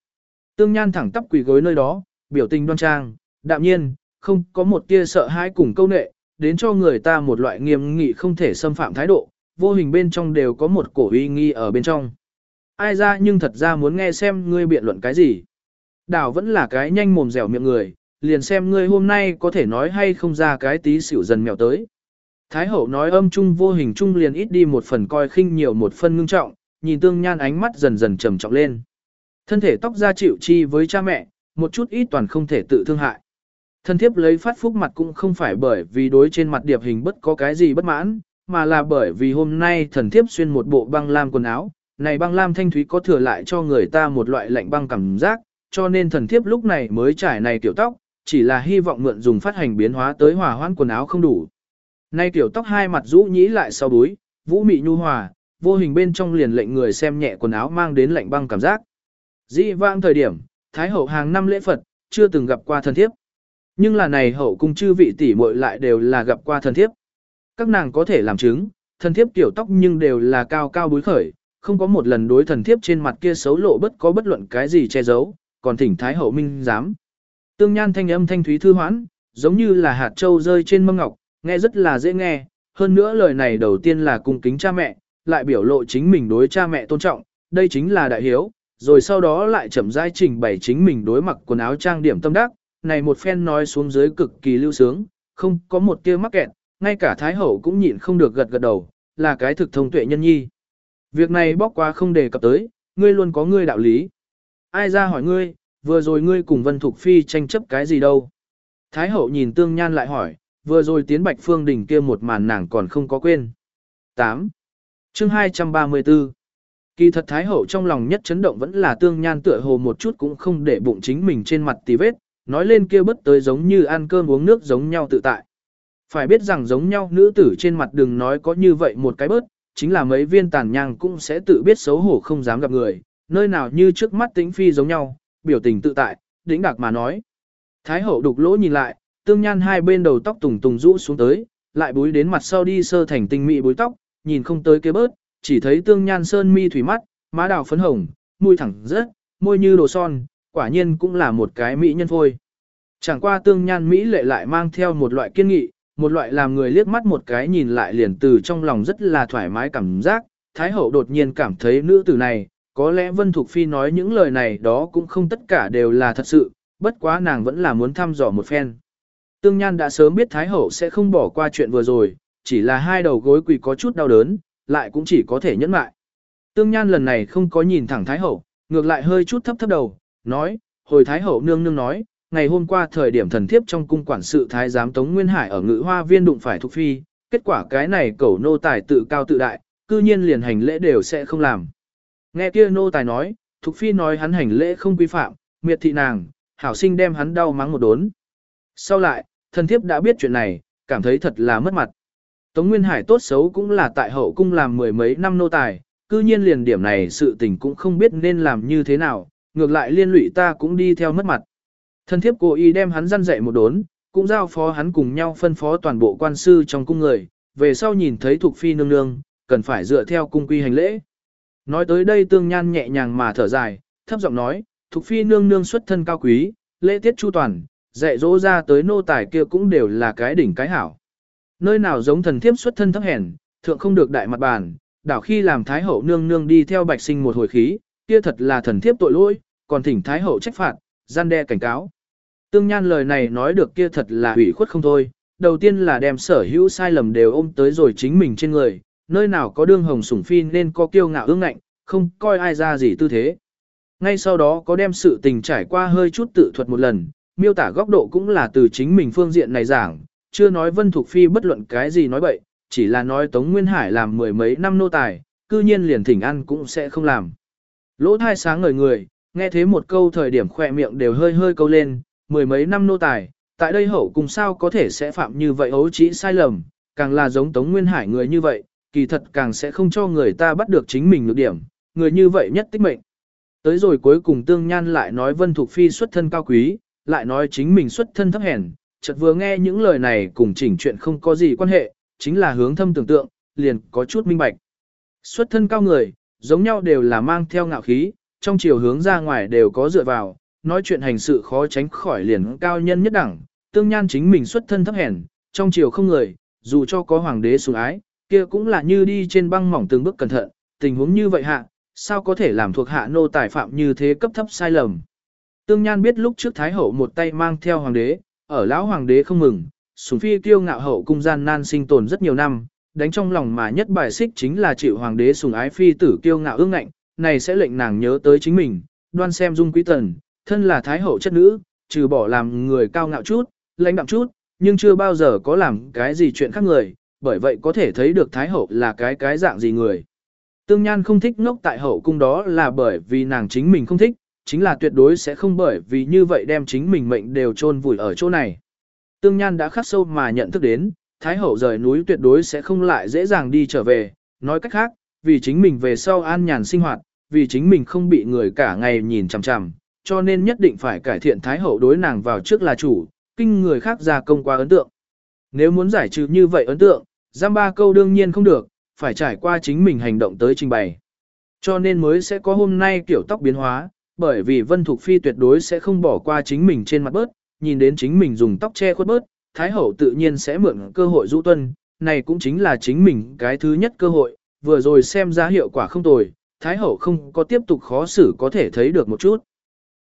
Tương Nhan thẳng tắp quỳ gối nơi đó, biểu tình đoan trang, đạm nhiên, không có một tia sợ hãi cùng câu nệ, đến cho người ta một loại nghiêm nghị không thể xâm phạm thái độ, vô hình bên trong đều có một cổ uy nghi ở bên trong. Ai ra nhưng thật ra muốn nghe xem ngươi biện luận cái gì. Đảo vẫn là cái nhanh mồm dẻo miệng người, liền xem ngươi hôm nay có thể nói hay không ra cái tí xỉu dần mèo tới. Thái hậu nói âm trung vô hình trung liền ít đi một phần coi khinh nhiều một phần ngưng trọng, nhìn tương nhan ánh mắt dần dần trầm trọng lên. Thân thể tóc ra chịu chi với cha mẹ, một chút ít toàn không thể tự thương hại. Thân thiếp lấy phát phúc mặt cũng không phải bởi vì đối trên mặt điệp hình bất có cái gì bất mãn, mà là bởi vì hôm nay thần thiếp xuyên một bộ băng lam quần áo, này băng lam thanh thúy có thừa lại cho người ta một loại lạnh băng cảm giác, cho nên thần thiếp lúc này mới trải này tiểu tóc, chỉ là hy vọng mượn dùng phát hành biến hóa tới hòa hoãn quần áo không đủ. Nay tiểu tóc hai mặt rũ nhĩ lại sau đuối, vũ mị nhu hòa, vô hình bên trong liền lệnh người xem nhẹ quần áo mang đến lạnh băng cảm giác. Dĩ vãng thời điểm, Thái hậu hàng năm lễ Phật, chưa từng gặp qua thần thiếp. Nhưng là này hậu cung chư vị tỷ muội lại đều là gặp qua thần thiếp. Các nàng có thể làm chứng, thần thiếp tiểu tóc nhưng đều là cao cao búi khởi, không có một lần đối thần thiếp trên mặt kia xấu lộ bất có bất luận cái gì che giấu, còn thỉnh Thái hậu minh dám. Tương nhan thanh âm thanh thúy thư hoãn, giống như là hạt châu rơi trên mâm ngọc, nghe rất là dễ nghe, hơn nữa lời này đầu tiên là cung kính cha mẹ, lại biểu lộ chính mình đối cha mẹ tôn trọng, đây chính là đại hiếu, rồi sau đó lại chậm rãi trình bày chính mình đối mặc quần áo trang điểm tâm đắc, này một phen nói xuống dưới cực kỳ lưu sướng, không có một tia mắc kẹt, ngay cả Thái Hậu cũng nhịn không được gật gật đầu, là cái thực thông tuệ nhân nhi. Việc này bóc qua không đề cập tới, ngươi luôn có ngươi đạo lý. Ai ra hỏi ngươi, vừa rồi ngươi cùng Vân Thục Phi tranh chấp cái gì đâu? Thái Hậu nhìn Tương Nhan lại hỏi, vừa rồi tiến Bạch Phương đỉnh kia một màn nàng còn không có quên. 8. chương 234 Kỳ thật Thái Hậu trong lòng nhất chấn động vẫn là Tương Nhan tựa hồ một chút cũng không để bụng chính mình trên mặt tì vết, nói lên kia bất tới giống như ăn cơm uống nước giống nhau tự tại. Phải biết rằng giống nhau nữ tử trên mặt đừng nói có như vậy một cái bớt, chính là mấy viên tàn nhang cũng sẽ tự biết xấu hổ không dám gặp người, nơi nào như trước mắt tĩnh phi giống nhau, biểu tình tự tại, đĩnh đạc mà nói. Thái hậu đục lỗ nhìn lại, Tương Nhan hai bên đầu tóc tùng tùng rũ xuống tới, lại búi đến mặt sau đi sơ thành tinh mỹ búi tóc, nhìn không tới kế bớt, chỉ thấy Tương Nhan sơn mi thủy mắt, má đào phấn hồng, môi thẳng rớt, môi như đồ son, quả nhiên cũng là một cái mỹ nhân phôi. Chẳng qua Tương Nhan mỹ lệ lại mang theo một loại kiên nghị, một loại làm người liếc mắt một cái nhìn lại liền từ trong lòng rất là thoải mái cảm giác, Thái hậu đột nhiên cảm thấy nữ tử này, có lẽ Vân Thục Phi nói những lời này đó cũng không tất cả đều là thật sự, bất quá nàng vẫn là muốn thăm dò một phen. Tương Nhan đã sớm biết Thái hậu sẽ không bỏ qua chuyện vừa rồi, chỉ là hai đầu gối quỳ có chút đau đớn, lại cũng chỉ có thể nhẫn mại. Tương Nhan lần này không có nhìn thẳng Thái hậu, ngược lại hơi chút thấp thấp đầu, nói, hồi Thái hậu nương nương nói, ngày hôm qua thời điểm thần thiếp trong cung quản sự Thái giám Tống Nguyên Hải ở ngự hoa viên đụng phải Thục Phi, kết quả cái này cẩu nô tài tự cao tự đại, cư nhiên liền hành lễ đều sẽ không làm. Nghe kia nô tài nói, Thục Phi nói hắn hành lễ không quy phạm, miệt thị nàng, hảo sinh đem hắn đau mắng một đốn. Sau lại, thần thiếp đã biết chuyện này, cảm thấy thật là mất mặt. Tống Nguyên Hải tốt xấu cũng là tại hậu cung làm mười mấy năm nô tài, cư nhiên liền điểm này sự tình cũng không biết nên làm như thế nào, ngược lại liên lụy ta cũng đi theo mất mặt. Thần thiếp cố ý đem hắn răn dạy một đốn, cũng giao phó hắn cùng nhau phân phó toàn bộ quan sư trong cung người, về sau nhìn thấy thuộc phi nương nương, cần phải dựa theo cung quy hành lễ. Nói tới đây tương nhan nhẹ nhàng mà thở dài, thấp giọng nói, thuộc phi nương nương xuất thân cao quý, lễ tiết chu toàn, dạy dỗ ra tới nô tài kia cũng đều là cái đỉnh cái hảo. Nơi nào giống thần thiếp xuất thân thấp hèn, thượng không được đại mặt bàn, đảo khi làm thái hậu nương nương đi theo bạch sinh một hồi khí, kia thật là thần thiếp tội lỗi, còn thỉnh thái hậu trách phạt, gian đe cảnh cáo. Tương Nhan lời này nói được kia thật là hủy khuất không thôi, đầu tiên là đem sở hữu sai lầm đều ôm tới rồi chính mình trên người, nơi nào có đương hồng sủng phi nên có kiêu ngạo ương ngạnh, không coi ai ra gì tư thế. Ngay sau đó có đem sự tình trải qua hơi chút tự thuật một lần, miêu tả góc độ cũng là từ chính mình phương diện này giảng, chưa nói Vân Thục Phi bất luận cái gì nói bậy, chỉ là nói Tống Nguyên Hải làm mười mấy năm nô tài, cư nhiên liền thỉnh ăn cũng sẽ không làm. Lỗ thai sáng ngời người, nghe thế một câu thời điểm khỏe miệng đều hơi hơi câu lên, mười mấy năm nô tài, tại đây hậu cùng sao có thể sẽ phạm như vậy ấu chỉ sai lầm, càng là giống Tống Nguyên Hải người như vậy, kỳ thật càng sẽ không cho người ta bắt được chính mình nhược điểm, người như vậy nhất tích mệnh. Tới rồi cuối cùng Tương Nhan lại nói Vân Thục Phi xuất thân cao quý, lại nói chính mình xuất thân thấp hèn, chợt vừa nghe những lời này cùng chỉnh chuyện không có gì quan hệ, chính là hướng thâm tưởng tượng, liền có chút minh bạch. Xuất thân cao người, giống nhau đều là mang theo ngạo khí, trong chiều hướng ra ngoài đều có dựa vào, nói chuyện hành sự khó tránh khỏi liền cao nhân nhất đẳng, tương nhan chính mình xuất thân thấp hèn, trong chiều không người, dù cho có hoàng đế sủng ái, kia cũng là như đi trên băng mỏng từng bước cẩn thận, tình huống như vậy hạ, sao có thể làm thuộc hạ nô tài phạm như thế cấp thấp sai lầm. Tương Nhan biết lúc trước Thái Hậu một tay mang theo hoàng đế, ở lão hoàng đế không mừng, sủng phi kiêu ngạo hậu cung gian nan sinh tồn rất nhiều năm, đánh trong lòng mà nhất bài xích chính là chịu hoàng đế sủng ái phi tử kiêu ngạo ương ngạnh, này sẽ lệnh nàng nhớ tới chính mình, đoan xem dung quý tần, thân là Thái Hậu chất nữ, trừ bỏ làm người cao ngạo chút, lãnh đạm chút, nhưng chưa bao giờ có làm cái gì chuyện khác người, bởi vậy có thể thấy được Thái Hậu là cái cái dạng gì người. Tương Nhan không thích ngốc tại hậu cung đó là bởi vì nàng chính mình không thích, chính là tuyệt đối sẽ không bởi vì như vậy đem chính mình mệnh đều chôn vùi ở chỗ này. Tương Nhan đã khắc sâu mà nhận thức đến, Thái Hậu rời núi tuyệt đối sẽ không lại dễ dàng đi trở về, nói cách khác, vì chính mình về sau an nhàn sinh hoạt, vì chính mình không bị người cả ngày nhìn chằm chằm, cho nên nhất định phải cải thiện Thái Hậu đối nàng vào trước là chủ, kinh người khác ra công qua ấn tượng. Nếu muốn giải trừ như vậy ấn tượng, giam ba câu đương nhiên không được, phải trải qua chính mình hành động tới trình bày. Cho nên mới sẽ có hôm nay kiểu tóc biến hóa, bởi vì Vân Thục Phi tuyệt đối sẽ không bỏ qua chính mình trên mặt bớt, nhìn đến chính mình dùng tóc che khuất bớt, Thái Hậu tự nhiên sẽ mượn cơ hội rũ tuân, này cũng chính là chính mình cái thứ nhất cơ hội, vừa rồi xem ra hiệu quả không tồi, Thái Hậu không có tiếp tục khó xử có thể thấy được một chút.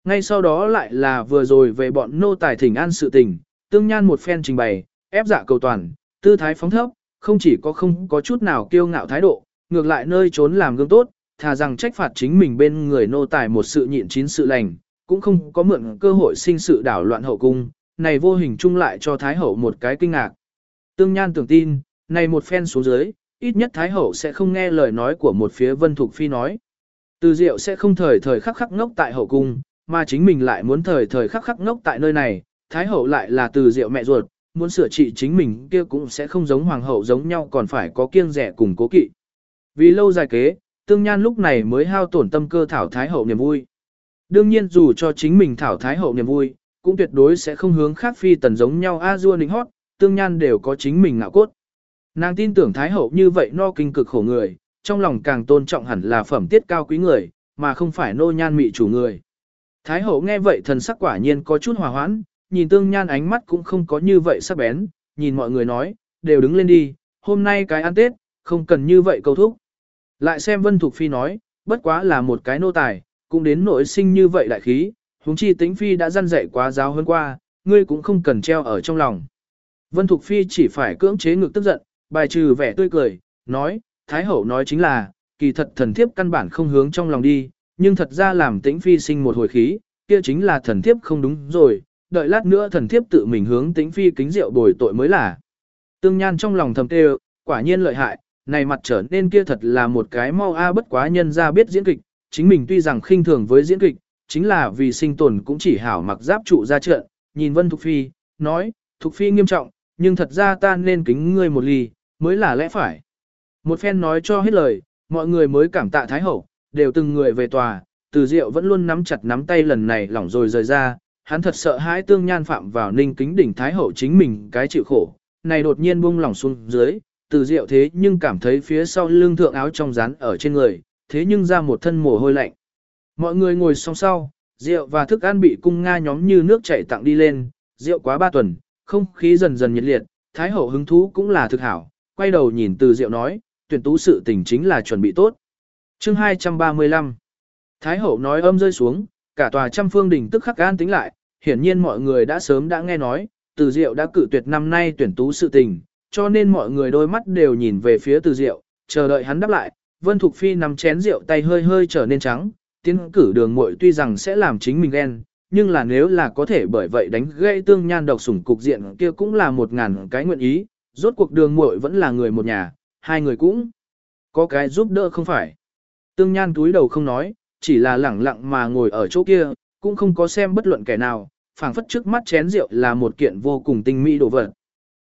Ngay sau đó lại là vừa rồi về bọn nô tài thỉnh an sự tình, tương nhan một phen trình bày, ép dạ cầu toàn, tư thái phóng thấp, không chỉ có không có chút nào kiêu ngạo thái độ, ngược lại nơi trốn làm gương tốt, thà rằng trách phạt chính mình bên người nô tài một sự nhịn chín sự lành, cũng không có mượn cơ hội sinh sự đảo loạn hậu cung, này vô hình chung lại cho Thái Hậu một cái kinh ngạc. Tương Nhan tưởng tin, này một phen xuống dưới, ít nhất Thái Hậu sẽ không nghe lời nói của một phía Vân Thục Phi nói. Từ Diệu sẽ không thời thời khắc khắc ngốc tại hậu cung, mà chính mình lại muốn thời thời khắc khắc ngốc tại nơi này, Thái Hậu lại là từ Diệu mẹ ruột, muốn sửa trị chính mình kia cũng sẽ không giống Hoàng hậu giống nhau còn phải có kiêng rẻ cùng cố kỵ. Vì lâu dài kế, Tương Nhan lúc này mới hao tổn tâm cơ thảo Thái Hậu niềm vui. Đương nhiên dù cho chính mình thảo Thái Hậu niềm vui, cũng tuyệt đối sẽ không hướng khác phi tần giống nhau a dua nịnh hót, tương nhan đều có chính mình ngạo cốt. Nàng tin tưởng Thái Hậu như vậy no kinh cực khổ người, trong lòng càng tôn trọng hẳn là phẩm tiết cao quý người, mà không phải nô nhan mị chủ người. Thái Hậu nghe vậy thần sắc quả nhiên có chút hòa hoãn, nhìn tương nhan ánh mắt cũng không có như vậy sắc bén, nhìn mọi người nói, đều đứng lên đi, hôm nay cái ăn Tết, không cần như vậy câu thúc. Lại xem Vân Thục Phi nói, bất quá là một cái nô tài, cũng đến nội sinh như vậy đại khí, huống chi tĩnh Phi đã dăn dạy quá giáo hơn qua, ngươi cũng không cần treo ở trong lòng. Vân Thục Phi chỉ phải cưỡng chế ngực tức giận, bài trừ vẻ tươi cười, nói, Thái Hậu nói chính là, kỳ thật thần thiếp căn bản không hướng trong lòng đi, nhưng thật ra làm tĩnh Phi sinh một hồi khí, kia chính là thần thiếp không đúng rồi, đợi lát nữa thần thiếp tự mình hướng tĩnh Phi kính rượu bồi tội mới là. Tương Nhan trong lòng thầm tê quả nhiên lợi hại, này mặt trở nên kia thật là một cái mau a bất quá nhân ra biết diễn kịch, chính mình tuy rằng khinh thường với diễn kịch, chính là vì sinh tồn cũng chỉ hảo mặc giáp trụ ra trận, nhìn Vân Thục Phi, nói, Thục Phi nghiêm trọng, nhưng thật ra ta nên kính ngươi một ly, mới là lẽ phải. Một phen nói cho hết lời, mọi người mới cảm tạ Thái Hậu, đều từng người về tòa, từ diệu vẫn luôn nắm chặt nắm tay lần này lỏng rồi rời ra, hắn thật sợ hãi tương nhan phạm vào ninh kính đỉnh Thái Hậu chính mình cái chịu khổ, này đột nhiên buông lỏng xuống dưới, từ diệu thế nhưng cảm thấy phía sau lưng thượng áo trong rán ở trên người, thế nhưng ra một thân mồ hôi lạnh. Mọi người ngồi song sau, rượu và thức ăn bị cung Nga nhóm như nước chảy tặng đi lên, rượu quá ba tuần, không khí dần dần nhiệt liệt, Thái hậu hứng thú cũng là thực hảo, quay đầu nhìn từ rượu nói, tuyển tú sự tình chính là chuẩn bị tốt. chương 235 Thái hậu nói âm rơi xuống, cả tòa trăm phương đỉnh tức khắc an tính lại, hiển nhiên mọi người đã sớm đã nghe nói, từ diệu đã cử tuyệt năm nay tuyển tú sự tình, cho nên mọi người đôi mắt đều nhìn về phía từ diệu, chờ đợi hắn đáp lại, Vân Thục Phi nắm chén rượu tay hơi hơi trở nên trắng, tiến cử đường muội tuy rằng sẽ làm chính mình ghen, nhưng là nếu là có thể bởi vậy đánh gây tương nhan độc sủng cục diện kia cũng là một ngàn cái nguyện ý, rốt cuộc đường muội vẫn là người một nhà, hai người cũng có cái giúp đỡ không phải. Tương nhan túi đầu không nói, chỉ là lẳng lặng mà ngồi ở chỗ kia, cũng không có xem bất luận kẻ nào, phảng phất trước mắt chén rượu là một kiện vô cùng tinh mỹ đồ vật.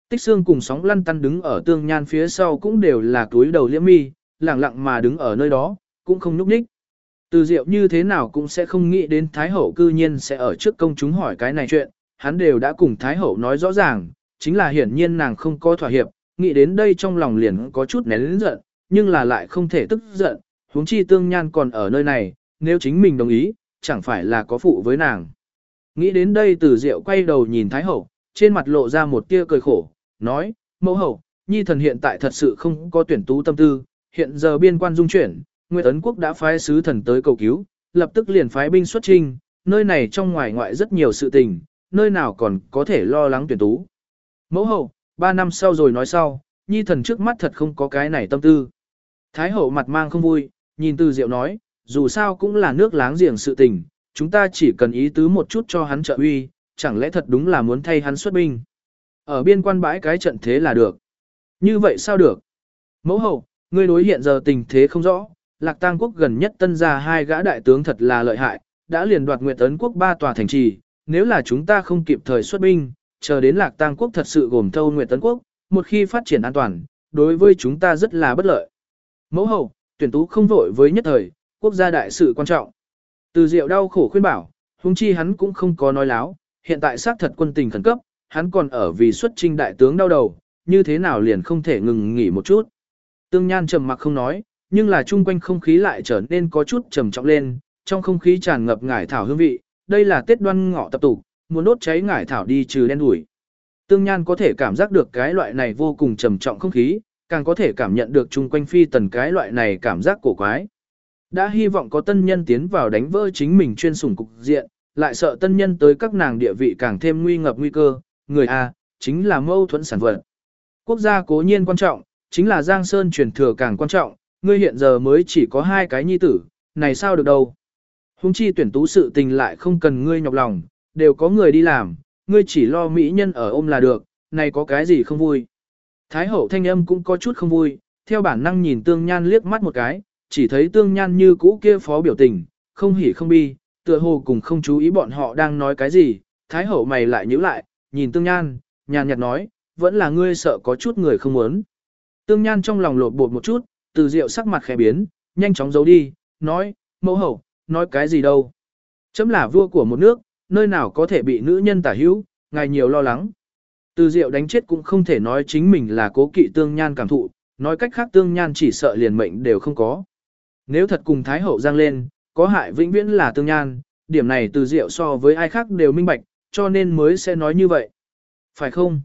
Tích xương cùng sóng lăn tăn đứng ở tương nhan phía sau cũng đều là túi đầu liễm mi, lẳng lặng mà đứng ở nơi đó, cũng không núp ních Từ diệu như thế nào cũng sẽ không nghĩ đến Thái Hậu cư nhiên sẽ ở trước công chúng hỏi cái này chuyện, hắn đều đã cùng Thái Hậu nói rõ ràng, chính là hiển nhiên nàng không có thỏa hiệp, nghĩ đến đây trong lòng liền có chút nén giận, nhưng là lại không thể tức giận, huống chi tương nhan còn ở nơi này, nếu chính mình đồng ý, chẳng phải là có phụ với nàng. Nghĩ đến đây từ diệu quay đầu nhìn Thái Hậu, trên mặt lộ ra một tia cười khổ, nói, mẫu hậu, nhi thần hiện tại thật sự không có tuyển tú tâm tư, hiện giờ biên quan dung chuyển, Nguyệt Ấn Quốc đã phái sứ thần tới cầu cứu, lập tức liền phái binh xuất trinh, nơi này trong ngoài ngoại rất nhiều sự tình, nơi nào còn có thể lo lắng tuyển tú. Mẫu hậu, ba năm sau rồi nói sau, nhi thần trước mắt thật không có cái này tâm tư. Thái hậu mặt mang không vui, nhìn từ diệu nói, dù sao cũng là nước láng giềng sự tình, chúng ta chỉ cần ý tứ một chút cho hắn trợ uy, chẳng lẽ thật đúng là muốn thay hắn xuất binh. Ở biên quan bãi cái trận thế là được. Như vậy sao được? Mẫu hậu, ngươi đối hiện giờ tình thế không rõ, Lạc Tang quốc gần nhất tân ra hai gã đại tướng thật là lợi hại, đã liền đoạt Nguyệt Ấn quốc ba tòa thành trì, nếu là chúng ta không kịp thời xuất binh, chờ đến Lạc Tang quốc thật sự gồm thâu Nguyệt Ấn quốc, một khi phát triển an toàn, đối với chúng ta rất là bất lợi. Mẫu hậu, tuyển tú không vội với nhất thời, quốc gia đại sự quan trọng. Từ Diệu đau khổ khuyên bảo, huống chi hắn cũng không có nói láo, hiện tại xác thật quân tình khẩn cấp, hắn còn ở vì xuất trinh đại tướng đau đầu, như thế nào liền không thể ngừng nghỉ một chút. Tương Nhan trầm mặc không nói, nhưng là chung quanh không khí lại trở nên có chút trầm trọng lên, trong không khí tràn ngập ngải thảo hương vị, đây là Tết đoan ngọ tập tục, muốn đốt cháy ngải thảo đi trừ đen đuổi. Tương Nhan có thể cảm giác được cái loại này vô cùng trầm trọng không khí, càng có thể cảm nhận được chung quanh phi tần cái loại này cảm giác cổ quái. Đã hy vọng có tân nhân tiến vào đánh vỡ chính mình chuyên sủng cục diện, lại sợ tân nhân tới các nàng địa vị càng thêm nguy ngập nguy cơ, người A, chính là mâu thuẫn sản vật. Quốc gia cố nhiên quan trọng, chính là Giang Sơn truyền thừa càng quan trọng, ngươi hiện giờ mới chỉ có hai cái nhi tử, này sao được đâu. Hùng chi tuyển tú sự tình lại không cần ngươi nhọc lòng, đều có người đi làm, ngươi chỉ lo mỹ nhân ở ôm là được, này có cái gì không vui. Thái hậu thanh âm cũng có chút không vui, theo bản năng nhìn tương nhan liếc mắt một cái, chỉ thấy tương nhan như cũ kia phó biểu tình, không hỉ không bi, tựa hồ cùng không chú ý bọn họ đang nói cái gì, thái hậu mày lại nhíu lại, nhìn tương nhan, nhàn nhạt nói, vẫn là ngươi sợ có chút người không muốn. Tương nhan trong lòng lột bột một chút, từ diệu sắc mặt khẽ biến, nhanh chóng giấu đi, nói, mẫu hậu, nói cái gì đâu. Chấm là vua của một nước, nơi nào có thể bị nữ nhân tả hữu, ngài nhiều lo lắng. Từ diệu đánh chết cũng không thể nói chính mình là cố kỵ tương nhan cảm thụ, nói cách khác tương nhan chỉ sợ liền mệnh đều không có. Nếu thật cùng Thái Hậu giang lên, có hại vĩnh viễn là tương nhan, điểm này từ diệu so với ai khác đều minh bạch, cho nên mới sẽ nói như vậy. Phải không?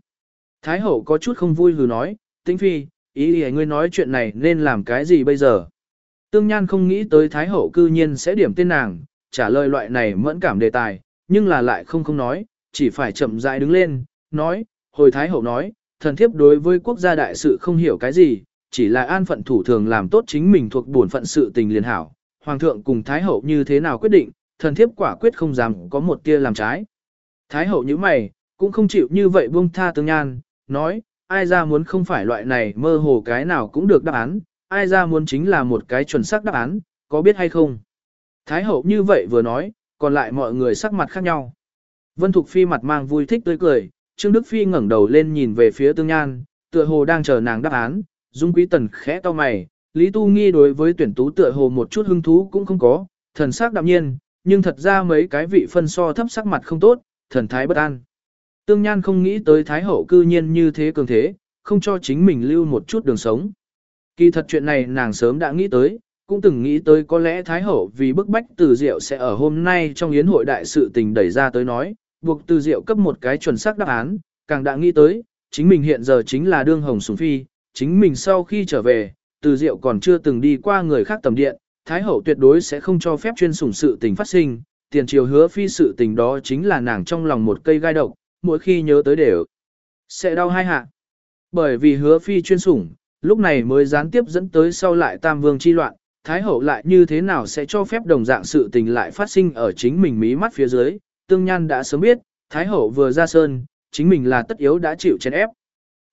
Thái Hậu có chút không vui hừ nói, tĩnh phi, ý ý ngươi nói chuyện này nên làm cái gì bây giờ? Tương Nhan không nghĩ tới Thái Hậu cư nhiên sẽ điểm tên nàng, trả lời loại này mẫn cảm đề tài, nhưng là lại không không nói, chỉ phải chậm rãi đứng lên, nói, hồi Thái Hậu nói, thần thiếp đối với quốc gia đại sự không hiểu cái gì, chỉ là an phận thủ thường làm tốt chính mình thuộc bổn phận sự tình liền hảo. Hoàng thượng cùng Thái Hậu như thế nào quyết định, thần thiếp quả quyết không dám có một tia làm trái. Thái Hậu như mày, cũng không chịu như vậy buông tha tương nhan, nói, ai ra muốn không phải loại này mơ hồ cái nào cũng được đáp án, ai ra muốn chính là một cái chuẩn xác đáp án, có biết hay không? Thái hậu như vậy vừa nói, còn lại mọi người sắc mặt khác nhau. Vân Thục Phi mặt mang vui thích tươi cười, Trương Đức Phi ngẩng đầu lên nhìn về phía tương nhan, tựa hồ đang chờ nàng đáp án, Dung Quý Tần khẽ to mày, Lý Tu Nghi đối với tuyển tú tựa hồ một chút hứng thú cũng không có, thần sắc đạm nhiên, nhưng thật ra mấy cái vị phân so thấp sắc mặt không tốt, thần thái bất an. Tương Nhan không nghĩ tới Thái Hậu cư nhiên như thế cường thế, không cho chính mình lưu một chút đường sống. Kỳ thật chuyện này nàng sớm đã nghĩ tới, cũng từng nghĩ tới có lẽ Thái Hậu vì bức bách Từ Diệu sẽ ở hôm nay trong yến hội đại sự tình đẩy ra tới nói, buộc Từ Diệu cấp một cái chuẩn xác đáp án, càng đã nghĩ tới, chính mình hiện giờ chính là đương hồng sủng phi, chính mình sau khi trở về, Từ Diệu còn chưa từng đi qua người khác tầm điện, Thái Hậu tuyệt đối sẽ không cho phép chuyên sủng sự tình phát sinh, tiền triều hứa phi sự tình đó chính là nàng trong lòng một cây gai độc, mỗi khi nhớ tới đều sẽ đau hai hạ. Bởi vì hứa phi chuyên sủng, lúc này mới gián tiếp dẫn tới sau lại tam vương chi loạn, Thái hậu lại như thế nào sẽ cho phép đồng dạng sự tình lại phát sinh ở chính mình mí mắt phía dưới, tương nhan đã sớm biết, Thái hậu vừa ra sơn, chính mình là tất yếu đã chịu chèn ép.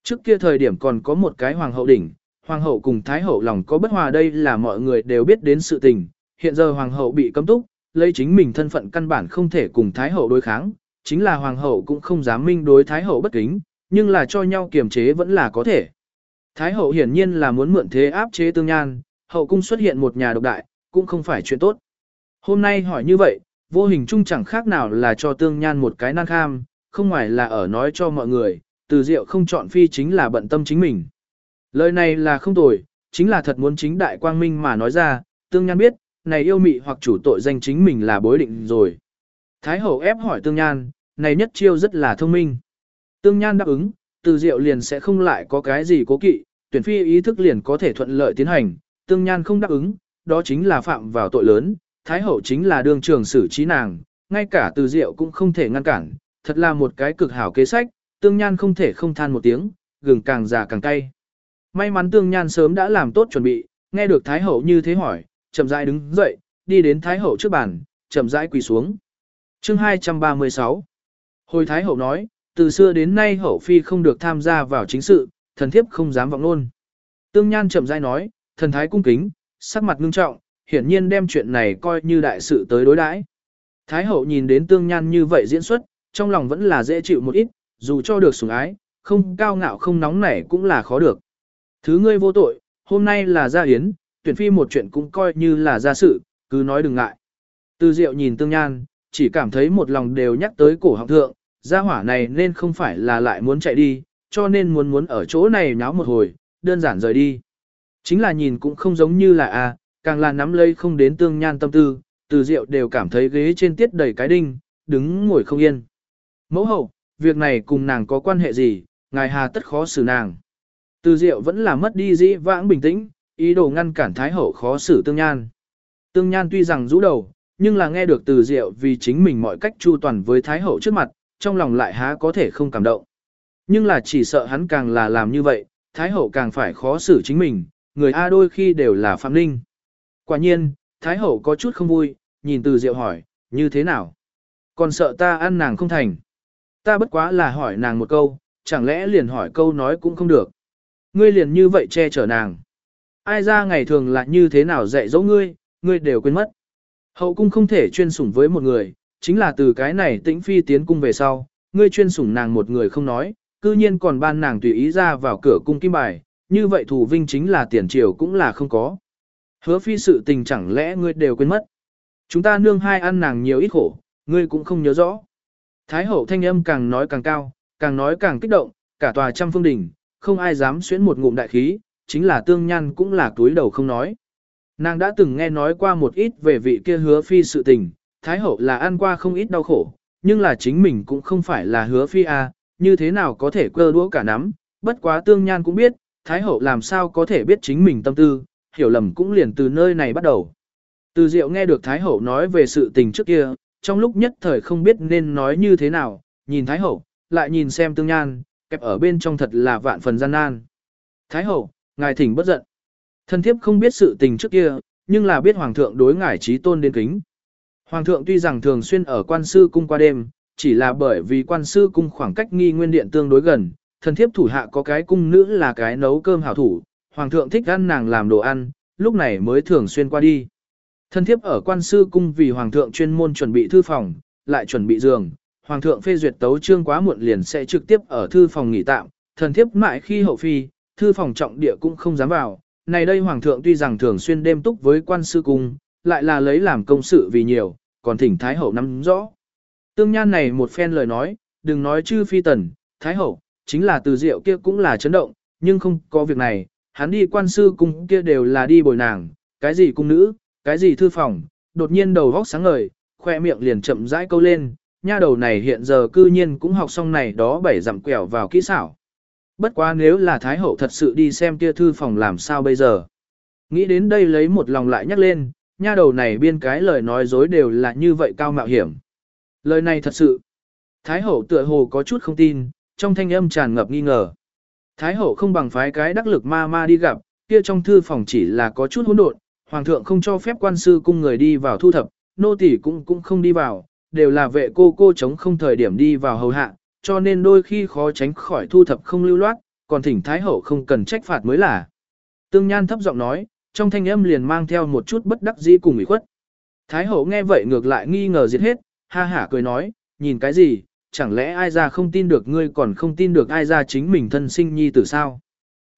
Trước kia thời điểm còn có một cái hoàng hậu đỉnh, hoàng hậu cùng Thái hậu lòng có bất hòa đây là mọi người đều biết đến sự tình, hiện giờ hoàng hậu bị cấm túc, lấy chính mình thân phận căn bản không thể cùng Thái hậu đối kháng, chính là hoàng hậu cũng không dám minh đối thái hậu bất kính, nhưng là cho nhau kiềm chế vẫn là có thể. Thái hậu hiển nhiên là muốn mượn thế áp chế tương nhan, hậu cung xuất hiện một nhà độc đại, cũng không phải chuyện tốt. Hôm nay hỏi như vậy, vô hình chung chẳng khác nào là cho tương nhan một cái nan kham, không ngoài là ở nói cho mọi người, từ diệu không chọn phi chính là bận tâm chính mình. Lời này là không tồi, chính là thật muốn chính đại quang minh mà nói ra, tương nhan biết, này yêu mị hoặc chủ tội danh chính mình là bối định rồi. Thái hậu ép hỏi tương nhan, này nhất chiêu rất là thông minh. Tương Nhan đáp ứng, từ diệu liền sẽ không lại có cái gì cố kỵ, tuyển phi ý thức liền có thể thuận lợi tiến hành, Tương Nhan không đáp ứng, đó chính là phạm vào tội lớn, Thái hậu chính là đương trường xử trí nàng, ngay cả từ diệu cũng không thể ngăn cản, thật là một cái cực hảo kế sách, Tương Nhan không thể không than một tiếng, gừng càng già càng cay. May mắn Tương Nhan sớm đã làm tốt chuẩn bị, nghe được Thái hậu như thế hỏi, chậm rãi đứng dậy, đi đến Thái hậu trước bàn, chậm rãi quỳ xuống. Chương 236 Hồi Thái Hậu nói, từ xưa đến nay Hậu Phi không được tham gia vào chính sự, thần thiếp không dám vọng luôn. Tương Nhan chậm rãi nói, thần thái cung kính, sắc mặt ngưng trọng, hiển nhiên đem chuyện này coi như đại sự tới đối đãi. Thái Hậu nhìn đến Tương Nhan như vậy diễn xuất, trong lòng vẫn là dễ chịu một ít, dù cho được sủng ái, không cao ngạo không nóng nảy cũng là khó được. Thứ ngươi vô tội, hôm nay là gia yến, tuyển phi một chuyện cũng coi như là gia sự, cứ nói đừng ngại. Từ Diệu nhìn Tương Nhan, chỉ cảm thấy một lòng đều nhắc tới cổ họng thượng, gia hỏa này nên không phải là lại muốn chạy đi, cho nên muốn muốn ở chỗ này nháo một hồi, đơn giản rời đi. Chính là nhìn cũng không giống như là a, càng là nắm lấy không đến tương nhan tâm tư, từ Diệu đều cảm thấy ghế trên tiết đầy cái đinh, đứng ngồi không yên. Mẫu hậu, việc này cùng nàng có quan hệ gì, ngài hà tất khó xử nàng. Từ diệu vẫn là mất đi dĩ vãng bình tĩnh, ý đồ ngăn cản thái hậu khó xử tương nhan. Tương nhan tuy rằng rũ đầu, nhưng là nghe được từ diệu vì chính mình mọi cách chu toàn với Thái Hậu trước mặt, trong lòng lại há có thể không cảm động. Nhưng là chỉ sợ hắn càng là làm như vậy, Thái Hậu càng phải khó xử chính mình, người A đôi khi đều là phạm linh. Quả nhiên, Thái Hậu có chút không vui, nhìn từ diệu hỏi, như thế nào? Còn sợ ta ăn nàng không thành. Ta bất quá là hỏi nàng một câu, chẳng lẽ liền hỏi câu nói cũng không được. Ngươi liền như vậy che chở nàng. Ai ra ngày thường là như thế nào dạy dỗ ngươi, ngươi đều quên mất. Hậu cung không thể chuyên sủng với một người, chính là từ cái này tĩnh phi tiến cung về sau, ngươi chuyên sủng nàng một người không nói, cư nhiên còn ban nàng tùy ý ra vào cửa cung kim bài, như vậy thủ vinh chính là tiền triều cũng là không có. Hứa phi sự tình chẳng lẽ ngươi đều quên mất. Chúng ta nương hai ăn nàng nhiều ít khổ, ngươi cũng không nhớ rõ. Thái hậu thanh âm càng nói càng cao, càng nói càng kích động, cả tòa trăm phương đỉnh, không ai dám xuyến một ngụm đại khí, chính là tương nhan cũng là túi đầu không nói. Nàng đã từng nghe nói qua một ít về vị kia hứa phi sự tình, Thái hậu là ăn qua không ít đau khổ, nhưng là chính mình cũng không phải là hứa phi a, như thế nào có thể cơ đũa cả nắm, bất quá tương nhan cũng biết, Thái hậu làm sao có thể biết chính mình tâm tư, hiểu lầm cũng liền từ nơi này bắt đầu. Từ diệu nghe được Thái hậu nói về sự tình trước kia, trong lúc nhất thời không biết nên nói như thế nào, nhìn Thái hậu, lại nhìn xem tương nhan, kẹp ở bên trong thật là vạn phần gian nan. Thái hậu, ngài thỉnh bất giận. Thân thiếp không biết sự tình trước kia, nhưng là biết hoàng thượng đối ngài trí tôn đến kính. Hoàng thượng tuy rằng thường xuyên ở quan sư cung qua đêm, chỉ là bởi vì quan sư cung khoảng cách nghi nguyên điện tương đối gần, thần thiếp thủ hạ có cái cung nữ là cái nấu cơm hảo thủ, hoàng thượng thích ăn nàng làm đồ ăn, lúc này mới thường xuyên qua đi. Thần thiếp ở quan sư cung vì hoàng thượng chuyên môn chuẩn bị thư phòng, lại chuẩn bị giường, hoàng thượng phê duyệt tấu chương quá muộn liền sẽ trực tiếp ở thư phòng nghỉ tạm, thần thiếp mãi khi hậu phi, thư phòng trọng địa cũng không dám vào. Này đây hoàng thượng tuy rằng thường xuyên đêm túc với quan sư cung, lại là lấy làm công sự vì nhiều, còn thỉnh thái hậu nắm rõ. Tương nhan này một phen lời nói, đừng nói chư phi tần, thái hậu, chính là từ diệu kia cũng là chấn động, nhưng không có việc này, hắn đi quan sư cung kia đều là đi bồi nàng, cái gì cung nữ, cái gì thư phòng, đột nhiên đầu vóc sáng ngời, khoe miệng liền chậm rãi câu lên, nha đầu này hiện giờ cư nhiên cũng học xong này đó bảy dặm quẹo vào kỹ xảo. Bất quá nếu là Thái Hậu thật sự đi xem kia thư phòng làm sao bây giờ. Nghĩ đến đây lấy một lòng lại nhắc lên, nha đầu này biên cái lời nói dối đều là như vậy cao mạo hiểm. Lời này thật sự. Thái Hậu tựa hồ có chút không tin, trong thanh âm tràn ngập nghi ngờ. Thái Hậu không bằng phái cái đắc lực ma ma đi gặp, kia trong thư phòng chỉ là có chút hỗn độn, Hoàng thượng không cho phép quan sư cung người đi vào thu thập, nô tỳ cũng cũng không đi vào, đều là vệ cô cô chống không thời điểm đi vào hầu hạ, cho nên đôi khi khó tránh khỏi thu thập không lưu loát, còn thỉnh Thái Hậu không cần trách phạt mới là. Tương Nhan thấp giọng nói, trong thanh âm liền mang theo một chút bất đắc dĩ cùng ủy khuất. Thái Hậu nghe vậy ngược lại nghi ngờ diệt hết, ha hả cười nói, nhìn cái gì, chẳng lẽ ai ra không tin được ngươi còn không tin được ai ra chính mình thân sinh nhi tử sao?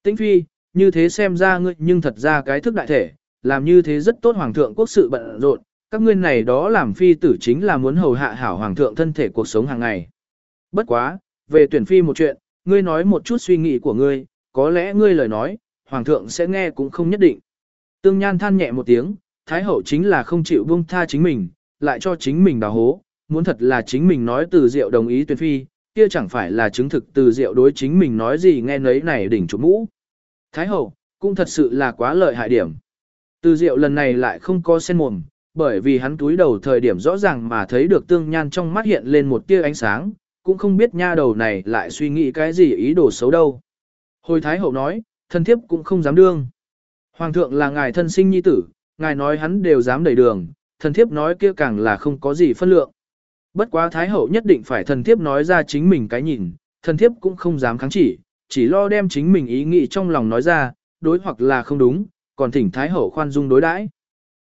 Tĩnh Phi, như thế xem ra ngươi nhưng thật ra cái thức đại thể, làm như thế rất tốt hoàng thượng quốc sự bận rộn, các ngươi này đó làm phi tử chính là muốn hầu hạ hảo hoàng thượng thân thể cuộc sống hàng ngày. Bất quá, về tuyển phi một chuyện, ngươi nói một chút suy nghĩ của ngươi, có lẽ ngươi lời nói, hoàng thượng sẽ nghe cũng không nhất định. Tương Nhan than nhẹ một tiếng, Thái hậu chính là không chịu buông tha chính mình, lại cho chính mình đào hố, muốn thật là chính mình nói từ diệu đồng ý tuyển phi, kia chẳng phải là chứng thực từ diệu đối chính mình nói gì nghe nấy này đỉnh chủ mũ. Thái hậu, cũng thật sự là quá lợi hại điểm. Từ diệu lần này lại không có sen mồm, bởi vì hắn túi đầu thời điểm rõ ràng mà thấy được tương nhan trong mắt hiện lên một tia ánh sáng, cũng không biết nha đầu này lại suy nghĩ cái gì ý đồ xấu đâu. Hồi Thái Hậu nói, thân thiếp cũng không dám đương. Hoàng thượng là ngài thân sinh nhi tử, ngài nói hắn đều dám đẩy đường, thần thiếp nói kia càng là không có gì phân lượng. Bất quá Thái Hậu nhất định phải thần thiếp nói ra chính mình cái nhìn, thần thiếp cũng không dám kháng chỉ, chỉ lo đem chính mình ý nghĩ trong lòng nói ra, đối hoặc là không đúng, còn thỉnh Thái Hậu khoan dung đối đãi.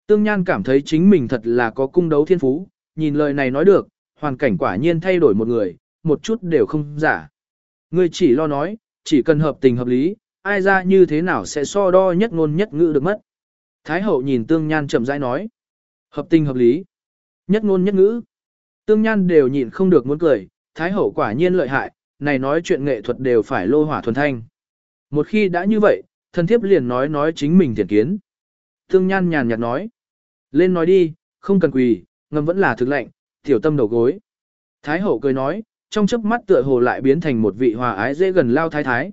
Tương Nhan cảm thấy chính mình thật là có cung đấu thiên phú, nhìn lời này nói được, hoàn cảnh quả nhiên thay đổi một người, một chút đều không giả. Ngươi chỉ lo nói, chỉ cần hợp tình hợp lý, ai ra như thế nào sẽ so đo nhất ngôn nhất ngữ được mất. Thái hậu nhìn Tương Nhan chậm rãi nói, hợp tình hợp lý, nhất ngôn nhất ngữ. Tương Nhan đều nhịn không được muốn cười, Thái hậu quả nhiên lợi hại, này nói chuyện nghệ thuật đều phải lô hỏa thuần thanh. Một khi đã như vậy, thần thiếp liền nói nói chính mình thiện kiến. Tương Nhan nhàn nhạt nói. Lên nói đi, không cần quỳ, ngâm vẫn là thực lệnh, tiểu tâm đầu gối. Thái hậu cười nói, trong chớp mắt tựa hồ lại biến thành một vị hòa ái dễ gần lao thái thái.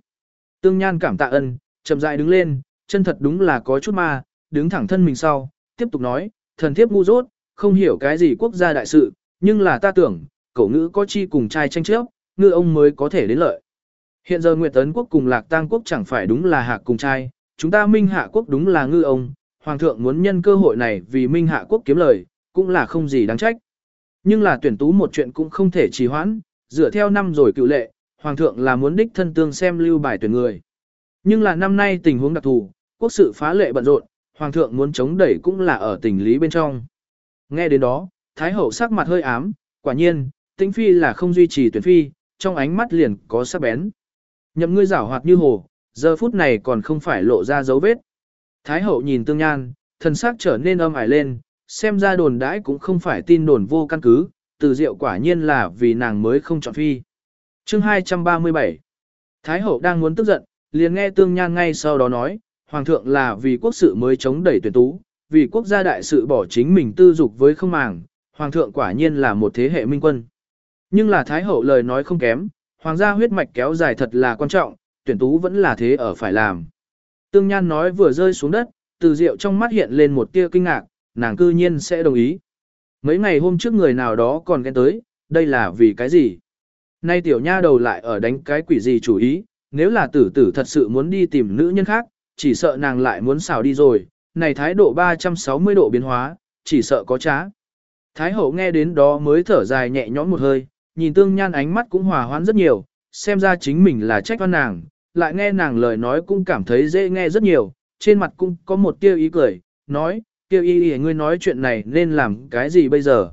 Tương Nhan cảm tạ ân, chậm rãi đứng lên, chân thật đúng là có chút ma, đứng thẳng thân mình sau, tiếp tục nói, thần thiếp ngu dốt, không hiểu cái gì quốc gia đại sự, nhưng là ta tưởng, cậu ngữ có chi cùng trai tranh chấp, ngư ông mới có thể đến lợi. Hiện giờ Nguyệt Tấn quốc cùng Lạc Tang quốc chẳng phải đúng là hạ cùng trai, chúng ta Minh Hạ quốc đúng là ngư ông, Hoàng thượng muốn nhân cơ hội này vì Minh Hạ quốc kiếm lời, cũng là không gì đáng trách. Nhưng là tuyển tú một chuyện cũng không thể trì hoãn, dựa theo năm rồi cựu lệ, Hoàng thượng là muốn đích thân tương xem lưu bài tuyển người. Nhưng là năm nay tình huống đặc thù, quốc sự phá lệ bận rộn, Hoàng thượng muốn chống đẩy cũng là ở tình lý bên trong. Nghe đến đó, Thái hậu sắc mặt hơi ám, quả nhiên, tĩnh phi là không duy trì tuyển phi, trong ánh mắt liền có sắc bén. Nhậm ngươi giảo hoạt như hồ, giờ phút này còn không phải lộ ra dấu vết. Thái hậu nhìn tương nhan, thần sắc trở nên âm ải lên, xem ra đồn đãi cũng không phải tin đồn vô căn cứ, từ diệu quả nhiên là vì nàng mới không chọn phi. chương 237 Thái hậu đang muốn tức giận, liền nghe tương nhan ngay sau đó nói, Hoàng thượng là vì quốc sự mới chống đẩy tuyển tú, vì quốc gia đại sự bỏ chính mình tư dục với không màng, Hoàng thượng quả nhiên là một thế hệ minh quân. Nhưng là Thái hậu lời nói không kém, Hoàng gia huyết mạch kéo dài thật là quan trọng, tuyển tú vẫn là thế ở phải làm. Tương Nhan nói vừa rơi xuống đất, từ diệu trong mắt hiện lên một tia kinh ngạc, nàng cư nhiên sẽ đồng ý. Mấy ngày hôm trước người nào đó còn ghen tới, đây là vì cái gì? Nay tiểu nha đầu lại ở đánh cái quỷ gì chủ ý, nếu là tử tử thật sự muốn đi tìm nữ nhân khác, chỉ sợ nàng lại muốn xào đi rồi, này thái độ 360 độ biến hóa, chỉ sợ có trá. Thái hậu nghe đến đó mới thở dài nhẹ nhõm một hơi, nhìn tương nhan ánh mắt cũng hòa hoãn rất nhiều, xem ra chính mình là trách oan nàng, lại nghe nàng lời nói cũng cảm thấy dễ nghe rất nhiều, trên mặt cũng có một tiêu ý cười, nói, tiêu ý ý ngươi nói chuyện này nên làm cái gì bây giờ.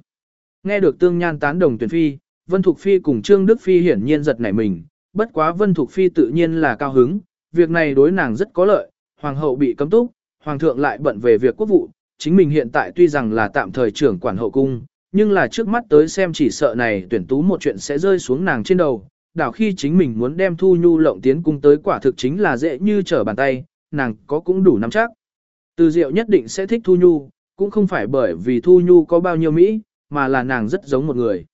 Nghe được tương nhan tán đồng tuyển phi, Vân Thục Phi cùng Trương Đức Phi hiển nhiên giật nảy mình, bất quá Vân Thục Phi tự nhiên là cao hứng, việc này đối nàng rất có lợi, Hoàng hậu bị cấm túc, Hoàng thượng lại bận về việc quốc vụ, chính mình hiện tại tuy rằng là tạm thời trưởng quản hậu cung, nhưng là trước mắt tới xem chỉ sợ này tuyển tú một chuyện sẽ rơi xuống nàng trên đầu, đảo khi chính mình muốn đem Thu Nhu lộng tiến cung tới quả thực chính là dễ như trở bàn tay, nàng có cũng đủ nắm chắc. Từ Diệu nhất định sẽ thích Thu Nhu, cũng không phải bởi vì Thu Nhu có bao nhiêu Mỹ, mà là nàng rất giống một người.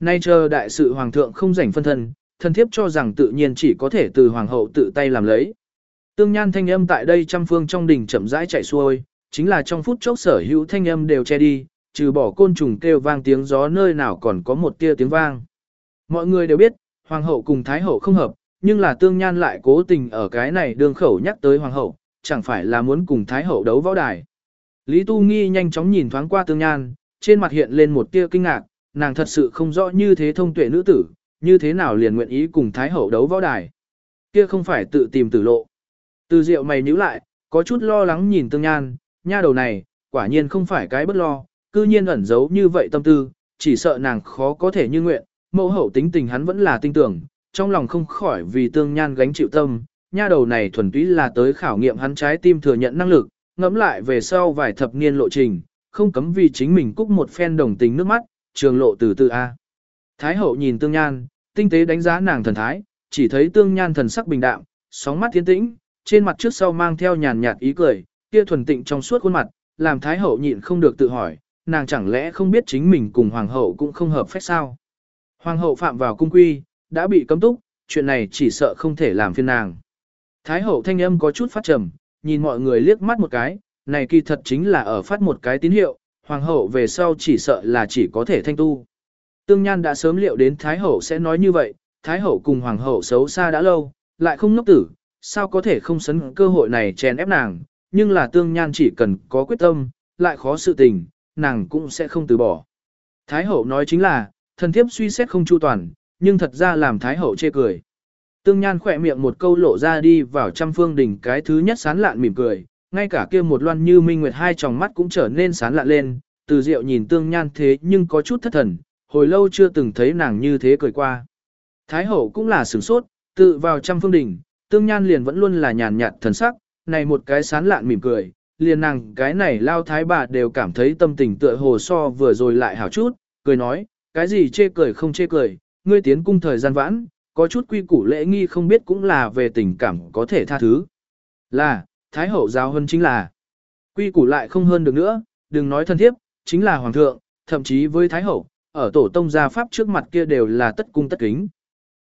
Nay chờ đại sự hoàng thượng không rảnh phân thân, thân thiếp cho rằng tự nhiên chỉ có thể từ hoàng hậu tự tay làm lấy. Tương nhan thanh âm tại đây trăm phương trong đình chậm rãi chạy xuôi, chính là trong phút chốc sở hữu thanh âm đều che đi, trừ bỏ côn trùng kêu vang tiếng gió nơi nào còn có một tia tiếng vang. Mọi người đều biết, hoàng hậu cùng thái hậu không hợp, nhưng là tương nhan lại cố tình ở cái này đường khẩu nhắc tới hoàng hậu, chẳng phải là muốn cùng thái hậu đấu võ đài. Lý Tu Nghi nhanh chóng nhìn thoáng qua tương nhan, trên mặt hiện lên một tia kinh ngạc, nàng thật sự không rõ như thế thông tuệ nữ tử, như thế nào liền nguyện ý cùng thái hậu đấu võ đài. Kia không phải tự tìm tử lộ. Từ rượu mày nhíu lại, có chút lo lắng nhìn tương nhan, nha đầu này, quả nhiên không phải cái bất lo, cư nhiên ẩn giấu như vậy tâm tư, chỉ sợ nàng khó có thể như nguyện, mẫu hậu tính tình hắn vẫn là tin tưởng, trong lòng không khỏi vì tương nhan gánh chịu tâm, nha đầu này thuần túy là tới khảo nghiệm hắn trái tim thừa nhận năng lực, ngẫm lại về sau vài thập niên lộ trình, không cấm vì chính mình cúc một phen đồng tình nước mắt, trường lộ từ từ A. Thái hậu nhìn tương nhan, tinh tế đánh giá nàng thần thái, chỉ thấy tương nhan thần sắc bình đạm, sóng mắt thiên tĩnh, trên mặt trước sau mang theo nhàn nhạt ý cười, kia thuần tịnh trong suốt khuôn mặt, làm thái hậu nhịn không được tự hỏi, nàng chẳng lẽ không biết chính mình cùng hoàng hậu cũng không hợp phép sao. Hoàng hậu phạm vào cung quy, đã bị cấm túc, chuyện này chỉ sợ không thể làm phiền nàng. Thái hậu thanh âm có chút phát trầm, nhìn mọi người liếc mắt một cái, này kỳ thật chính là ở phát một cái tín hiệu, hoàng hậu về sau chỉ sợ là chỉ có thể thanh tu. Tương Nhan đã sớm liệu đến Thái hậu sẽ nói như vậy, Thái hậu cùng hoàng hậu xấu xa đã lâu, lại không nốc tử, sao có thể không sấn cơ hội này chèn ép nàng, nhưng là Tương Nhan chỉ cần có quyết tâm, lại khó sự tình, nàng cũng sẽ không từ bỏ. Thái hậu nói chính là, thần thiếp suy xét không chu toàn, nhưng thật ra làm Thái hậu chê cười. Tương Nhan khỏe miệng một câu lộ ra đi vào trăm phương đỉnh cái thứ nhất sán lạn mỉm cười, ngay cả kia một loan như minh nguyệt hai tròng mắt cũng trở nên sán lạn lên, từ diệu nhìn Tương Nhan thế nhưng có chút thất thần, hồi lâu chưa từng thấy nàng như thế cười qua. Thái hậu cũng là sửng sốt, tự vào trăm phương đỉnh, Tương Nhan liền vẫn luôn là nhàn nhạt thần sắc, này một cái sán lạn mỉm cười, liền nàng cái này lao thái bà đều cảm thấy tâm tình tựa hồ so vừa rồi lại hảo chút, cười nói, cái gì chê cười không chê cười, ngươi tiến cung thời gian vãn, có chút quy củ lễ nghi không biết cũng là về tình cảm có thể tha thứ. Là, Thái hậu giáo hơn chính là, quy củ lại không hơn được nữa, đừng nói thân thiếp, chính là hoàng thượng, thậm chí với Thái hậu, ở tổ tông gia pháp trước mặt kia đều là tất cung tất kính.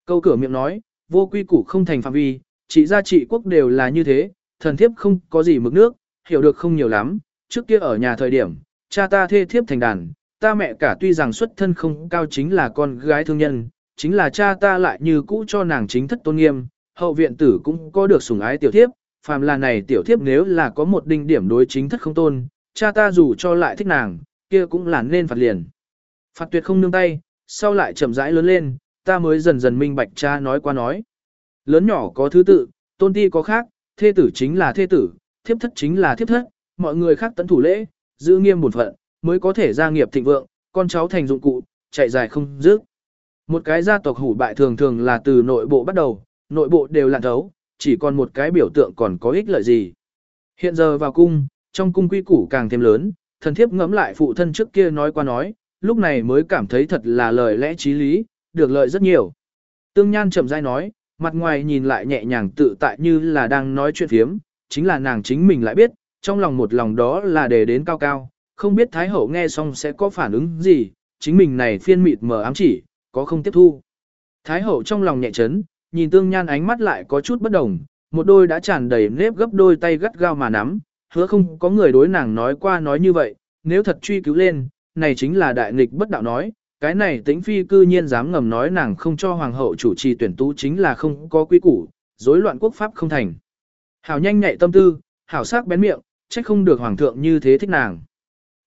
Câu cửa miệng nói, vô quy củ không thành phạm vi, trị gia trị quốc đều là như thế, thần thiếp không có gì mực nước, hiểu được không nhiều lắm, trước kia ở nhà thời điểm, cha ta thê thiếp thành đàn, ta mẹ cả tuy rằng xuất thân không cao chính là con gái thương nhân, chính là cha ta lại như cũ cho nàng chính thất tôn nghiêm, hậu viện tử cũng có được sủng ái tiểu thiếp, phàm là này tiểu thiếp nếu là có một đinh điểm đối chính thất không tôn, cha ta dù cho lại thích nàng, kia cũng là nên phạt liền. Phạt tuyệt không nương tay, sau lại chậm rãi lớn lên, ta mới dần dần minh bạch cha nói qua nói. Lớn nhỏ có thứ tự, tôn ti có khác, thê tử chính là thê tử, thiếp thất chính là thiếp thất, mọi người khác tận thủ lễ, giữ nghiêm bổn phận, mới có thể gia nghiệp thịnh vượng, con cháu thành dụng cụ, chạy dài không dứt. Một cái gia tộc hủ bại thường thường là từ nội bộ bắt đầu, nội bộ đều lạn thấu, chỉ còn một cái biểu tượng còn có ích lợi gì. Hiện giờ vào cung, trong cung quy củ càng thêm lớn, thần thiếp ngẫm lại phụ thân trước kia nói qua nói, lúc này mới cảm thấy thật là lời lẽ trí lý, được lợi rất nhiều. Tương Nhan chậm rãi nói, mặt ngoài nhìn lại nhẹ nhàng tự tại như là đang nói chuyện phiếm, chính là nàng chính mình lại biết, trong lòng một lòng đó là để đến cao cao, không biết Thái Hậu nghe xong sẽ có phản ứng gì, chính mình này phiên mịt mờ ám chỉ, có không tiếp thu. Thái Hậu trong lòng nhẹ chấn, nhìn Tương Nhan ánh mắt lại có chút bất đồng, một đôi đã tràn đầy nếp gấp đôi tay gắt gao mà nắm, hứa không có người đối nàng nói qua nói như vậy, nếu thật truy cứu lên, này chính là đại nghịch bất đạo nói, cái này tĩnh phi cư nhiên dám ngầm nói nàng không cho hoàng hậu chủ trì tuyển tú chính là không có quy củ, rối loạn quốc pháp không thành. Hảo nhanh nhạy tâm tư, hảo sắc bén miệng, trách không được hoàng thượng như thế thích nàng.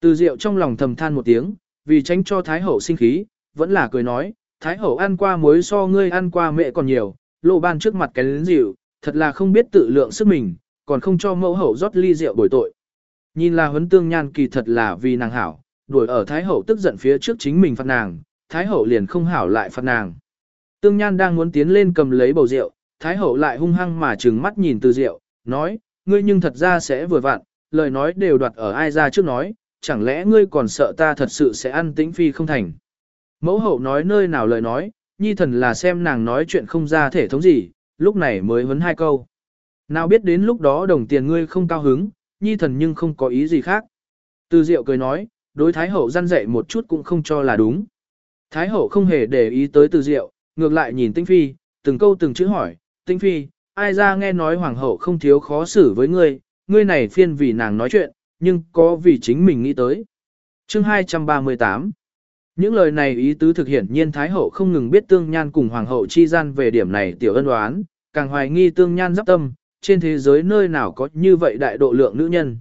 Từ diệu trong lòng thầm than một tiếng, vì tránh cho thái hậu sinh khí, vẫn là cười nói, thái hậu ăn qua muối so ngươi ăn qua mẹ còn nhiều, lộ ban trước mặt cái lến rượu, thật là không biết tự lượng sức mình, còn không cho mẫu hậu rót ly rượu bồi tội. Nhìn là huấn tương nhan kỳ thật là vì nàng hảo, đuổi ở Thái Hậu tức giận phía trước chính mình phạt nàng, Thái Hậu liền không hảo lại phạt nàng. Tương Nhan đang muốn tiến lên cầm lấy bầu rượu, Thái Hậu lại hung hăng mà trừng mắt nhìn từ rượu, nói, ngươi nhưng thật ra sẽ vừa vặn, lời nói đều đoạt ở ai ra trước nói, chẳng lẽ ngươi còn sợ ta thật sự sẽ ăn tĩnh phi không thành. Mẫu hậu nói nơi nào lời nói, nhi thần là xem nàng nói chuyện không ra thể thống gì, lúc này mới vấn hai câu. Nào biết đến lúc đó đồng tiền ngươi không cao hứng, nhi thần nhưng không có ý gì khác. Từ diệu cười nói, đối Thái Hậu gian dạy một chút cũng không cho là đúng. Thái Hậu không hề để ý tới từ diệu, ngược lại nhìn Tinh Phi, từng câu từng chữ hỏi, Tinh Phi, ai ra nghe nói Hoàng Hậu không thiếu khó xử với ngươi, ngươi này phiên vì nàng nói chuyện, nhưng có vì chính mình nghĩ tới. Chương 238 Những lời này ý tứ thực hiện nhiên Thái Hậu không ngừng biết tương nhan cùng Hoàng Hậu chi gian về điểm này tiểu ân đoán, càng hoài nghi tương nhan giáp tâm, trên thế giới nơi nào có như vậy đại độ lượng nữ nhân.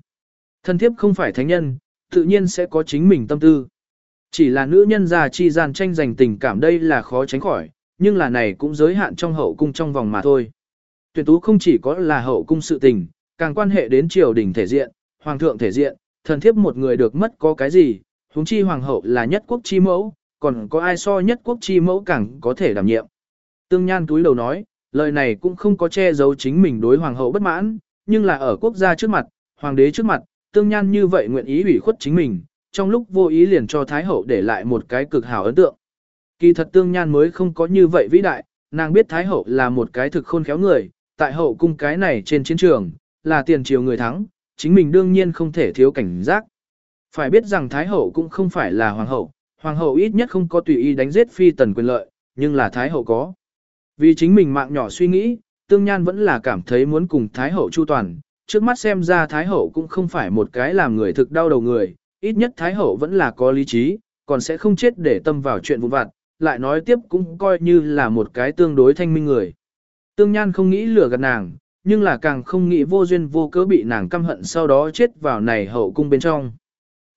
Thân thiếp không phải thánh nhân, tự nhiên sẽ có chính mình tâm tư. Chỉ là nữ nhân già chi gian tranh giành tình cảm đây là khó tránh khỏi, nhưng là này cũng giới hạn trong hậu cung trong vòng mà thôi. Tuyển tú không chỉ có là hậu cung sự tình, càng quan hệ đến triều đình thể diện, hoàng thượng thể diện, thần thiếp một người được mất có cái gì, huống chi hoàng hậu là nhất quốc chi mẫu, còn có ai so nhất quốc chi mẫu càng có thể đảm nhiệm. Tương Nhan túi đầu nói, lời này cũng không có che giấu chính mình đối hoàng hậu bất mãn, nhưng là ở quốc gia trước mặt, hoàng đế trước mặt, tương nhan như vậy nguyện ý ủy khuất chính mình, trong lúc vô ý liền cho Thái Hậu để lại một cái cực hảo ấn tượng. Kỳ thật tương nhan mới không có như vậy vĩ đại, nàng biết Thái Hậu là một cái thực khôn khéo người, tại hậu cung cái này trên chiến trường, là tiền triều người thắng, chính mình đương nhiên không thể thiếu cảnh giác. Phải biết rằng Thái Hậu cũng không phải là Hoàng Hậu, Hoàng Hậu ít nhất không có tùy ý đánh giết phi tần quyền lợi, nhưng là Thái Hậu có. Vì chính mình mạng nhỏ suy nghĩ, Tương Nhan vẫn là cảm thấy muốn cùng Thái Hậu chu toàn, trước mắt xem ra Thái Hậu cũng không phải một cái làm người thực đau đầu người, ít nhất Thái Hậu vẫn là có lý trí, còn sẽ không chết để tâm vào chuyện vụn vặt, lại nói tiếp cũng coi như là một cái tương đối thanh minh người. Tương Nhan không nghĩ lừa gạt nàng, nhưng là càng không nghĩ vô duyên vô cớ bị nàng căm hận sau đó chết vào này hậu cung bên trong.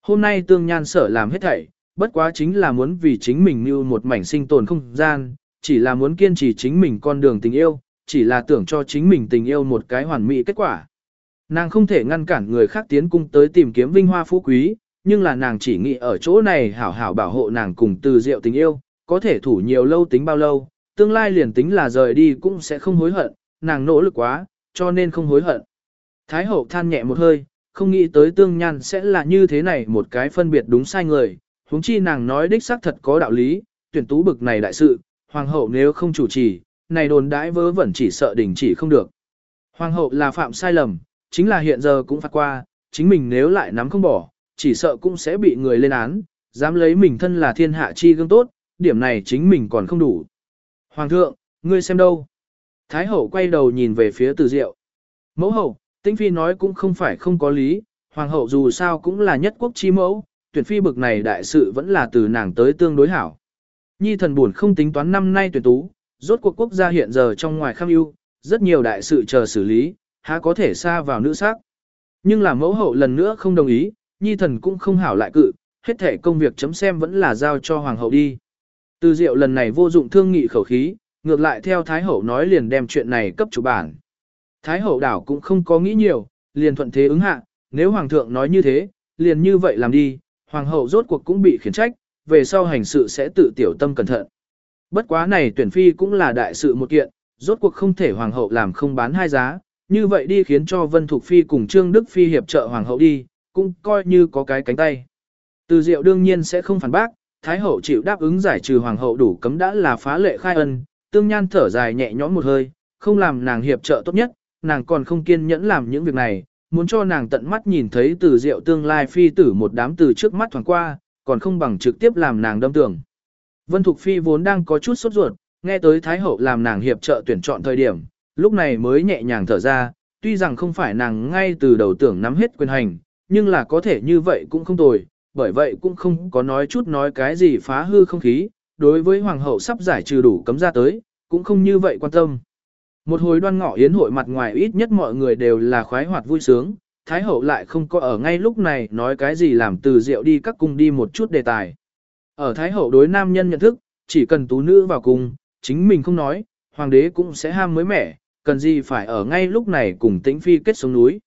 Hôm nay Tương Nhan sở làm hết thảy, bất quá chính là muốn vì chính mình như một mảnh sinh tồn không gian, chỉ là muốn kiên trì chính mình con đường tình yêu, chỉ là tưởng cho chính mình tình yêu một cái hoàn mỹ kết quả. Nàng không thể ngăn cản người khác tiến cung tới tìm kiếm vinh hoa phú quý, nhưng là nàng chỉ nghĩ ở chỗ này hảo hảo bảo hộ nàng cùng từ diệu tình yêu, có thể thủ nhiều lâu tính bao lâu, tương lai liền tính là rời đi cũng sẽ không hối hận, nàng nỗ lực quá, cho nên không hối hận. Thái hậu than nhẹ một hơi, không nghĩ tới tương nhan sẽ là như thế này một cái phân biệt đúng sai người, huống chi nàng nói đích xác thật có đạo lý, tuyển tú bực này đại sự, hoàng hậu nếu không chủ trì, này đồn đãi vớ vẩn chỉ sợ đình chỉ không được. Hoàng hậu là phạm sai lầm, chính là hiện giờ cũng phạt qua, chính mình nếu lại nắm không bỏ, chỉ sợ cũng sẽ bị người lên án, dám lấy mình thân là thiên hạ chi gương tốt, điểm này chính mình còn không đủ. Hoàng thượng, ngươi xem đâu? Thái hậu quay đầu nhìn về phía từ diệu. Mẫu hậu, tĩnh phi nói cũng không phải không có lý, hoàng hậu dù sao cũng là nhất quốc chi mẫu, tuyển phi bực này đại sự vẫn là từ nàng tới tương đối hảo. Nhi thần buồn không tính toán năm nay tuyển tú, rốt cuộc quốc gia hiện giờ trong ngoài kham ưu, rất nhiều đại sự chờ xử lý, há có thể xa vào nữ sắc. Nhưng là mẫu hậu lần nữa không đồng ý, nhi thần cũng không hảo lại cự, hết thể công việc chấm xem vẫn là giao cho hoàng hậu đi. Từ diệu lần này vô dụng thương nghị khẩu khí, ngược lại theo thái hậu nói liền đem chuyện này cấp chủ bản. Thái hậu đảo cũng không có nghĩ nhiều, liền thuận thế ứng hạ, nếu hoàng thượng nói như thế, liền như vậy làm đi, hoàng hậu rốt cuộc cũng bị khiển trách, về sau hành sự sẽ tự tiểu tâm cẩn thận. Bất quá này tuyển phi cũng là đại sự một kiện, rốt cuộc không thể hoàng hậu làm không bán hai giá, như vậy đi khiến cho Vân Thục Phi cùng Trương Đức Phi hiệp trợ hoàng hậu đi, cũng coi như có cái cánh tay. Từ Diệu đương nhiên sẽ không phản bác, Thái hậu chịu đáp ứng giải trừ hoàng hậu đủ cấm đã là phá lệ khai ân, tương nhan thở dài nhẹ nhõm một hơi, không làm nàng hiệp trợ tốt nhất, nàng còn không kiên nhẫn làm những việc này, muốn cho nàng tận mắt nhìn thấy từ diệu tương lai phi tử một đám từ trước mắt thoáng qua, còn không bằng trực tiếp làm nàng đâm tưởng. Vân Thục Phi vốn đang có chút sốt ruột, nghe tới Thái Hậu làm nàng hiệp trợ tuyển chọn thời điểm, lúc này mới nhẹ nhàng thở ra, tuy rằng không phải nàng ngay từ đầu tưởng nắm hết quyền hành, nhưng là có thể như vậy cũng không tồi, bởi vậy cũng không có nói chút nói cái gì phá hư không khí, đối với Hoàng hậu sắp giải trừ đủ cấm ra tới, cũng không như vậy quan tâm. Một hồi đoan ngọ yến hội mặt ngoài ít nhất mọi người đều là khoái hoạt vui sướng, Thái hậu lại không có ở ngay lúc này nói cái gì làm từ rượu đi các cung đi một chút đề tài. Ở Thái hậu đối nam nhân nhận thức, chỉ cần tú nữ vào cung, chính mình không nói, hoàng đế cũng sẽ ham mới mẻ, cần gì phải ở ngay lúc này cùng tĩnh phi kết xuống núi.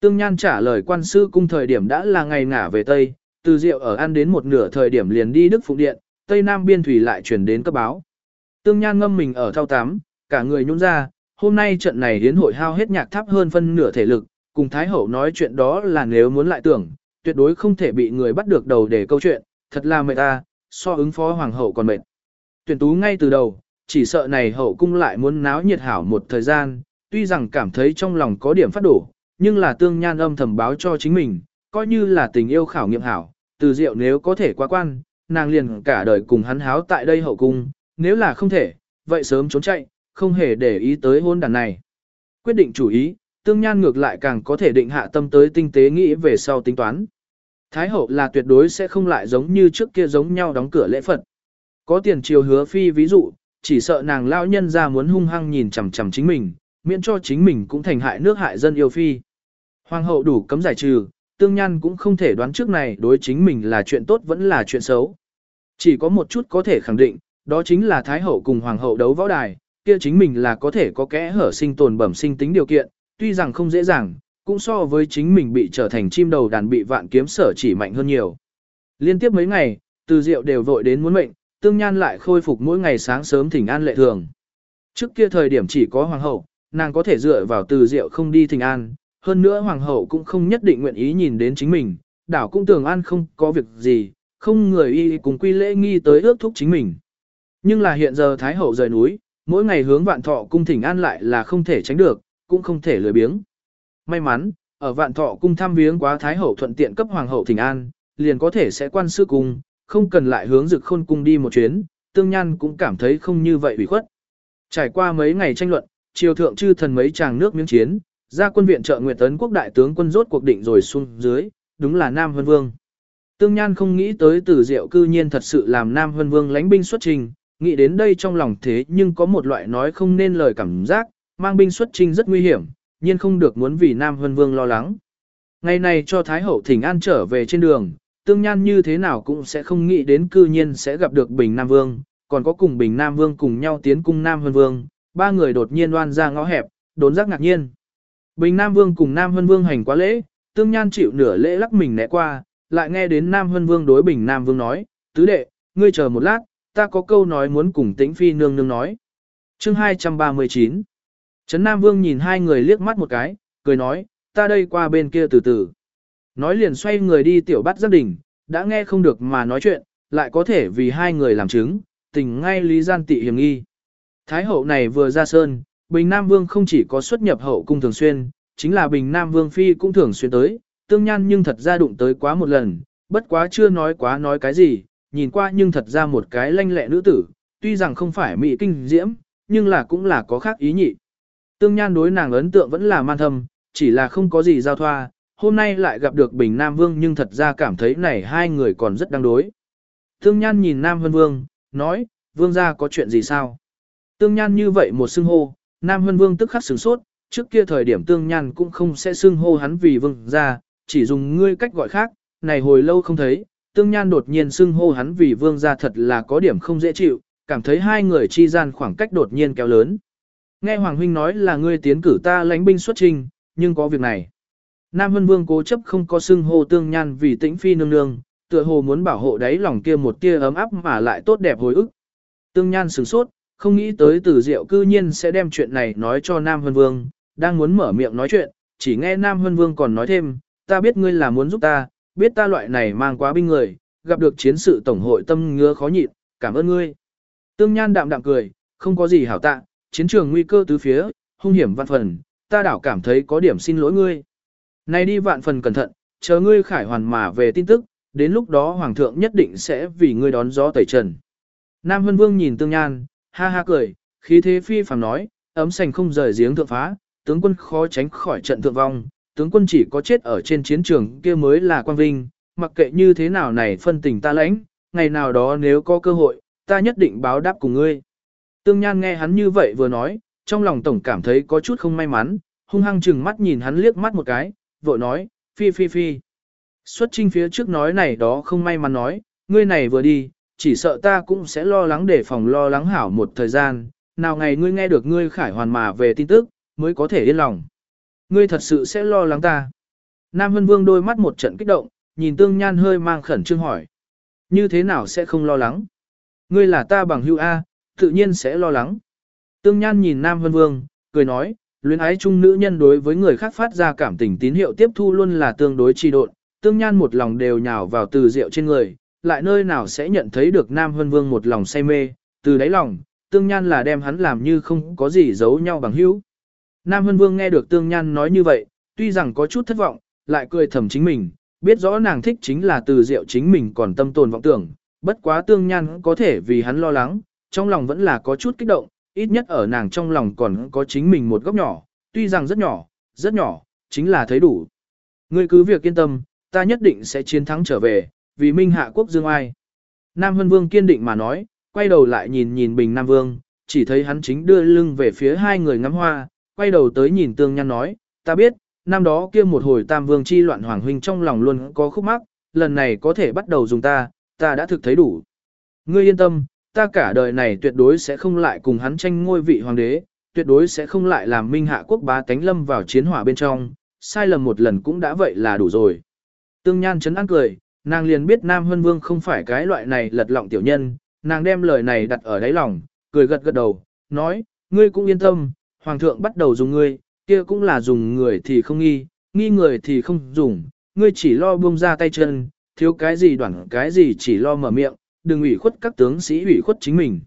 Tương Nhan trả lời quan sư cung thời điểm đã là ngày ngả về Tây, từ rượu ở ăn đến một nửa thời điểm liền đi Đức Phụng Điện, Tây Nam Biên Thủy lại chuyển đến cấp báo. Tương Nhan ngâm mình ở thao tắm, cả người nhún ra, hôm nay trận này hiến hội hao hết nhạc tháp hơn phân nửa thể lực, cùng Thái Hậu nói chuyện đó là nếu muốn lại tưởng, tuyệt đối không thể bị người bắt được đầu để câu chuyện, thật là mệt ta, so ứng phó Hoàng hậu còn mệt. Tuyển tú ngay từ đầu, chỉ sợ này hậu cung lại muốn náo nhiệt hảo một thời gian, tuy rằng cảm thấy trong lòng có điểm phát đổ, nhưng là tương nhan âm thầm báo cho chính mình, coi như là tình yêu khảo nghiệm hảo, từ diệu nếu có thể qua quan, nàng liền cả đời cùng hắn háo tại đây hậu cung, nếu là không thể, vậy sớm trốn chạy, không hề để ý tới hôn đàn này. Quyết định chủ ý, tương nhan ngược lại càng có thể định hạ tâm tới tinh tế nghĩ về sau tính toán. Thái hậu là tuyệt đối sẽ không lại giống như trước kia giống nhau đóng cửa lễ Phật. Có tiền chiều hứa phi ví dụ, chỉ sợ nàng lao nhân ra muốn hung hăng nhìn chằm chằm chính mình, miễn cho chính mình cũng thành hại nước hại dân yêu phi. Hoàng hậu đủ cấm giải trừ, tương nhan cũng không thể đoán trước này đối chính mình là chuyện tốt vẫn là chuyện xấu. Chỉ có một chút có thể khẳng định, đó chính là Thái hậu cùng Hoàng hậu đấu võ đài, kia chính mình là có thể có kẽ hở sinh tồn bẩm sinh tính điều kiện, tuy rằng không dễ dàng, cũng so với chính mình bị trở thành chim đầu đàn bị vạn kiếm sở chỉ mạnh hơn nhiều. Liên tiếp mấy ngày, từ rượu đều vội đến muốn mệnh, tương nhan lại khôi phục mỗi ngày sáng sớm thỉnh an lệ thường. Trước kia thời điểm chỉ có hoàng hậu, nàng có thể dựa vào từ rượu không đi thỉnh an, hơn nữa hoàng hậu cũng không nhất định nguyện ý nhìn đến chính mình, đảo cũng tưởng an không có việc gì, không người y cùng quy lễ nghi tới ước thúc chính mình. Nhưng là hiện giờ Thái hậu rời núi, mỗi ngày hướng vạn thọ cung thỉnh an lại là không thể tránh được, cũng không thể lười biếng. May mắn, ở vạn thọ cung thăm viếng quá Thái hậu thuận tiện cấp hoàng hậu thỉnh an, liền có thể sẽ quan sư cung, không cần lại hướng dực khôn cung đi một chuyến, tương nhan cũng cảm thấy không như vậy ủy khuất. Trải qua mấy ngày tranh luận, triều thượng chư thần mấy chàng nước miếng chiến, ra quân viện trợ Nguyệt Tấn quốc đại tướng quân rốt cuộc định rồi xuống dưới, đúng là Nam Vân Vương. Tương Nhan không nghĩ tới từ diệu cư nhiên thật sự làm Nam Vân Vương lãnh binh xuất trình, nghĩ đến đây trong lòng thế nhưng có một loại nói không nên lời cảm giác, mang binh xuất trình rất nguy hiểm, nhưng không được muốn vì Nam Vân Vương lo lắng. Ngày này cho Thái Hậu Thỉnh An trở về trên đường, tương nhan như thế nào cũng sẽ không nghĩ đến cư nhiên sẽ gặp được Bình Nam Vương, còn có cùng Bình Nam Vương cùng nhau tiến cung Nam Hân Vương, ba người đột nhiên đoan ra ngõ hẹp, đốn giác ngạc nhiên. Bình Nam Vương cùng Nam Hân Vương hành quá lễ, tương nhan chịu nửa lễ lắc mình né qua, lại nghe đến Nam Hân Vương đối Bình Nam Vương nói, tứ đệ, ngươi chờ một lát, ta có câu nói muốn cùng tĩnh phi nương nương nói. Chương 239 Trấn Nam Vương nhìn hai người liếc mắt một cái, cười nói, ta đây qua bên kia từ từ. Nói liền xoay người đi tiểu bắt giác đình, đã nghe không được mà nói chuyện, lại có thể vì hai người làm chứng, tình ngay lý gian tị hiểm nghi. Thái hậu này vừa ra sơn, Bình Nam Vương không chỉ có xuất nhập hậu cung thường xuyên, chính là Bình Nam Vương Phi cũng thường xuyên tới, tương nhan nhưng thật ra đụng tới quá một lần, bất quá chưa nói quá nói cái gì, nhìn qua nhưng thật ra một cái lanh lẹ nữ tử, tuy rằng không phải mỹ kinh diễm, nhưng là cũng là có khác ý nhị. Tương nhan đối nàng ấn tượng vẫn là man thâm, chỉ là không có gì giao thoa, hôm nay lại gặp được Bình Nam Vương nhưng thật ra cảm thấy này hai người còn rất đáng đối. Tương Nhan nhìn Nam Hân Vương, nói, Vương gia có chuyện gì sao? Tương Nhan như vậy một xưng hô, Nam Hân Vương tức khắc sửng sốt, trước kia thời điểm Tương Nhan cũng không sẽ xưng hô hắn vì Vương gia, chỉ dùng ngươi cách gọi khác, này hồi lâu không thấy, Tương Nhan đột nhiên xưng hô hắn vì Vương gia thật là có điểm không dễ chịu, cảm thấy hai người chi gian khoảng cách đột nhiên kéo lớn. Nghe Hoàng Huynh nói là ngươi tiến cử ta lãnh binh xuất trình, nhưng có việc này. Nam Vân Vương cố chấp không có xưng hô tương nhan vì tĩnh phi nương nương, tựa hồ muốn bảo hộ đáy lòng kia một tia ấm áp mà lại tốt đẹp hồi ức. Tương nhan sửng sốt, không nghĩ tới từ diệu cư nhiên sẽ đem chuyện này nói cho Nam Hân Vương, đang muốn mở miệng nói chuyện, chỉ nghe Nam Hân Vương còn nói thêm, ta biết ngươi là muốn giúp ta, biết ta loại này mang quá binh người, gặp được chiến sự tổng hội tâm ngứa khó nhịn, cảm ơn ngươi. Tương Nhan đạm đạm cười, không có gì hảo tạ, chiến trường nguy cơ tứ phía, hung hiểm vạn phần, ta đảo cảm thấy có điểm xin lỗi ngươi. Này đi vạn phần cẩn thận, chờ ngươi khải hoàn mà về tin tức, đến lúc đó hoàng thượng nhất định sẽ vì ngươi đón gió tẩy trần. Nam Hân Vương nhìn Tương Nhan, ha ha cười, khí thế phi phàm nói, ấm sành không rời giếng thượng phá, tướng quân khó tránh khỏi trận thượng vong, tướng quân chỉ có chết ở trên chiến trường kia mới là quan vinh, mặc kệ như thế nào này phân tình ta lãnh, ngày nào đó nếu có cơ hội, ta nhất định báo đáp cùng ngươi. Tương Nhan nghe hắn như vậy vừa nói, trong lòng tổng cảm thấy có chút không may mắn, hung hăng chừng mắt nhìn hắn liếc mắt một cái, vội nói, phi phi phi. Xuất trinh phía trước nói này đó không may mắn nói, ngươi này vừa đi, chỉ sợ ta cũng sẽ lo lắng để phòng lo lắng hảo một thời gian, nào ngày ngươi nghe được ngươi khải hoàn mà về tin tức, mới có thể yên lòng. Ngươi thật sự sẽ lo lắng ta. Nam Hân Vương đôi mắt một trận kích động, nhìn Tương Nhan hơi mang khẩn trương hỏi. Như thế nào sẽ không lo lắng? Ngươi là ta bằng hữu A, tự nhiên sẽ lo lắng. Tương Nhan nhìn Nam Hân Vương, cười nói, luyến ái chung nữ nhân đối với người khác phát ra cảm tình tín hiệu tiếp thu luôn là tương đối trì độn. Tương Nhan một lòng đều nhào vào từ rượu trên người, lại nơi nào sẽ nhận thấy được Nam Hân Vương một lòng say mê, từ đáy lòng, Tương Nhan là đem hắn làm như không có gì giấu nhau bằng hữu. Nam Hân Vương nghe được Tương Nhan nói như vậy, tuy rằng có chút thất vọng, lại cười thầm chính mình, biết rõ nàng thích chính là từ rượu chính mình còn tâm tồn vọng tưởng, bất quá Tương Nhan có thể vì hắn lo lắng, trong lòng vẫn là có chút kích động, ít nhất ở nàng trong lòng còn có chính mình một góc nhỏ, tuy rằng rất nhỏ, rất nhỏ, chính là thấy đủ. Ngươi cứ việc yên tâm, ta nhất định sẽ chiến thắng trở về, vì minh hạ quốc dương ai. Nam Hân Vương kiên định mà nói, quay đầu lại nhìn nhìn Bình Nam Vương, chỉ thấy hắn chính đưa lưng về phía hai người ngắm hoa, quay đầu tới nhìn Tương Nhan nói, ta biết, năm đó kia một hồi Tam Vương chi loạn Hoàng Huynh trong lòng luôn có khúc mắc, lần này có thể bắt đầu dùng ta, ta đã thực thấy đủ. Ngươi yên tâm, ta cả đời này tuyệt đối sẽ không lại cùng hắn tranh ngôi vị hoàng đế, tuyệt đối sẽ không lại làm minh hạ quốc bá tánh lâm vào chiến hỏa bên trong, sai lầm một lần cũng đã vậy là đủ rồi. Tương Nhan chấn an cười, nàng liền biết Nam Hân Vương không phải cái loại này lật lọng tiểu nhân, nàng đem lời này đặt ở đáy lòng, cười gật gật đầu, nói, ngươi cũng yên tâm, Hoàng thượng bắt đầu dùng ngươi, kia cũng là dùng người thì không nghi, nghi người thì không dùng, ngươi chỉ lo buông ra tay chân, thiếu cái gì đoản cái gì chỉ lo mở miệng, đừng ủy khuất các tướng sĩ ủy khuất chính mình.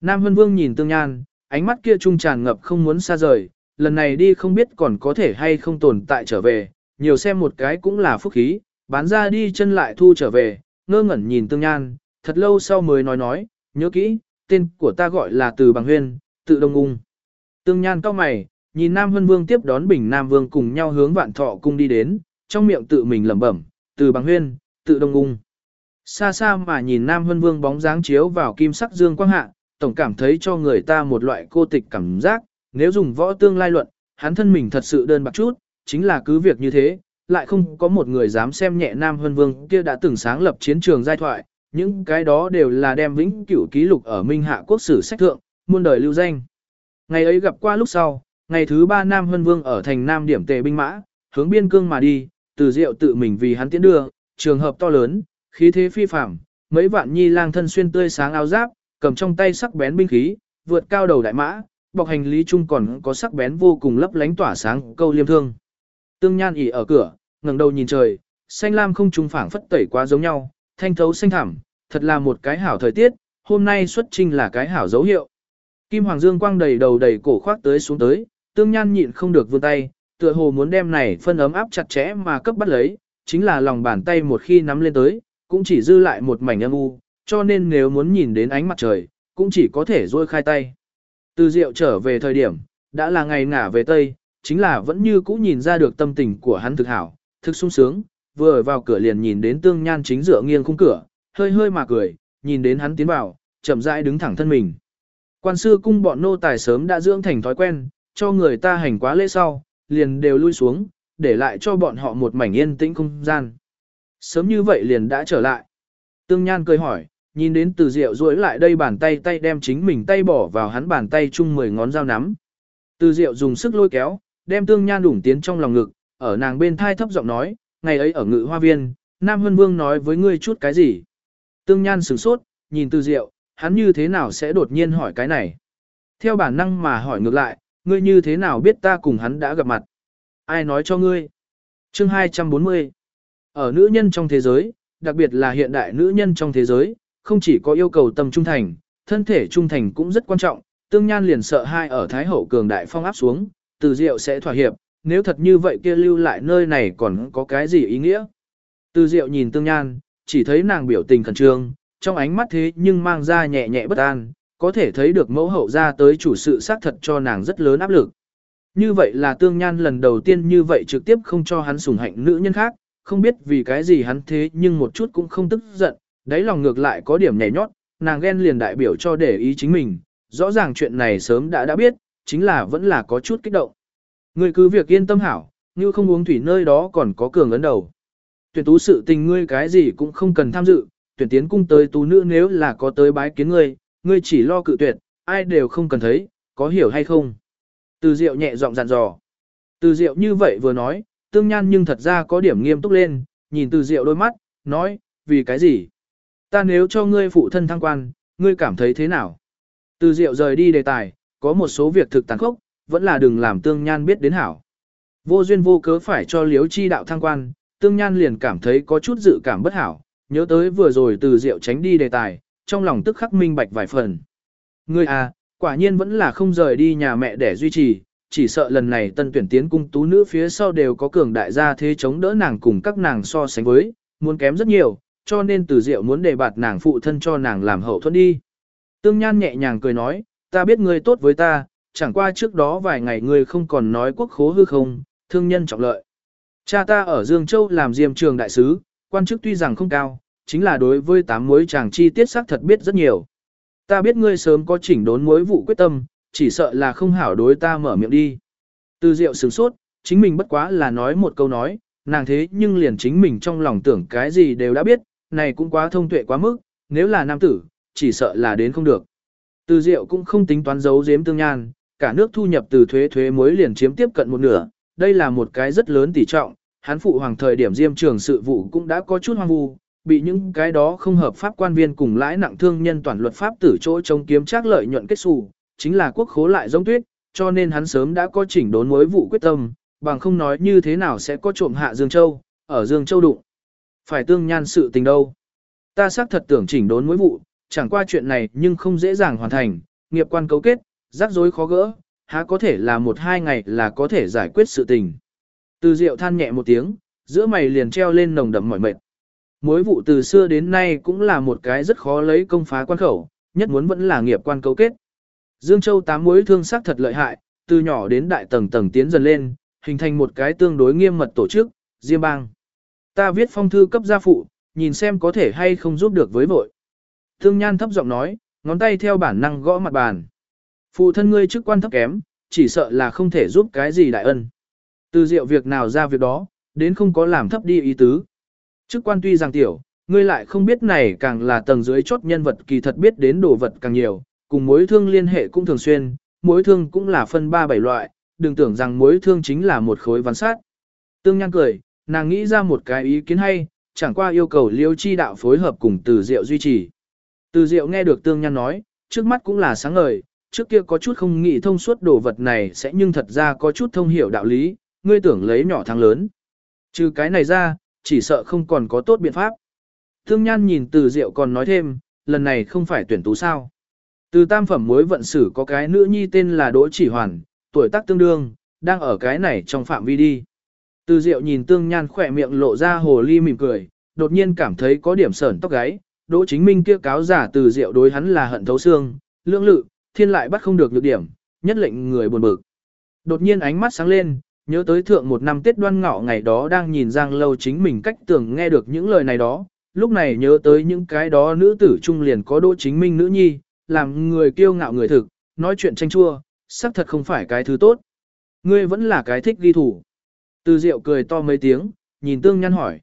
Nam Hân Vương nhìn Tương Nhan, ánh mắt kia trung tràn ngập không muốn xa rời, lần này đi không biết còn có thể hay không tồn tại trở về, nhiều xem một cái cũng là phúc khí, bán ra đi chân lại thu trở về, ngơ ngẩn nhìn Tương Nhan, thật lâu sau mới nói nói, nhớ kỹ, tên của ta gọi là Từ Bằng Huyên, tự đông ung. Tương Nhan cao mày, nhìn Nam Hân Vương tiếp đón Bình Nam Vương cùng nhau hướng vạn thọ cung đi đến, trong miệng tự mình lẩm bẩm, Từ Bằng Huyên, tự đông ung. Xa xa mà nhìn Nam Hân Vương bóng dáng chiếu vào kim sắc dương quang hạ, tổng cảm thấy cho người ta một loại cô tịch cảm giác, nếu dùng võ tương lai luận, hắn thân mình thật sự đơn bạc chút, chính là cứ việc như thế, lại không có một người dám xem nhẹ Nam Hân Vương kia đã từng sáng lập chiến trường giai thoại, những cái đó đều là đem vĩnh cửu ký lục ở Minh Hạ quốc sử sách thượng, muôn đời lưu danh. Ngày ấy gặp qua lúc sau, ngày thứ ba Nam Hân Vương ở thành Nam điểm tề binh mã, hướng biên cương mà đi, từ diệu tự mình vì hắn tiến đưa, trường hợp to lớn, khí thế phi phàm, mấy vạn nhi lang thân xuyên tươi sáng áo giáp, cầm trong tay sắc bén binh khí, vượt cao đầu đại mã, bọc hành lý chung còn có sắc bén vô cùng lấp lánh tỏa sáng câu liêm thương. Tương Nhan ỉ ở cửa, ngẩng đầu nhìn trời, xanh lam không trùng phảng phất tẩy quá giống nhau, thanh thấu xanh thẳm, thật là một cái hảo thời tiết, hôm nay xuất trinh là cái hảo dấu hiệu. Kim Hoàng Dương quang đầy đầu đầy cổ khoác tới xuống tới, Tương Nhan nhịn không được vươn tay, tựa hồ muốn đem này phân ấm áp chặt chẽ mà cấp bắt lấy, chính là lòng bàn tay một khi nắm lên tới, cũng chỉ dư lại một mảnh âm u, cho nên nếu muốn nhìn đến ánh mặt trời, cũng chỉ có thể rôi khai tay. Từ rượu trở về thời điểm, đã là ngày ngả về Tây, chính là vẫn như cũ nhìn ra được tâm tình của hắn thực hảo, thực sung sướng, vừa vào cửa liền nhìn đến tương nhan chính dựa nghiêng khung cửa, hơi hơi mà cười, nhìn đến hắn tiến vào, chậm rãi đứng thẳng thân mình. Quan sư cung bọn nô tài sớm đã dưỡng thành thói quen, cho người ta hành quá lễ sau, liền đều lui xuống, để lại cho bọn họ một mảnh yên tĩnh không gian. Sớm như vậy liền đã trở lại. Tương Nhan cười hỏi, nhìn đến từ diệu duỗi lại đây bàn tay tay đem chính mình tay bỏ vào hắn bàn tay chung mười ngón dao nắm. Từ diệu dùng sức lôi kéo, đem Tương Nhan đủng tiến trong lòng ngực, ở nàng bên thai thấp giọng nói, ngày ấy ở ngự hoa viên, Nam Hân Vương nói với ngươi chút cái gì. Tương Nhan sửng sốt, nhìn từ diệu, hắn như thế nào sẽ đột nhiên hỏi cái này. Theo bản năng mà hỏi ngược lại, ngươi như thế nào biết ta cùng hắn đã gặp mặt. Ai nói cho ngươi? Chương 240 ở nữ nhân trong thế giới, đặc biệt là hiện đại nữ nhân trong thế giới, không chỉ có yêu cầu tâm trung thành, thân thể trung thành cũng rất quan trọng, tương nhan liền sợ hai ở Thái Hậu cường đại phong áp xuống, từ diệu sẽ thỏa hiệp, nếu thật như vậy kia lưu lại nơi này còn có cái gì ý nghĩa. Từ diệu nhìn tương nhan, chỉ thấy nàng biểu tình khẩn trương, trong ánh mắt thế nhưng mang ra nhẹ nhẹ bất an, có thể thấy được mẫu hậu ra tới chủ sự xác thật cho nàng rất lớn áp lực. Như vậy là tương nhan lần đầu tiên như vậy trực tiếp không cho hắn sủng hạnh nữ nhân khác, không biết vì cái gì hắn thế nhưng một chút cũng không tức giận, đáy lòng ngược lại có điểm nhảy nhót, nàng ghen liền đại biểu cho để ý chính mình, rõ ràng chuyện này sớm đã đã biết, chính là vẫn là có chút kích động. Ngươi cứ việc yên tâm hảo, như không uống thủy nơi đó còn có cường ấn đầu. Tuyển tú sự tình ngươi cái gì cũng không cần tham dự, tuyển tiến cung tới tú nữ nếu là có tới bái kiến ngươi, ngươi chỉ lo cự tuyệt, ai đều không cần thấy, có hiểu hay không. Từ diệu nhẹ giọng dặn dò. Từ diệu như vậy vừa nói, tương nhan nhưng thật ra có điểm nghiêm túc lên, nhìn từ diệu đôi mắt, nói, vì cái gì? Ta nếu cho ngươi phụ thân thăng quan, ngươi cảm thấy thế nào? Từ diệu rời đi đề tài, có một số việc thực tàn khốc, vẫn là đừng làm tương nhan biết đến hảo. Vô duyên vô cớ phải cho liếu chi đạo thăng quan, tương nhan liền cảm thấy có chút dự cảm bất hảo, nhớ tới vừa rồi từ diệu tránh đi đề tài, trong lòng tức khắc minh bạch vài phần. Ngươi à, quả nhiên vẫn là không rời đi nhà mẹ để duy trì, chỉ sợ lần này tân tuyển tiến cung tú nữ phía sau đều có cường đại gia thế chống đỡ nàng cùng các nàng so sánh với, muốn kém rất nhiều, cho nên từ diệu muốn đề bạt nàng phụ thân cho nàng làm hậu thuẫn đi. Tương Nhan nhẹ nhàng cười nói, ta biết ngươi tốt với ta, chẳng qua trước đó vài ngày ngươi không còn nói quốc khố hư không, thương nhân trọng lợi. Cha ta ở Dương Châu làm diêm trường đại sứ, quan chức tuy rằng không cao, chính là đối với tám mối chàng chi tiết xác thật biết rất nhiều. Ta biết ngươi sớm có chỉnh đốn mối vụ quyết tâm, chỉ sợ là không hảo đối ta mở miệng đi. Từ diệu sửng sốt, chính mình bất quá là nói một câu nói, nàng thế nhưng liền chính mình trong lòng tưởng cái gì đều đã biết, này cũng quá thông tuệ quá mức, nếu là nam tử, chỉ sợ là đến không được. Từ diệu cũng không tính toán giấu giếm tương nhan, cả nước thu nhập từ thuế thuế mới liền chiếm tiếp cận một nửa, đây là một cái rất lớn tỷ trọng, hắn phụ hoàng thời điểm diêm trường sự vụ cũng đã có chút hoang vu, bị những cái đó không hợp pháp quan viên cùng lãi nặng thương nhân toàn luật pháp tử chỗ chống kiếm trác lợi nhuận kết xù, chính là quốc khố lại giống tuyết, cho nên hắn sớm đã có chỉnh đốn mối vụ quyết tâm, bằng không nói như thế nào sẽ có trộm hạ Dương Châu, ở Dương Châu đụng. Phải tương nhan sự tình đâu. Ta xác thật tưởng chỉnh đốn mối vụ, chẳng qua chuyện này nhưng không dễ dàng hoàn thành, nghiệp quan cấu kết, rắc rối khó gỡ, há có thể là một hai ngày là có thể giải quyết sự tình. Từ Diệu than nhẹ một tiếng, giữa mày liền treo lên nồng đậm mỏi mệt. Mối vụ từ xưa đến nay cũng là một cái rất khó lấy công phá quan khẩu, nhất muốn vẫn là nghiệp quan cấu kết. Dương Châu tám mối thương sắc thật lợi hại, từ nhỏ đến đại tầng tầng tiến dần lên, hình thành một cái tương đối nghiêm mật tổ chức, Diêm Bang. Ta viết phong thư cấp gia phụ, nhìn xem có thể hay không giúp được với vội. Thương Nhan thấp giọng nói, ngón tay theo bản năng gõ mặt bàn. Phụ thân ngươi chức quan thấp kém, chỉ sợ là không thể giúp cái gì đại ân. Từ diệu việc nào ra việc đó, đến không có làm thấp đi ý tứ. Chức quan tuy rằng tiểu, ngươi lại không biết này càng là tầng dưới chốt nhân vật kỳ thật biết đến đồ vật càng nhiều, cùng mối thương liên hệ cũng thường xuyên, mối thương cũng là phân ba bảy loại, đừng tưởng rằng mối thương chính là một khối văn sát. Tương Nhan cười, nàng nghĩ ra một cái ý kiến hay, chẳng qua yêu cầu liêu chi đạo phối hợp cùng từ diệu duy trì. Từ diệu nghe được Tương Nhan nói, trước mắt cũng là sáng ngời, trước kia có chút không nghĩ thông suốt đồ vật này sẽ nhưng thật ra có chút thông hiểu đạo lý, ngươi tưởng lấy nhỏ thắng lớn. Trừ cái này ra, chỉ sợ không còn có tốt biện pháp. Tương Nhan nhìn từ diệu còn nói thêm, lần này không phải tuyển tú sao. Từ tam phẩm mối vận sử có cái nữ nhi tên là Đỗ Chỉ Hoàn, tuổi tác tương đương, đang ở cái này trong phạm vi đi. Từ Diệu nhìn Tương Nhan khỏe miệng lộ ra hồ ly mỉm cười, đột nhiên cảm thấy có điểm sởn tóc gáy, Đỗ Chính Minh kia cáo giả Từ Diệu đối hắn là hận thấu xương, lưỡng lự, thiên lại bắt không được nhược điểm, nhất lệnh người buồn bực. Đột nhiên ánh mắt sáng lên, nhớ tới thượng một năm Tết đoan ngọ ngày đó đang nhìn Giang Lâu chính mình cách tưởng nghe được những lời này đó, lúc này nhớ tới những cái đó nữ tử trung liền có Đỗ Chính Minh nữ nhi, làm người kiêu ngạo người thực, nói chuyện tranh chua, xác thật không phải cái thứ tốt. Ngươi vẫn là cái thích ghi thủ. Từ Diệu cười to mấy tiếng, nhìn Tương Nhan hỏi.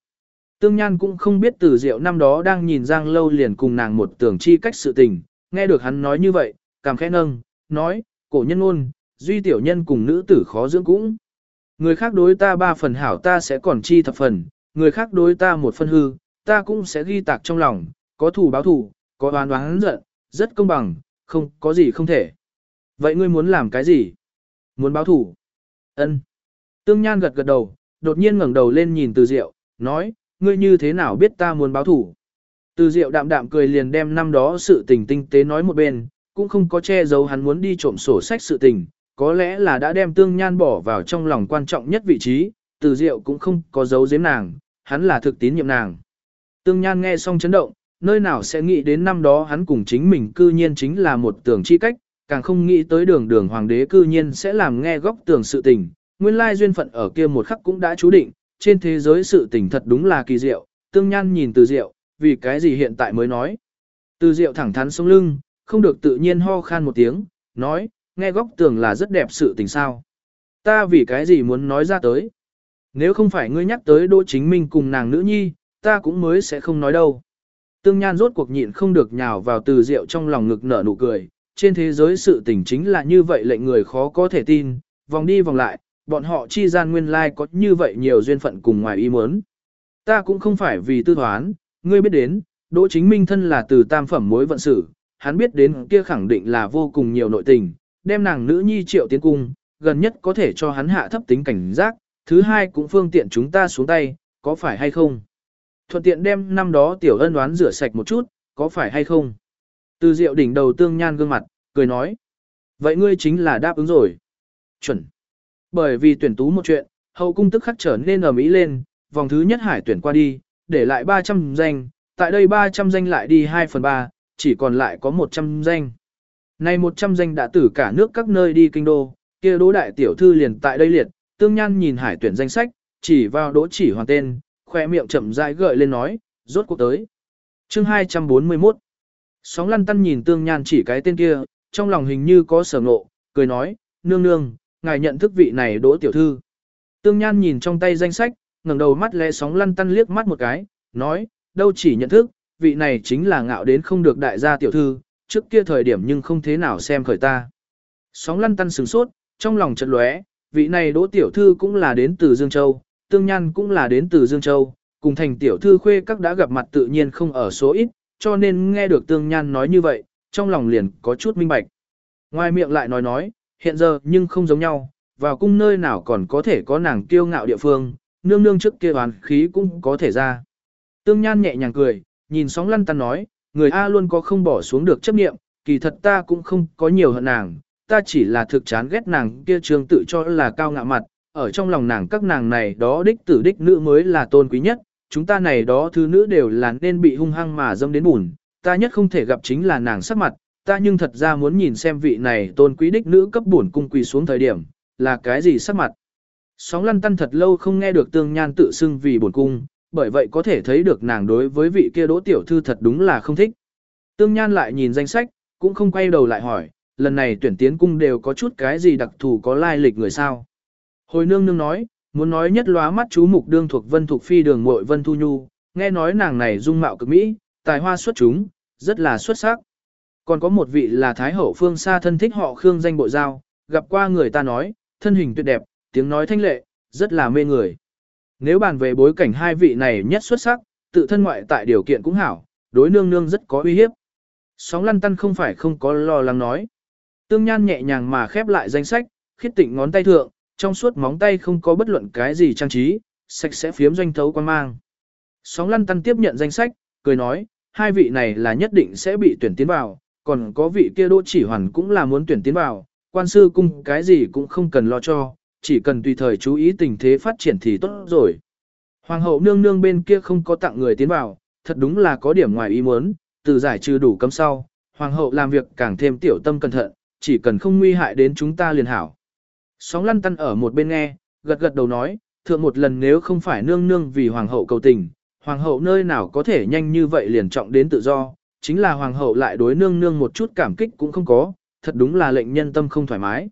Tương Nhan cũng không biết Từ Diệu năm đó đang nhìn Giang Lâu liền cùng nàng một tưởng chi cách sự tình, nghe được hắn nói như vậy, cảm khẽ nâng, nói, cổ nhân ôn, duy tiểu nhân cùng nữ tử khó dưỡng cũng. Người khác đối ta ba phần hảo ta sẽ còn chi thập phần, người khác đối ta một phân hư, ta cũng sẽ ghi tạc trong lòng, có thù báo thù, có oán oán giận, rất công bằng, không có gì không thể. Vậy ngươi muốn làm cái gì? Muốn báo thủ? Ân. Tương Nhan gật gật đầu, đột nhiên ngẩng đầu lên nhìn Từ Diệu, nói, ngươi như thế nào biết ta muốn báo thủ. Từ diệu đạm đạm cười liền đem năm đó sự tình tinh tế nói một bên, cũng không có che giấu hắn muốn đi trộm sổ sách sự tình, có lẽ là đã đem tương nhan bỏ vào trong lòng quan trọng nhất vị trí, từ diệu cũng không có giấu giếm nàng, hắn là thực tín nhiệm nàng. Tương nhan nghe xong chấn động, nơi nào sẽ nghĩ đến năm đó hắn cùng chính mình cư nhiên chính là một tưởng chi cách, càng không nghĩ tới đường đường hoàng đế cư nhiên sẽ làm nghe góc tưởng sự tình, nguyên lai duyên phận ở kia một khắc cũng đã chú định, trên thế giới sự tình thật đúng là kỳ diệu, tương nhan nhìn từ diệu, vì cái gì hiện tại mới nói. Từ diệu thẳng thắn sống lưng, không được tự nhiên ho khan một tiếng, nói, nghe góc tường là rất đẹp sự tình sao. Ta vì cái gì muốn nói ra tới. Nếu không phải ngươi nhắc tới Đỗ Chính Minh cùng nàng nữ nhi, ta cũng mới sẽ không nói đâu. Tương Nhan rốt cuộc nhịn không được nhào vào từ rượu trong lòng ngực nở nụ cười, trên thế giới sự tình chính là như vậy lệnh người khó có thể tin, vòng đi vòng lại, bọn họ chi gian nguyên lai like có như vậy nhiều duyên phận cùng ngoài ý muốn. Ta cũng không phải vì tư thoán, ngươi biết đến, Đỗ Chính Minh thân là từ tam phẩm mối vận sự, hắn biết đến kia khẳng định là vô cùng nhiều nội tình, đem nàng nữ nhi triệu tiến cung, gần nhất có thể cho hắn hạ thấp tính cảnh giác, thứ hai cũng phương tiện chúng ta xuống tay, có phải hay không? Thuận tiện đem năm đó tiểu ân đoán rửa sạch một chút, có phải hay không? Từ diệu đỉnh đầu tương nhan gương mặt, cười nói. Vậy ngươi chính là đáp ứng rồi. Chuẩn. Bởi vì tuyển tú một chuyện, hậu cung tức khắc trở nên ở mỹ lên, vòng thứ nhất hải tuyển qua đi, để lại 300 danh, tại đây 300 danh lại đi 2 phần 3, chỉ còn lại có 100 danh. Này 100 danh đã từ cả nước các nơi đi kinh đô, kia đỗ đại tiểu thư liền tại đây liệt, tương nhan nhìn hải tuyển danh sách, chỉ vào đỗ chỉ hoàn tên, khoe miệng chậm rãi gợi lên nói, rốt cuộc tới. chương 241 Sóng lăn tăn nhìn tương nhan chỉ cái tên kia, trong lòng hình như có sở ngộ, cười nói, nương nương, ngài nhận thức vị này đỗ tiểu thư. Tương nhan nhìn trong tay danh sách, ngẩng đầu mắt lẽ sóng lăn tăn liếc mắt một cái, nói, đâu chỉ nhận thức, vị này chính là ngạo đến không được đại gia tiểu thư, trước kia thời điểm nhưng không thế nào xem khởi ta. Sóng lăn tăn sừng sốt, trong lòng chợt lóe, vị này đỗ tiểu thư cũng là đến từ Dương Châu, tương nhan cũng là đến từ Dương Châu, cùng thành tiểu thư khuê các đã gặp mặt tự nhiên không ở số ít, cho nên nghe được tương nhan nói như vậy, trong lòng liền có chút minh bạch. Ngoài miệng lại nói nói, hiện giờ nhưng không giống nhau, vào cung nơi nào còn có thể có nàng kiêu ngạo địa phương, nương nương trước kia hoàn khí cũng có thể ra. Tương Nhan nhẹ nhàng cười, nhìn sóng lăn tăn nói, người A luôn có không bỏ xuống được chấp niệm, kỳ thật ta cũng không có nhiều hận nàng, ta chỉ là thực chán ghét nàng kia trường tự cho là cao ngạo mặt, ở trong lòng nàng các nàng này đó đích tử đích nữ mới là tôn quý nhất, chúng ta này đó thứ nữ đều là nên bị hung hăng mà dâm đến bùn, ta nhất không thể gặp chính là nàng sắc mặt, ta nhưng thật ra muốn nhìn xem vị này tôn quý đích nữ cấp bổn cung quỳ xuống thời điểm, là cái gì sắc mặt. Sóng lăn tăn thật lâu không nghe được tương nhan tự xưng vì bổn cung, bởi vậy có thể thấy được nàng đối với vị kia đỗ tiểu thư thật đúng là không thích. Tương nhan lại nhìn danh sách, cũng không quay đầu lại hỏi, lần này tuyển tiến cung đều có chút cái gì đặc thù có lai lịch người sao. Hồi nương nương nói, muốn nói nhất lóa mắt chú mục đương thuộc vân thuộc phi đường muội vân thu nhu, nghe nói nàng này dung mạo cực mỹ, tài hoa xuất chúng, rất là xuất sắc. Còn có một vị là Thái Hậu Phương xa thân thích họ Khương danh bộ giao, gặp qua người ta nói, thân hình tuyệt đẹp, tiếng nói thanh lệ, rất là mê người. Nếu bàn về bối cảnh hai vị này nhất xuất sắc, tự thân ngoại tại điều kiện cũng hảo, đối nương nương rất có uy hiếp. Sóng lăn tăn không phải không có lo lắng nói. Tương Nhan nhẹ nhàng mà khép lại danh sách, khiết tịnh ngón tay thượng, trong suốt móng tay không có bất luận cái gì trang trí, sạch sẽ phiếm doanh thấu quan mang. Sóng lăn tăn tiếp nhận danh sách, cười nói, hai vị này là nhất định sẽ bị tuyển tiến vào, còn có vị kia đỗ chỉ hoàn cũng là muốn tuyển tiến vào, quan sư cung cái gì cũng không cần lo cho, chỉ cần tùy thời chú ý tình thế phát triển thì tốt rồi. Hoàng hậu nương nương bên kia không có tặng người tiến vào, thật đúng là có điểm ngoài ý muốn, từ giải trừ đủ cấm sau, hoàng hậu làm việc càng thêm tiểu tâm cẩn thận, chỉ cần không nguy hại đến chúng ta liền hảo. Sóng lăn tăn ở một bên nghe, gật gật đầu nói, thượng một lần nếu không phải nương nương vì hoàng hậu cầu tình, hoàng hậu nơi nào có thể nhanh như vậy liền trọng đến tự do, chính là hoàng hậu lại đối nương nương một chút cảm kích cũng không có, thật đúng là lệnh nhân tâm không thoải mái.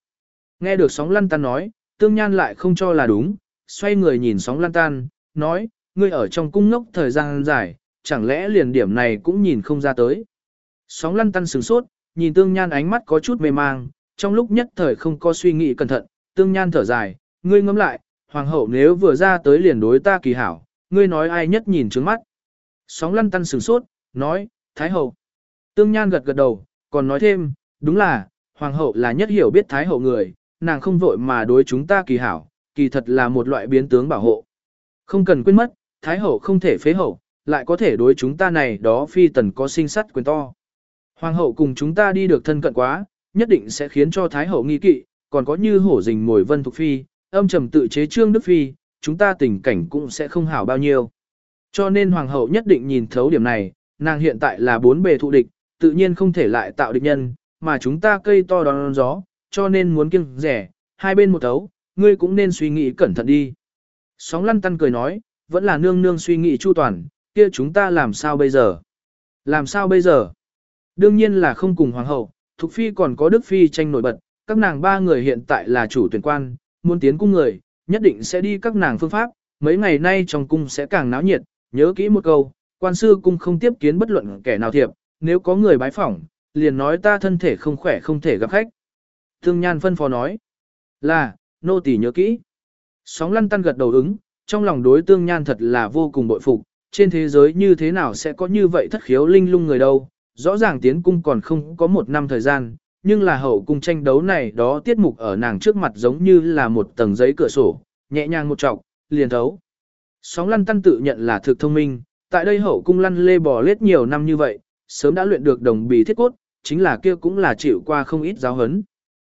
Nghe được sóng lăn tan nói, tương nhan lại không cho là đúng, xoay người nhìn sóng lăn tan, nói, ngươi ở trong cung ngốc thời gian dài, chẳng lẽ liền điểm này cũng nhìn không ra tới. Sóng lăn tan sừng sốt, nhìn tương nhan ánh mắt có chút mê mang, trong lúc nhất thời không có suy nghĩ cẩn thận, tương nhan thở dài, ngươi ngẫm lại, hoàng hậu nếu vừa ra tới liền đối ta kỳ hảo, ngươi nói ai nhất nhìn trướng mắt. Sóng lăn tăn sừng sốt, nói, thái hậu. Tương nhan gật gật đầu, còn nói thêm, đúng là, hoàng hậu là nhất hiểu biết thái hậu người, nàng không vội mà đối chúng ta kỳ hảo, kỳ thật là một loại biến tướng bảo hộ. Không cần quên mất, Thái hậu không thể phế hậu, lại có thể đối chúng ta này đó phi tần có sinh sắt quyền to. Hoàng hậu cùng chúng ta đi được thân cận quá, nhất định sẽ khiến cho Thái hậu nghi kỵ, còn có như hổ rình mồi vân thuộc phi, âm trầm tự chế trương đức phi, chúng ta tình cảnh cũng sẽ không hảo bao nhiêu. Cho nên hoàng hậu nhất định nhìn thấu điểm này, nàng hiện tại là bốn bề thụ địch, tự nhiên không thể lại tạo địch nhân, mà chúng ta cây to đón gió, cho nên muốn kiêng rẻ, hai bên một thấu, ngươi cũng nên suy nghĩ cẩn thận đi. Sóng lăn tăn cười nói, vẫn là nương nương suy nghĩ chu toàn, kia chúng ta làm sao bây giờ? Làm sao bây giờ? Đương nhiên là không cùng hoàng hậu, Thục Phi còn có Đức Phi tranh nổi bật, các nàng ba người hiện tại là chủ tuyển quan, muốn tiến cung người, nhất định sẽ đi các nàng phương pháp, mấy ngày nay trong cung sẽ càng náo nhiệt, nhớ kỹ một câu, quan sư cung không tiếp kiến bất luận kẻ nào thiệp, nếu có người bái phỏng, liền nói ta thân thể không khỏe không thể gặp khách. Thương Nhan phân phó nói, là, nô tỳ nhớ kỹ. Sóng lăn tăn gật đầu ứng, trong lòng đối tương nhan thật là vô cùng bội phục, trên thế giới như thế nào sẽ có như vậy thất khiếu linh lung người đâu, rõ ràng tiến cung còn không có một năm thời gian, nhưng là hậu cung tranh đấu này đó tiết mục ở nàng trước mặt giống như là một tầng giấy cửa sổ, nhẹ nhàng một trọc, liền thấu. Sóng lăn tăn tự nhận là thực thông minh, tại đây hậu cung lăn lê bò lết nhiều năm như vậy, sớm đã luyện được đồng bì thiết cốt, chính là kia cũng là chịu qua không ít giáo hấn.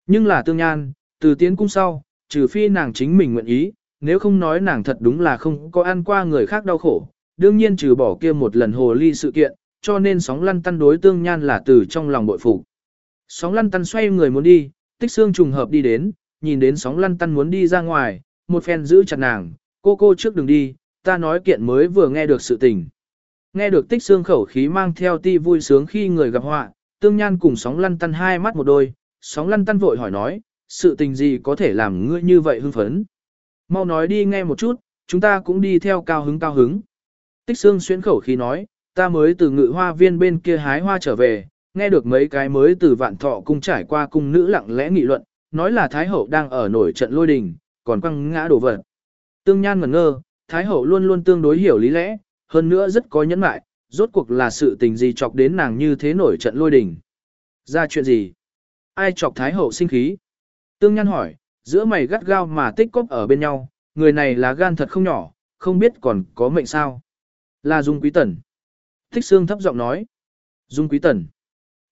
Nhưng là tương nhan, từ tiến cung sau, trừ phi nàng chính mình nguyện ý, nếu không nói nàng thật đúng là không có ăn qua người khác đau khổ, đương nhiên trừ bỏ kia một lần hồ ly sự kiện, cho nên sóng lăn tăn đối tương nhan là từ trong lòng bội phục. Sóng lăn tăn xoay người muốn đi, tích xương trùng hợp đi đến, nhìn đến sóng lăn tăn muốn đi ra ngoài, một phen giữ chặt nàng, cô cô trước đừng đi, ta nói kiện mới vừa nghe được sự tình. Nghe được tích xương khẩu khí mang theo ti vui sướng khi người gặp họa, tương nhan cùng sóng lăn tăn hai mắt một đôi, sóng lăn tăn vội hỏi nói, sự tình gì có thể làm ngươi như vậy hưng phấn. Mau nói đi nghe một chút, chúng ta cũng đi theo cao hứng cao hứng. Tích xương xuyến khẩu khí nói, ta mới từ ngự hoa viên bên kia hái hoa trở về, nghe được mấy cái mới từ vạn thọ cung trải qua cung nữ lặng lẽ nghị luận, nói là Thái Hậu đang ở nổi trận lôi đình, còn quăng ngã đổ vật. Tương Nhan ngẩn ngơ, Thái Hậu luôn luôn tương đối hiểu lý lẽ, hơn nữa rất có nhẫn mại, rốt cuộc là sự tình gì chọc đến nàng như thế nổi trận lôi đình. Ra chuyện gì? Ai chọc Thái Hậu sinh khí? Tương Nhan hỏi, giữa mày gắt gao mà tích cóp ở bên nhau, người này là gan thật không nhỏ, không biết còn có mệnh sao. Là Dung Quý Tần. Thích Sương thấp giọng nói. Dung Quý Tần.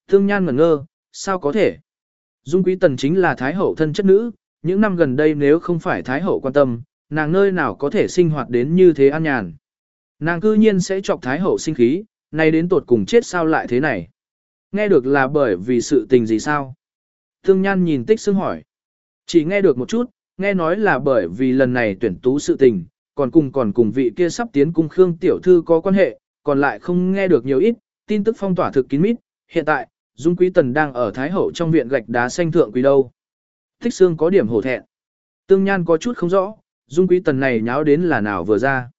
Tương Nhan ngẩn ngơ, sao có thể? Dung Quý Tần chính là Thái Hậu thân chất nữ, những năm gần đây nếu không phải Thái Hậu quan tâm, nàng nơi nào có thể sinh hoạt đến như thế an nhàn. Nàng cư nhiên sẽ chọc Thái Hậu sinh khí, nay đến tột cùng chết sao lại thế này. Nghe được là bởi vì sự tình gì sao? Tương Nhan nhìn Tích xương hỏi. Chỉ nghe được một chút, nghe nói là bởi vì lần này tuyển tú sự tình, còn cùng còn cùng vị kia sắp tiến cung Khương Tiểu Thư có quan hệ, còn lại không nghe được nhiều ít, tin tức phong tỏa thực kín mít, hiện tại, Dung Quý Tần đang ở Thái Hậu trong viện gạch đá xanh thượng quý đâu. Thích Sương có điểm hổ thẹn. Tương Nhan có chút không rõ, Dung Quý Tần này nháo đến là nào vừa ra.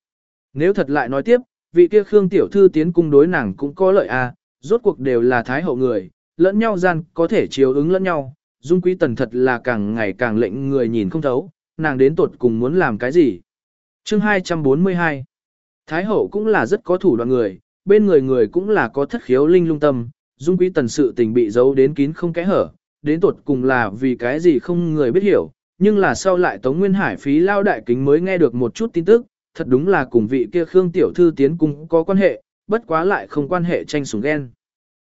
Nếu thật lại nói tiếp, vị kia Khương Tiểu Thư tiến cung đối nàng cũng có lợi à, rốt cuộc đều là Thái Hậu người, lẫn nhau gian có thể chiếu ứng lẫn nhau, Dung Quý Tần thật là càng ngày càng lệnh người nhìn không thấu, nàng đến tột cùng muốn làm cái gì. Chương 242 Thái Hậu cũng là rất có thủ đoạn người, bên người người cũng là có thất khiếu linh lung tâm, Dung Quý Tần sự tình bị giấu đến kín không kẽ hở, đến tột cùng là vì cái gì không người biết hiểu, nhưng là sau lại Tống Nguyên Hải phí lao đại kính mới nghe được một chút tin tức, thật đúng là cùng vị kia Khương Tiểu Thư tiến cung có quan hệ, bất quá lại không quan hệ tranh sủng ghen.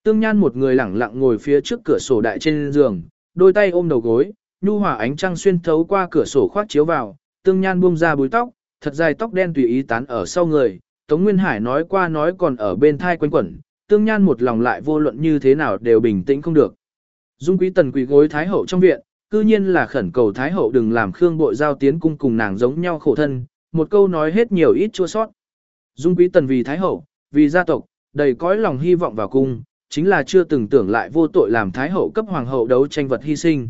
Tương Nhan một người lẳng lặng ngồi phía trước cửa sổ đại trên giường, đôi tay ôm đầu gối, nhu hòa ánh trăng xuyên thấu qua cửa sổ khoác chiếu vào, tương nhan buông ra búi tóc, thật dài tóc đen tùy ý tán ở sau người, Tống Nguyên Hải nói qua nói còn ở bên thai quanh quẩn, tương nhan một lòng lại vô luận như thế nào đều bình tĩnh không được. Dung quý tần quỳ gối Thái Hậu trong viện, cư nhiên là khẩn cầu Thái Hậu đừng làm Khương Bội Giao tiến cung cùng nàng giống nhau khổ thân, một câu nói hết nhiều ít chua sót. Dung quý tần vì Thái Hậu, vì gia tộc, đầy cõi lòng hy vọng vào cung, chính là chưa từng tưởng lại vô tội làm Thái Hậu cấp Hoàng hậu đấu tranh vật hy sinh.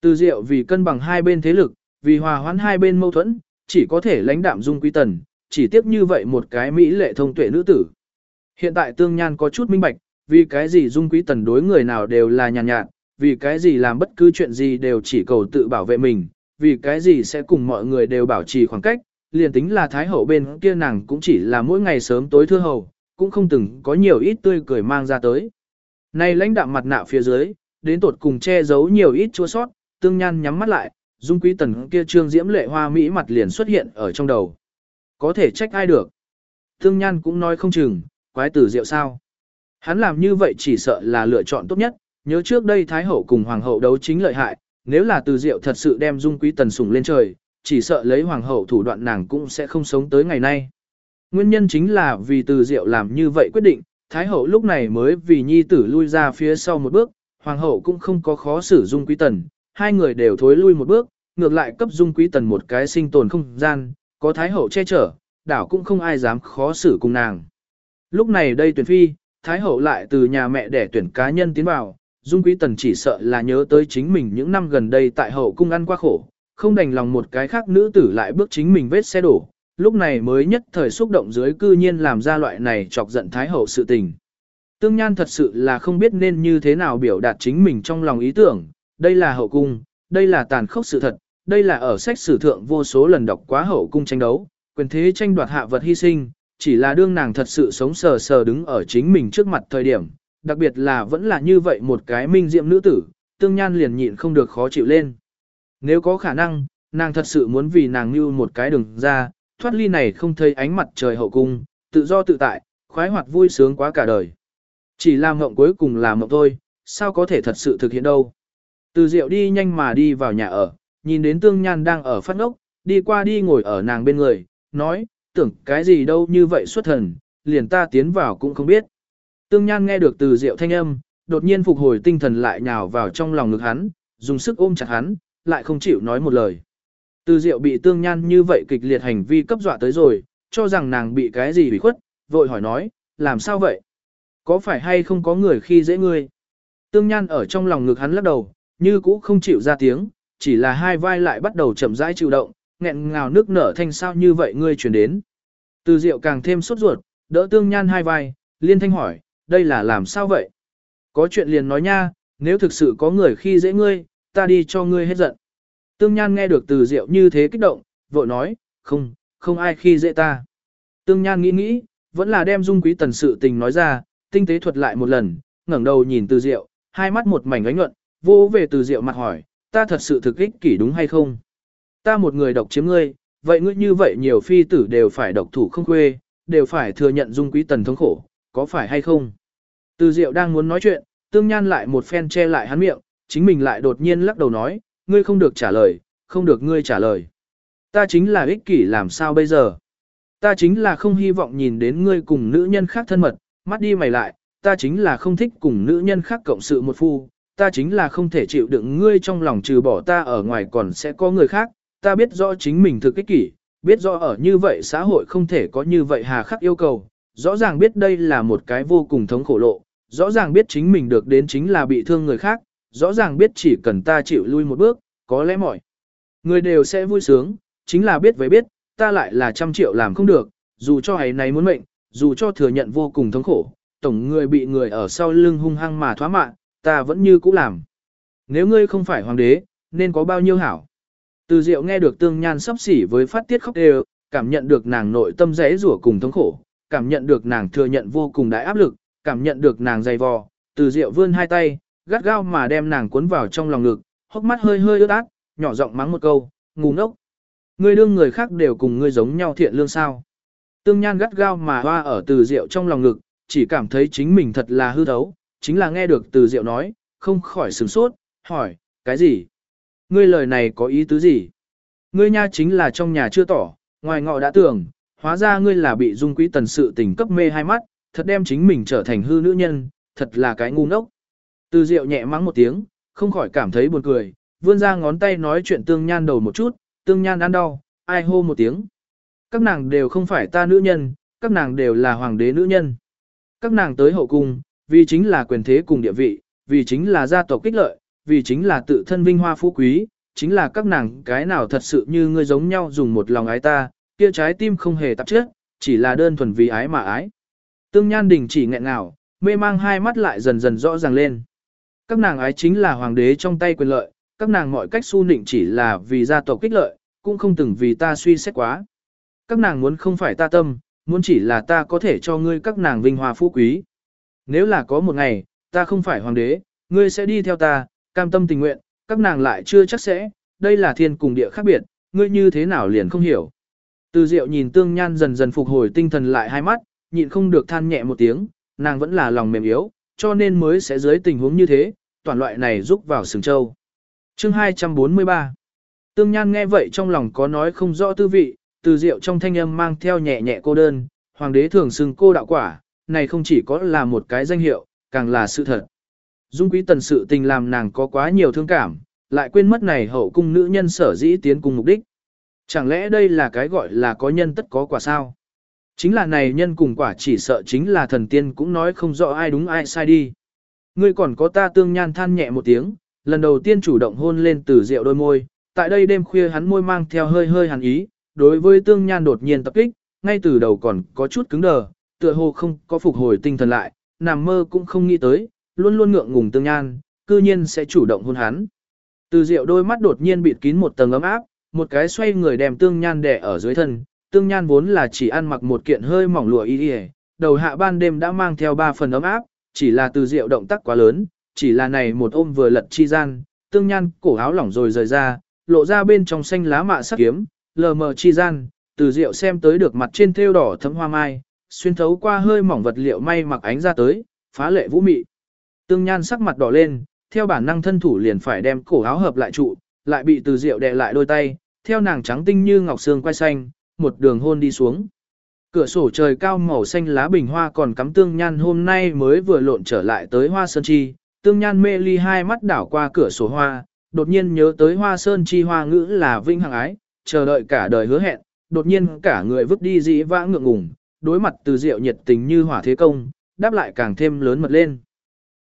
Từ diệu vì cân bằng hai bên thế lực, vì hòa hoãn hai bên mâu thuẫn, chỉ có thể lãnh đạm dung quý tần, chỉ tiếp như vậy một cái mỹ lệ thông tuệ nữ tử. Hiện tại tương nhan có chút minh bạch, vì cái gì dung quý tần đối người nào đều là nhàn nhạt, nhạt, vì cái gì làm bất cứ chuyện gì đều chỉ cầu tự bảo vệ mình, vì cái gì sẽ cùng mọi người đều bảo trì khoảng cách, liền tính là thái hậu bên kia nàng cũng chỉ là mỗi ngày sớm tối thưa hầu, cũng không từng có nhiều ít tươi cười mang ra tới. Này lãnh đạm mặt nạ phía dưới, đến tột cùng che giấu nhiều ít chua sót, tương nhan nhắm mắt lại, dung quý tần kia trương diễm lệ hoa mỹ mặt liền xuất hiện ở trong đầu. Có thể trách ai được. Tương Nhan cũng nói không chừng, quái tử diệu sao. Hắn làm như vậy chỉ sợ là lựa chọn tốt nhất, nhớ trước đây Thái Hậu cùng Hoàng Hậu đấu chính lợi hại, nếu là từ diệu thật sự đem dung quý tần sủng lên trời, chỉ sợ lấy Hoàng Hậu thủ đoạn nàng cũng sẽ không sống tới ngày nay. Nguyên nhân chính là vì từ diệu làm như vậy quyết định, Thái Hậu lúc này mới vì nhi tử lui ra phía sau một bước, Hoàng Hậu cũng không có khó xử dung quý tần, hai người đều thối lui một bước, ngược lại cấp dung quý tần một cái sinh tồn không gian, có Thái Hậu che chở, đảo cũng không ai dám khó xử cùng nàng. Lúc này đây tuyển phi, Thái Hậu lại từ nhà mẹ để tuyển cá nhân tiến vào, Dung Quý Tần chỉ sợ là nhớ tới chính mình những năm gần đây tại hậu cung ăn qua khổ, không đành lòng một cái khác nữ tử lại bước chính mình vết xe đổ, lúc này mới nhất thời xúc động dưới cư nhiên làm ra loại này chọc giận Thái Hậu sự tình. Tương Nhan thật sự là không biết nên như thế nào biểu đạt chính mình trong lòng ý tưởng, đây là hậu cung, đây là tàn khốc sự thật, đây là ở sách sử thượng vô số lần đọc quá hậu cung tranh đấu, quyền thế tranh đoạt hạ vật hy sinh, chỉ là đương nàng thật sự sống sờ sờ đứng ở chính mình trước mặt thời điểm, đặc biệt là vẫn là như vậy một cái minh diệm nữ tử, tương nhan liền nhịn không được khó chịu lên. Nếu có khả năng, nàng thật sự muốn vì nàng như một cái đường ra, thoát ly này không thấy ánh mặt trời hậu cung, tự do tự tại, khoái hoạt vui sướng quá cả đời. Chỉ là mộng cuối cùng là mộng thôi, sao có thể thật sự thực hiện đâu. Từ rượu đi nhanh mà đi vào nhà ở, nhìn đến tương nhan đang ở phát ngốc, đi qua đi ngồi ở nàng bên người, nói, tưởng cái gì đâu như vậy xuất thần, liền ta tiến vào cũng không biết. Tương Nhan nghe được từ diệu thanh âm, đột nhiên phục hồi tinh thần lại nhào vào trong lòng ngực hắn, dùng sức ôm chặt hắn, lại không chịu nói một lời. Từ diệu bị Tương Nhan như vậy kịch liệt hành vi cấp dọa tới rồi, cho rằng nàng bị cái gì bị khuất, vội hỏi nói, làm sao vậy? Có phải hay không có người khi dễ ngươi? Tương Nhan ở trong lòng ngực hắn lắc đầu, như cũ không chịu ra tiếng, chỉ là hai vai lại bắt đầu chậm rãi chịu động, nghẹn ngào nước nở thanh sao như vậy ngươi chuyển đến. Từ Diệu càng thêm sốt ruột, đỡ Tương Nhan hai vai, liên thanh hỏi, đây là làm sao vậy? Có chuyện liền nói nha, nếu thực sự có người khi dễ ngươi, ta đi cho ngươi hết giận. Tương Nhan nghe được từ Diệu như thế kích động, vội nói, không, không ai khi dễ ta. Tương Nhan nghĩ nghĩ, vẫn là đem dung quý tần sự tình nói ra, tinh tế thuật lại một lần, ngẩng đầu nhìn từ Diệu, hai mắt một mảnh ánh nhuận, vô về từ Diệu mặt hỏi, ta thật sự thực ích kỷ đúng hay không? Ta một người độc chiếm ngươi, vậy ngươi như vậy nhiều phi tử đều phải độc thủ không khuê, đều phải thừa nhận dung quý tần thống khổ, có phải hay không? Từ Diệu đang muốn nói chuyện, tương nhan lại một phen che lại hắn miệng, chính mình lại đột nhiên lắc đầu nói, ngươi không được trả lời, không được ngươi trả lời. Ta chính là ích kỷ làm sao bây giờ? Ta chính là không hy vọng nhìn đến ngươi cùng nữ nhân khác thân mật, mắt đi mày lại, ta chính là không thích cùng nữ nhân khác cộng sự một phu, ta chính là không thể chịu đựng ngươi trong lòng trừ bỏ ta ở ngoài còn sẽ có người khác, ta biết rõ chính mình thực ích kỷ, biết rõ ở như vậy xã hội không thể có như vậy hà khắc yêu cầu, rõ ràng biết đây là một cái vô cùng thống khổ lộ, rõ ràng biết chính mình được đến chính là bị thương người khác, rõ ràng biết chỉ cần ta chịu lui một bước, có lẽ mọi người đều sẽ vui sướng, chính là biết với biết, ta lại là trăm triệu làm không được, dù cho ấy này muốn mệnh, dù cho thừa nhận vô cùng thống khổ, tổng người bị người ở sau lưng hung hăng mà thoá mạ, ta vẫn như cũ làm. Nếu ngươi không phải hoàng đế, nên có bao nhiêu hảo. Từ Diệu nghe được Tương Nhan sắp xỉ với phát tiết khóc đều, cảm nhận được nàng nội tâm rẽ rủa cùng thống khổ, cảm nhận được nàng thừa nhận vô cùng đại áp lực, cảm nhận được nàng dày vò, Từ Diệu vươn hai tay, gắt gao mà đem nàng cuốn vào trong lòng ngực, hốc mắt hơi hơi ướt át, nhỏ giọng mắng một câu, ngu ngốc. Ngươi đương người khác đều cùng ngươi giống nhau thiện lương sao? Tương Nhan gắt gao mà hoa ở Từ Diệu trong lòng ngực, chỉ cảm thấy chính mình thật là hư thấu, chính là nghe được Từ Diệu nói, không khỏi sửng sốt, hỏi, cái gì? Ngươi lời này có ý tứ gì? Ngươi nha chính là trong nhà chưa tỏ, ngoài ngọ đã tưởng, hóa ra ngươi là bị dung quý tần sự tình cấp mê hai mắt, thật đem chính mình trở thành hư nữ nhân, thật là cái ngu ngốc. Từ Diệu nhẹ mắng một tiếng, không khỏi cảm thấy buồn cười, vươn ra ngón tay nói chuyện tương nhan đầu một chút, tương nhan ăn đau, ai hô một tiếng. Các nàng đều không phải ta nữ nhân, các nàng đều là hoàng đế nữ nhân. Các nàng tới hậu cung, vì chính là quyền thế cùng địa vị, vì chính là gia tộc kích lợi, vì chính là tự thân vinh hoa phú quý, chính là các nàng cái nào thật sự như ngươi giống nhau dùng một lòng ái ta, kia trái tim không hề tạp chất, chỉ là đơn thuần vì ái mà ái. Tương Nhan Đình chỉ nghẹn ngào, mê mang hai mắt lại dần dần rõ ràng lên. Các nàng ái chính là hoàng đế trong tay quyền lợi, các nàng mọi cách su nịnh chỉ là vì gia tộc kích lợi, cũng không từng vì ta suy xét quá. Các nàng muốn không phải ta tâm, muốn chỉ là ta có thể cho ngươi các nàng vinh hoa phú quý. Nếu là có một ngày, ta không phải hoàng đế, ngươi sẽ đi theo ta, cam tâm tình nguyện, các nàng lại chưa chắc sẽ, đây là thiên cùng địa khác biệt, ngươi như thế nào liền không hiểu. Từ Diệu nhìn Tương Nhan dần dần phục hồi tinh thần lại hai mắt, nhịn không được than nhẹ một tiếng, nàng vẫn là lòng mềm yếu, cho nên mới sẽ dưới tình huống như thế, toàn loại này rúc vào sừng châu. Chương 243 Tương Nhan nghe vậy trong lòng có nói không rõ tư vị, từ Diệu trong thanh âm mang theo nhẹ nhẹ cô đơn, hoàng đế thường xưng cô đạo quả, này không chỉ có là một cái danh hiệu, càng là sự thật. Dung quý tần sự tình làm nàng có quá nhiều thương cảm, lại quên mất này hậu cung nữ nhân sở dĩ tiến cùng mục đích. Chẳng lẽ đây là cái gọi là có nhân tất có quả sao? Chính là này nhân cùng quả chỉ sợ chính là thần tiên cũng nói không rõ ai đúng ai sai đi. Ngươi còn có ta tương nhan than nhẹ một tiếng, lần đầu tiên chủ động hôn lên từ rượu đôi môi, tại đây đêm khuya hắn môi mang theo hơi hơi hàn ý, đối với tương nhan đột nhiên tập kích, ngay từ đầu còn có chút cứng đờ, tựa hồ không có phục hồi tinh thần lại, nằm mơ cũng không nghĩ tới, luôn luôn ngượng ngùng tương nhan, cư nhiên sẽ chủ động hôn hắn. Từ rượu đôi mắt đột nhiên bịt kín một tầng ấm áp, một cái xoay người đem tương nhan đè ở dưới thân, tương nhan vốn là chỉ ăn mặc một kiện hơi mỏng lụa y y, đầu hạ ban đêm đã mang theo ba phần ấm áp, chỉ là từ rượu động tác quá lớn, chỉ là này một ôm vừa lật chi gian, tương nhan cổ áo lỏng rồi rời ra, lộ ra bên trong xanh lá mạ sắc kiếm, lờ mờ chi gian, từ rượu xem tới được mặt trên thêu đỏ thấm hoa mai, xuyên thấu qua hơi mỏng vật liệu may mặc ánh ra tới, phá lệ vũ mị. Tương nhan sắc mặt đỏ lên, theo bản năng thân thủ liền phải đem cổ áo hợp lại trụ, lại bị từ rượu đè lại đôi tay, theo nàng trắng tinh như ngọc xương quay xanh, một đường hôn đi xuống. Cửa sổ trời cao màu xanh lá bình hoa còn cắm tương nhan hôm nay mới vừa lộn trở lại tới hoa sơn chi, tương nhan mê ly hai mắt đảo qua cửa sổ hoa, đột nhiên nhớ tới hoa sơn chi hoa ngữ là vinh hằng ái, chờ đợi cả đời hứa hẹn, đột nhiên cả người vứt đi dĩ vã ngượng ngùng, đối mặt từ rượu nhiệt tình như hỏa thế công, đáp lại càng thêm lớn mật lên.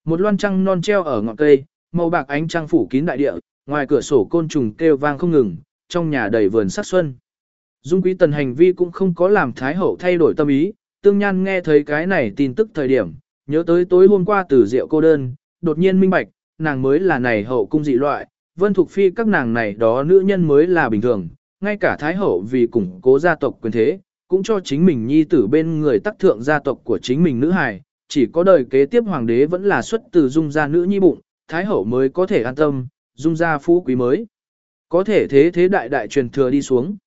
Một loan trăng non treo ở ngọn cây, màu bạc ánh trăng phủ kín đại địa, ngoài cửa sổ côn trùng kêu vang không ngừng, trong nhà đầy vườn sắc xuân. Dung quý tần hành vi cũng không có làm Thái Hậu thay đổi tâm ý, tương nhan nghe thấy cái này tin tức thời điểm, nhớ tới tối hôm qua từ rượu cô đơn, đột nhiên minh bạch, nàng mới là này hậu cung dị loại, vân thuộc phi các nàng này đó nữ nhân mới là bình thường, ngay cả Thái Hậu vì củng cố gia tộc quyền thế, cũng cho chính mình nhi tử bên người tác thượng gia tộc của chính mình nữ hài, chỉ có đời kế tiếp hoàng đế vẫn là xuất từ dung gia nữ nhi bụng, Thái Hậu mới có thể an tâm, dung gia phú quý mới. Có thể thế thế đại đại truyền thừa đi xuống.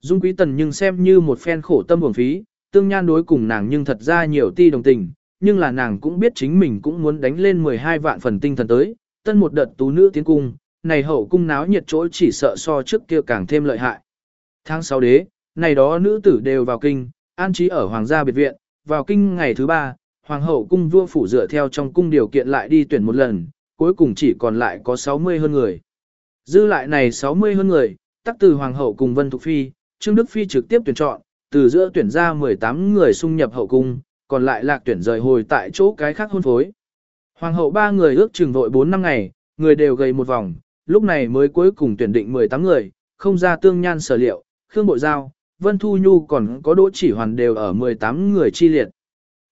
Dung quý tần nhưng xem như một phen khổ tâm buồn phí, tương nhan đối cùng nàng nhưng thật ra nhiều ti đồng tình, nhưng là nàng cũng biết chính mình cũng muốn đánh lên 12 vạn phần tinh thần tới, tân một đợt tú nữ tiến cung, này hậu cung náo nhiệt chỗ chỉ sợ so trước kia càng thêm lợi hại. Tháng 6 đế, này đó nữ tử đều vào kinh, an trí ở hoàng gia biệt viện, vào kinh ngày thứ ba, hoàng hậu cung vua phủ dựa theo trong cung điều kiện lại đi tuyển một lần, cuối cùng chỉ còn lại có 60 hơn người. Dư lại này 60 hơn người, tắc từ hoàng hậu cùng Vân Thục Phi, Trương Đức Phi trực tiếp tuyển chọn, từ giữa tuyển ra 18 người xung nhập hậu cung, còn lại lạc tuyển rời hồi tại chỗ cái khác hôn phối. Hoàng hậu ba người ước chừng vội 4 năm ngày, người đều gầy một vòng, lúc này mới cuối cùng tuyển định 18 người, không ra tương nhan sở liệu, Khương Bội Giao, Vân Thu Nhu còn có Đỗ Chỉ Hoàn đều ở 18 người chi liệt.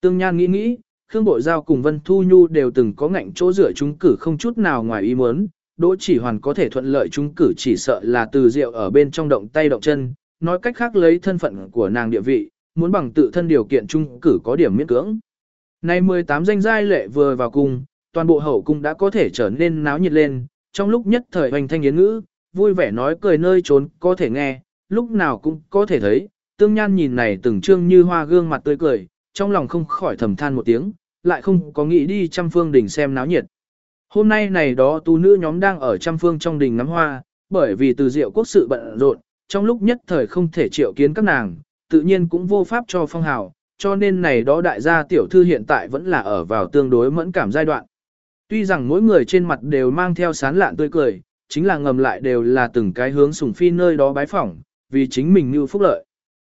Tương nhan nghĩ nghĩ, Khương Bội Giao cùng Vân Thu Nhu đều từng có ngạnh chỗ rửa chúng cử không chút nào ngoài ý muốn, Đỗ Chỉ Hoàn có thể thuận lợi chúng cử chỉ sợ là từ rượu ở bên trong động tay động chân, nói cách khác lấy thân phận của nàng địa vị, muốn bằng tự thân điều kiện trung cử có điểm miễn cưỡng. Nay 18 danh giai lệ vừa vào cung, toàn bộ hậu cung đã có thể trở nên náo nhiệt lên, trong lúc nhất thời hoành thanh yến ngữ, vui vẻ nói cười nơi trốn có thể nghe, lúc nào cũng có thể thấy, tương nhan nhìn này từng trương như hoa gương mặt tươi cười, trong lòng không khỏi thầm than một tiếng, lại không có nghĩ đi trăm phương đỉnh xem náo nhiệt. Hôm nay này đó tu nữ nhóm đang ở trăm phương trong đình ngắm hoa, bởi vì từ diệu quốc sự bận rộn, trong lúc nhất thời không thể triệu kiến các nàng, tự nhiên cũng vô pháp cho phong hào, cho nên này đó đại gia tiểu thư hiện tại vẫn là ở vào tương đối mẫn cảm giai đoạn. Tuy rằng mỗi người trên mặt đều mang theo sán lạn tươi cười, chính là ngầm lại đều là từng cái hướng sùng phi nơi đó bái phỏng, vì chính mình như phúc lợi.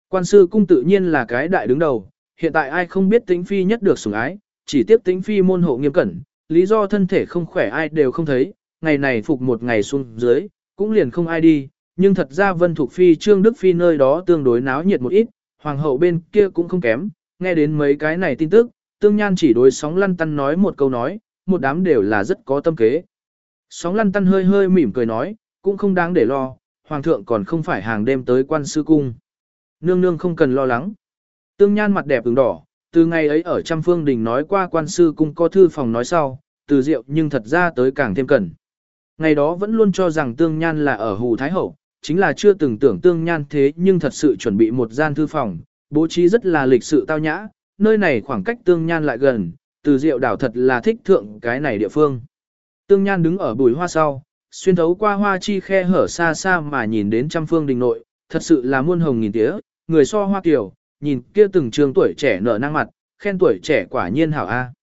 Quan sư cung tự nhiên là cái đại đứng đầu, hiện tại ai không biết tính phi nhất được sủng ái, chỉ tiếp tính phi môn hộ nghiêm cẩn, lý do thân thể không khỏe ai đều không thấy, ngày này phục một ngày xuống dưới, cũng liền không ai đi, nhưng thật ra Vân Thục Phi Trương Đức Phi nơi đó tương đối náo nhiệt một ít, hoàng hậu bên kia cũng không kém, nghe đến mấy cái này tin tức, tương nhan chỉ đối sóng lăn tăn nói một câu nói, một đám đều là rất có tâm kế. Sóng lăn tăn hơi hơi mỉm cười nói, cũng không đáng để lo, hoàng thượng còn không phải hàng đêm tới quan sư cung. Nương nương không cần lo lắng. Tương nhan mặt đẹp ứng đỏ, từ ngày ấy ở trăm phương đình nói qua quan sư cung có thư phòng nói sau, từ rượu nhưng thật ra tới càng thêm cần. Ngày đó vẫn luôn cho rằng tương nhan là ở hù thái hậu, chính là chưa từng tưởng tương nhan thế nhưng thật sự chuẩn bị một gian thư phòng, bố trí rất là lịch sự tao nhã, nơi này khoảng cách tương nhan lại gần, từ diệu đảo thật là thích thượng cái này địa phương. Tương nhan đứng ở bùi hoa sau, xuyên thấu qua hoa chi khe hở xa xa mà nhìn đến trăm phương đình nội, thật sự là muôn hồng nghìn tía, người so hoa kiểu, nhìn kia từng trường tuổi trẻ nở năng mặt, khen tuổi trẻ quả nhiên hảo a.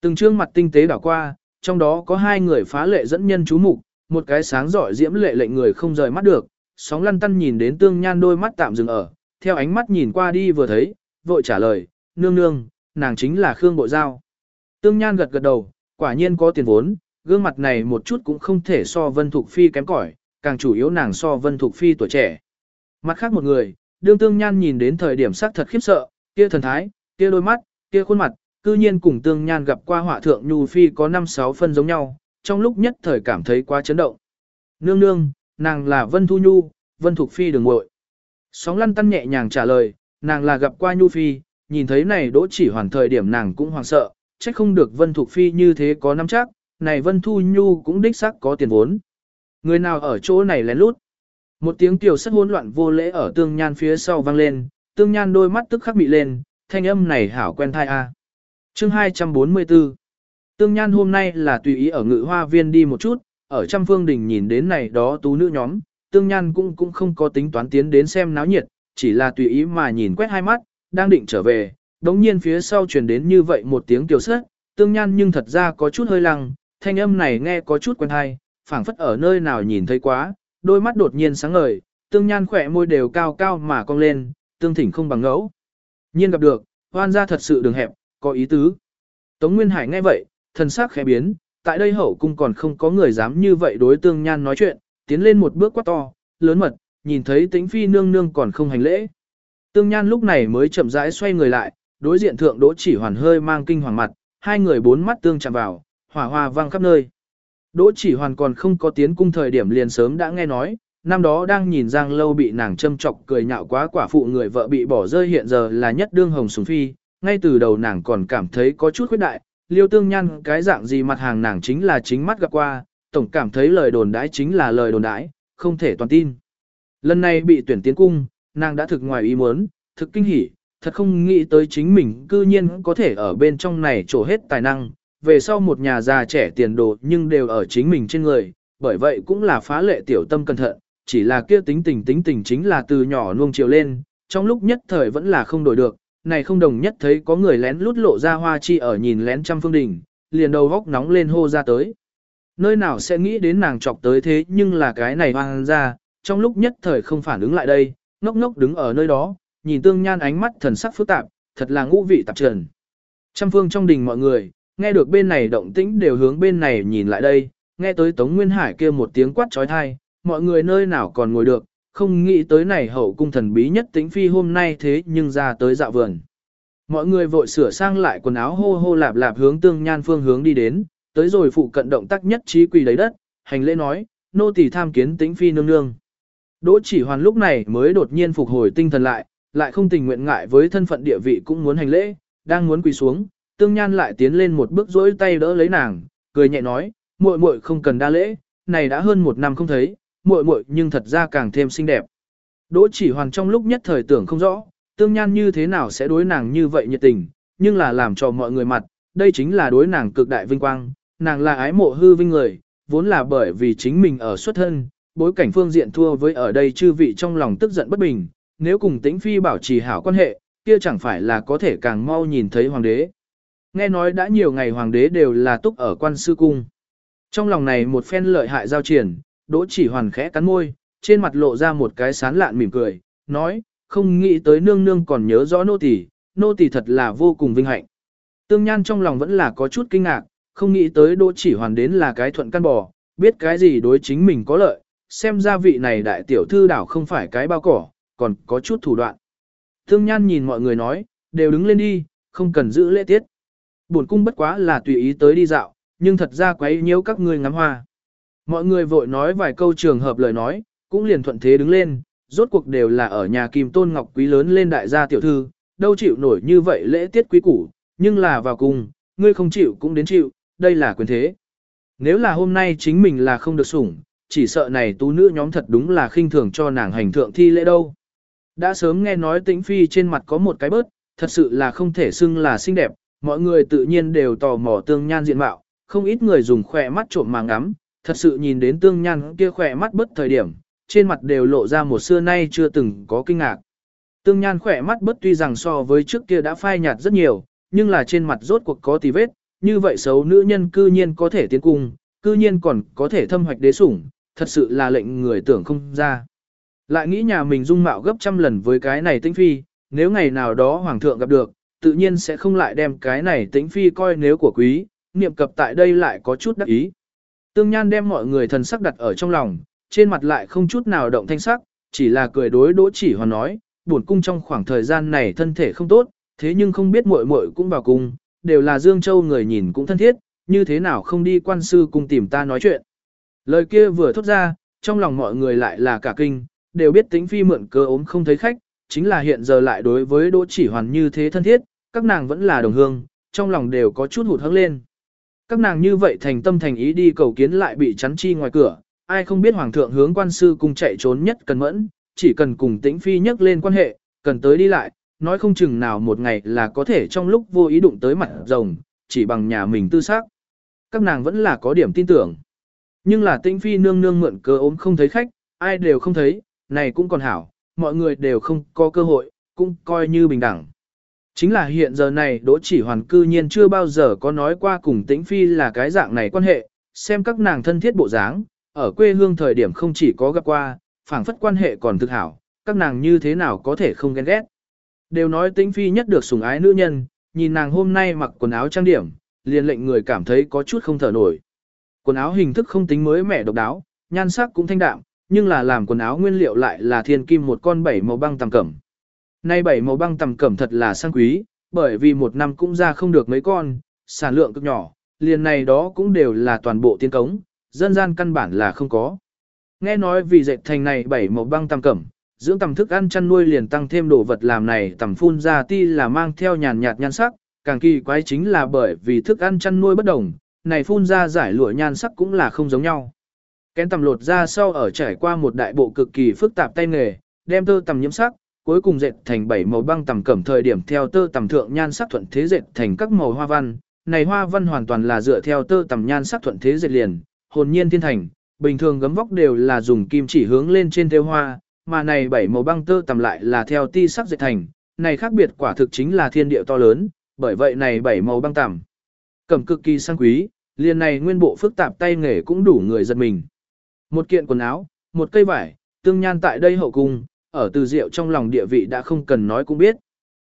Từng trương mặt tinh tế đảo qua, trong đó có hai người phá lệ dẫn nhân chú mục, một cái sáng giỏi diễm lệ lệnh người không rời mắt được, sóng lăn tăn nhìn đến tương nhan đôi mắt tạm dừng ở, theo ánh mắt nhìn qua đi vừa thấy, vội trả lời, nương nương, nàng chính là Khương Bộ Giao. Tương nhan gật gật đầu, quả nhiên có tiền vốn, gương mặt này một chút cũng không thể so Vân Thục Phi kém cỏi, càng chủ yếu nàng so Vân Thục Phi tuổi trẻ. Mặt khác một người, đương tương nhan nhìn đến thời điểm sắc thật khiếp sợ, kia thần thái, kia đôi mắt, kia khuôn mặt, cư nhiên cùng tương nhan gặp qua họa thượng Nhu Phi có 5-6 phân giống nhau, trong lúc nhất thời cảm thấy quá chấn động. Nương nương, nàng là Vân Thu Nhu, Vân Thục Phi đường ngội. Sóng lăn tăn nhẹ nhàng trả lời, nàng là gặp qua Nhu Phi, nhìn thấy này đỗ chỉ hoàn thời điểm nàng cũng hoàng sợ, trách không được Vân Thục Phi như thế có nắm chắc, này Vân Thu Nhu cũng đích xác có tiền vốn. Người nào ở chỗ này lén lút. Một tiếng tiểu sắc hỗn loạn vô lễ ở tương nhan phía sau vang lên, tương nhan đôi mắt tức khắc bị lên, thanh âm này hảo quen thai a. À. Chương 244 Tương nhan hôm nay là tùy ý ở ngự hoa viên đi một chút, ở trăm phương đình nhìn đến này đó tú nữ nhóm, tương nhan cũng cũng không có tính toán tiến đến xem náo nhiệt, chỉ là tùy ý mà nhìn quét hai mắt, đang định trở về, đống nhiên phía sau truyền đến như vậy một tiếng kiều sất, tương nhan nhưng thật ra có chút hơi lăng, thanh âm này nghe có chút quen hay, phảng phất ở nơi nào nhìn thấy quá, đôi mắt đột nhiên sáng ngời, tương nhan khỏe môi đều cao cao mà cong lên, tương thỉnh không bằng ngẫu. Nhiên gặp được, hoan ra thật sự đường hẹp, có ý tứ. Tống Nguyên Hải nghe vậy, thần sắc khẽ biến, tại đây hậu cung còn không có người dám như vậy đối tương nhan nói chuyện, tiến lên một bước quá to, lớn mật, nhìn thấy tĩnh phi nương nương còn không hành lễ. Tương nhan lúc này mới chậm rãi xoay người lại, đối diện thượng đỗ chỉ hoàn hơi mang kinh hoàng mặt, hai người bốn mắt tương chạm vào, hỏa hoa vang khắp nơi. Đỗ chỉ hoàn còn không có tiến cung thời điểm liền sớm đã nghe nói, năm đó đang nhìn Giang Lâu bị nàng châm chọc cười nhạo quá quả phụ người vợ bị bỏ rơi hiện giờ là nhất đương hồng sùng phi, ngay từ đầu nàng còn cảm thấy có chút khuyết đại, liêu tương nhan cái dạng gì mặt hàng nàng chính là chính mắt gặp qua, tổng cảm thấy lời đồn đãi chính là lời đồn đãi, không thể toàn tin. Lần này bị tuyển tiến cung, nàng đã thực ngoài ý muốn, thực kinh hỉ, thật không nghĩ tới chính mình cư nhiên có thể ở bên trong này trổ hết tài năng, về sau một nhà già trẻ tiền đồ nhưng đều ở chính mình trên người, bởi vậy cũng là phá lệ tiểu tâm cẩn thận, chỉ là kia tính tình tính tình chính là từ nhỏ nuông chiều lên, trong lúc nhất thời vẫn là không đổi được, này không đồng nhất thấy có người lén lút lộ ra hoa chi ở nhìn lén trăm phương đình, liền đầu góc nóng lên hô ra tới. Nơi nào sẽ nghĩ đến nàng chọc tới thế nhưng là cái này hoang ra, trong lúc nhất thời không phản ứng lại đây, ngốc ngốc đứng ở nơi đó, nhìn tương nhan ánh mắt thần sắc phức tạp, thật là ngũ vị tạp trần. Trăm phương trong đình mọi người, nghe được bên này động tĩnh đều hướng bên này nhìn lại đây, nghe tới Tống Nguyên Hải kia một tiếng quát trói thai, mọi người nơi nào còn ngồi được, không nghĩ tới này hậu cung thần bí nhất tĩnh phi hôm nay thế nhưng ra tới dạo vườn. Mọi người vội sửa sang lại quần áo hô hô lạp lạp hướng tương nhan phương hướng đi đến, tới rồi phụ cận động tác nhất trí quỳ lấy đất, hành lễ nói, nô tỳ tham kiến tĩnh phi nương nương. Đỗ chỉ hoàn lúc này mới đột nhiên phục hồi tinh thần lại, lại không tình nguyện ngại với thân phận địa vị cũng muốn hành lễ, đang muốn quỳ xuống, tương nhan lại tiến lên một bước rỗi tay đỡ lấy nàng, cười nhẹ nói, muội muội không cần đa lễ, này đã hơn một năm không thấy, muội muội nhưng thật ra càng thêm xinh đẹp. Đỗ chỉ hoàn trong lúc nhất thời tưởng không rõ, tương nhan như thế nào sẽ đối nàng như vậy nhiệt tình, nhưng là làm cho mọi người mặt, đây chính là đối nàng cực đại vinh quang, nàng là ái mộ hư vinh người, vốn là bởi vì chính mình ở xuất thân, bối cảnh phương diện thua với ở đây chư vị trong lòng tức giận bất bình, nếu cùng tĩnh phi bảo trì hảo quan hệ, kia chẳng phải là có thể càng mau nhìn thấy hoàng đế. Nghe nói đã nhiều ngày hoàng đế đều là túc ở quan sư cung. Trong lòng này một phen lợi hại giao triển, đỗ chỉ hoàn khẽ cắn môi, trên mặt lộ ra một cái sán lạn mỉm cười, nói, không nghĩ tới nương nương còn nhớ rõ nô tỳ, nô tỳ thật là vô cùng vinh hạnh. Tương Nhan trong lòng vẫn là có chút kinh ngạc, không nghĩ tới đỗ chỉ hoàn đến là cái thuận căn bò, biết cái gì đối chính mình có lợi, xem ra vị này đại tiểu thư đảo không phải cái bao cỏ, còn có chút thủ đoạn. Tương Nhan nhìn mọi người nói, đều đứng lên đi, không cần giữ lễ tiết. Bổn cung bất quá là tùy ý tới đi dạo, nhưng thật ra quấy nhiễu các ngươi ngắm hoa. Mọi người vội nói vài câu trường hợp lời nói, cũng liền thuận thế đứng lên, rốt cuộc đều là ở nhà Kim Tôn Ngọc Quý lớn lên đại gia tiểu thư, đâu chịu nổi như vậy lễ tiết quý củ, nhưng là vào cùng, ngươi không chịu cũng đến chịu, đây là quyền thế. Nếu là hôm nay chính mình là không được sủng, chỉ sợ này tú nữ nhóm thật đúng là khinh thường cho nàng hành thượng thi lễ đâu. Đã sớm nghe nói tĩnh phi trên mặt có một cái bớt, thật sự là không thể xưng là xinh đẹp, mọi người tự nhiên đều tò mò tương nhan diện mạo, không ít người dùng khỏe mắt trộm mà ngắm, thật sự nhìn đến tương nhan kia khỏe mắt bất thời điểm, trên mặt đều lộ ra một xưa nay chưa từng có kinh ngạc. Tương nhan khỏe mắt bất tuy rằng so với trước kia đã phai nhạt rất nhiều, nhưng là trên mặt rốt cuộc có tì vết, như vậy xấu nữ nhân cư nhiên có thể tiến cung, cư nhiên còn có thể thâm hoạch đế sủng, thật sự là lệnh người tưởng không ra. Lại nghĩ nhà mình dung mạo gấp trăm lần với cái này tinh phi, nếu ngày nào đó hoàng thượng gặp được, tự nhiên sẽ không lại đem cái này tĩnh phi coi nếu của quý, niệm cập tại đây lại có chút đắc ý. Tương Nhan đem mọi người thần sắc đặt ở trong lòng, trên mặt lại không chút nào động thanh sắc, chỉ là cười đối đỗ chỉ hoàn nói, buồn cung trong khoảng thời gian này thân thể không tốt, thế nhưng không biết muội muội cũng vào cung, đều là Dương Châu người nhìn cũng thân thiết, như thế nào không đi quan sư cung tìm ta nói chuyện. Lời kia vừa thốt ra, trong lòng mọi người lại là cả kinh, đều biết tính phi mượn cơ ốm không thấy khách, chính là hiện giờ lại đối với đỗ chỉ hoàn như thế thân thiết, các nàng vẫn là đồng hương, trong lòng đều có chút hụt hẫng lên. Các nàng như vậy thành tâm thành ý đi cầu kiến lại bị chắn chi ngoài cửa, ai không biết hoàng thượng hướng quan sư cùng chạy trốn nhất cần mẫn, chỉ cần cùng tĩnh phi nhắc lên quan hệ, cần tới đi lại, nói không chừng nào một ngày là có thể trong lúc vô ý đụng tới mặt rồng, chỉ bằng nhà mình tư xác. Các nàng vẫn là có điểm tin tưởng. Nhưng là tĩnh phi nương nương mượn cơ ốm không thấy khách, ai đều không thấy, này cũng còn hảo, mọi người đều không có cơ hội, cũng coi như bình đẳng. Chính là hiện giờ này đỗ chỉ hoàn cư nhiên chưa bao giờ có nói qua cùng tĩnh phi là cái dạng này quan hệ, xem các nàng thân thiết bộ dáng, ở quê hương thời điểm không chỉ có gặp qua, phảng phất quan hệ còn thực hảo, các nàng như thế nào có thể không ghen ghét. Đều nói tĩnh phi nhất được sủng ái nữ nhân, nhìn nàng hôm nay mặc quần áo trang điểm, liền lệnh người cảm thấy có chút không thở nổi. Quần áo hình thức không tính mới mẻ độc đáo, nhan sắc cũng thanh đạm, nhưng là làm quần áo nguyên liệu lại là thiên kim một con bảy màu băng tầm cẩm. Nay bảy màu băng tầm cẩm thật là sang quý, bởi vì một năm cũng ra không được mấy con, sản lượng cực nhỏ, liền này đó cũng đều là toàn bộ tiên cống, dân gian căn bản là không có. Nghe nói vì dệt thành này bảy màu băng tầm cẩm, dưỡng tầm thức ăn chăn nuôi liền tăng thêm đồ vật làm này tầm phun ra ti là mang theo nhàn nhạt nhan sắc, càng kỳ quái chính là bởi vì thức ăn chăn nuôi bất đồng, này phun ra giải lụa nhan sắc cũng là không giống nhau. Kén tầm lột ra sau ở trải qua một đại bộ cực kỳ phức tạp tay nghề, đem tơ tầm nhiễm sắc, cuối cùng dệt thành bảy màu băng tầm cẩm thời điểm theo tơ tầm thượng nhan sắc thuận thế dệt thành các màu hoa văn. Này hoa văn hoàn toàn là dựa theo tơ tầm nhan sắc thuận thế dệt liền, hồn nhiên thiên thành, bình thường gấm vóc đều là dùng kim chỉ hướng lên trên theo hoa, mà này bảy màu băng tơ tầm lại là theo ti sắc dệt thành, này khác biệt quả thực chính là thiên địa to lớn, bởi vậy này bảy màu băng tầm cẩm cực kỳ sang quý, liền này nguyên bộ phức tạp tay nghề cũng đủ người giật mình. Một kiện quần áo, một cây vải, tương nhan tại đây hậu cung, ở từ Diệu trong lòng địa vị đã không cần nói cũng biết.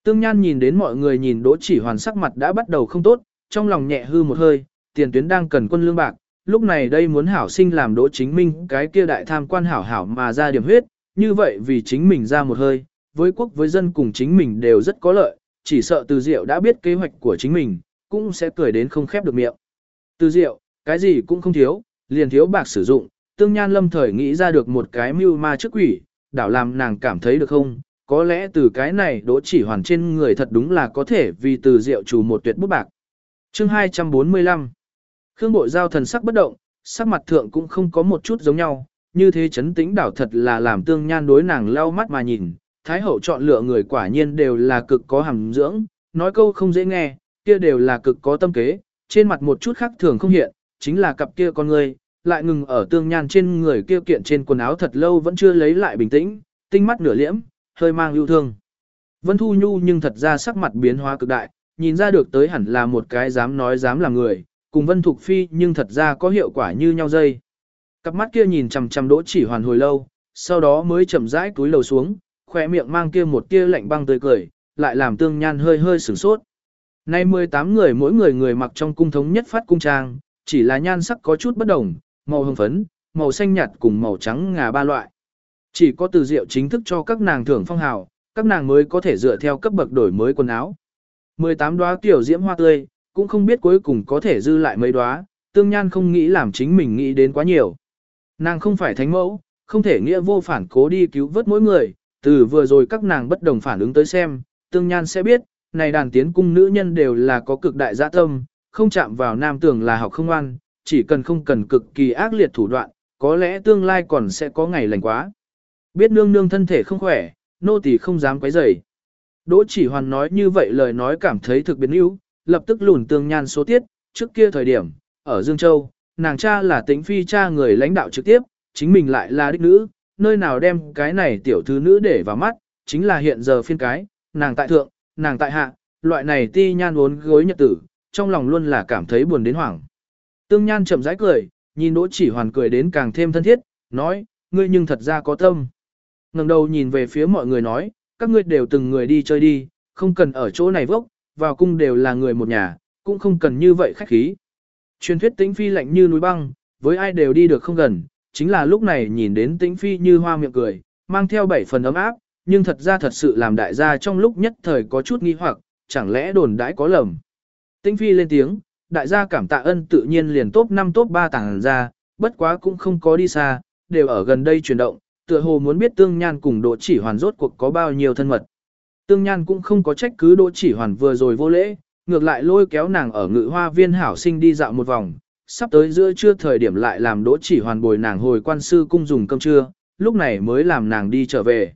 Tương nhan nhìn đến mọi người nhìn đỗ chỉ hoàn sắc mặt đã bắt đầu không tốt, trong lòng nhẹ hư một hơi, tiền tuyến đang cần quân lương bạc, lúc này đây muốn hảo sinh làm đỗ chính minh cái kia đại tham quan hảo hảo mà ra điểm huyết, như vậy vì chính mình ra một hơi, với quốc với dân cùng chính mình đều rất có lợi, chỉ sợ từ diệu đã biết kế hoạch của chính mình, cũng sẽ cười đến không khép được miệng. Từ diệu, cái gì cũng không thiếu, liền thiếu bạc sử dụng, tương nhan lâm thời nghĩ ra được một cái mưu ma trước quỷ, đảo làm nàng cảm thấy được không, có lẽ từ cái này đỗ chỉ hoàn trên người thật đúng là có thể vì từ rượu chủ một tuyệt bút bạc. chương 245 Khương bội giao thần sắc bất động, sắc mặt thượng cũng không có một chút giống nhau, như thế chấn tĩnh đảo thật là làm tương nhan đối nàng lau mắt mà nhìn, thái hậu chọn lựa người quả nhiên đều là cực có hàm dưỡng, nói câu không dễ nghe, kia đều là cực có tâm kế, trên mặt một chút khác thường không hiện, chính là cặp kia con người, lại ngừng ở tương nhan trên người kia kiện trên quần áo thật lâu vẫn chưa lấy lại bình tĩnh, tinh mắt nửa liễm, hơi mang yêu thương. Vân Thu Nhu nhưng thật ra sắc mặt biến hóa cực đại, nhìn ra được tới hẳn là một cái dám nói dám làm người, cùng Vân Thục Phi nhưng thật ra có hiệu quả như nhau dây. Cặp mắt kia nhìn chằm chằm đỗ chỉ hoàn hồi lâu, sau đó mới chậm rãi túi lầu xuống, khỏe miệng mang kia một tia lạnh băng tươi cười, lại làm tương nhan hơi hơi sửng sốt. Nay 18 người mỗi người người mặc trong cung thống nhất phát cung trang, chỉ là nhan sắc có chút bất đồng, màu hồng phấn, màu xanh nhạt cùng màu trắng ngà ba loại. Chỉ có từ diệu chính thức cho các nàng thưởng phong hào, các nàng mới có thể dựa theo cấp bậc đổi mới quần áo. 18 đóa tiểu diễm hoa tươi, cũng không biết cuối cùng có thể dư lại mấy đóa, tương nhan không nghĩ làm chính mình nghĩ đến quá nhiều. Nàng không phải thánh mẫu, không thể nghĩa vô phản cố đi cứu vớt mỗi người, từ vừa rồi các nàng bất đồng phản ứng tới xem, tương nhan sẽ biết, này đàn tiến cung nữ nhân đều là có cực đại dạ tâm, không chạm vào nam tưởng là học không ăn, chỉ cần không cần cực kỳ ác liệt thủ đoạn, có lẽ tương lai còn sẽ có ngày lành quá. Biết nương nương thân thể không khỏe, nô tỳ không dám quấy rầy. Đỗ chỉ hoàn nói như vậy lời nói cảm thấy thực biến yếu, lập tức lùn tương nhan số tiết, trước kia thời điểm, ở Dương Châu, nàng cha là tính phi cha người lãnh đạo trực tiếp, chính mình lại là đích nữ, nơi nào đem cái này tiểu thư nữ để vào mắt, chính là hiện giờ phiên cái, nàng tại thượng, nàng tại hạ, loại này ti nhan uốn gối nhật tử, trong lòng luôn là cảm thấy buồn đến hoảng. Tương nhan chậm rãi cười, nhìn đỗ chỉ hoàn cười đến càng thêm thân thiết, nói, ngươi nhưng thật ra có tâm. ngẩng đầu nhìn về phía mọi người nói, các ngươi đều từng người đi chơi đi, không cần ở chỗ này vốc, vào cung đều là người một nhà, cũng không cần như vậy khách khí. Truyền thuyết tĩnh phi lạnh như núi băng, với ai đều đi được không gần, chính là lúc này nhìn đến tĩnh phi như hoa miệng cười, mang theo bảy phần ấm áp, nhưng thật ra thật sự làm đại gia trong lúc nhất thời có chút nghi hoặc, chẳng lẽ đồn đãi có lầm. Tĩnh phi lên tiếng, đại gia cảm tạ ân tự nhiên liền top 5 top 3 tàng ra, bất quá cũng không có đi xa, đều ở gần đây chuyển động, tựa hồ muốn biết tương nhan cùng đỗ chỉ hoàn rốt cuộc có bao nhiêu thân mật. Tương nhan cũng không có trách cứ đỗ chỉ hoàn vừa rồi vô lễ, ngược lại lôi kéo nàng ở ngự hoa viên hảo sinh đi dạo một vòng, sắp tới giữa trưa thời điểm lại làm đỗ chỉ hoàn bồi nàng hồi quan sư cung dùng cơm trưa, lúc này mới làm nàng đi trở về.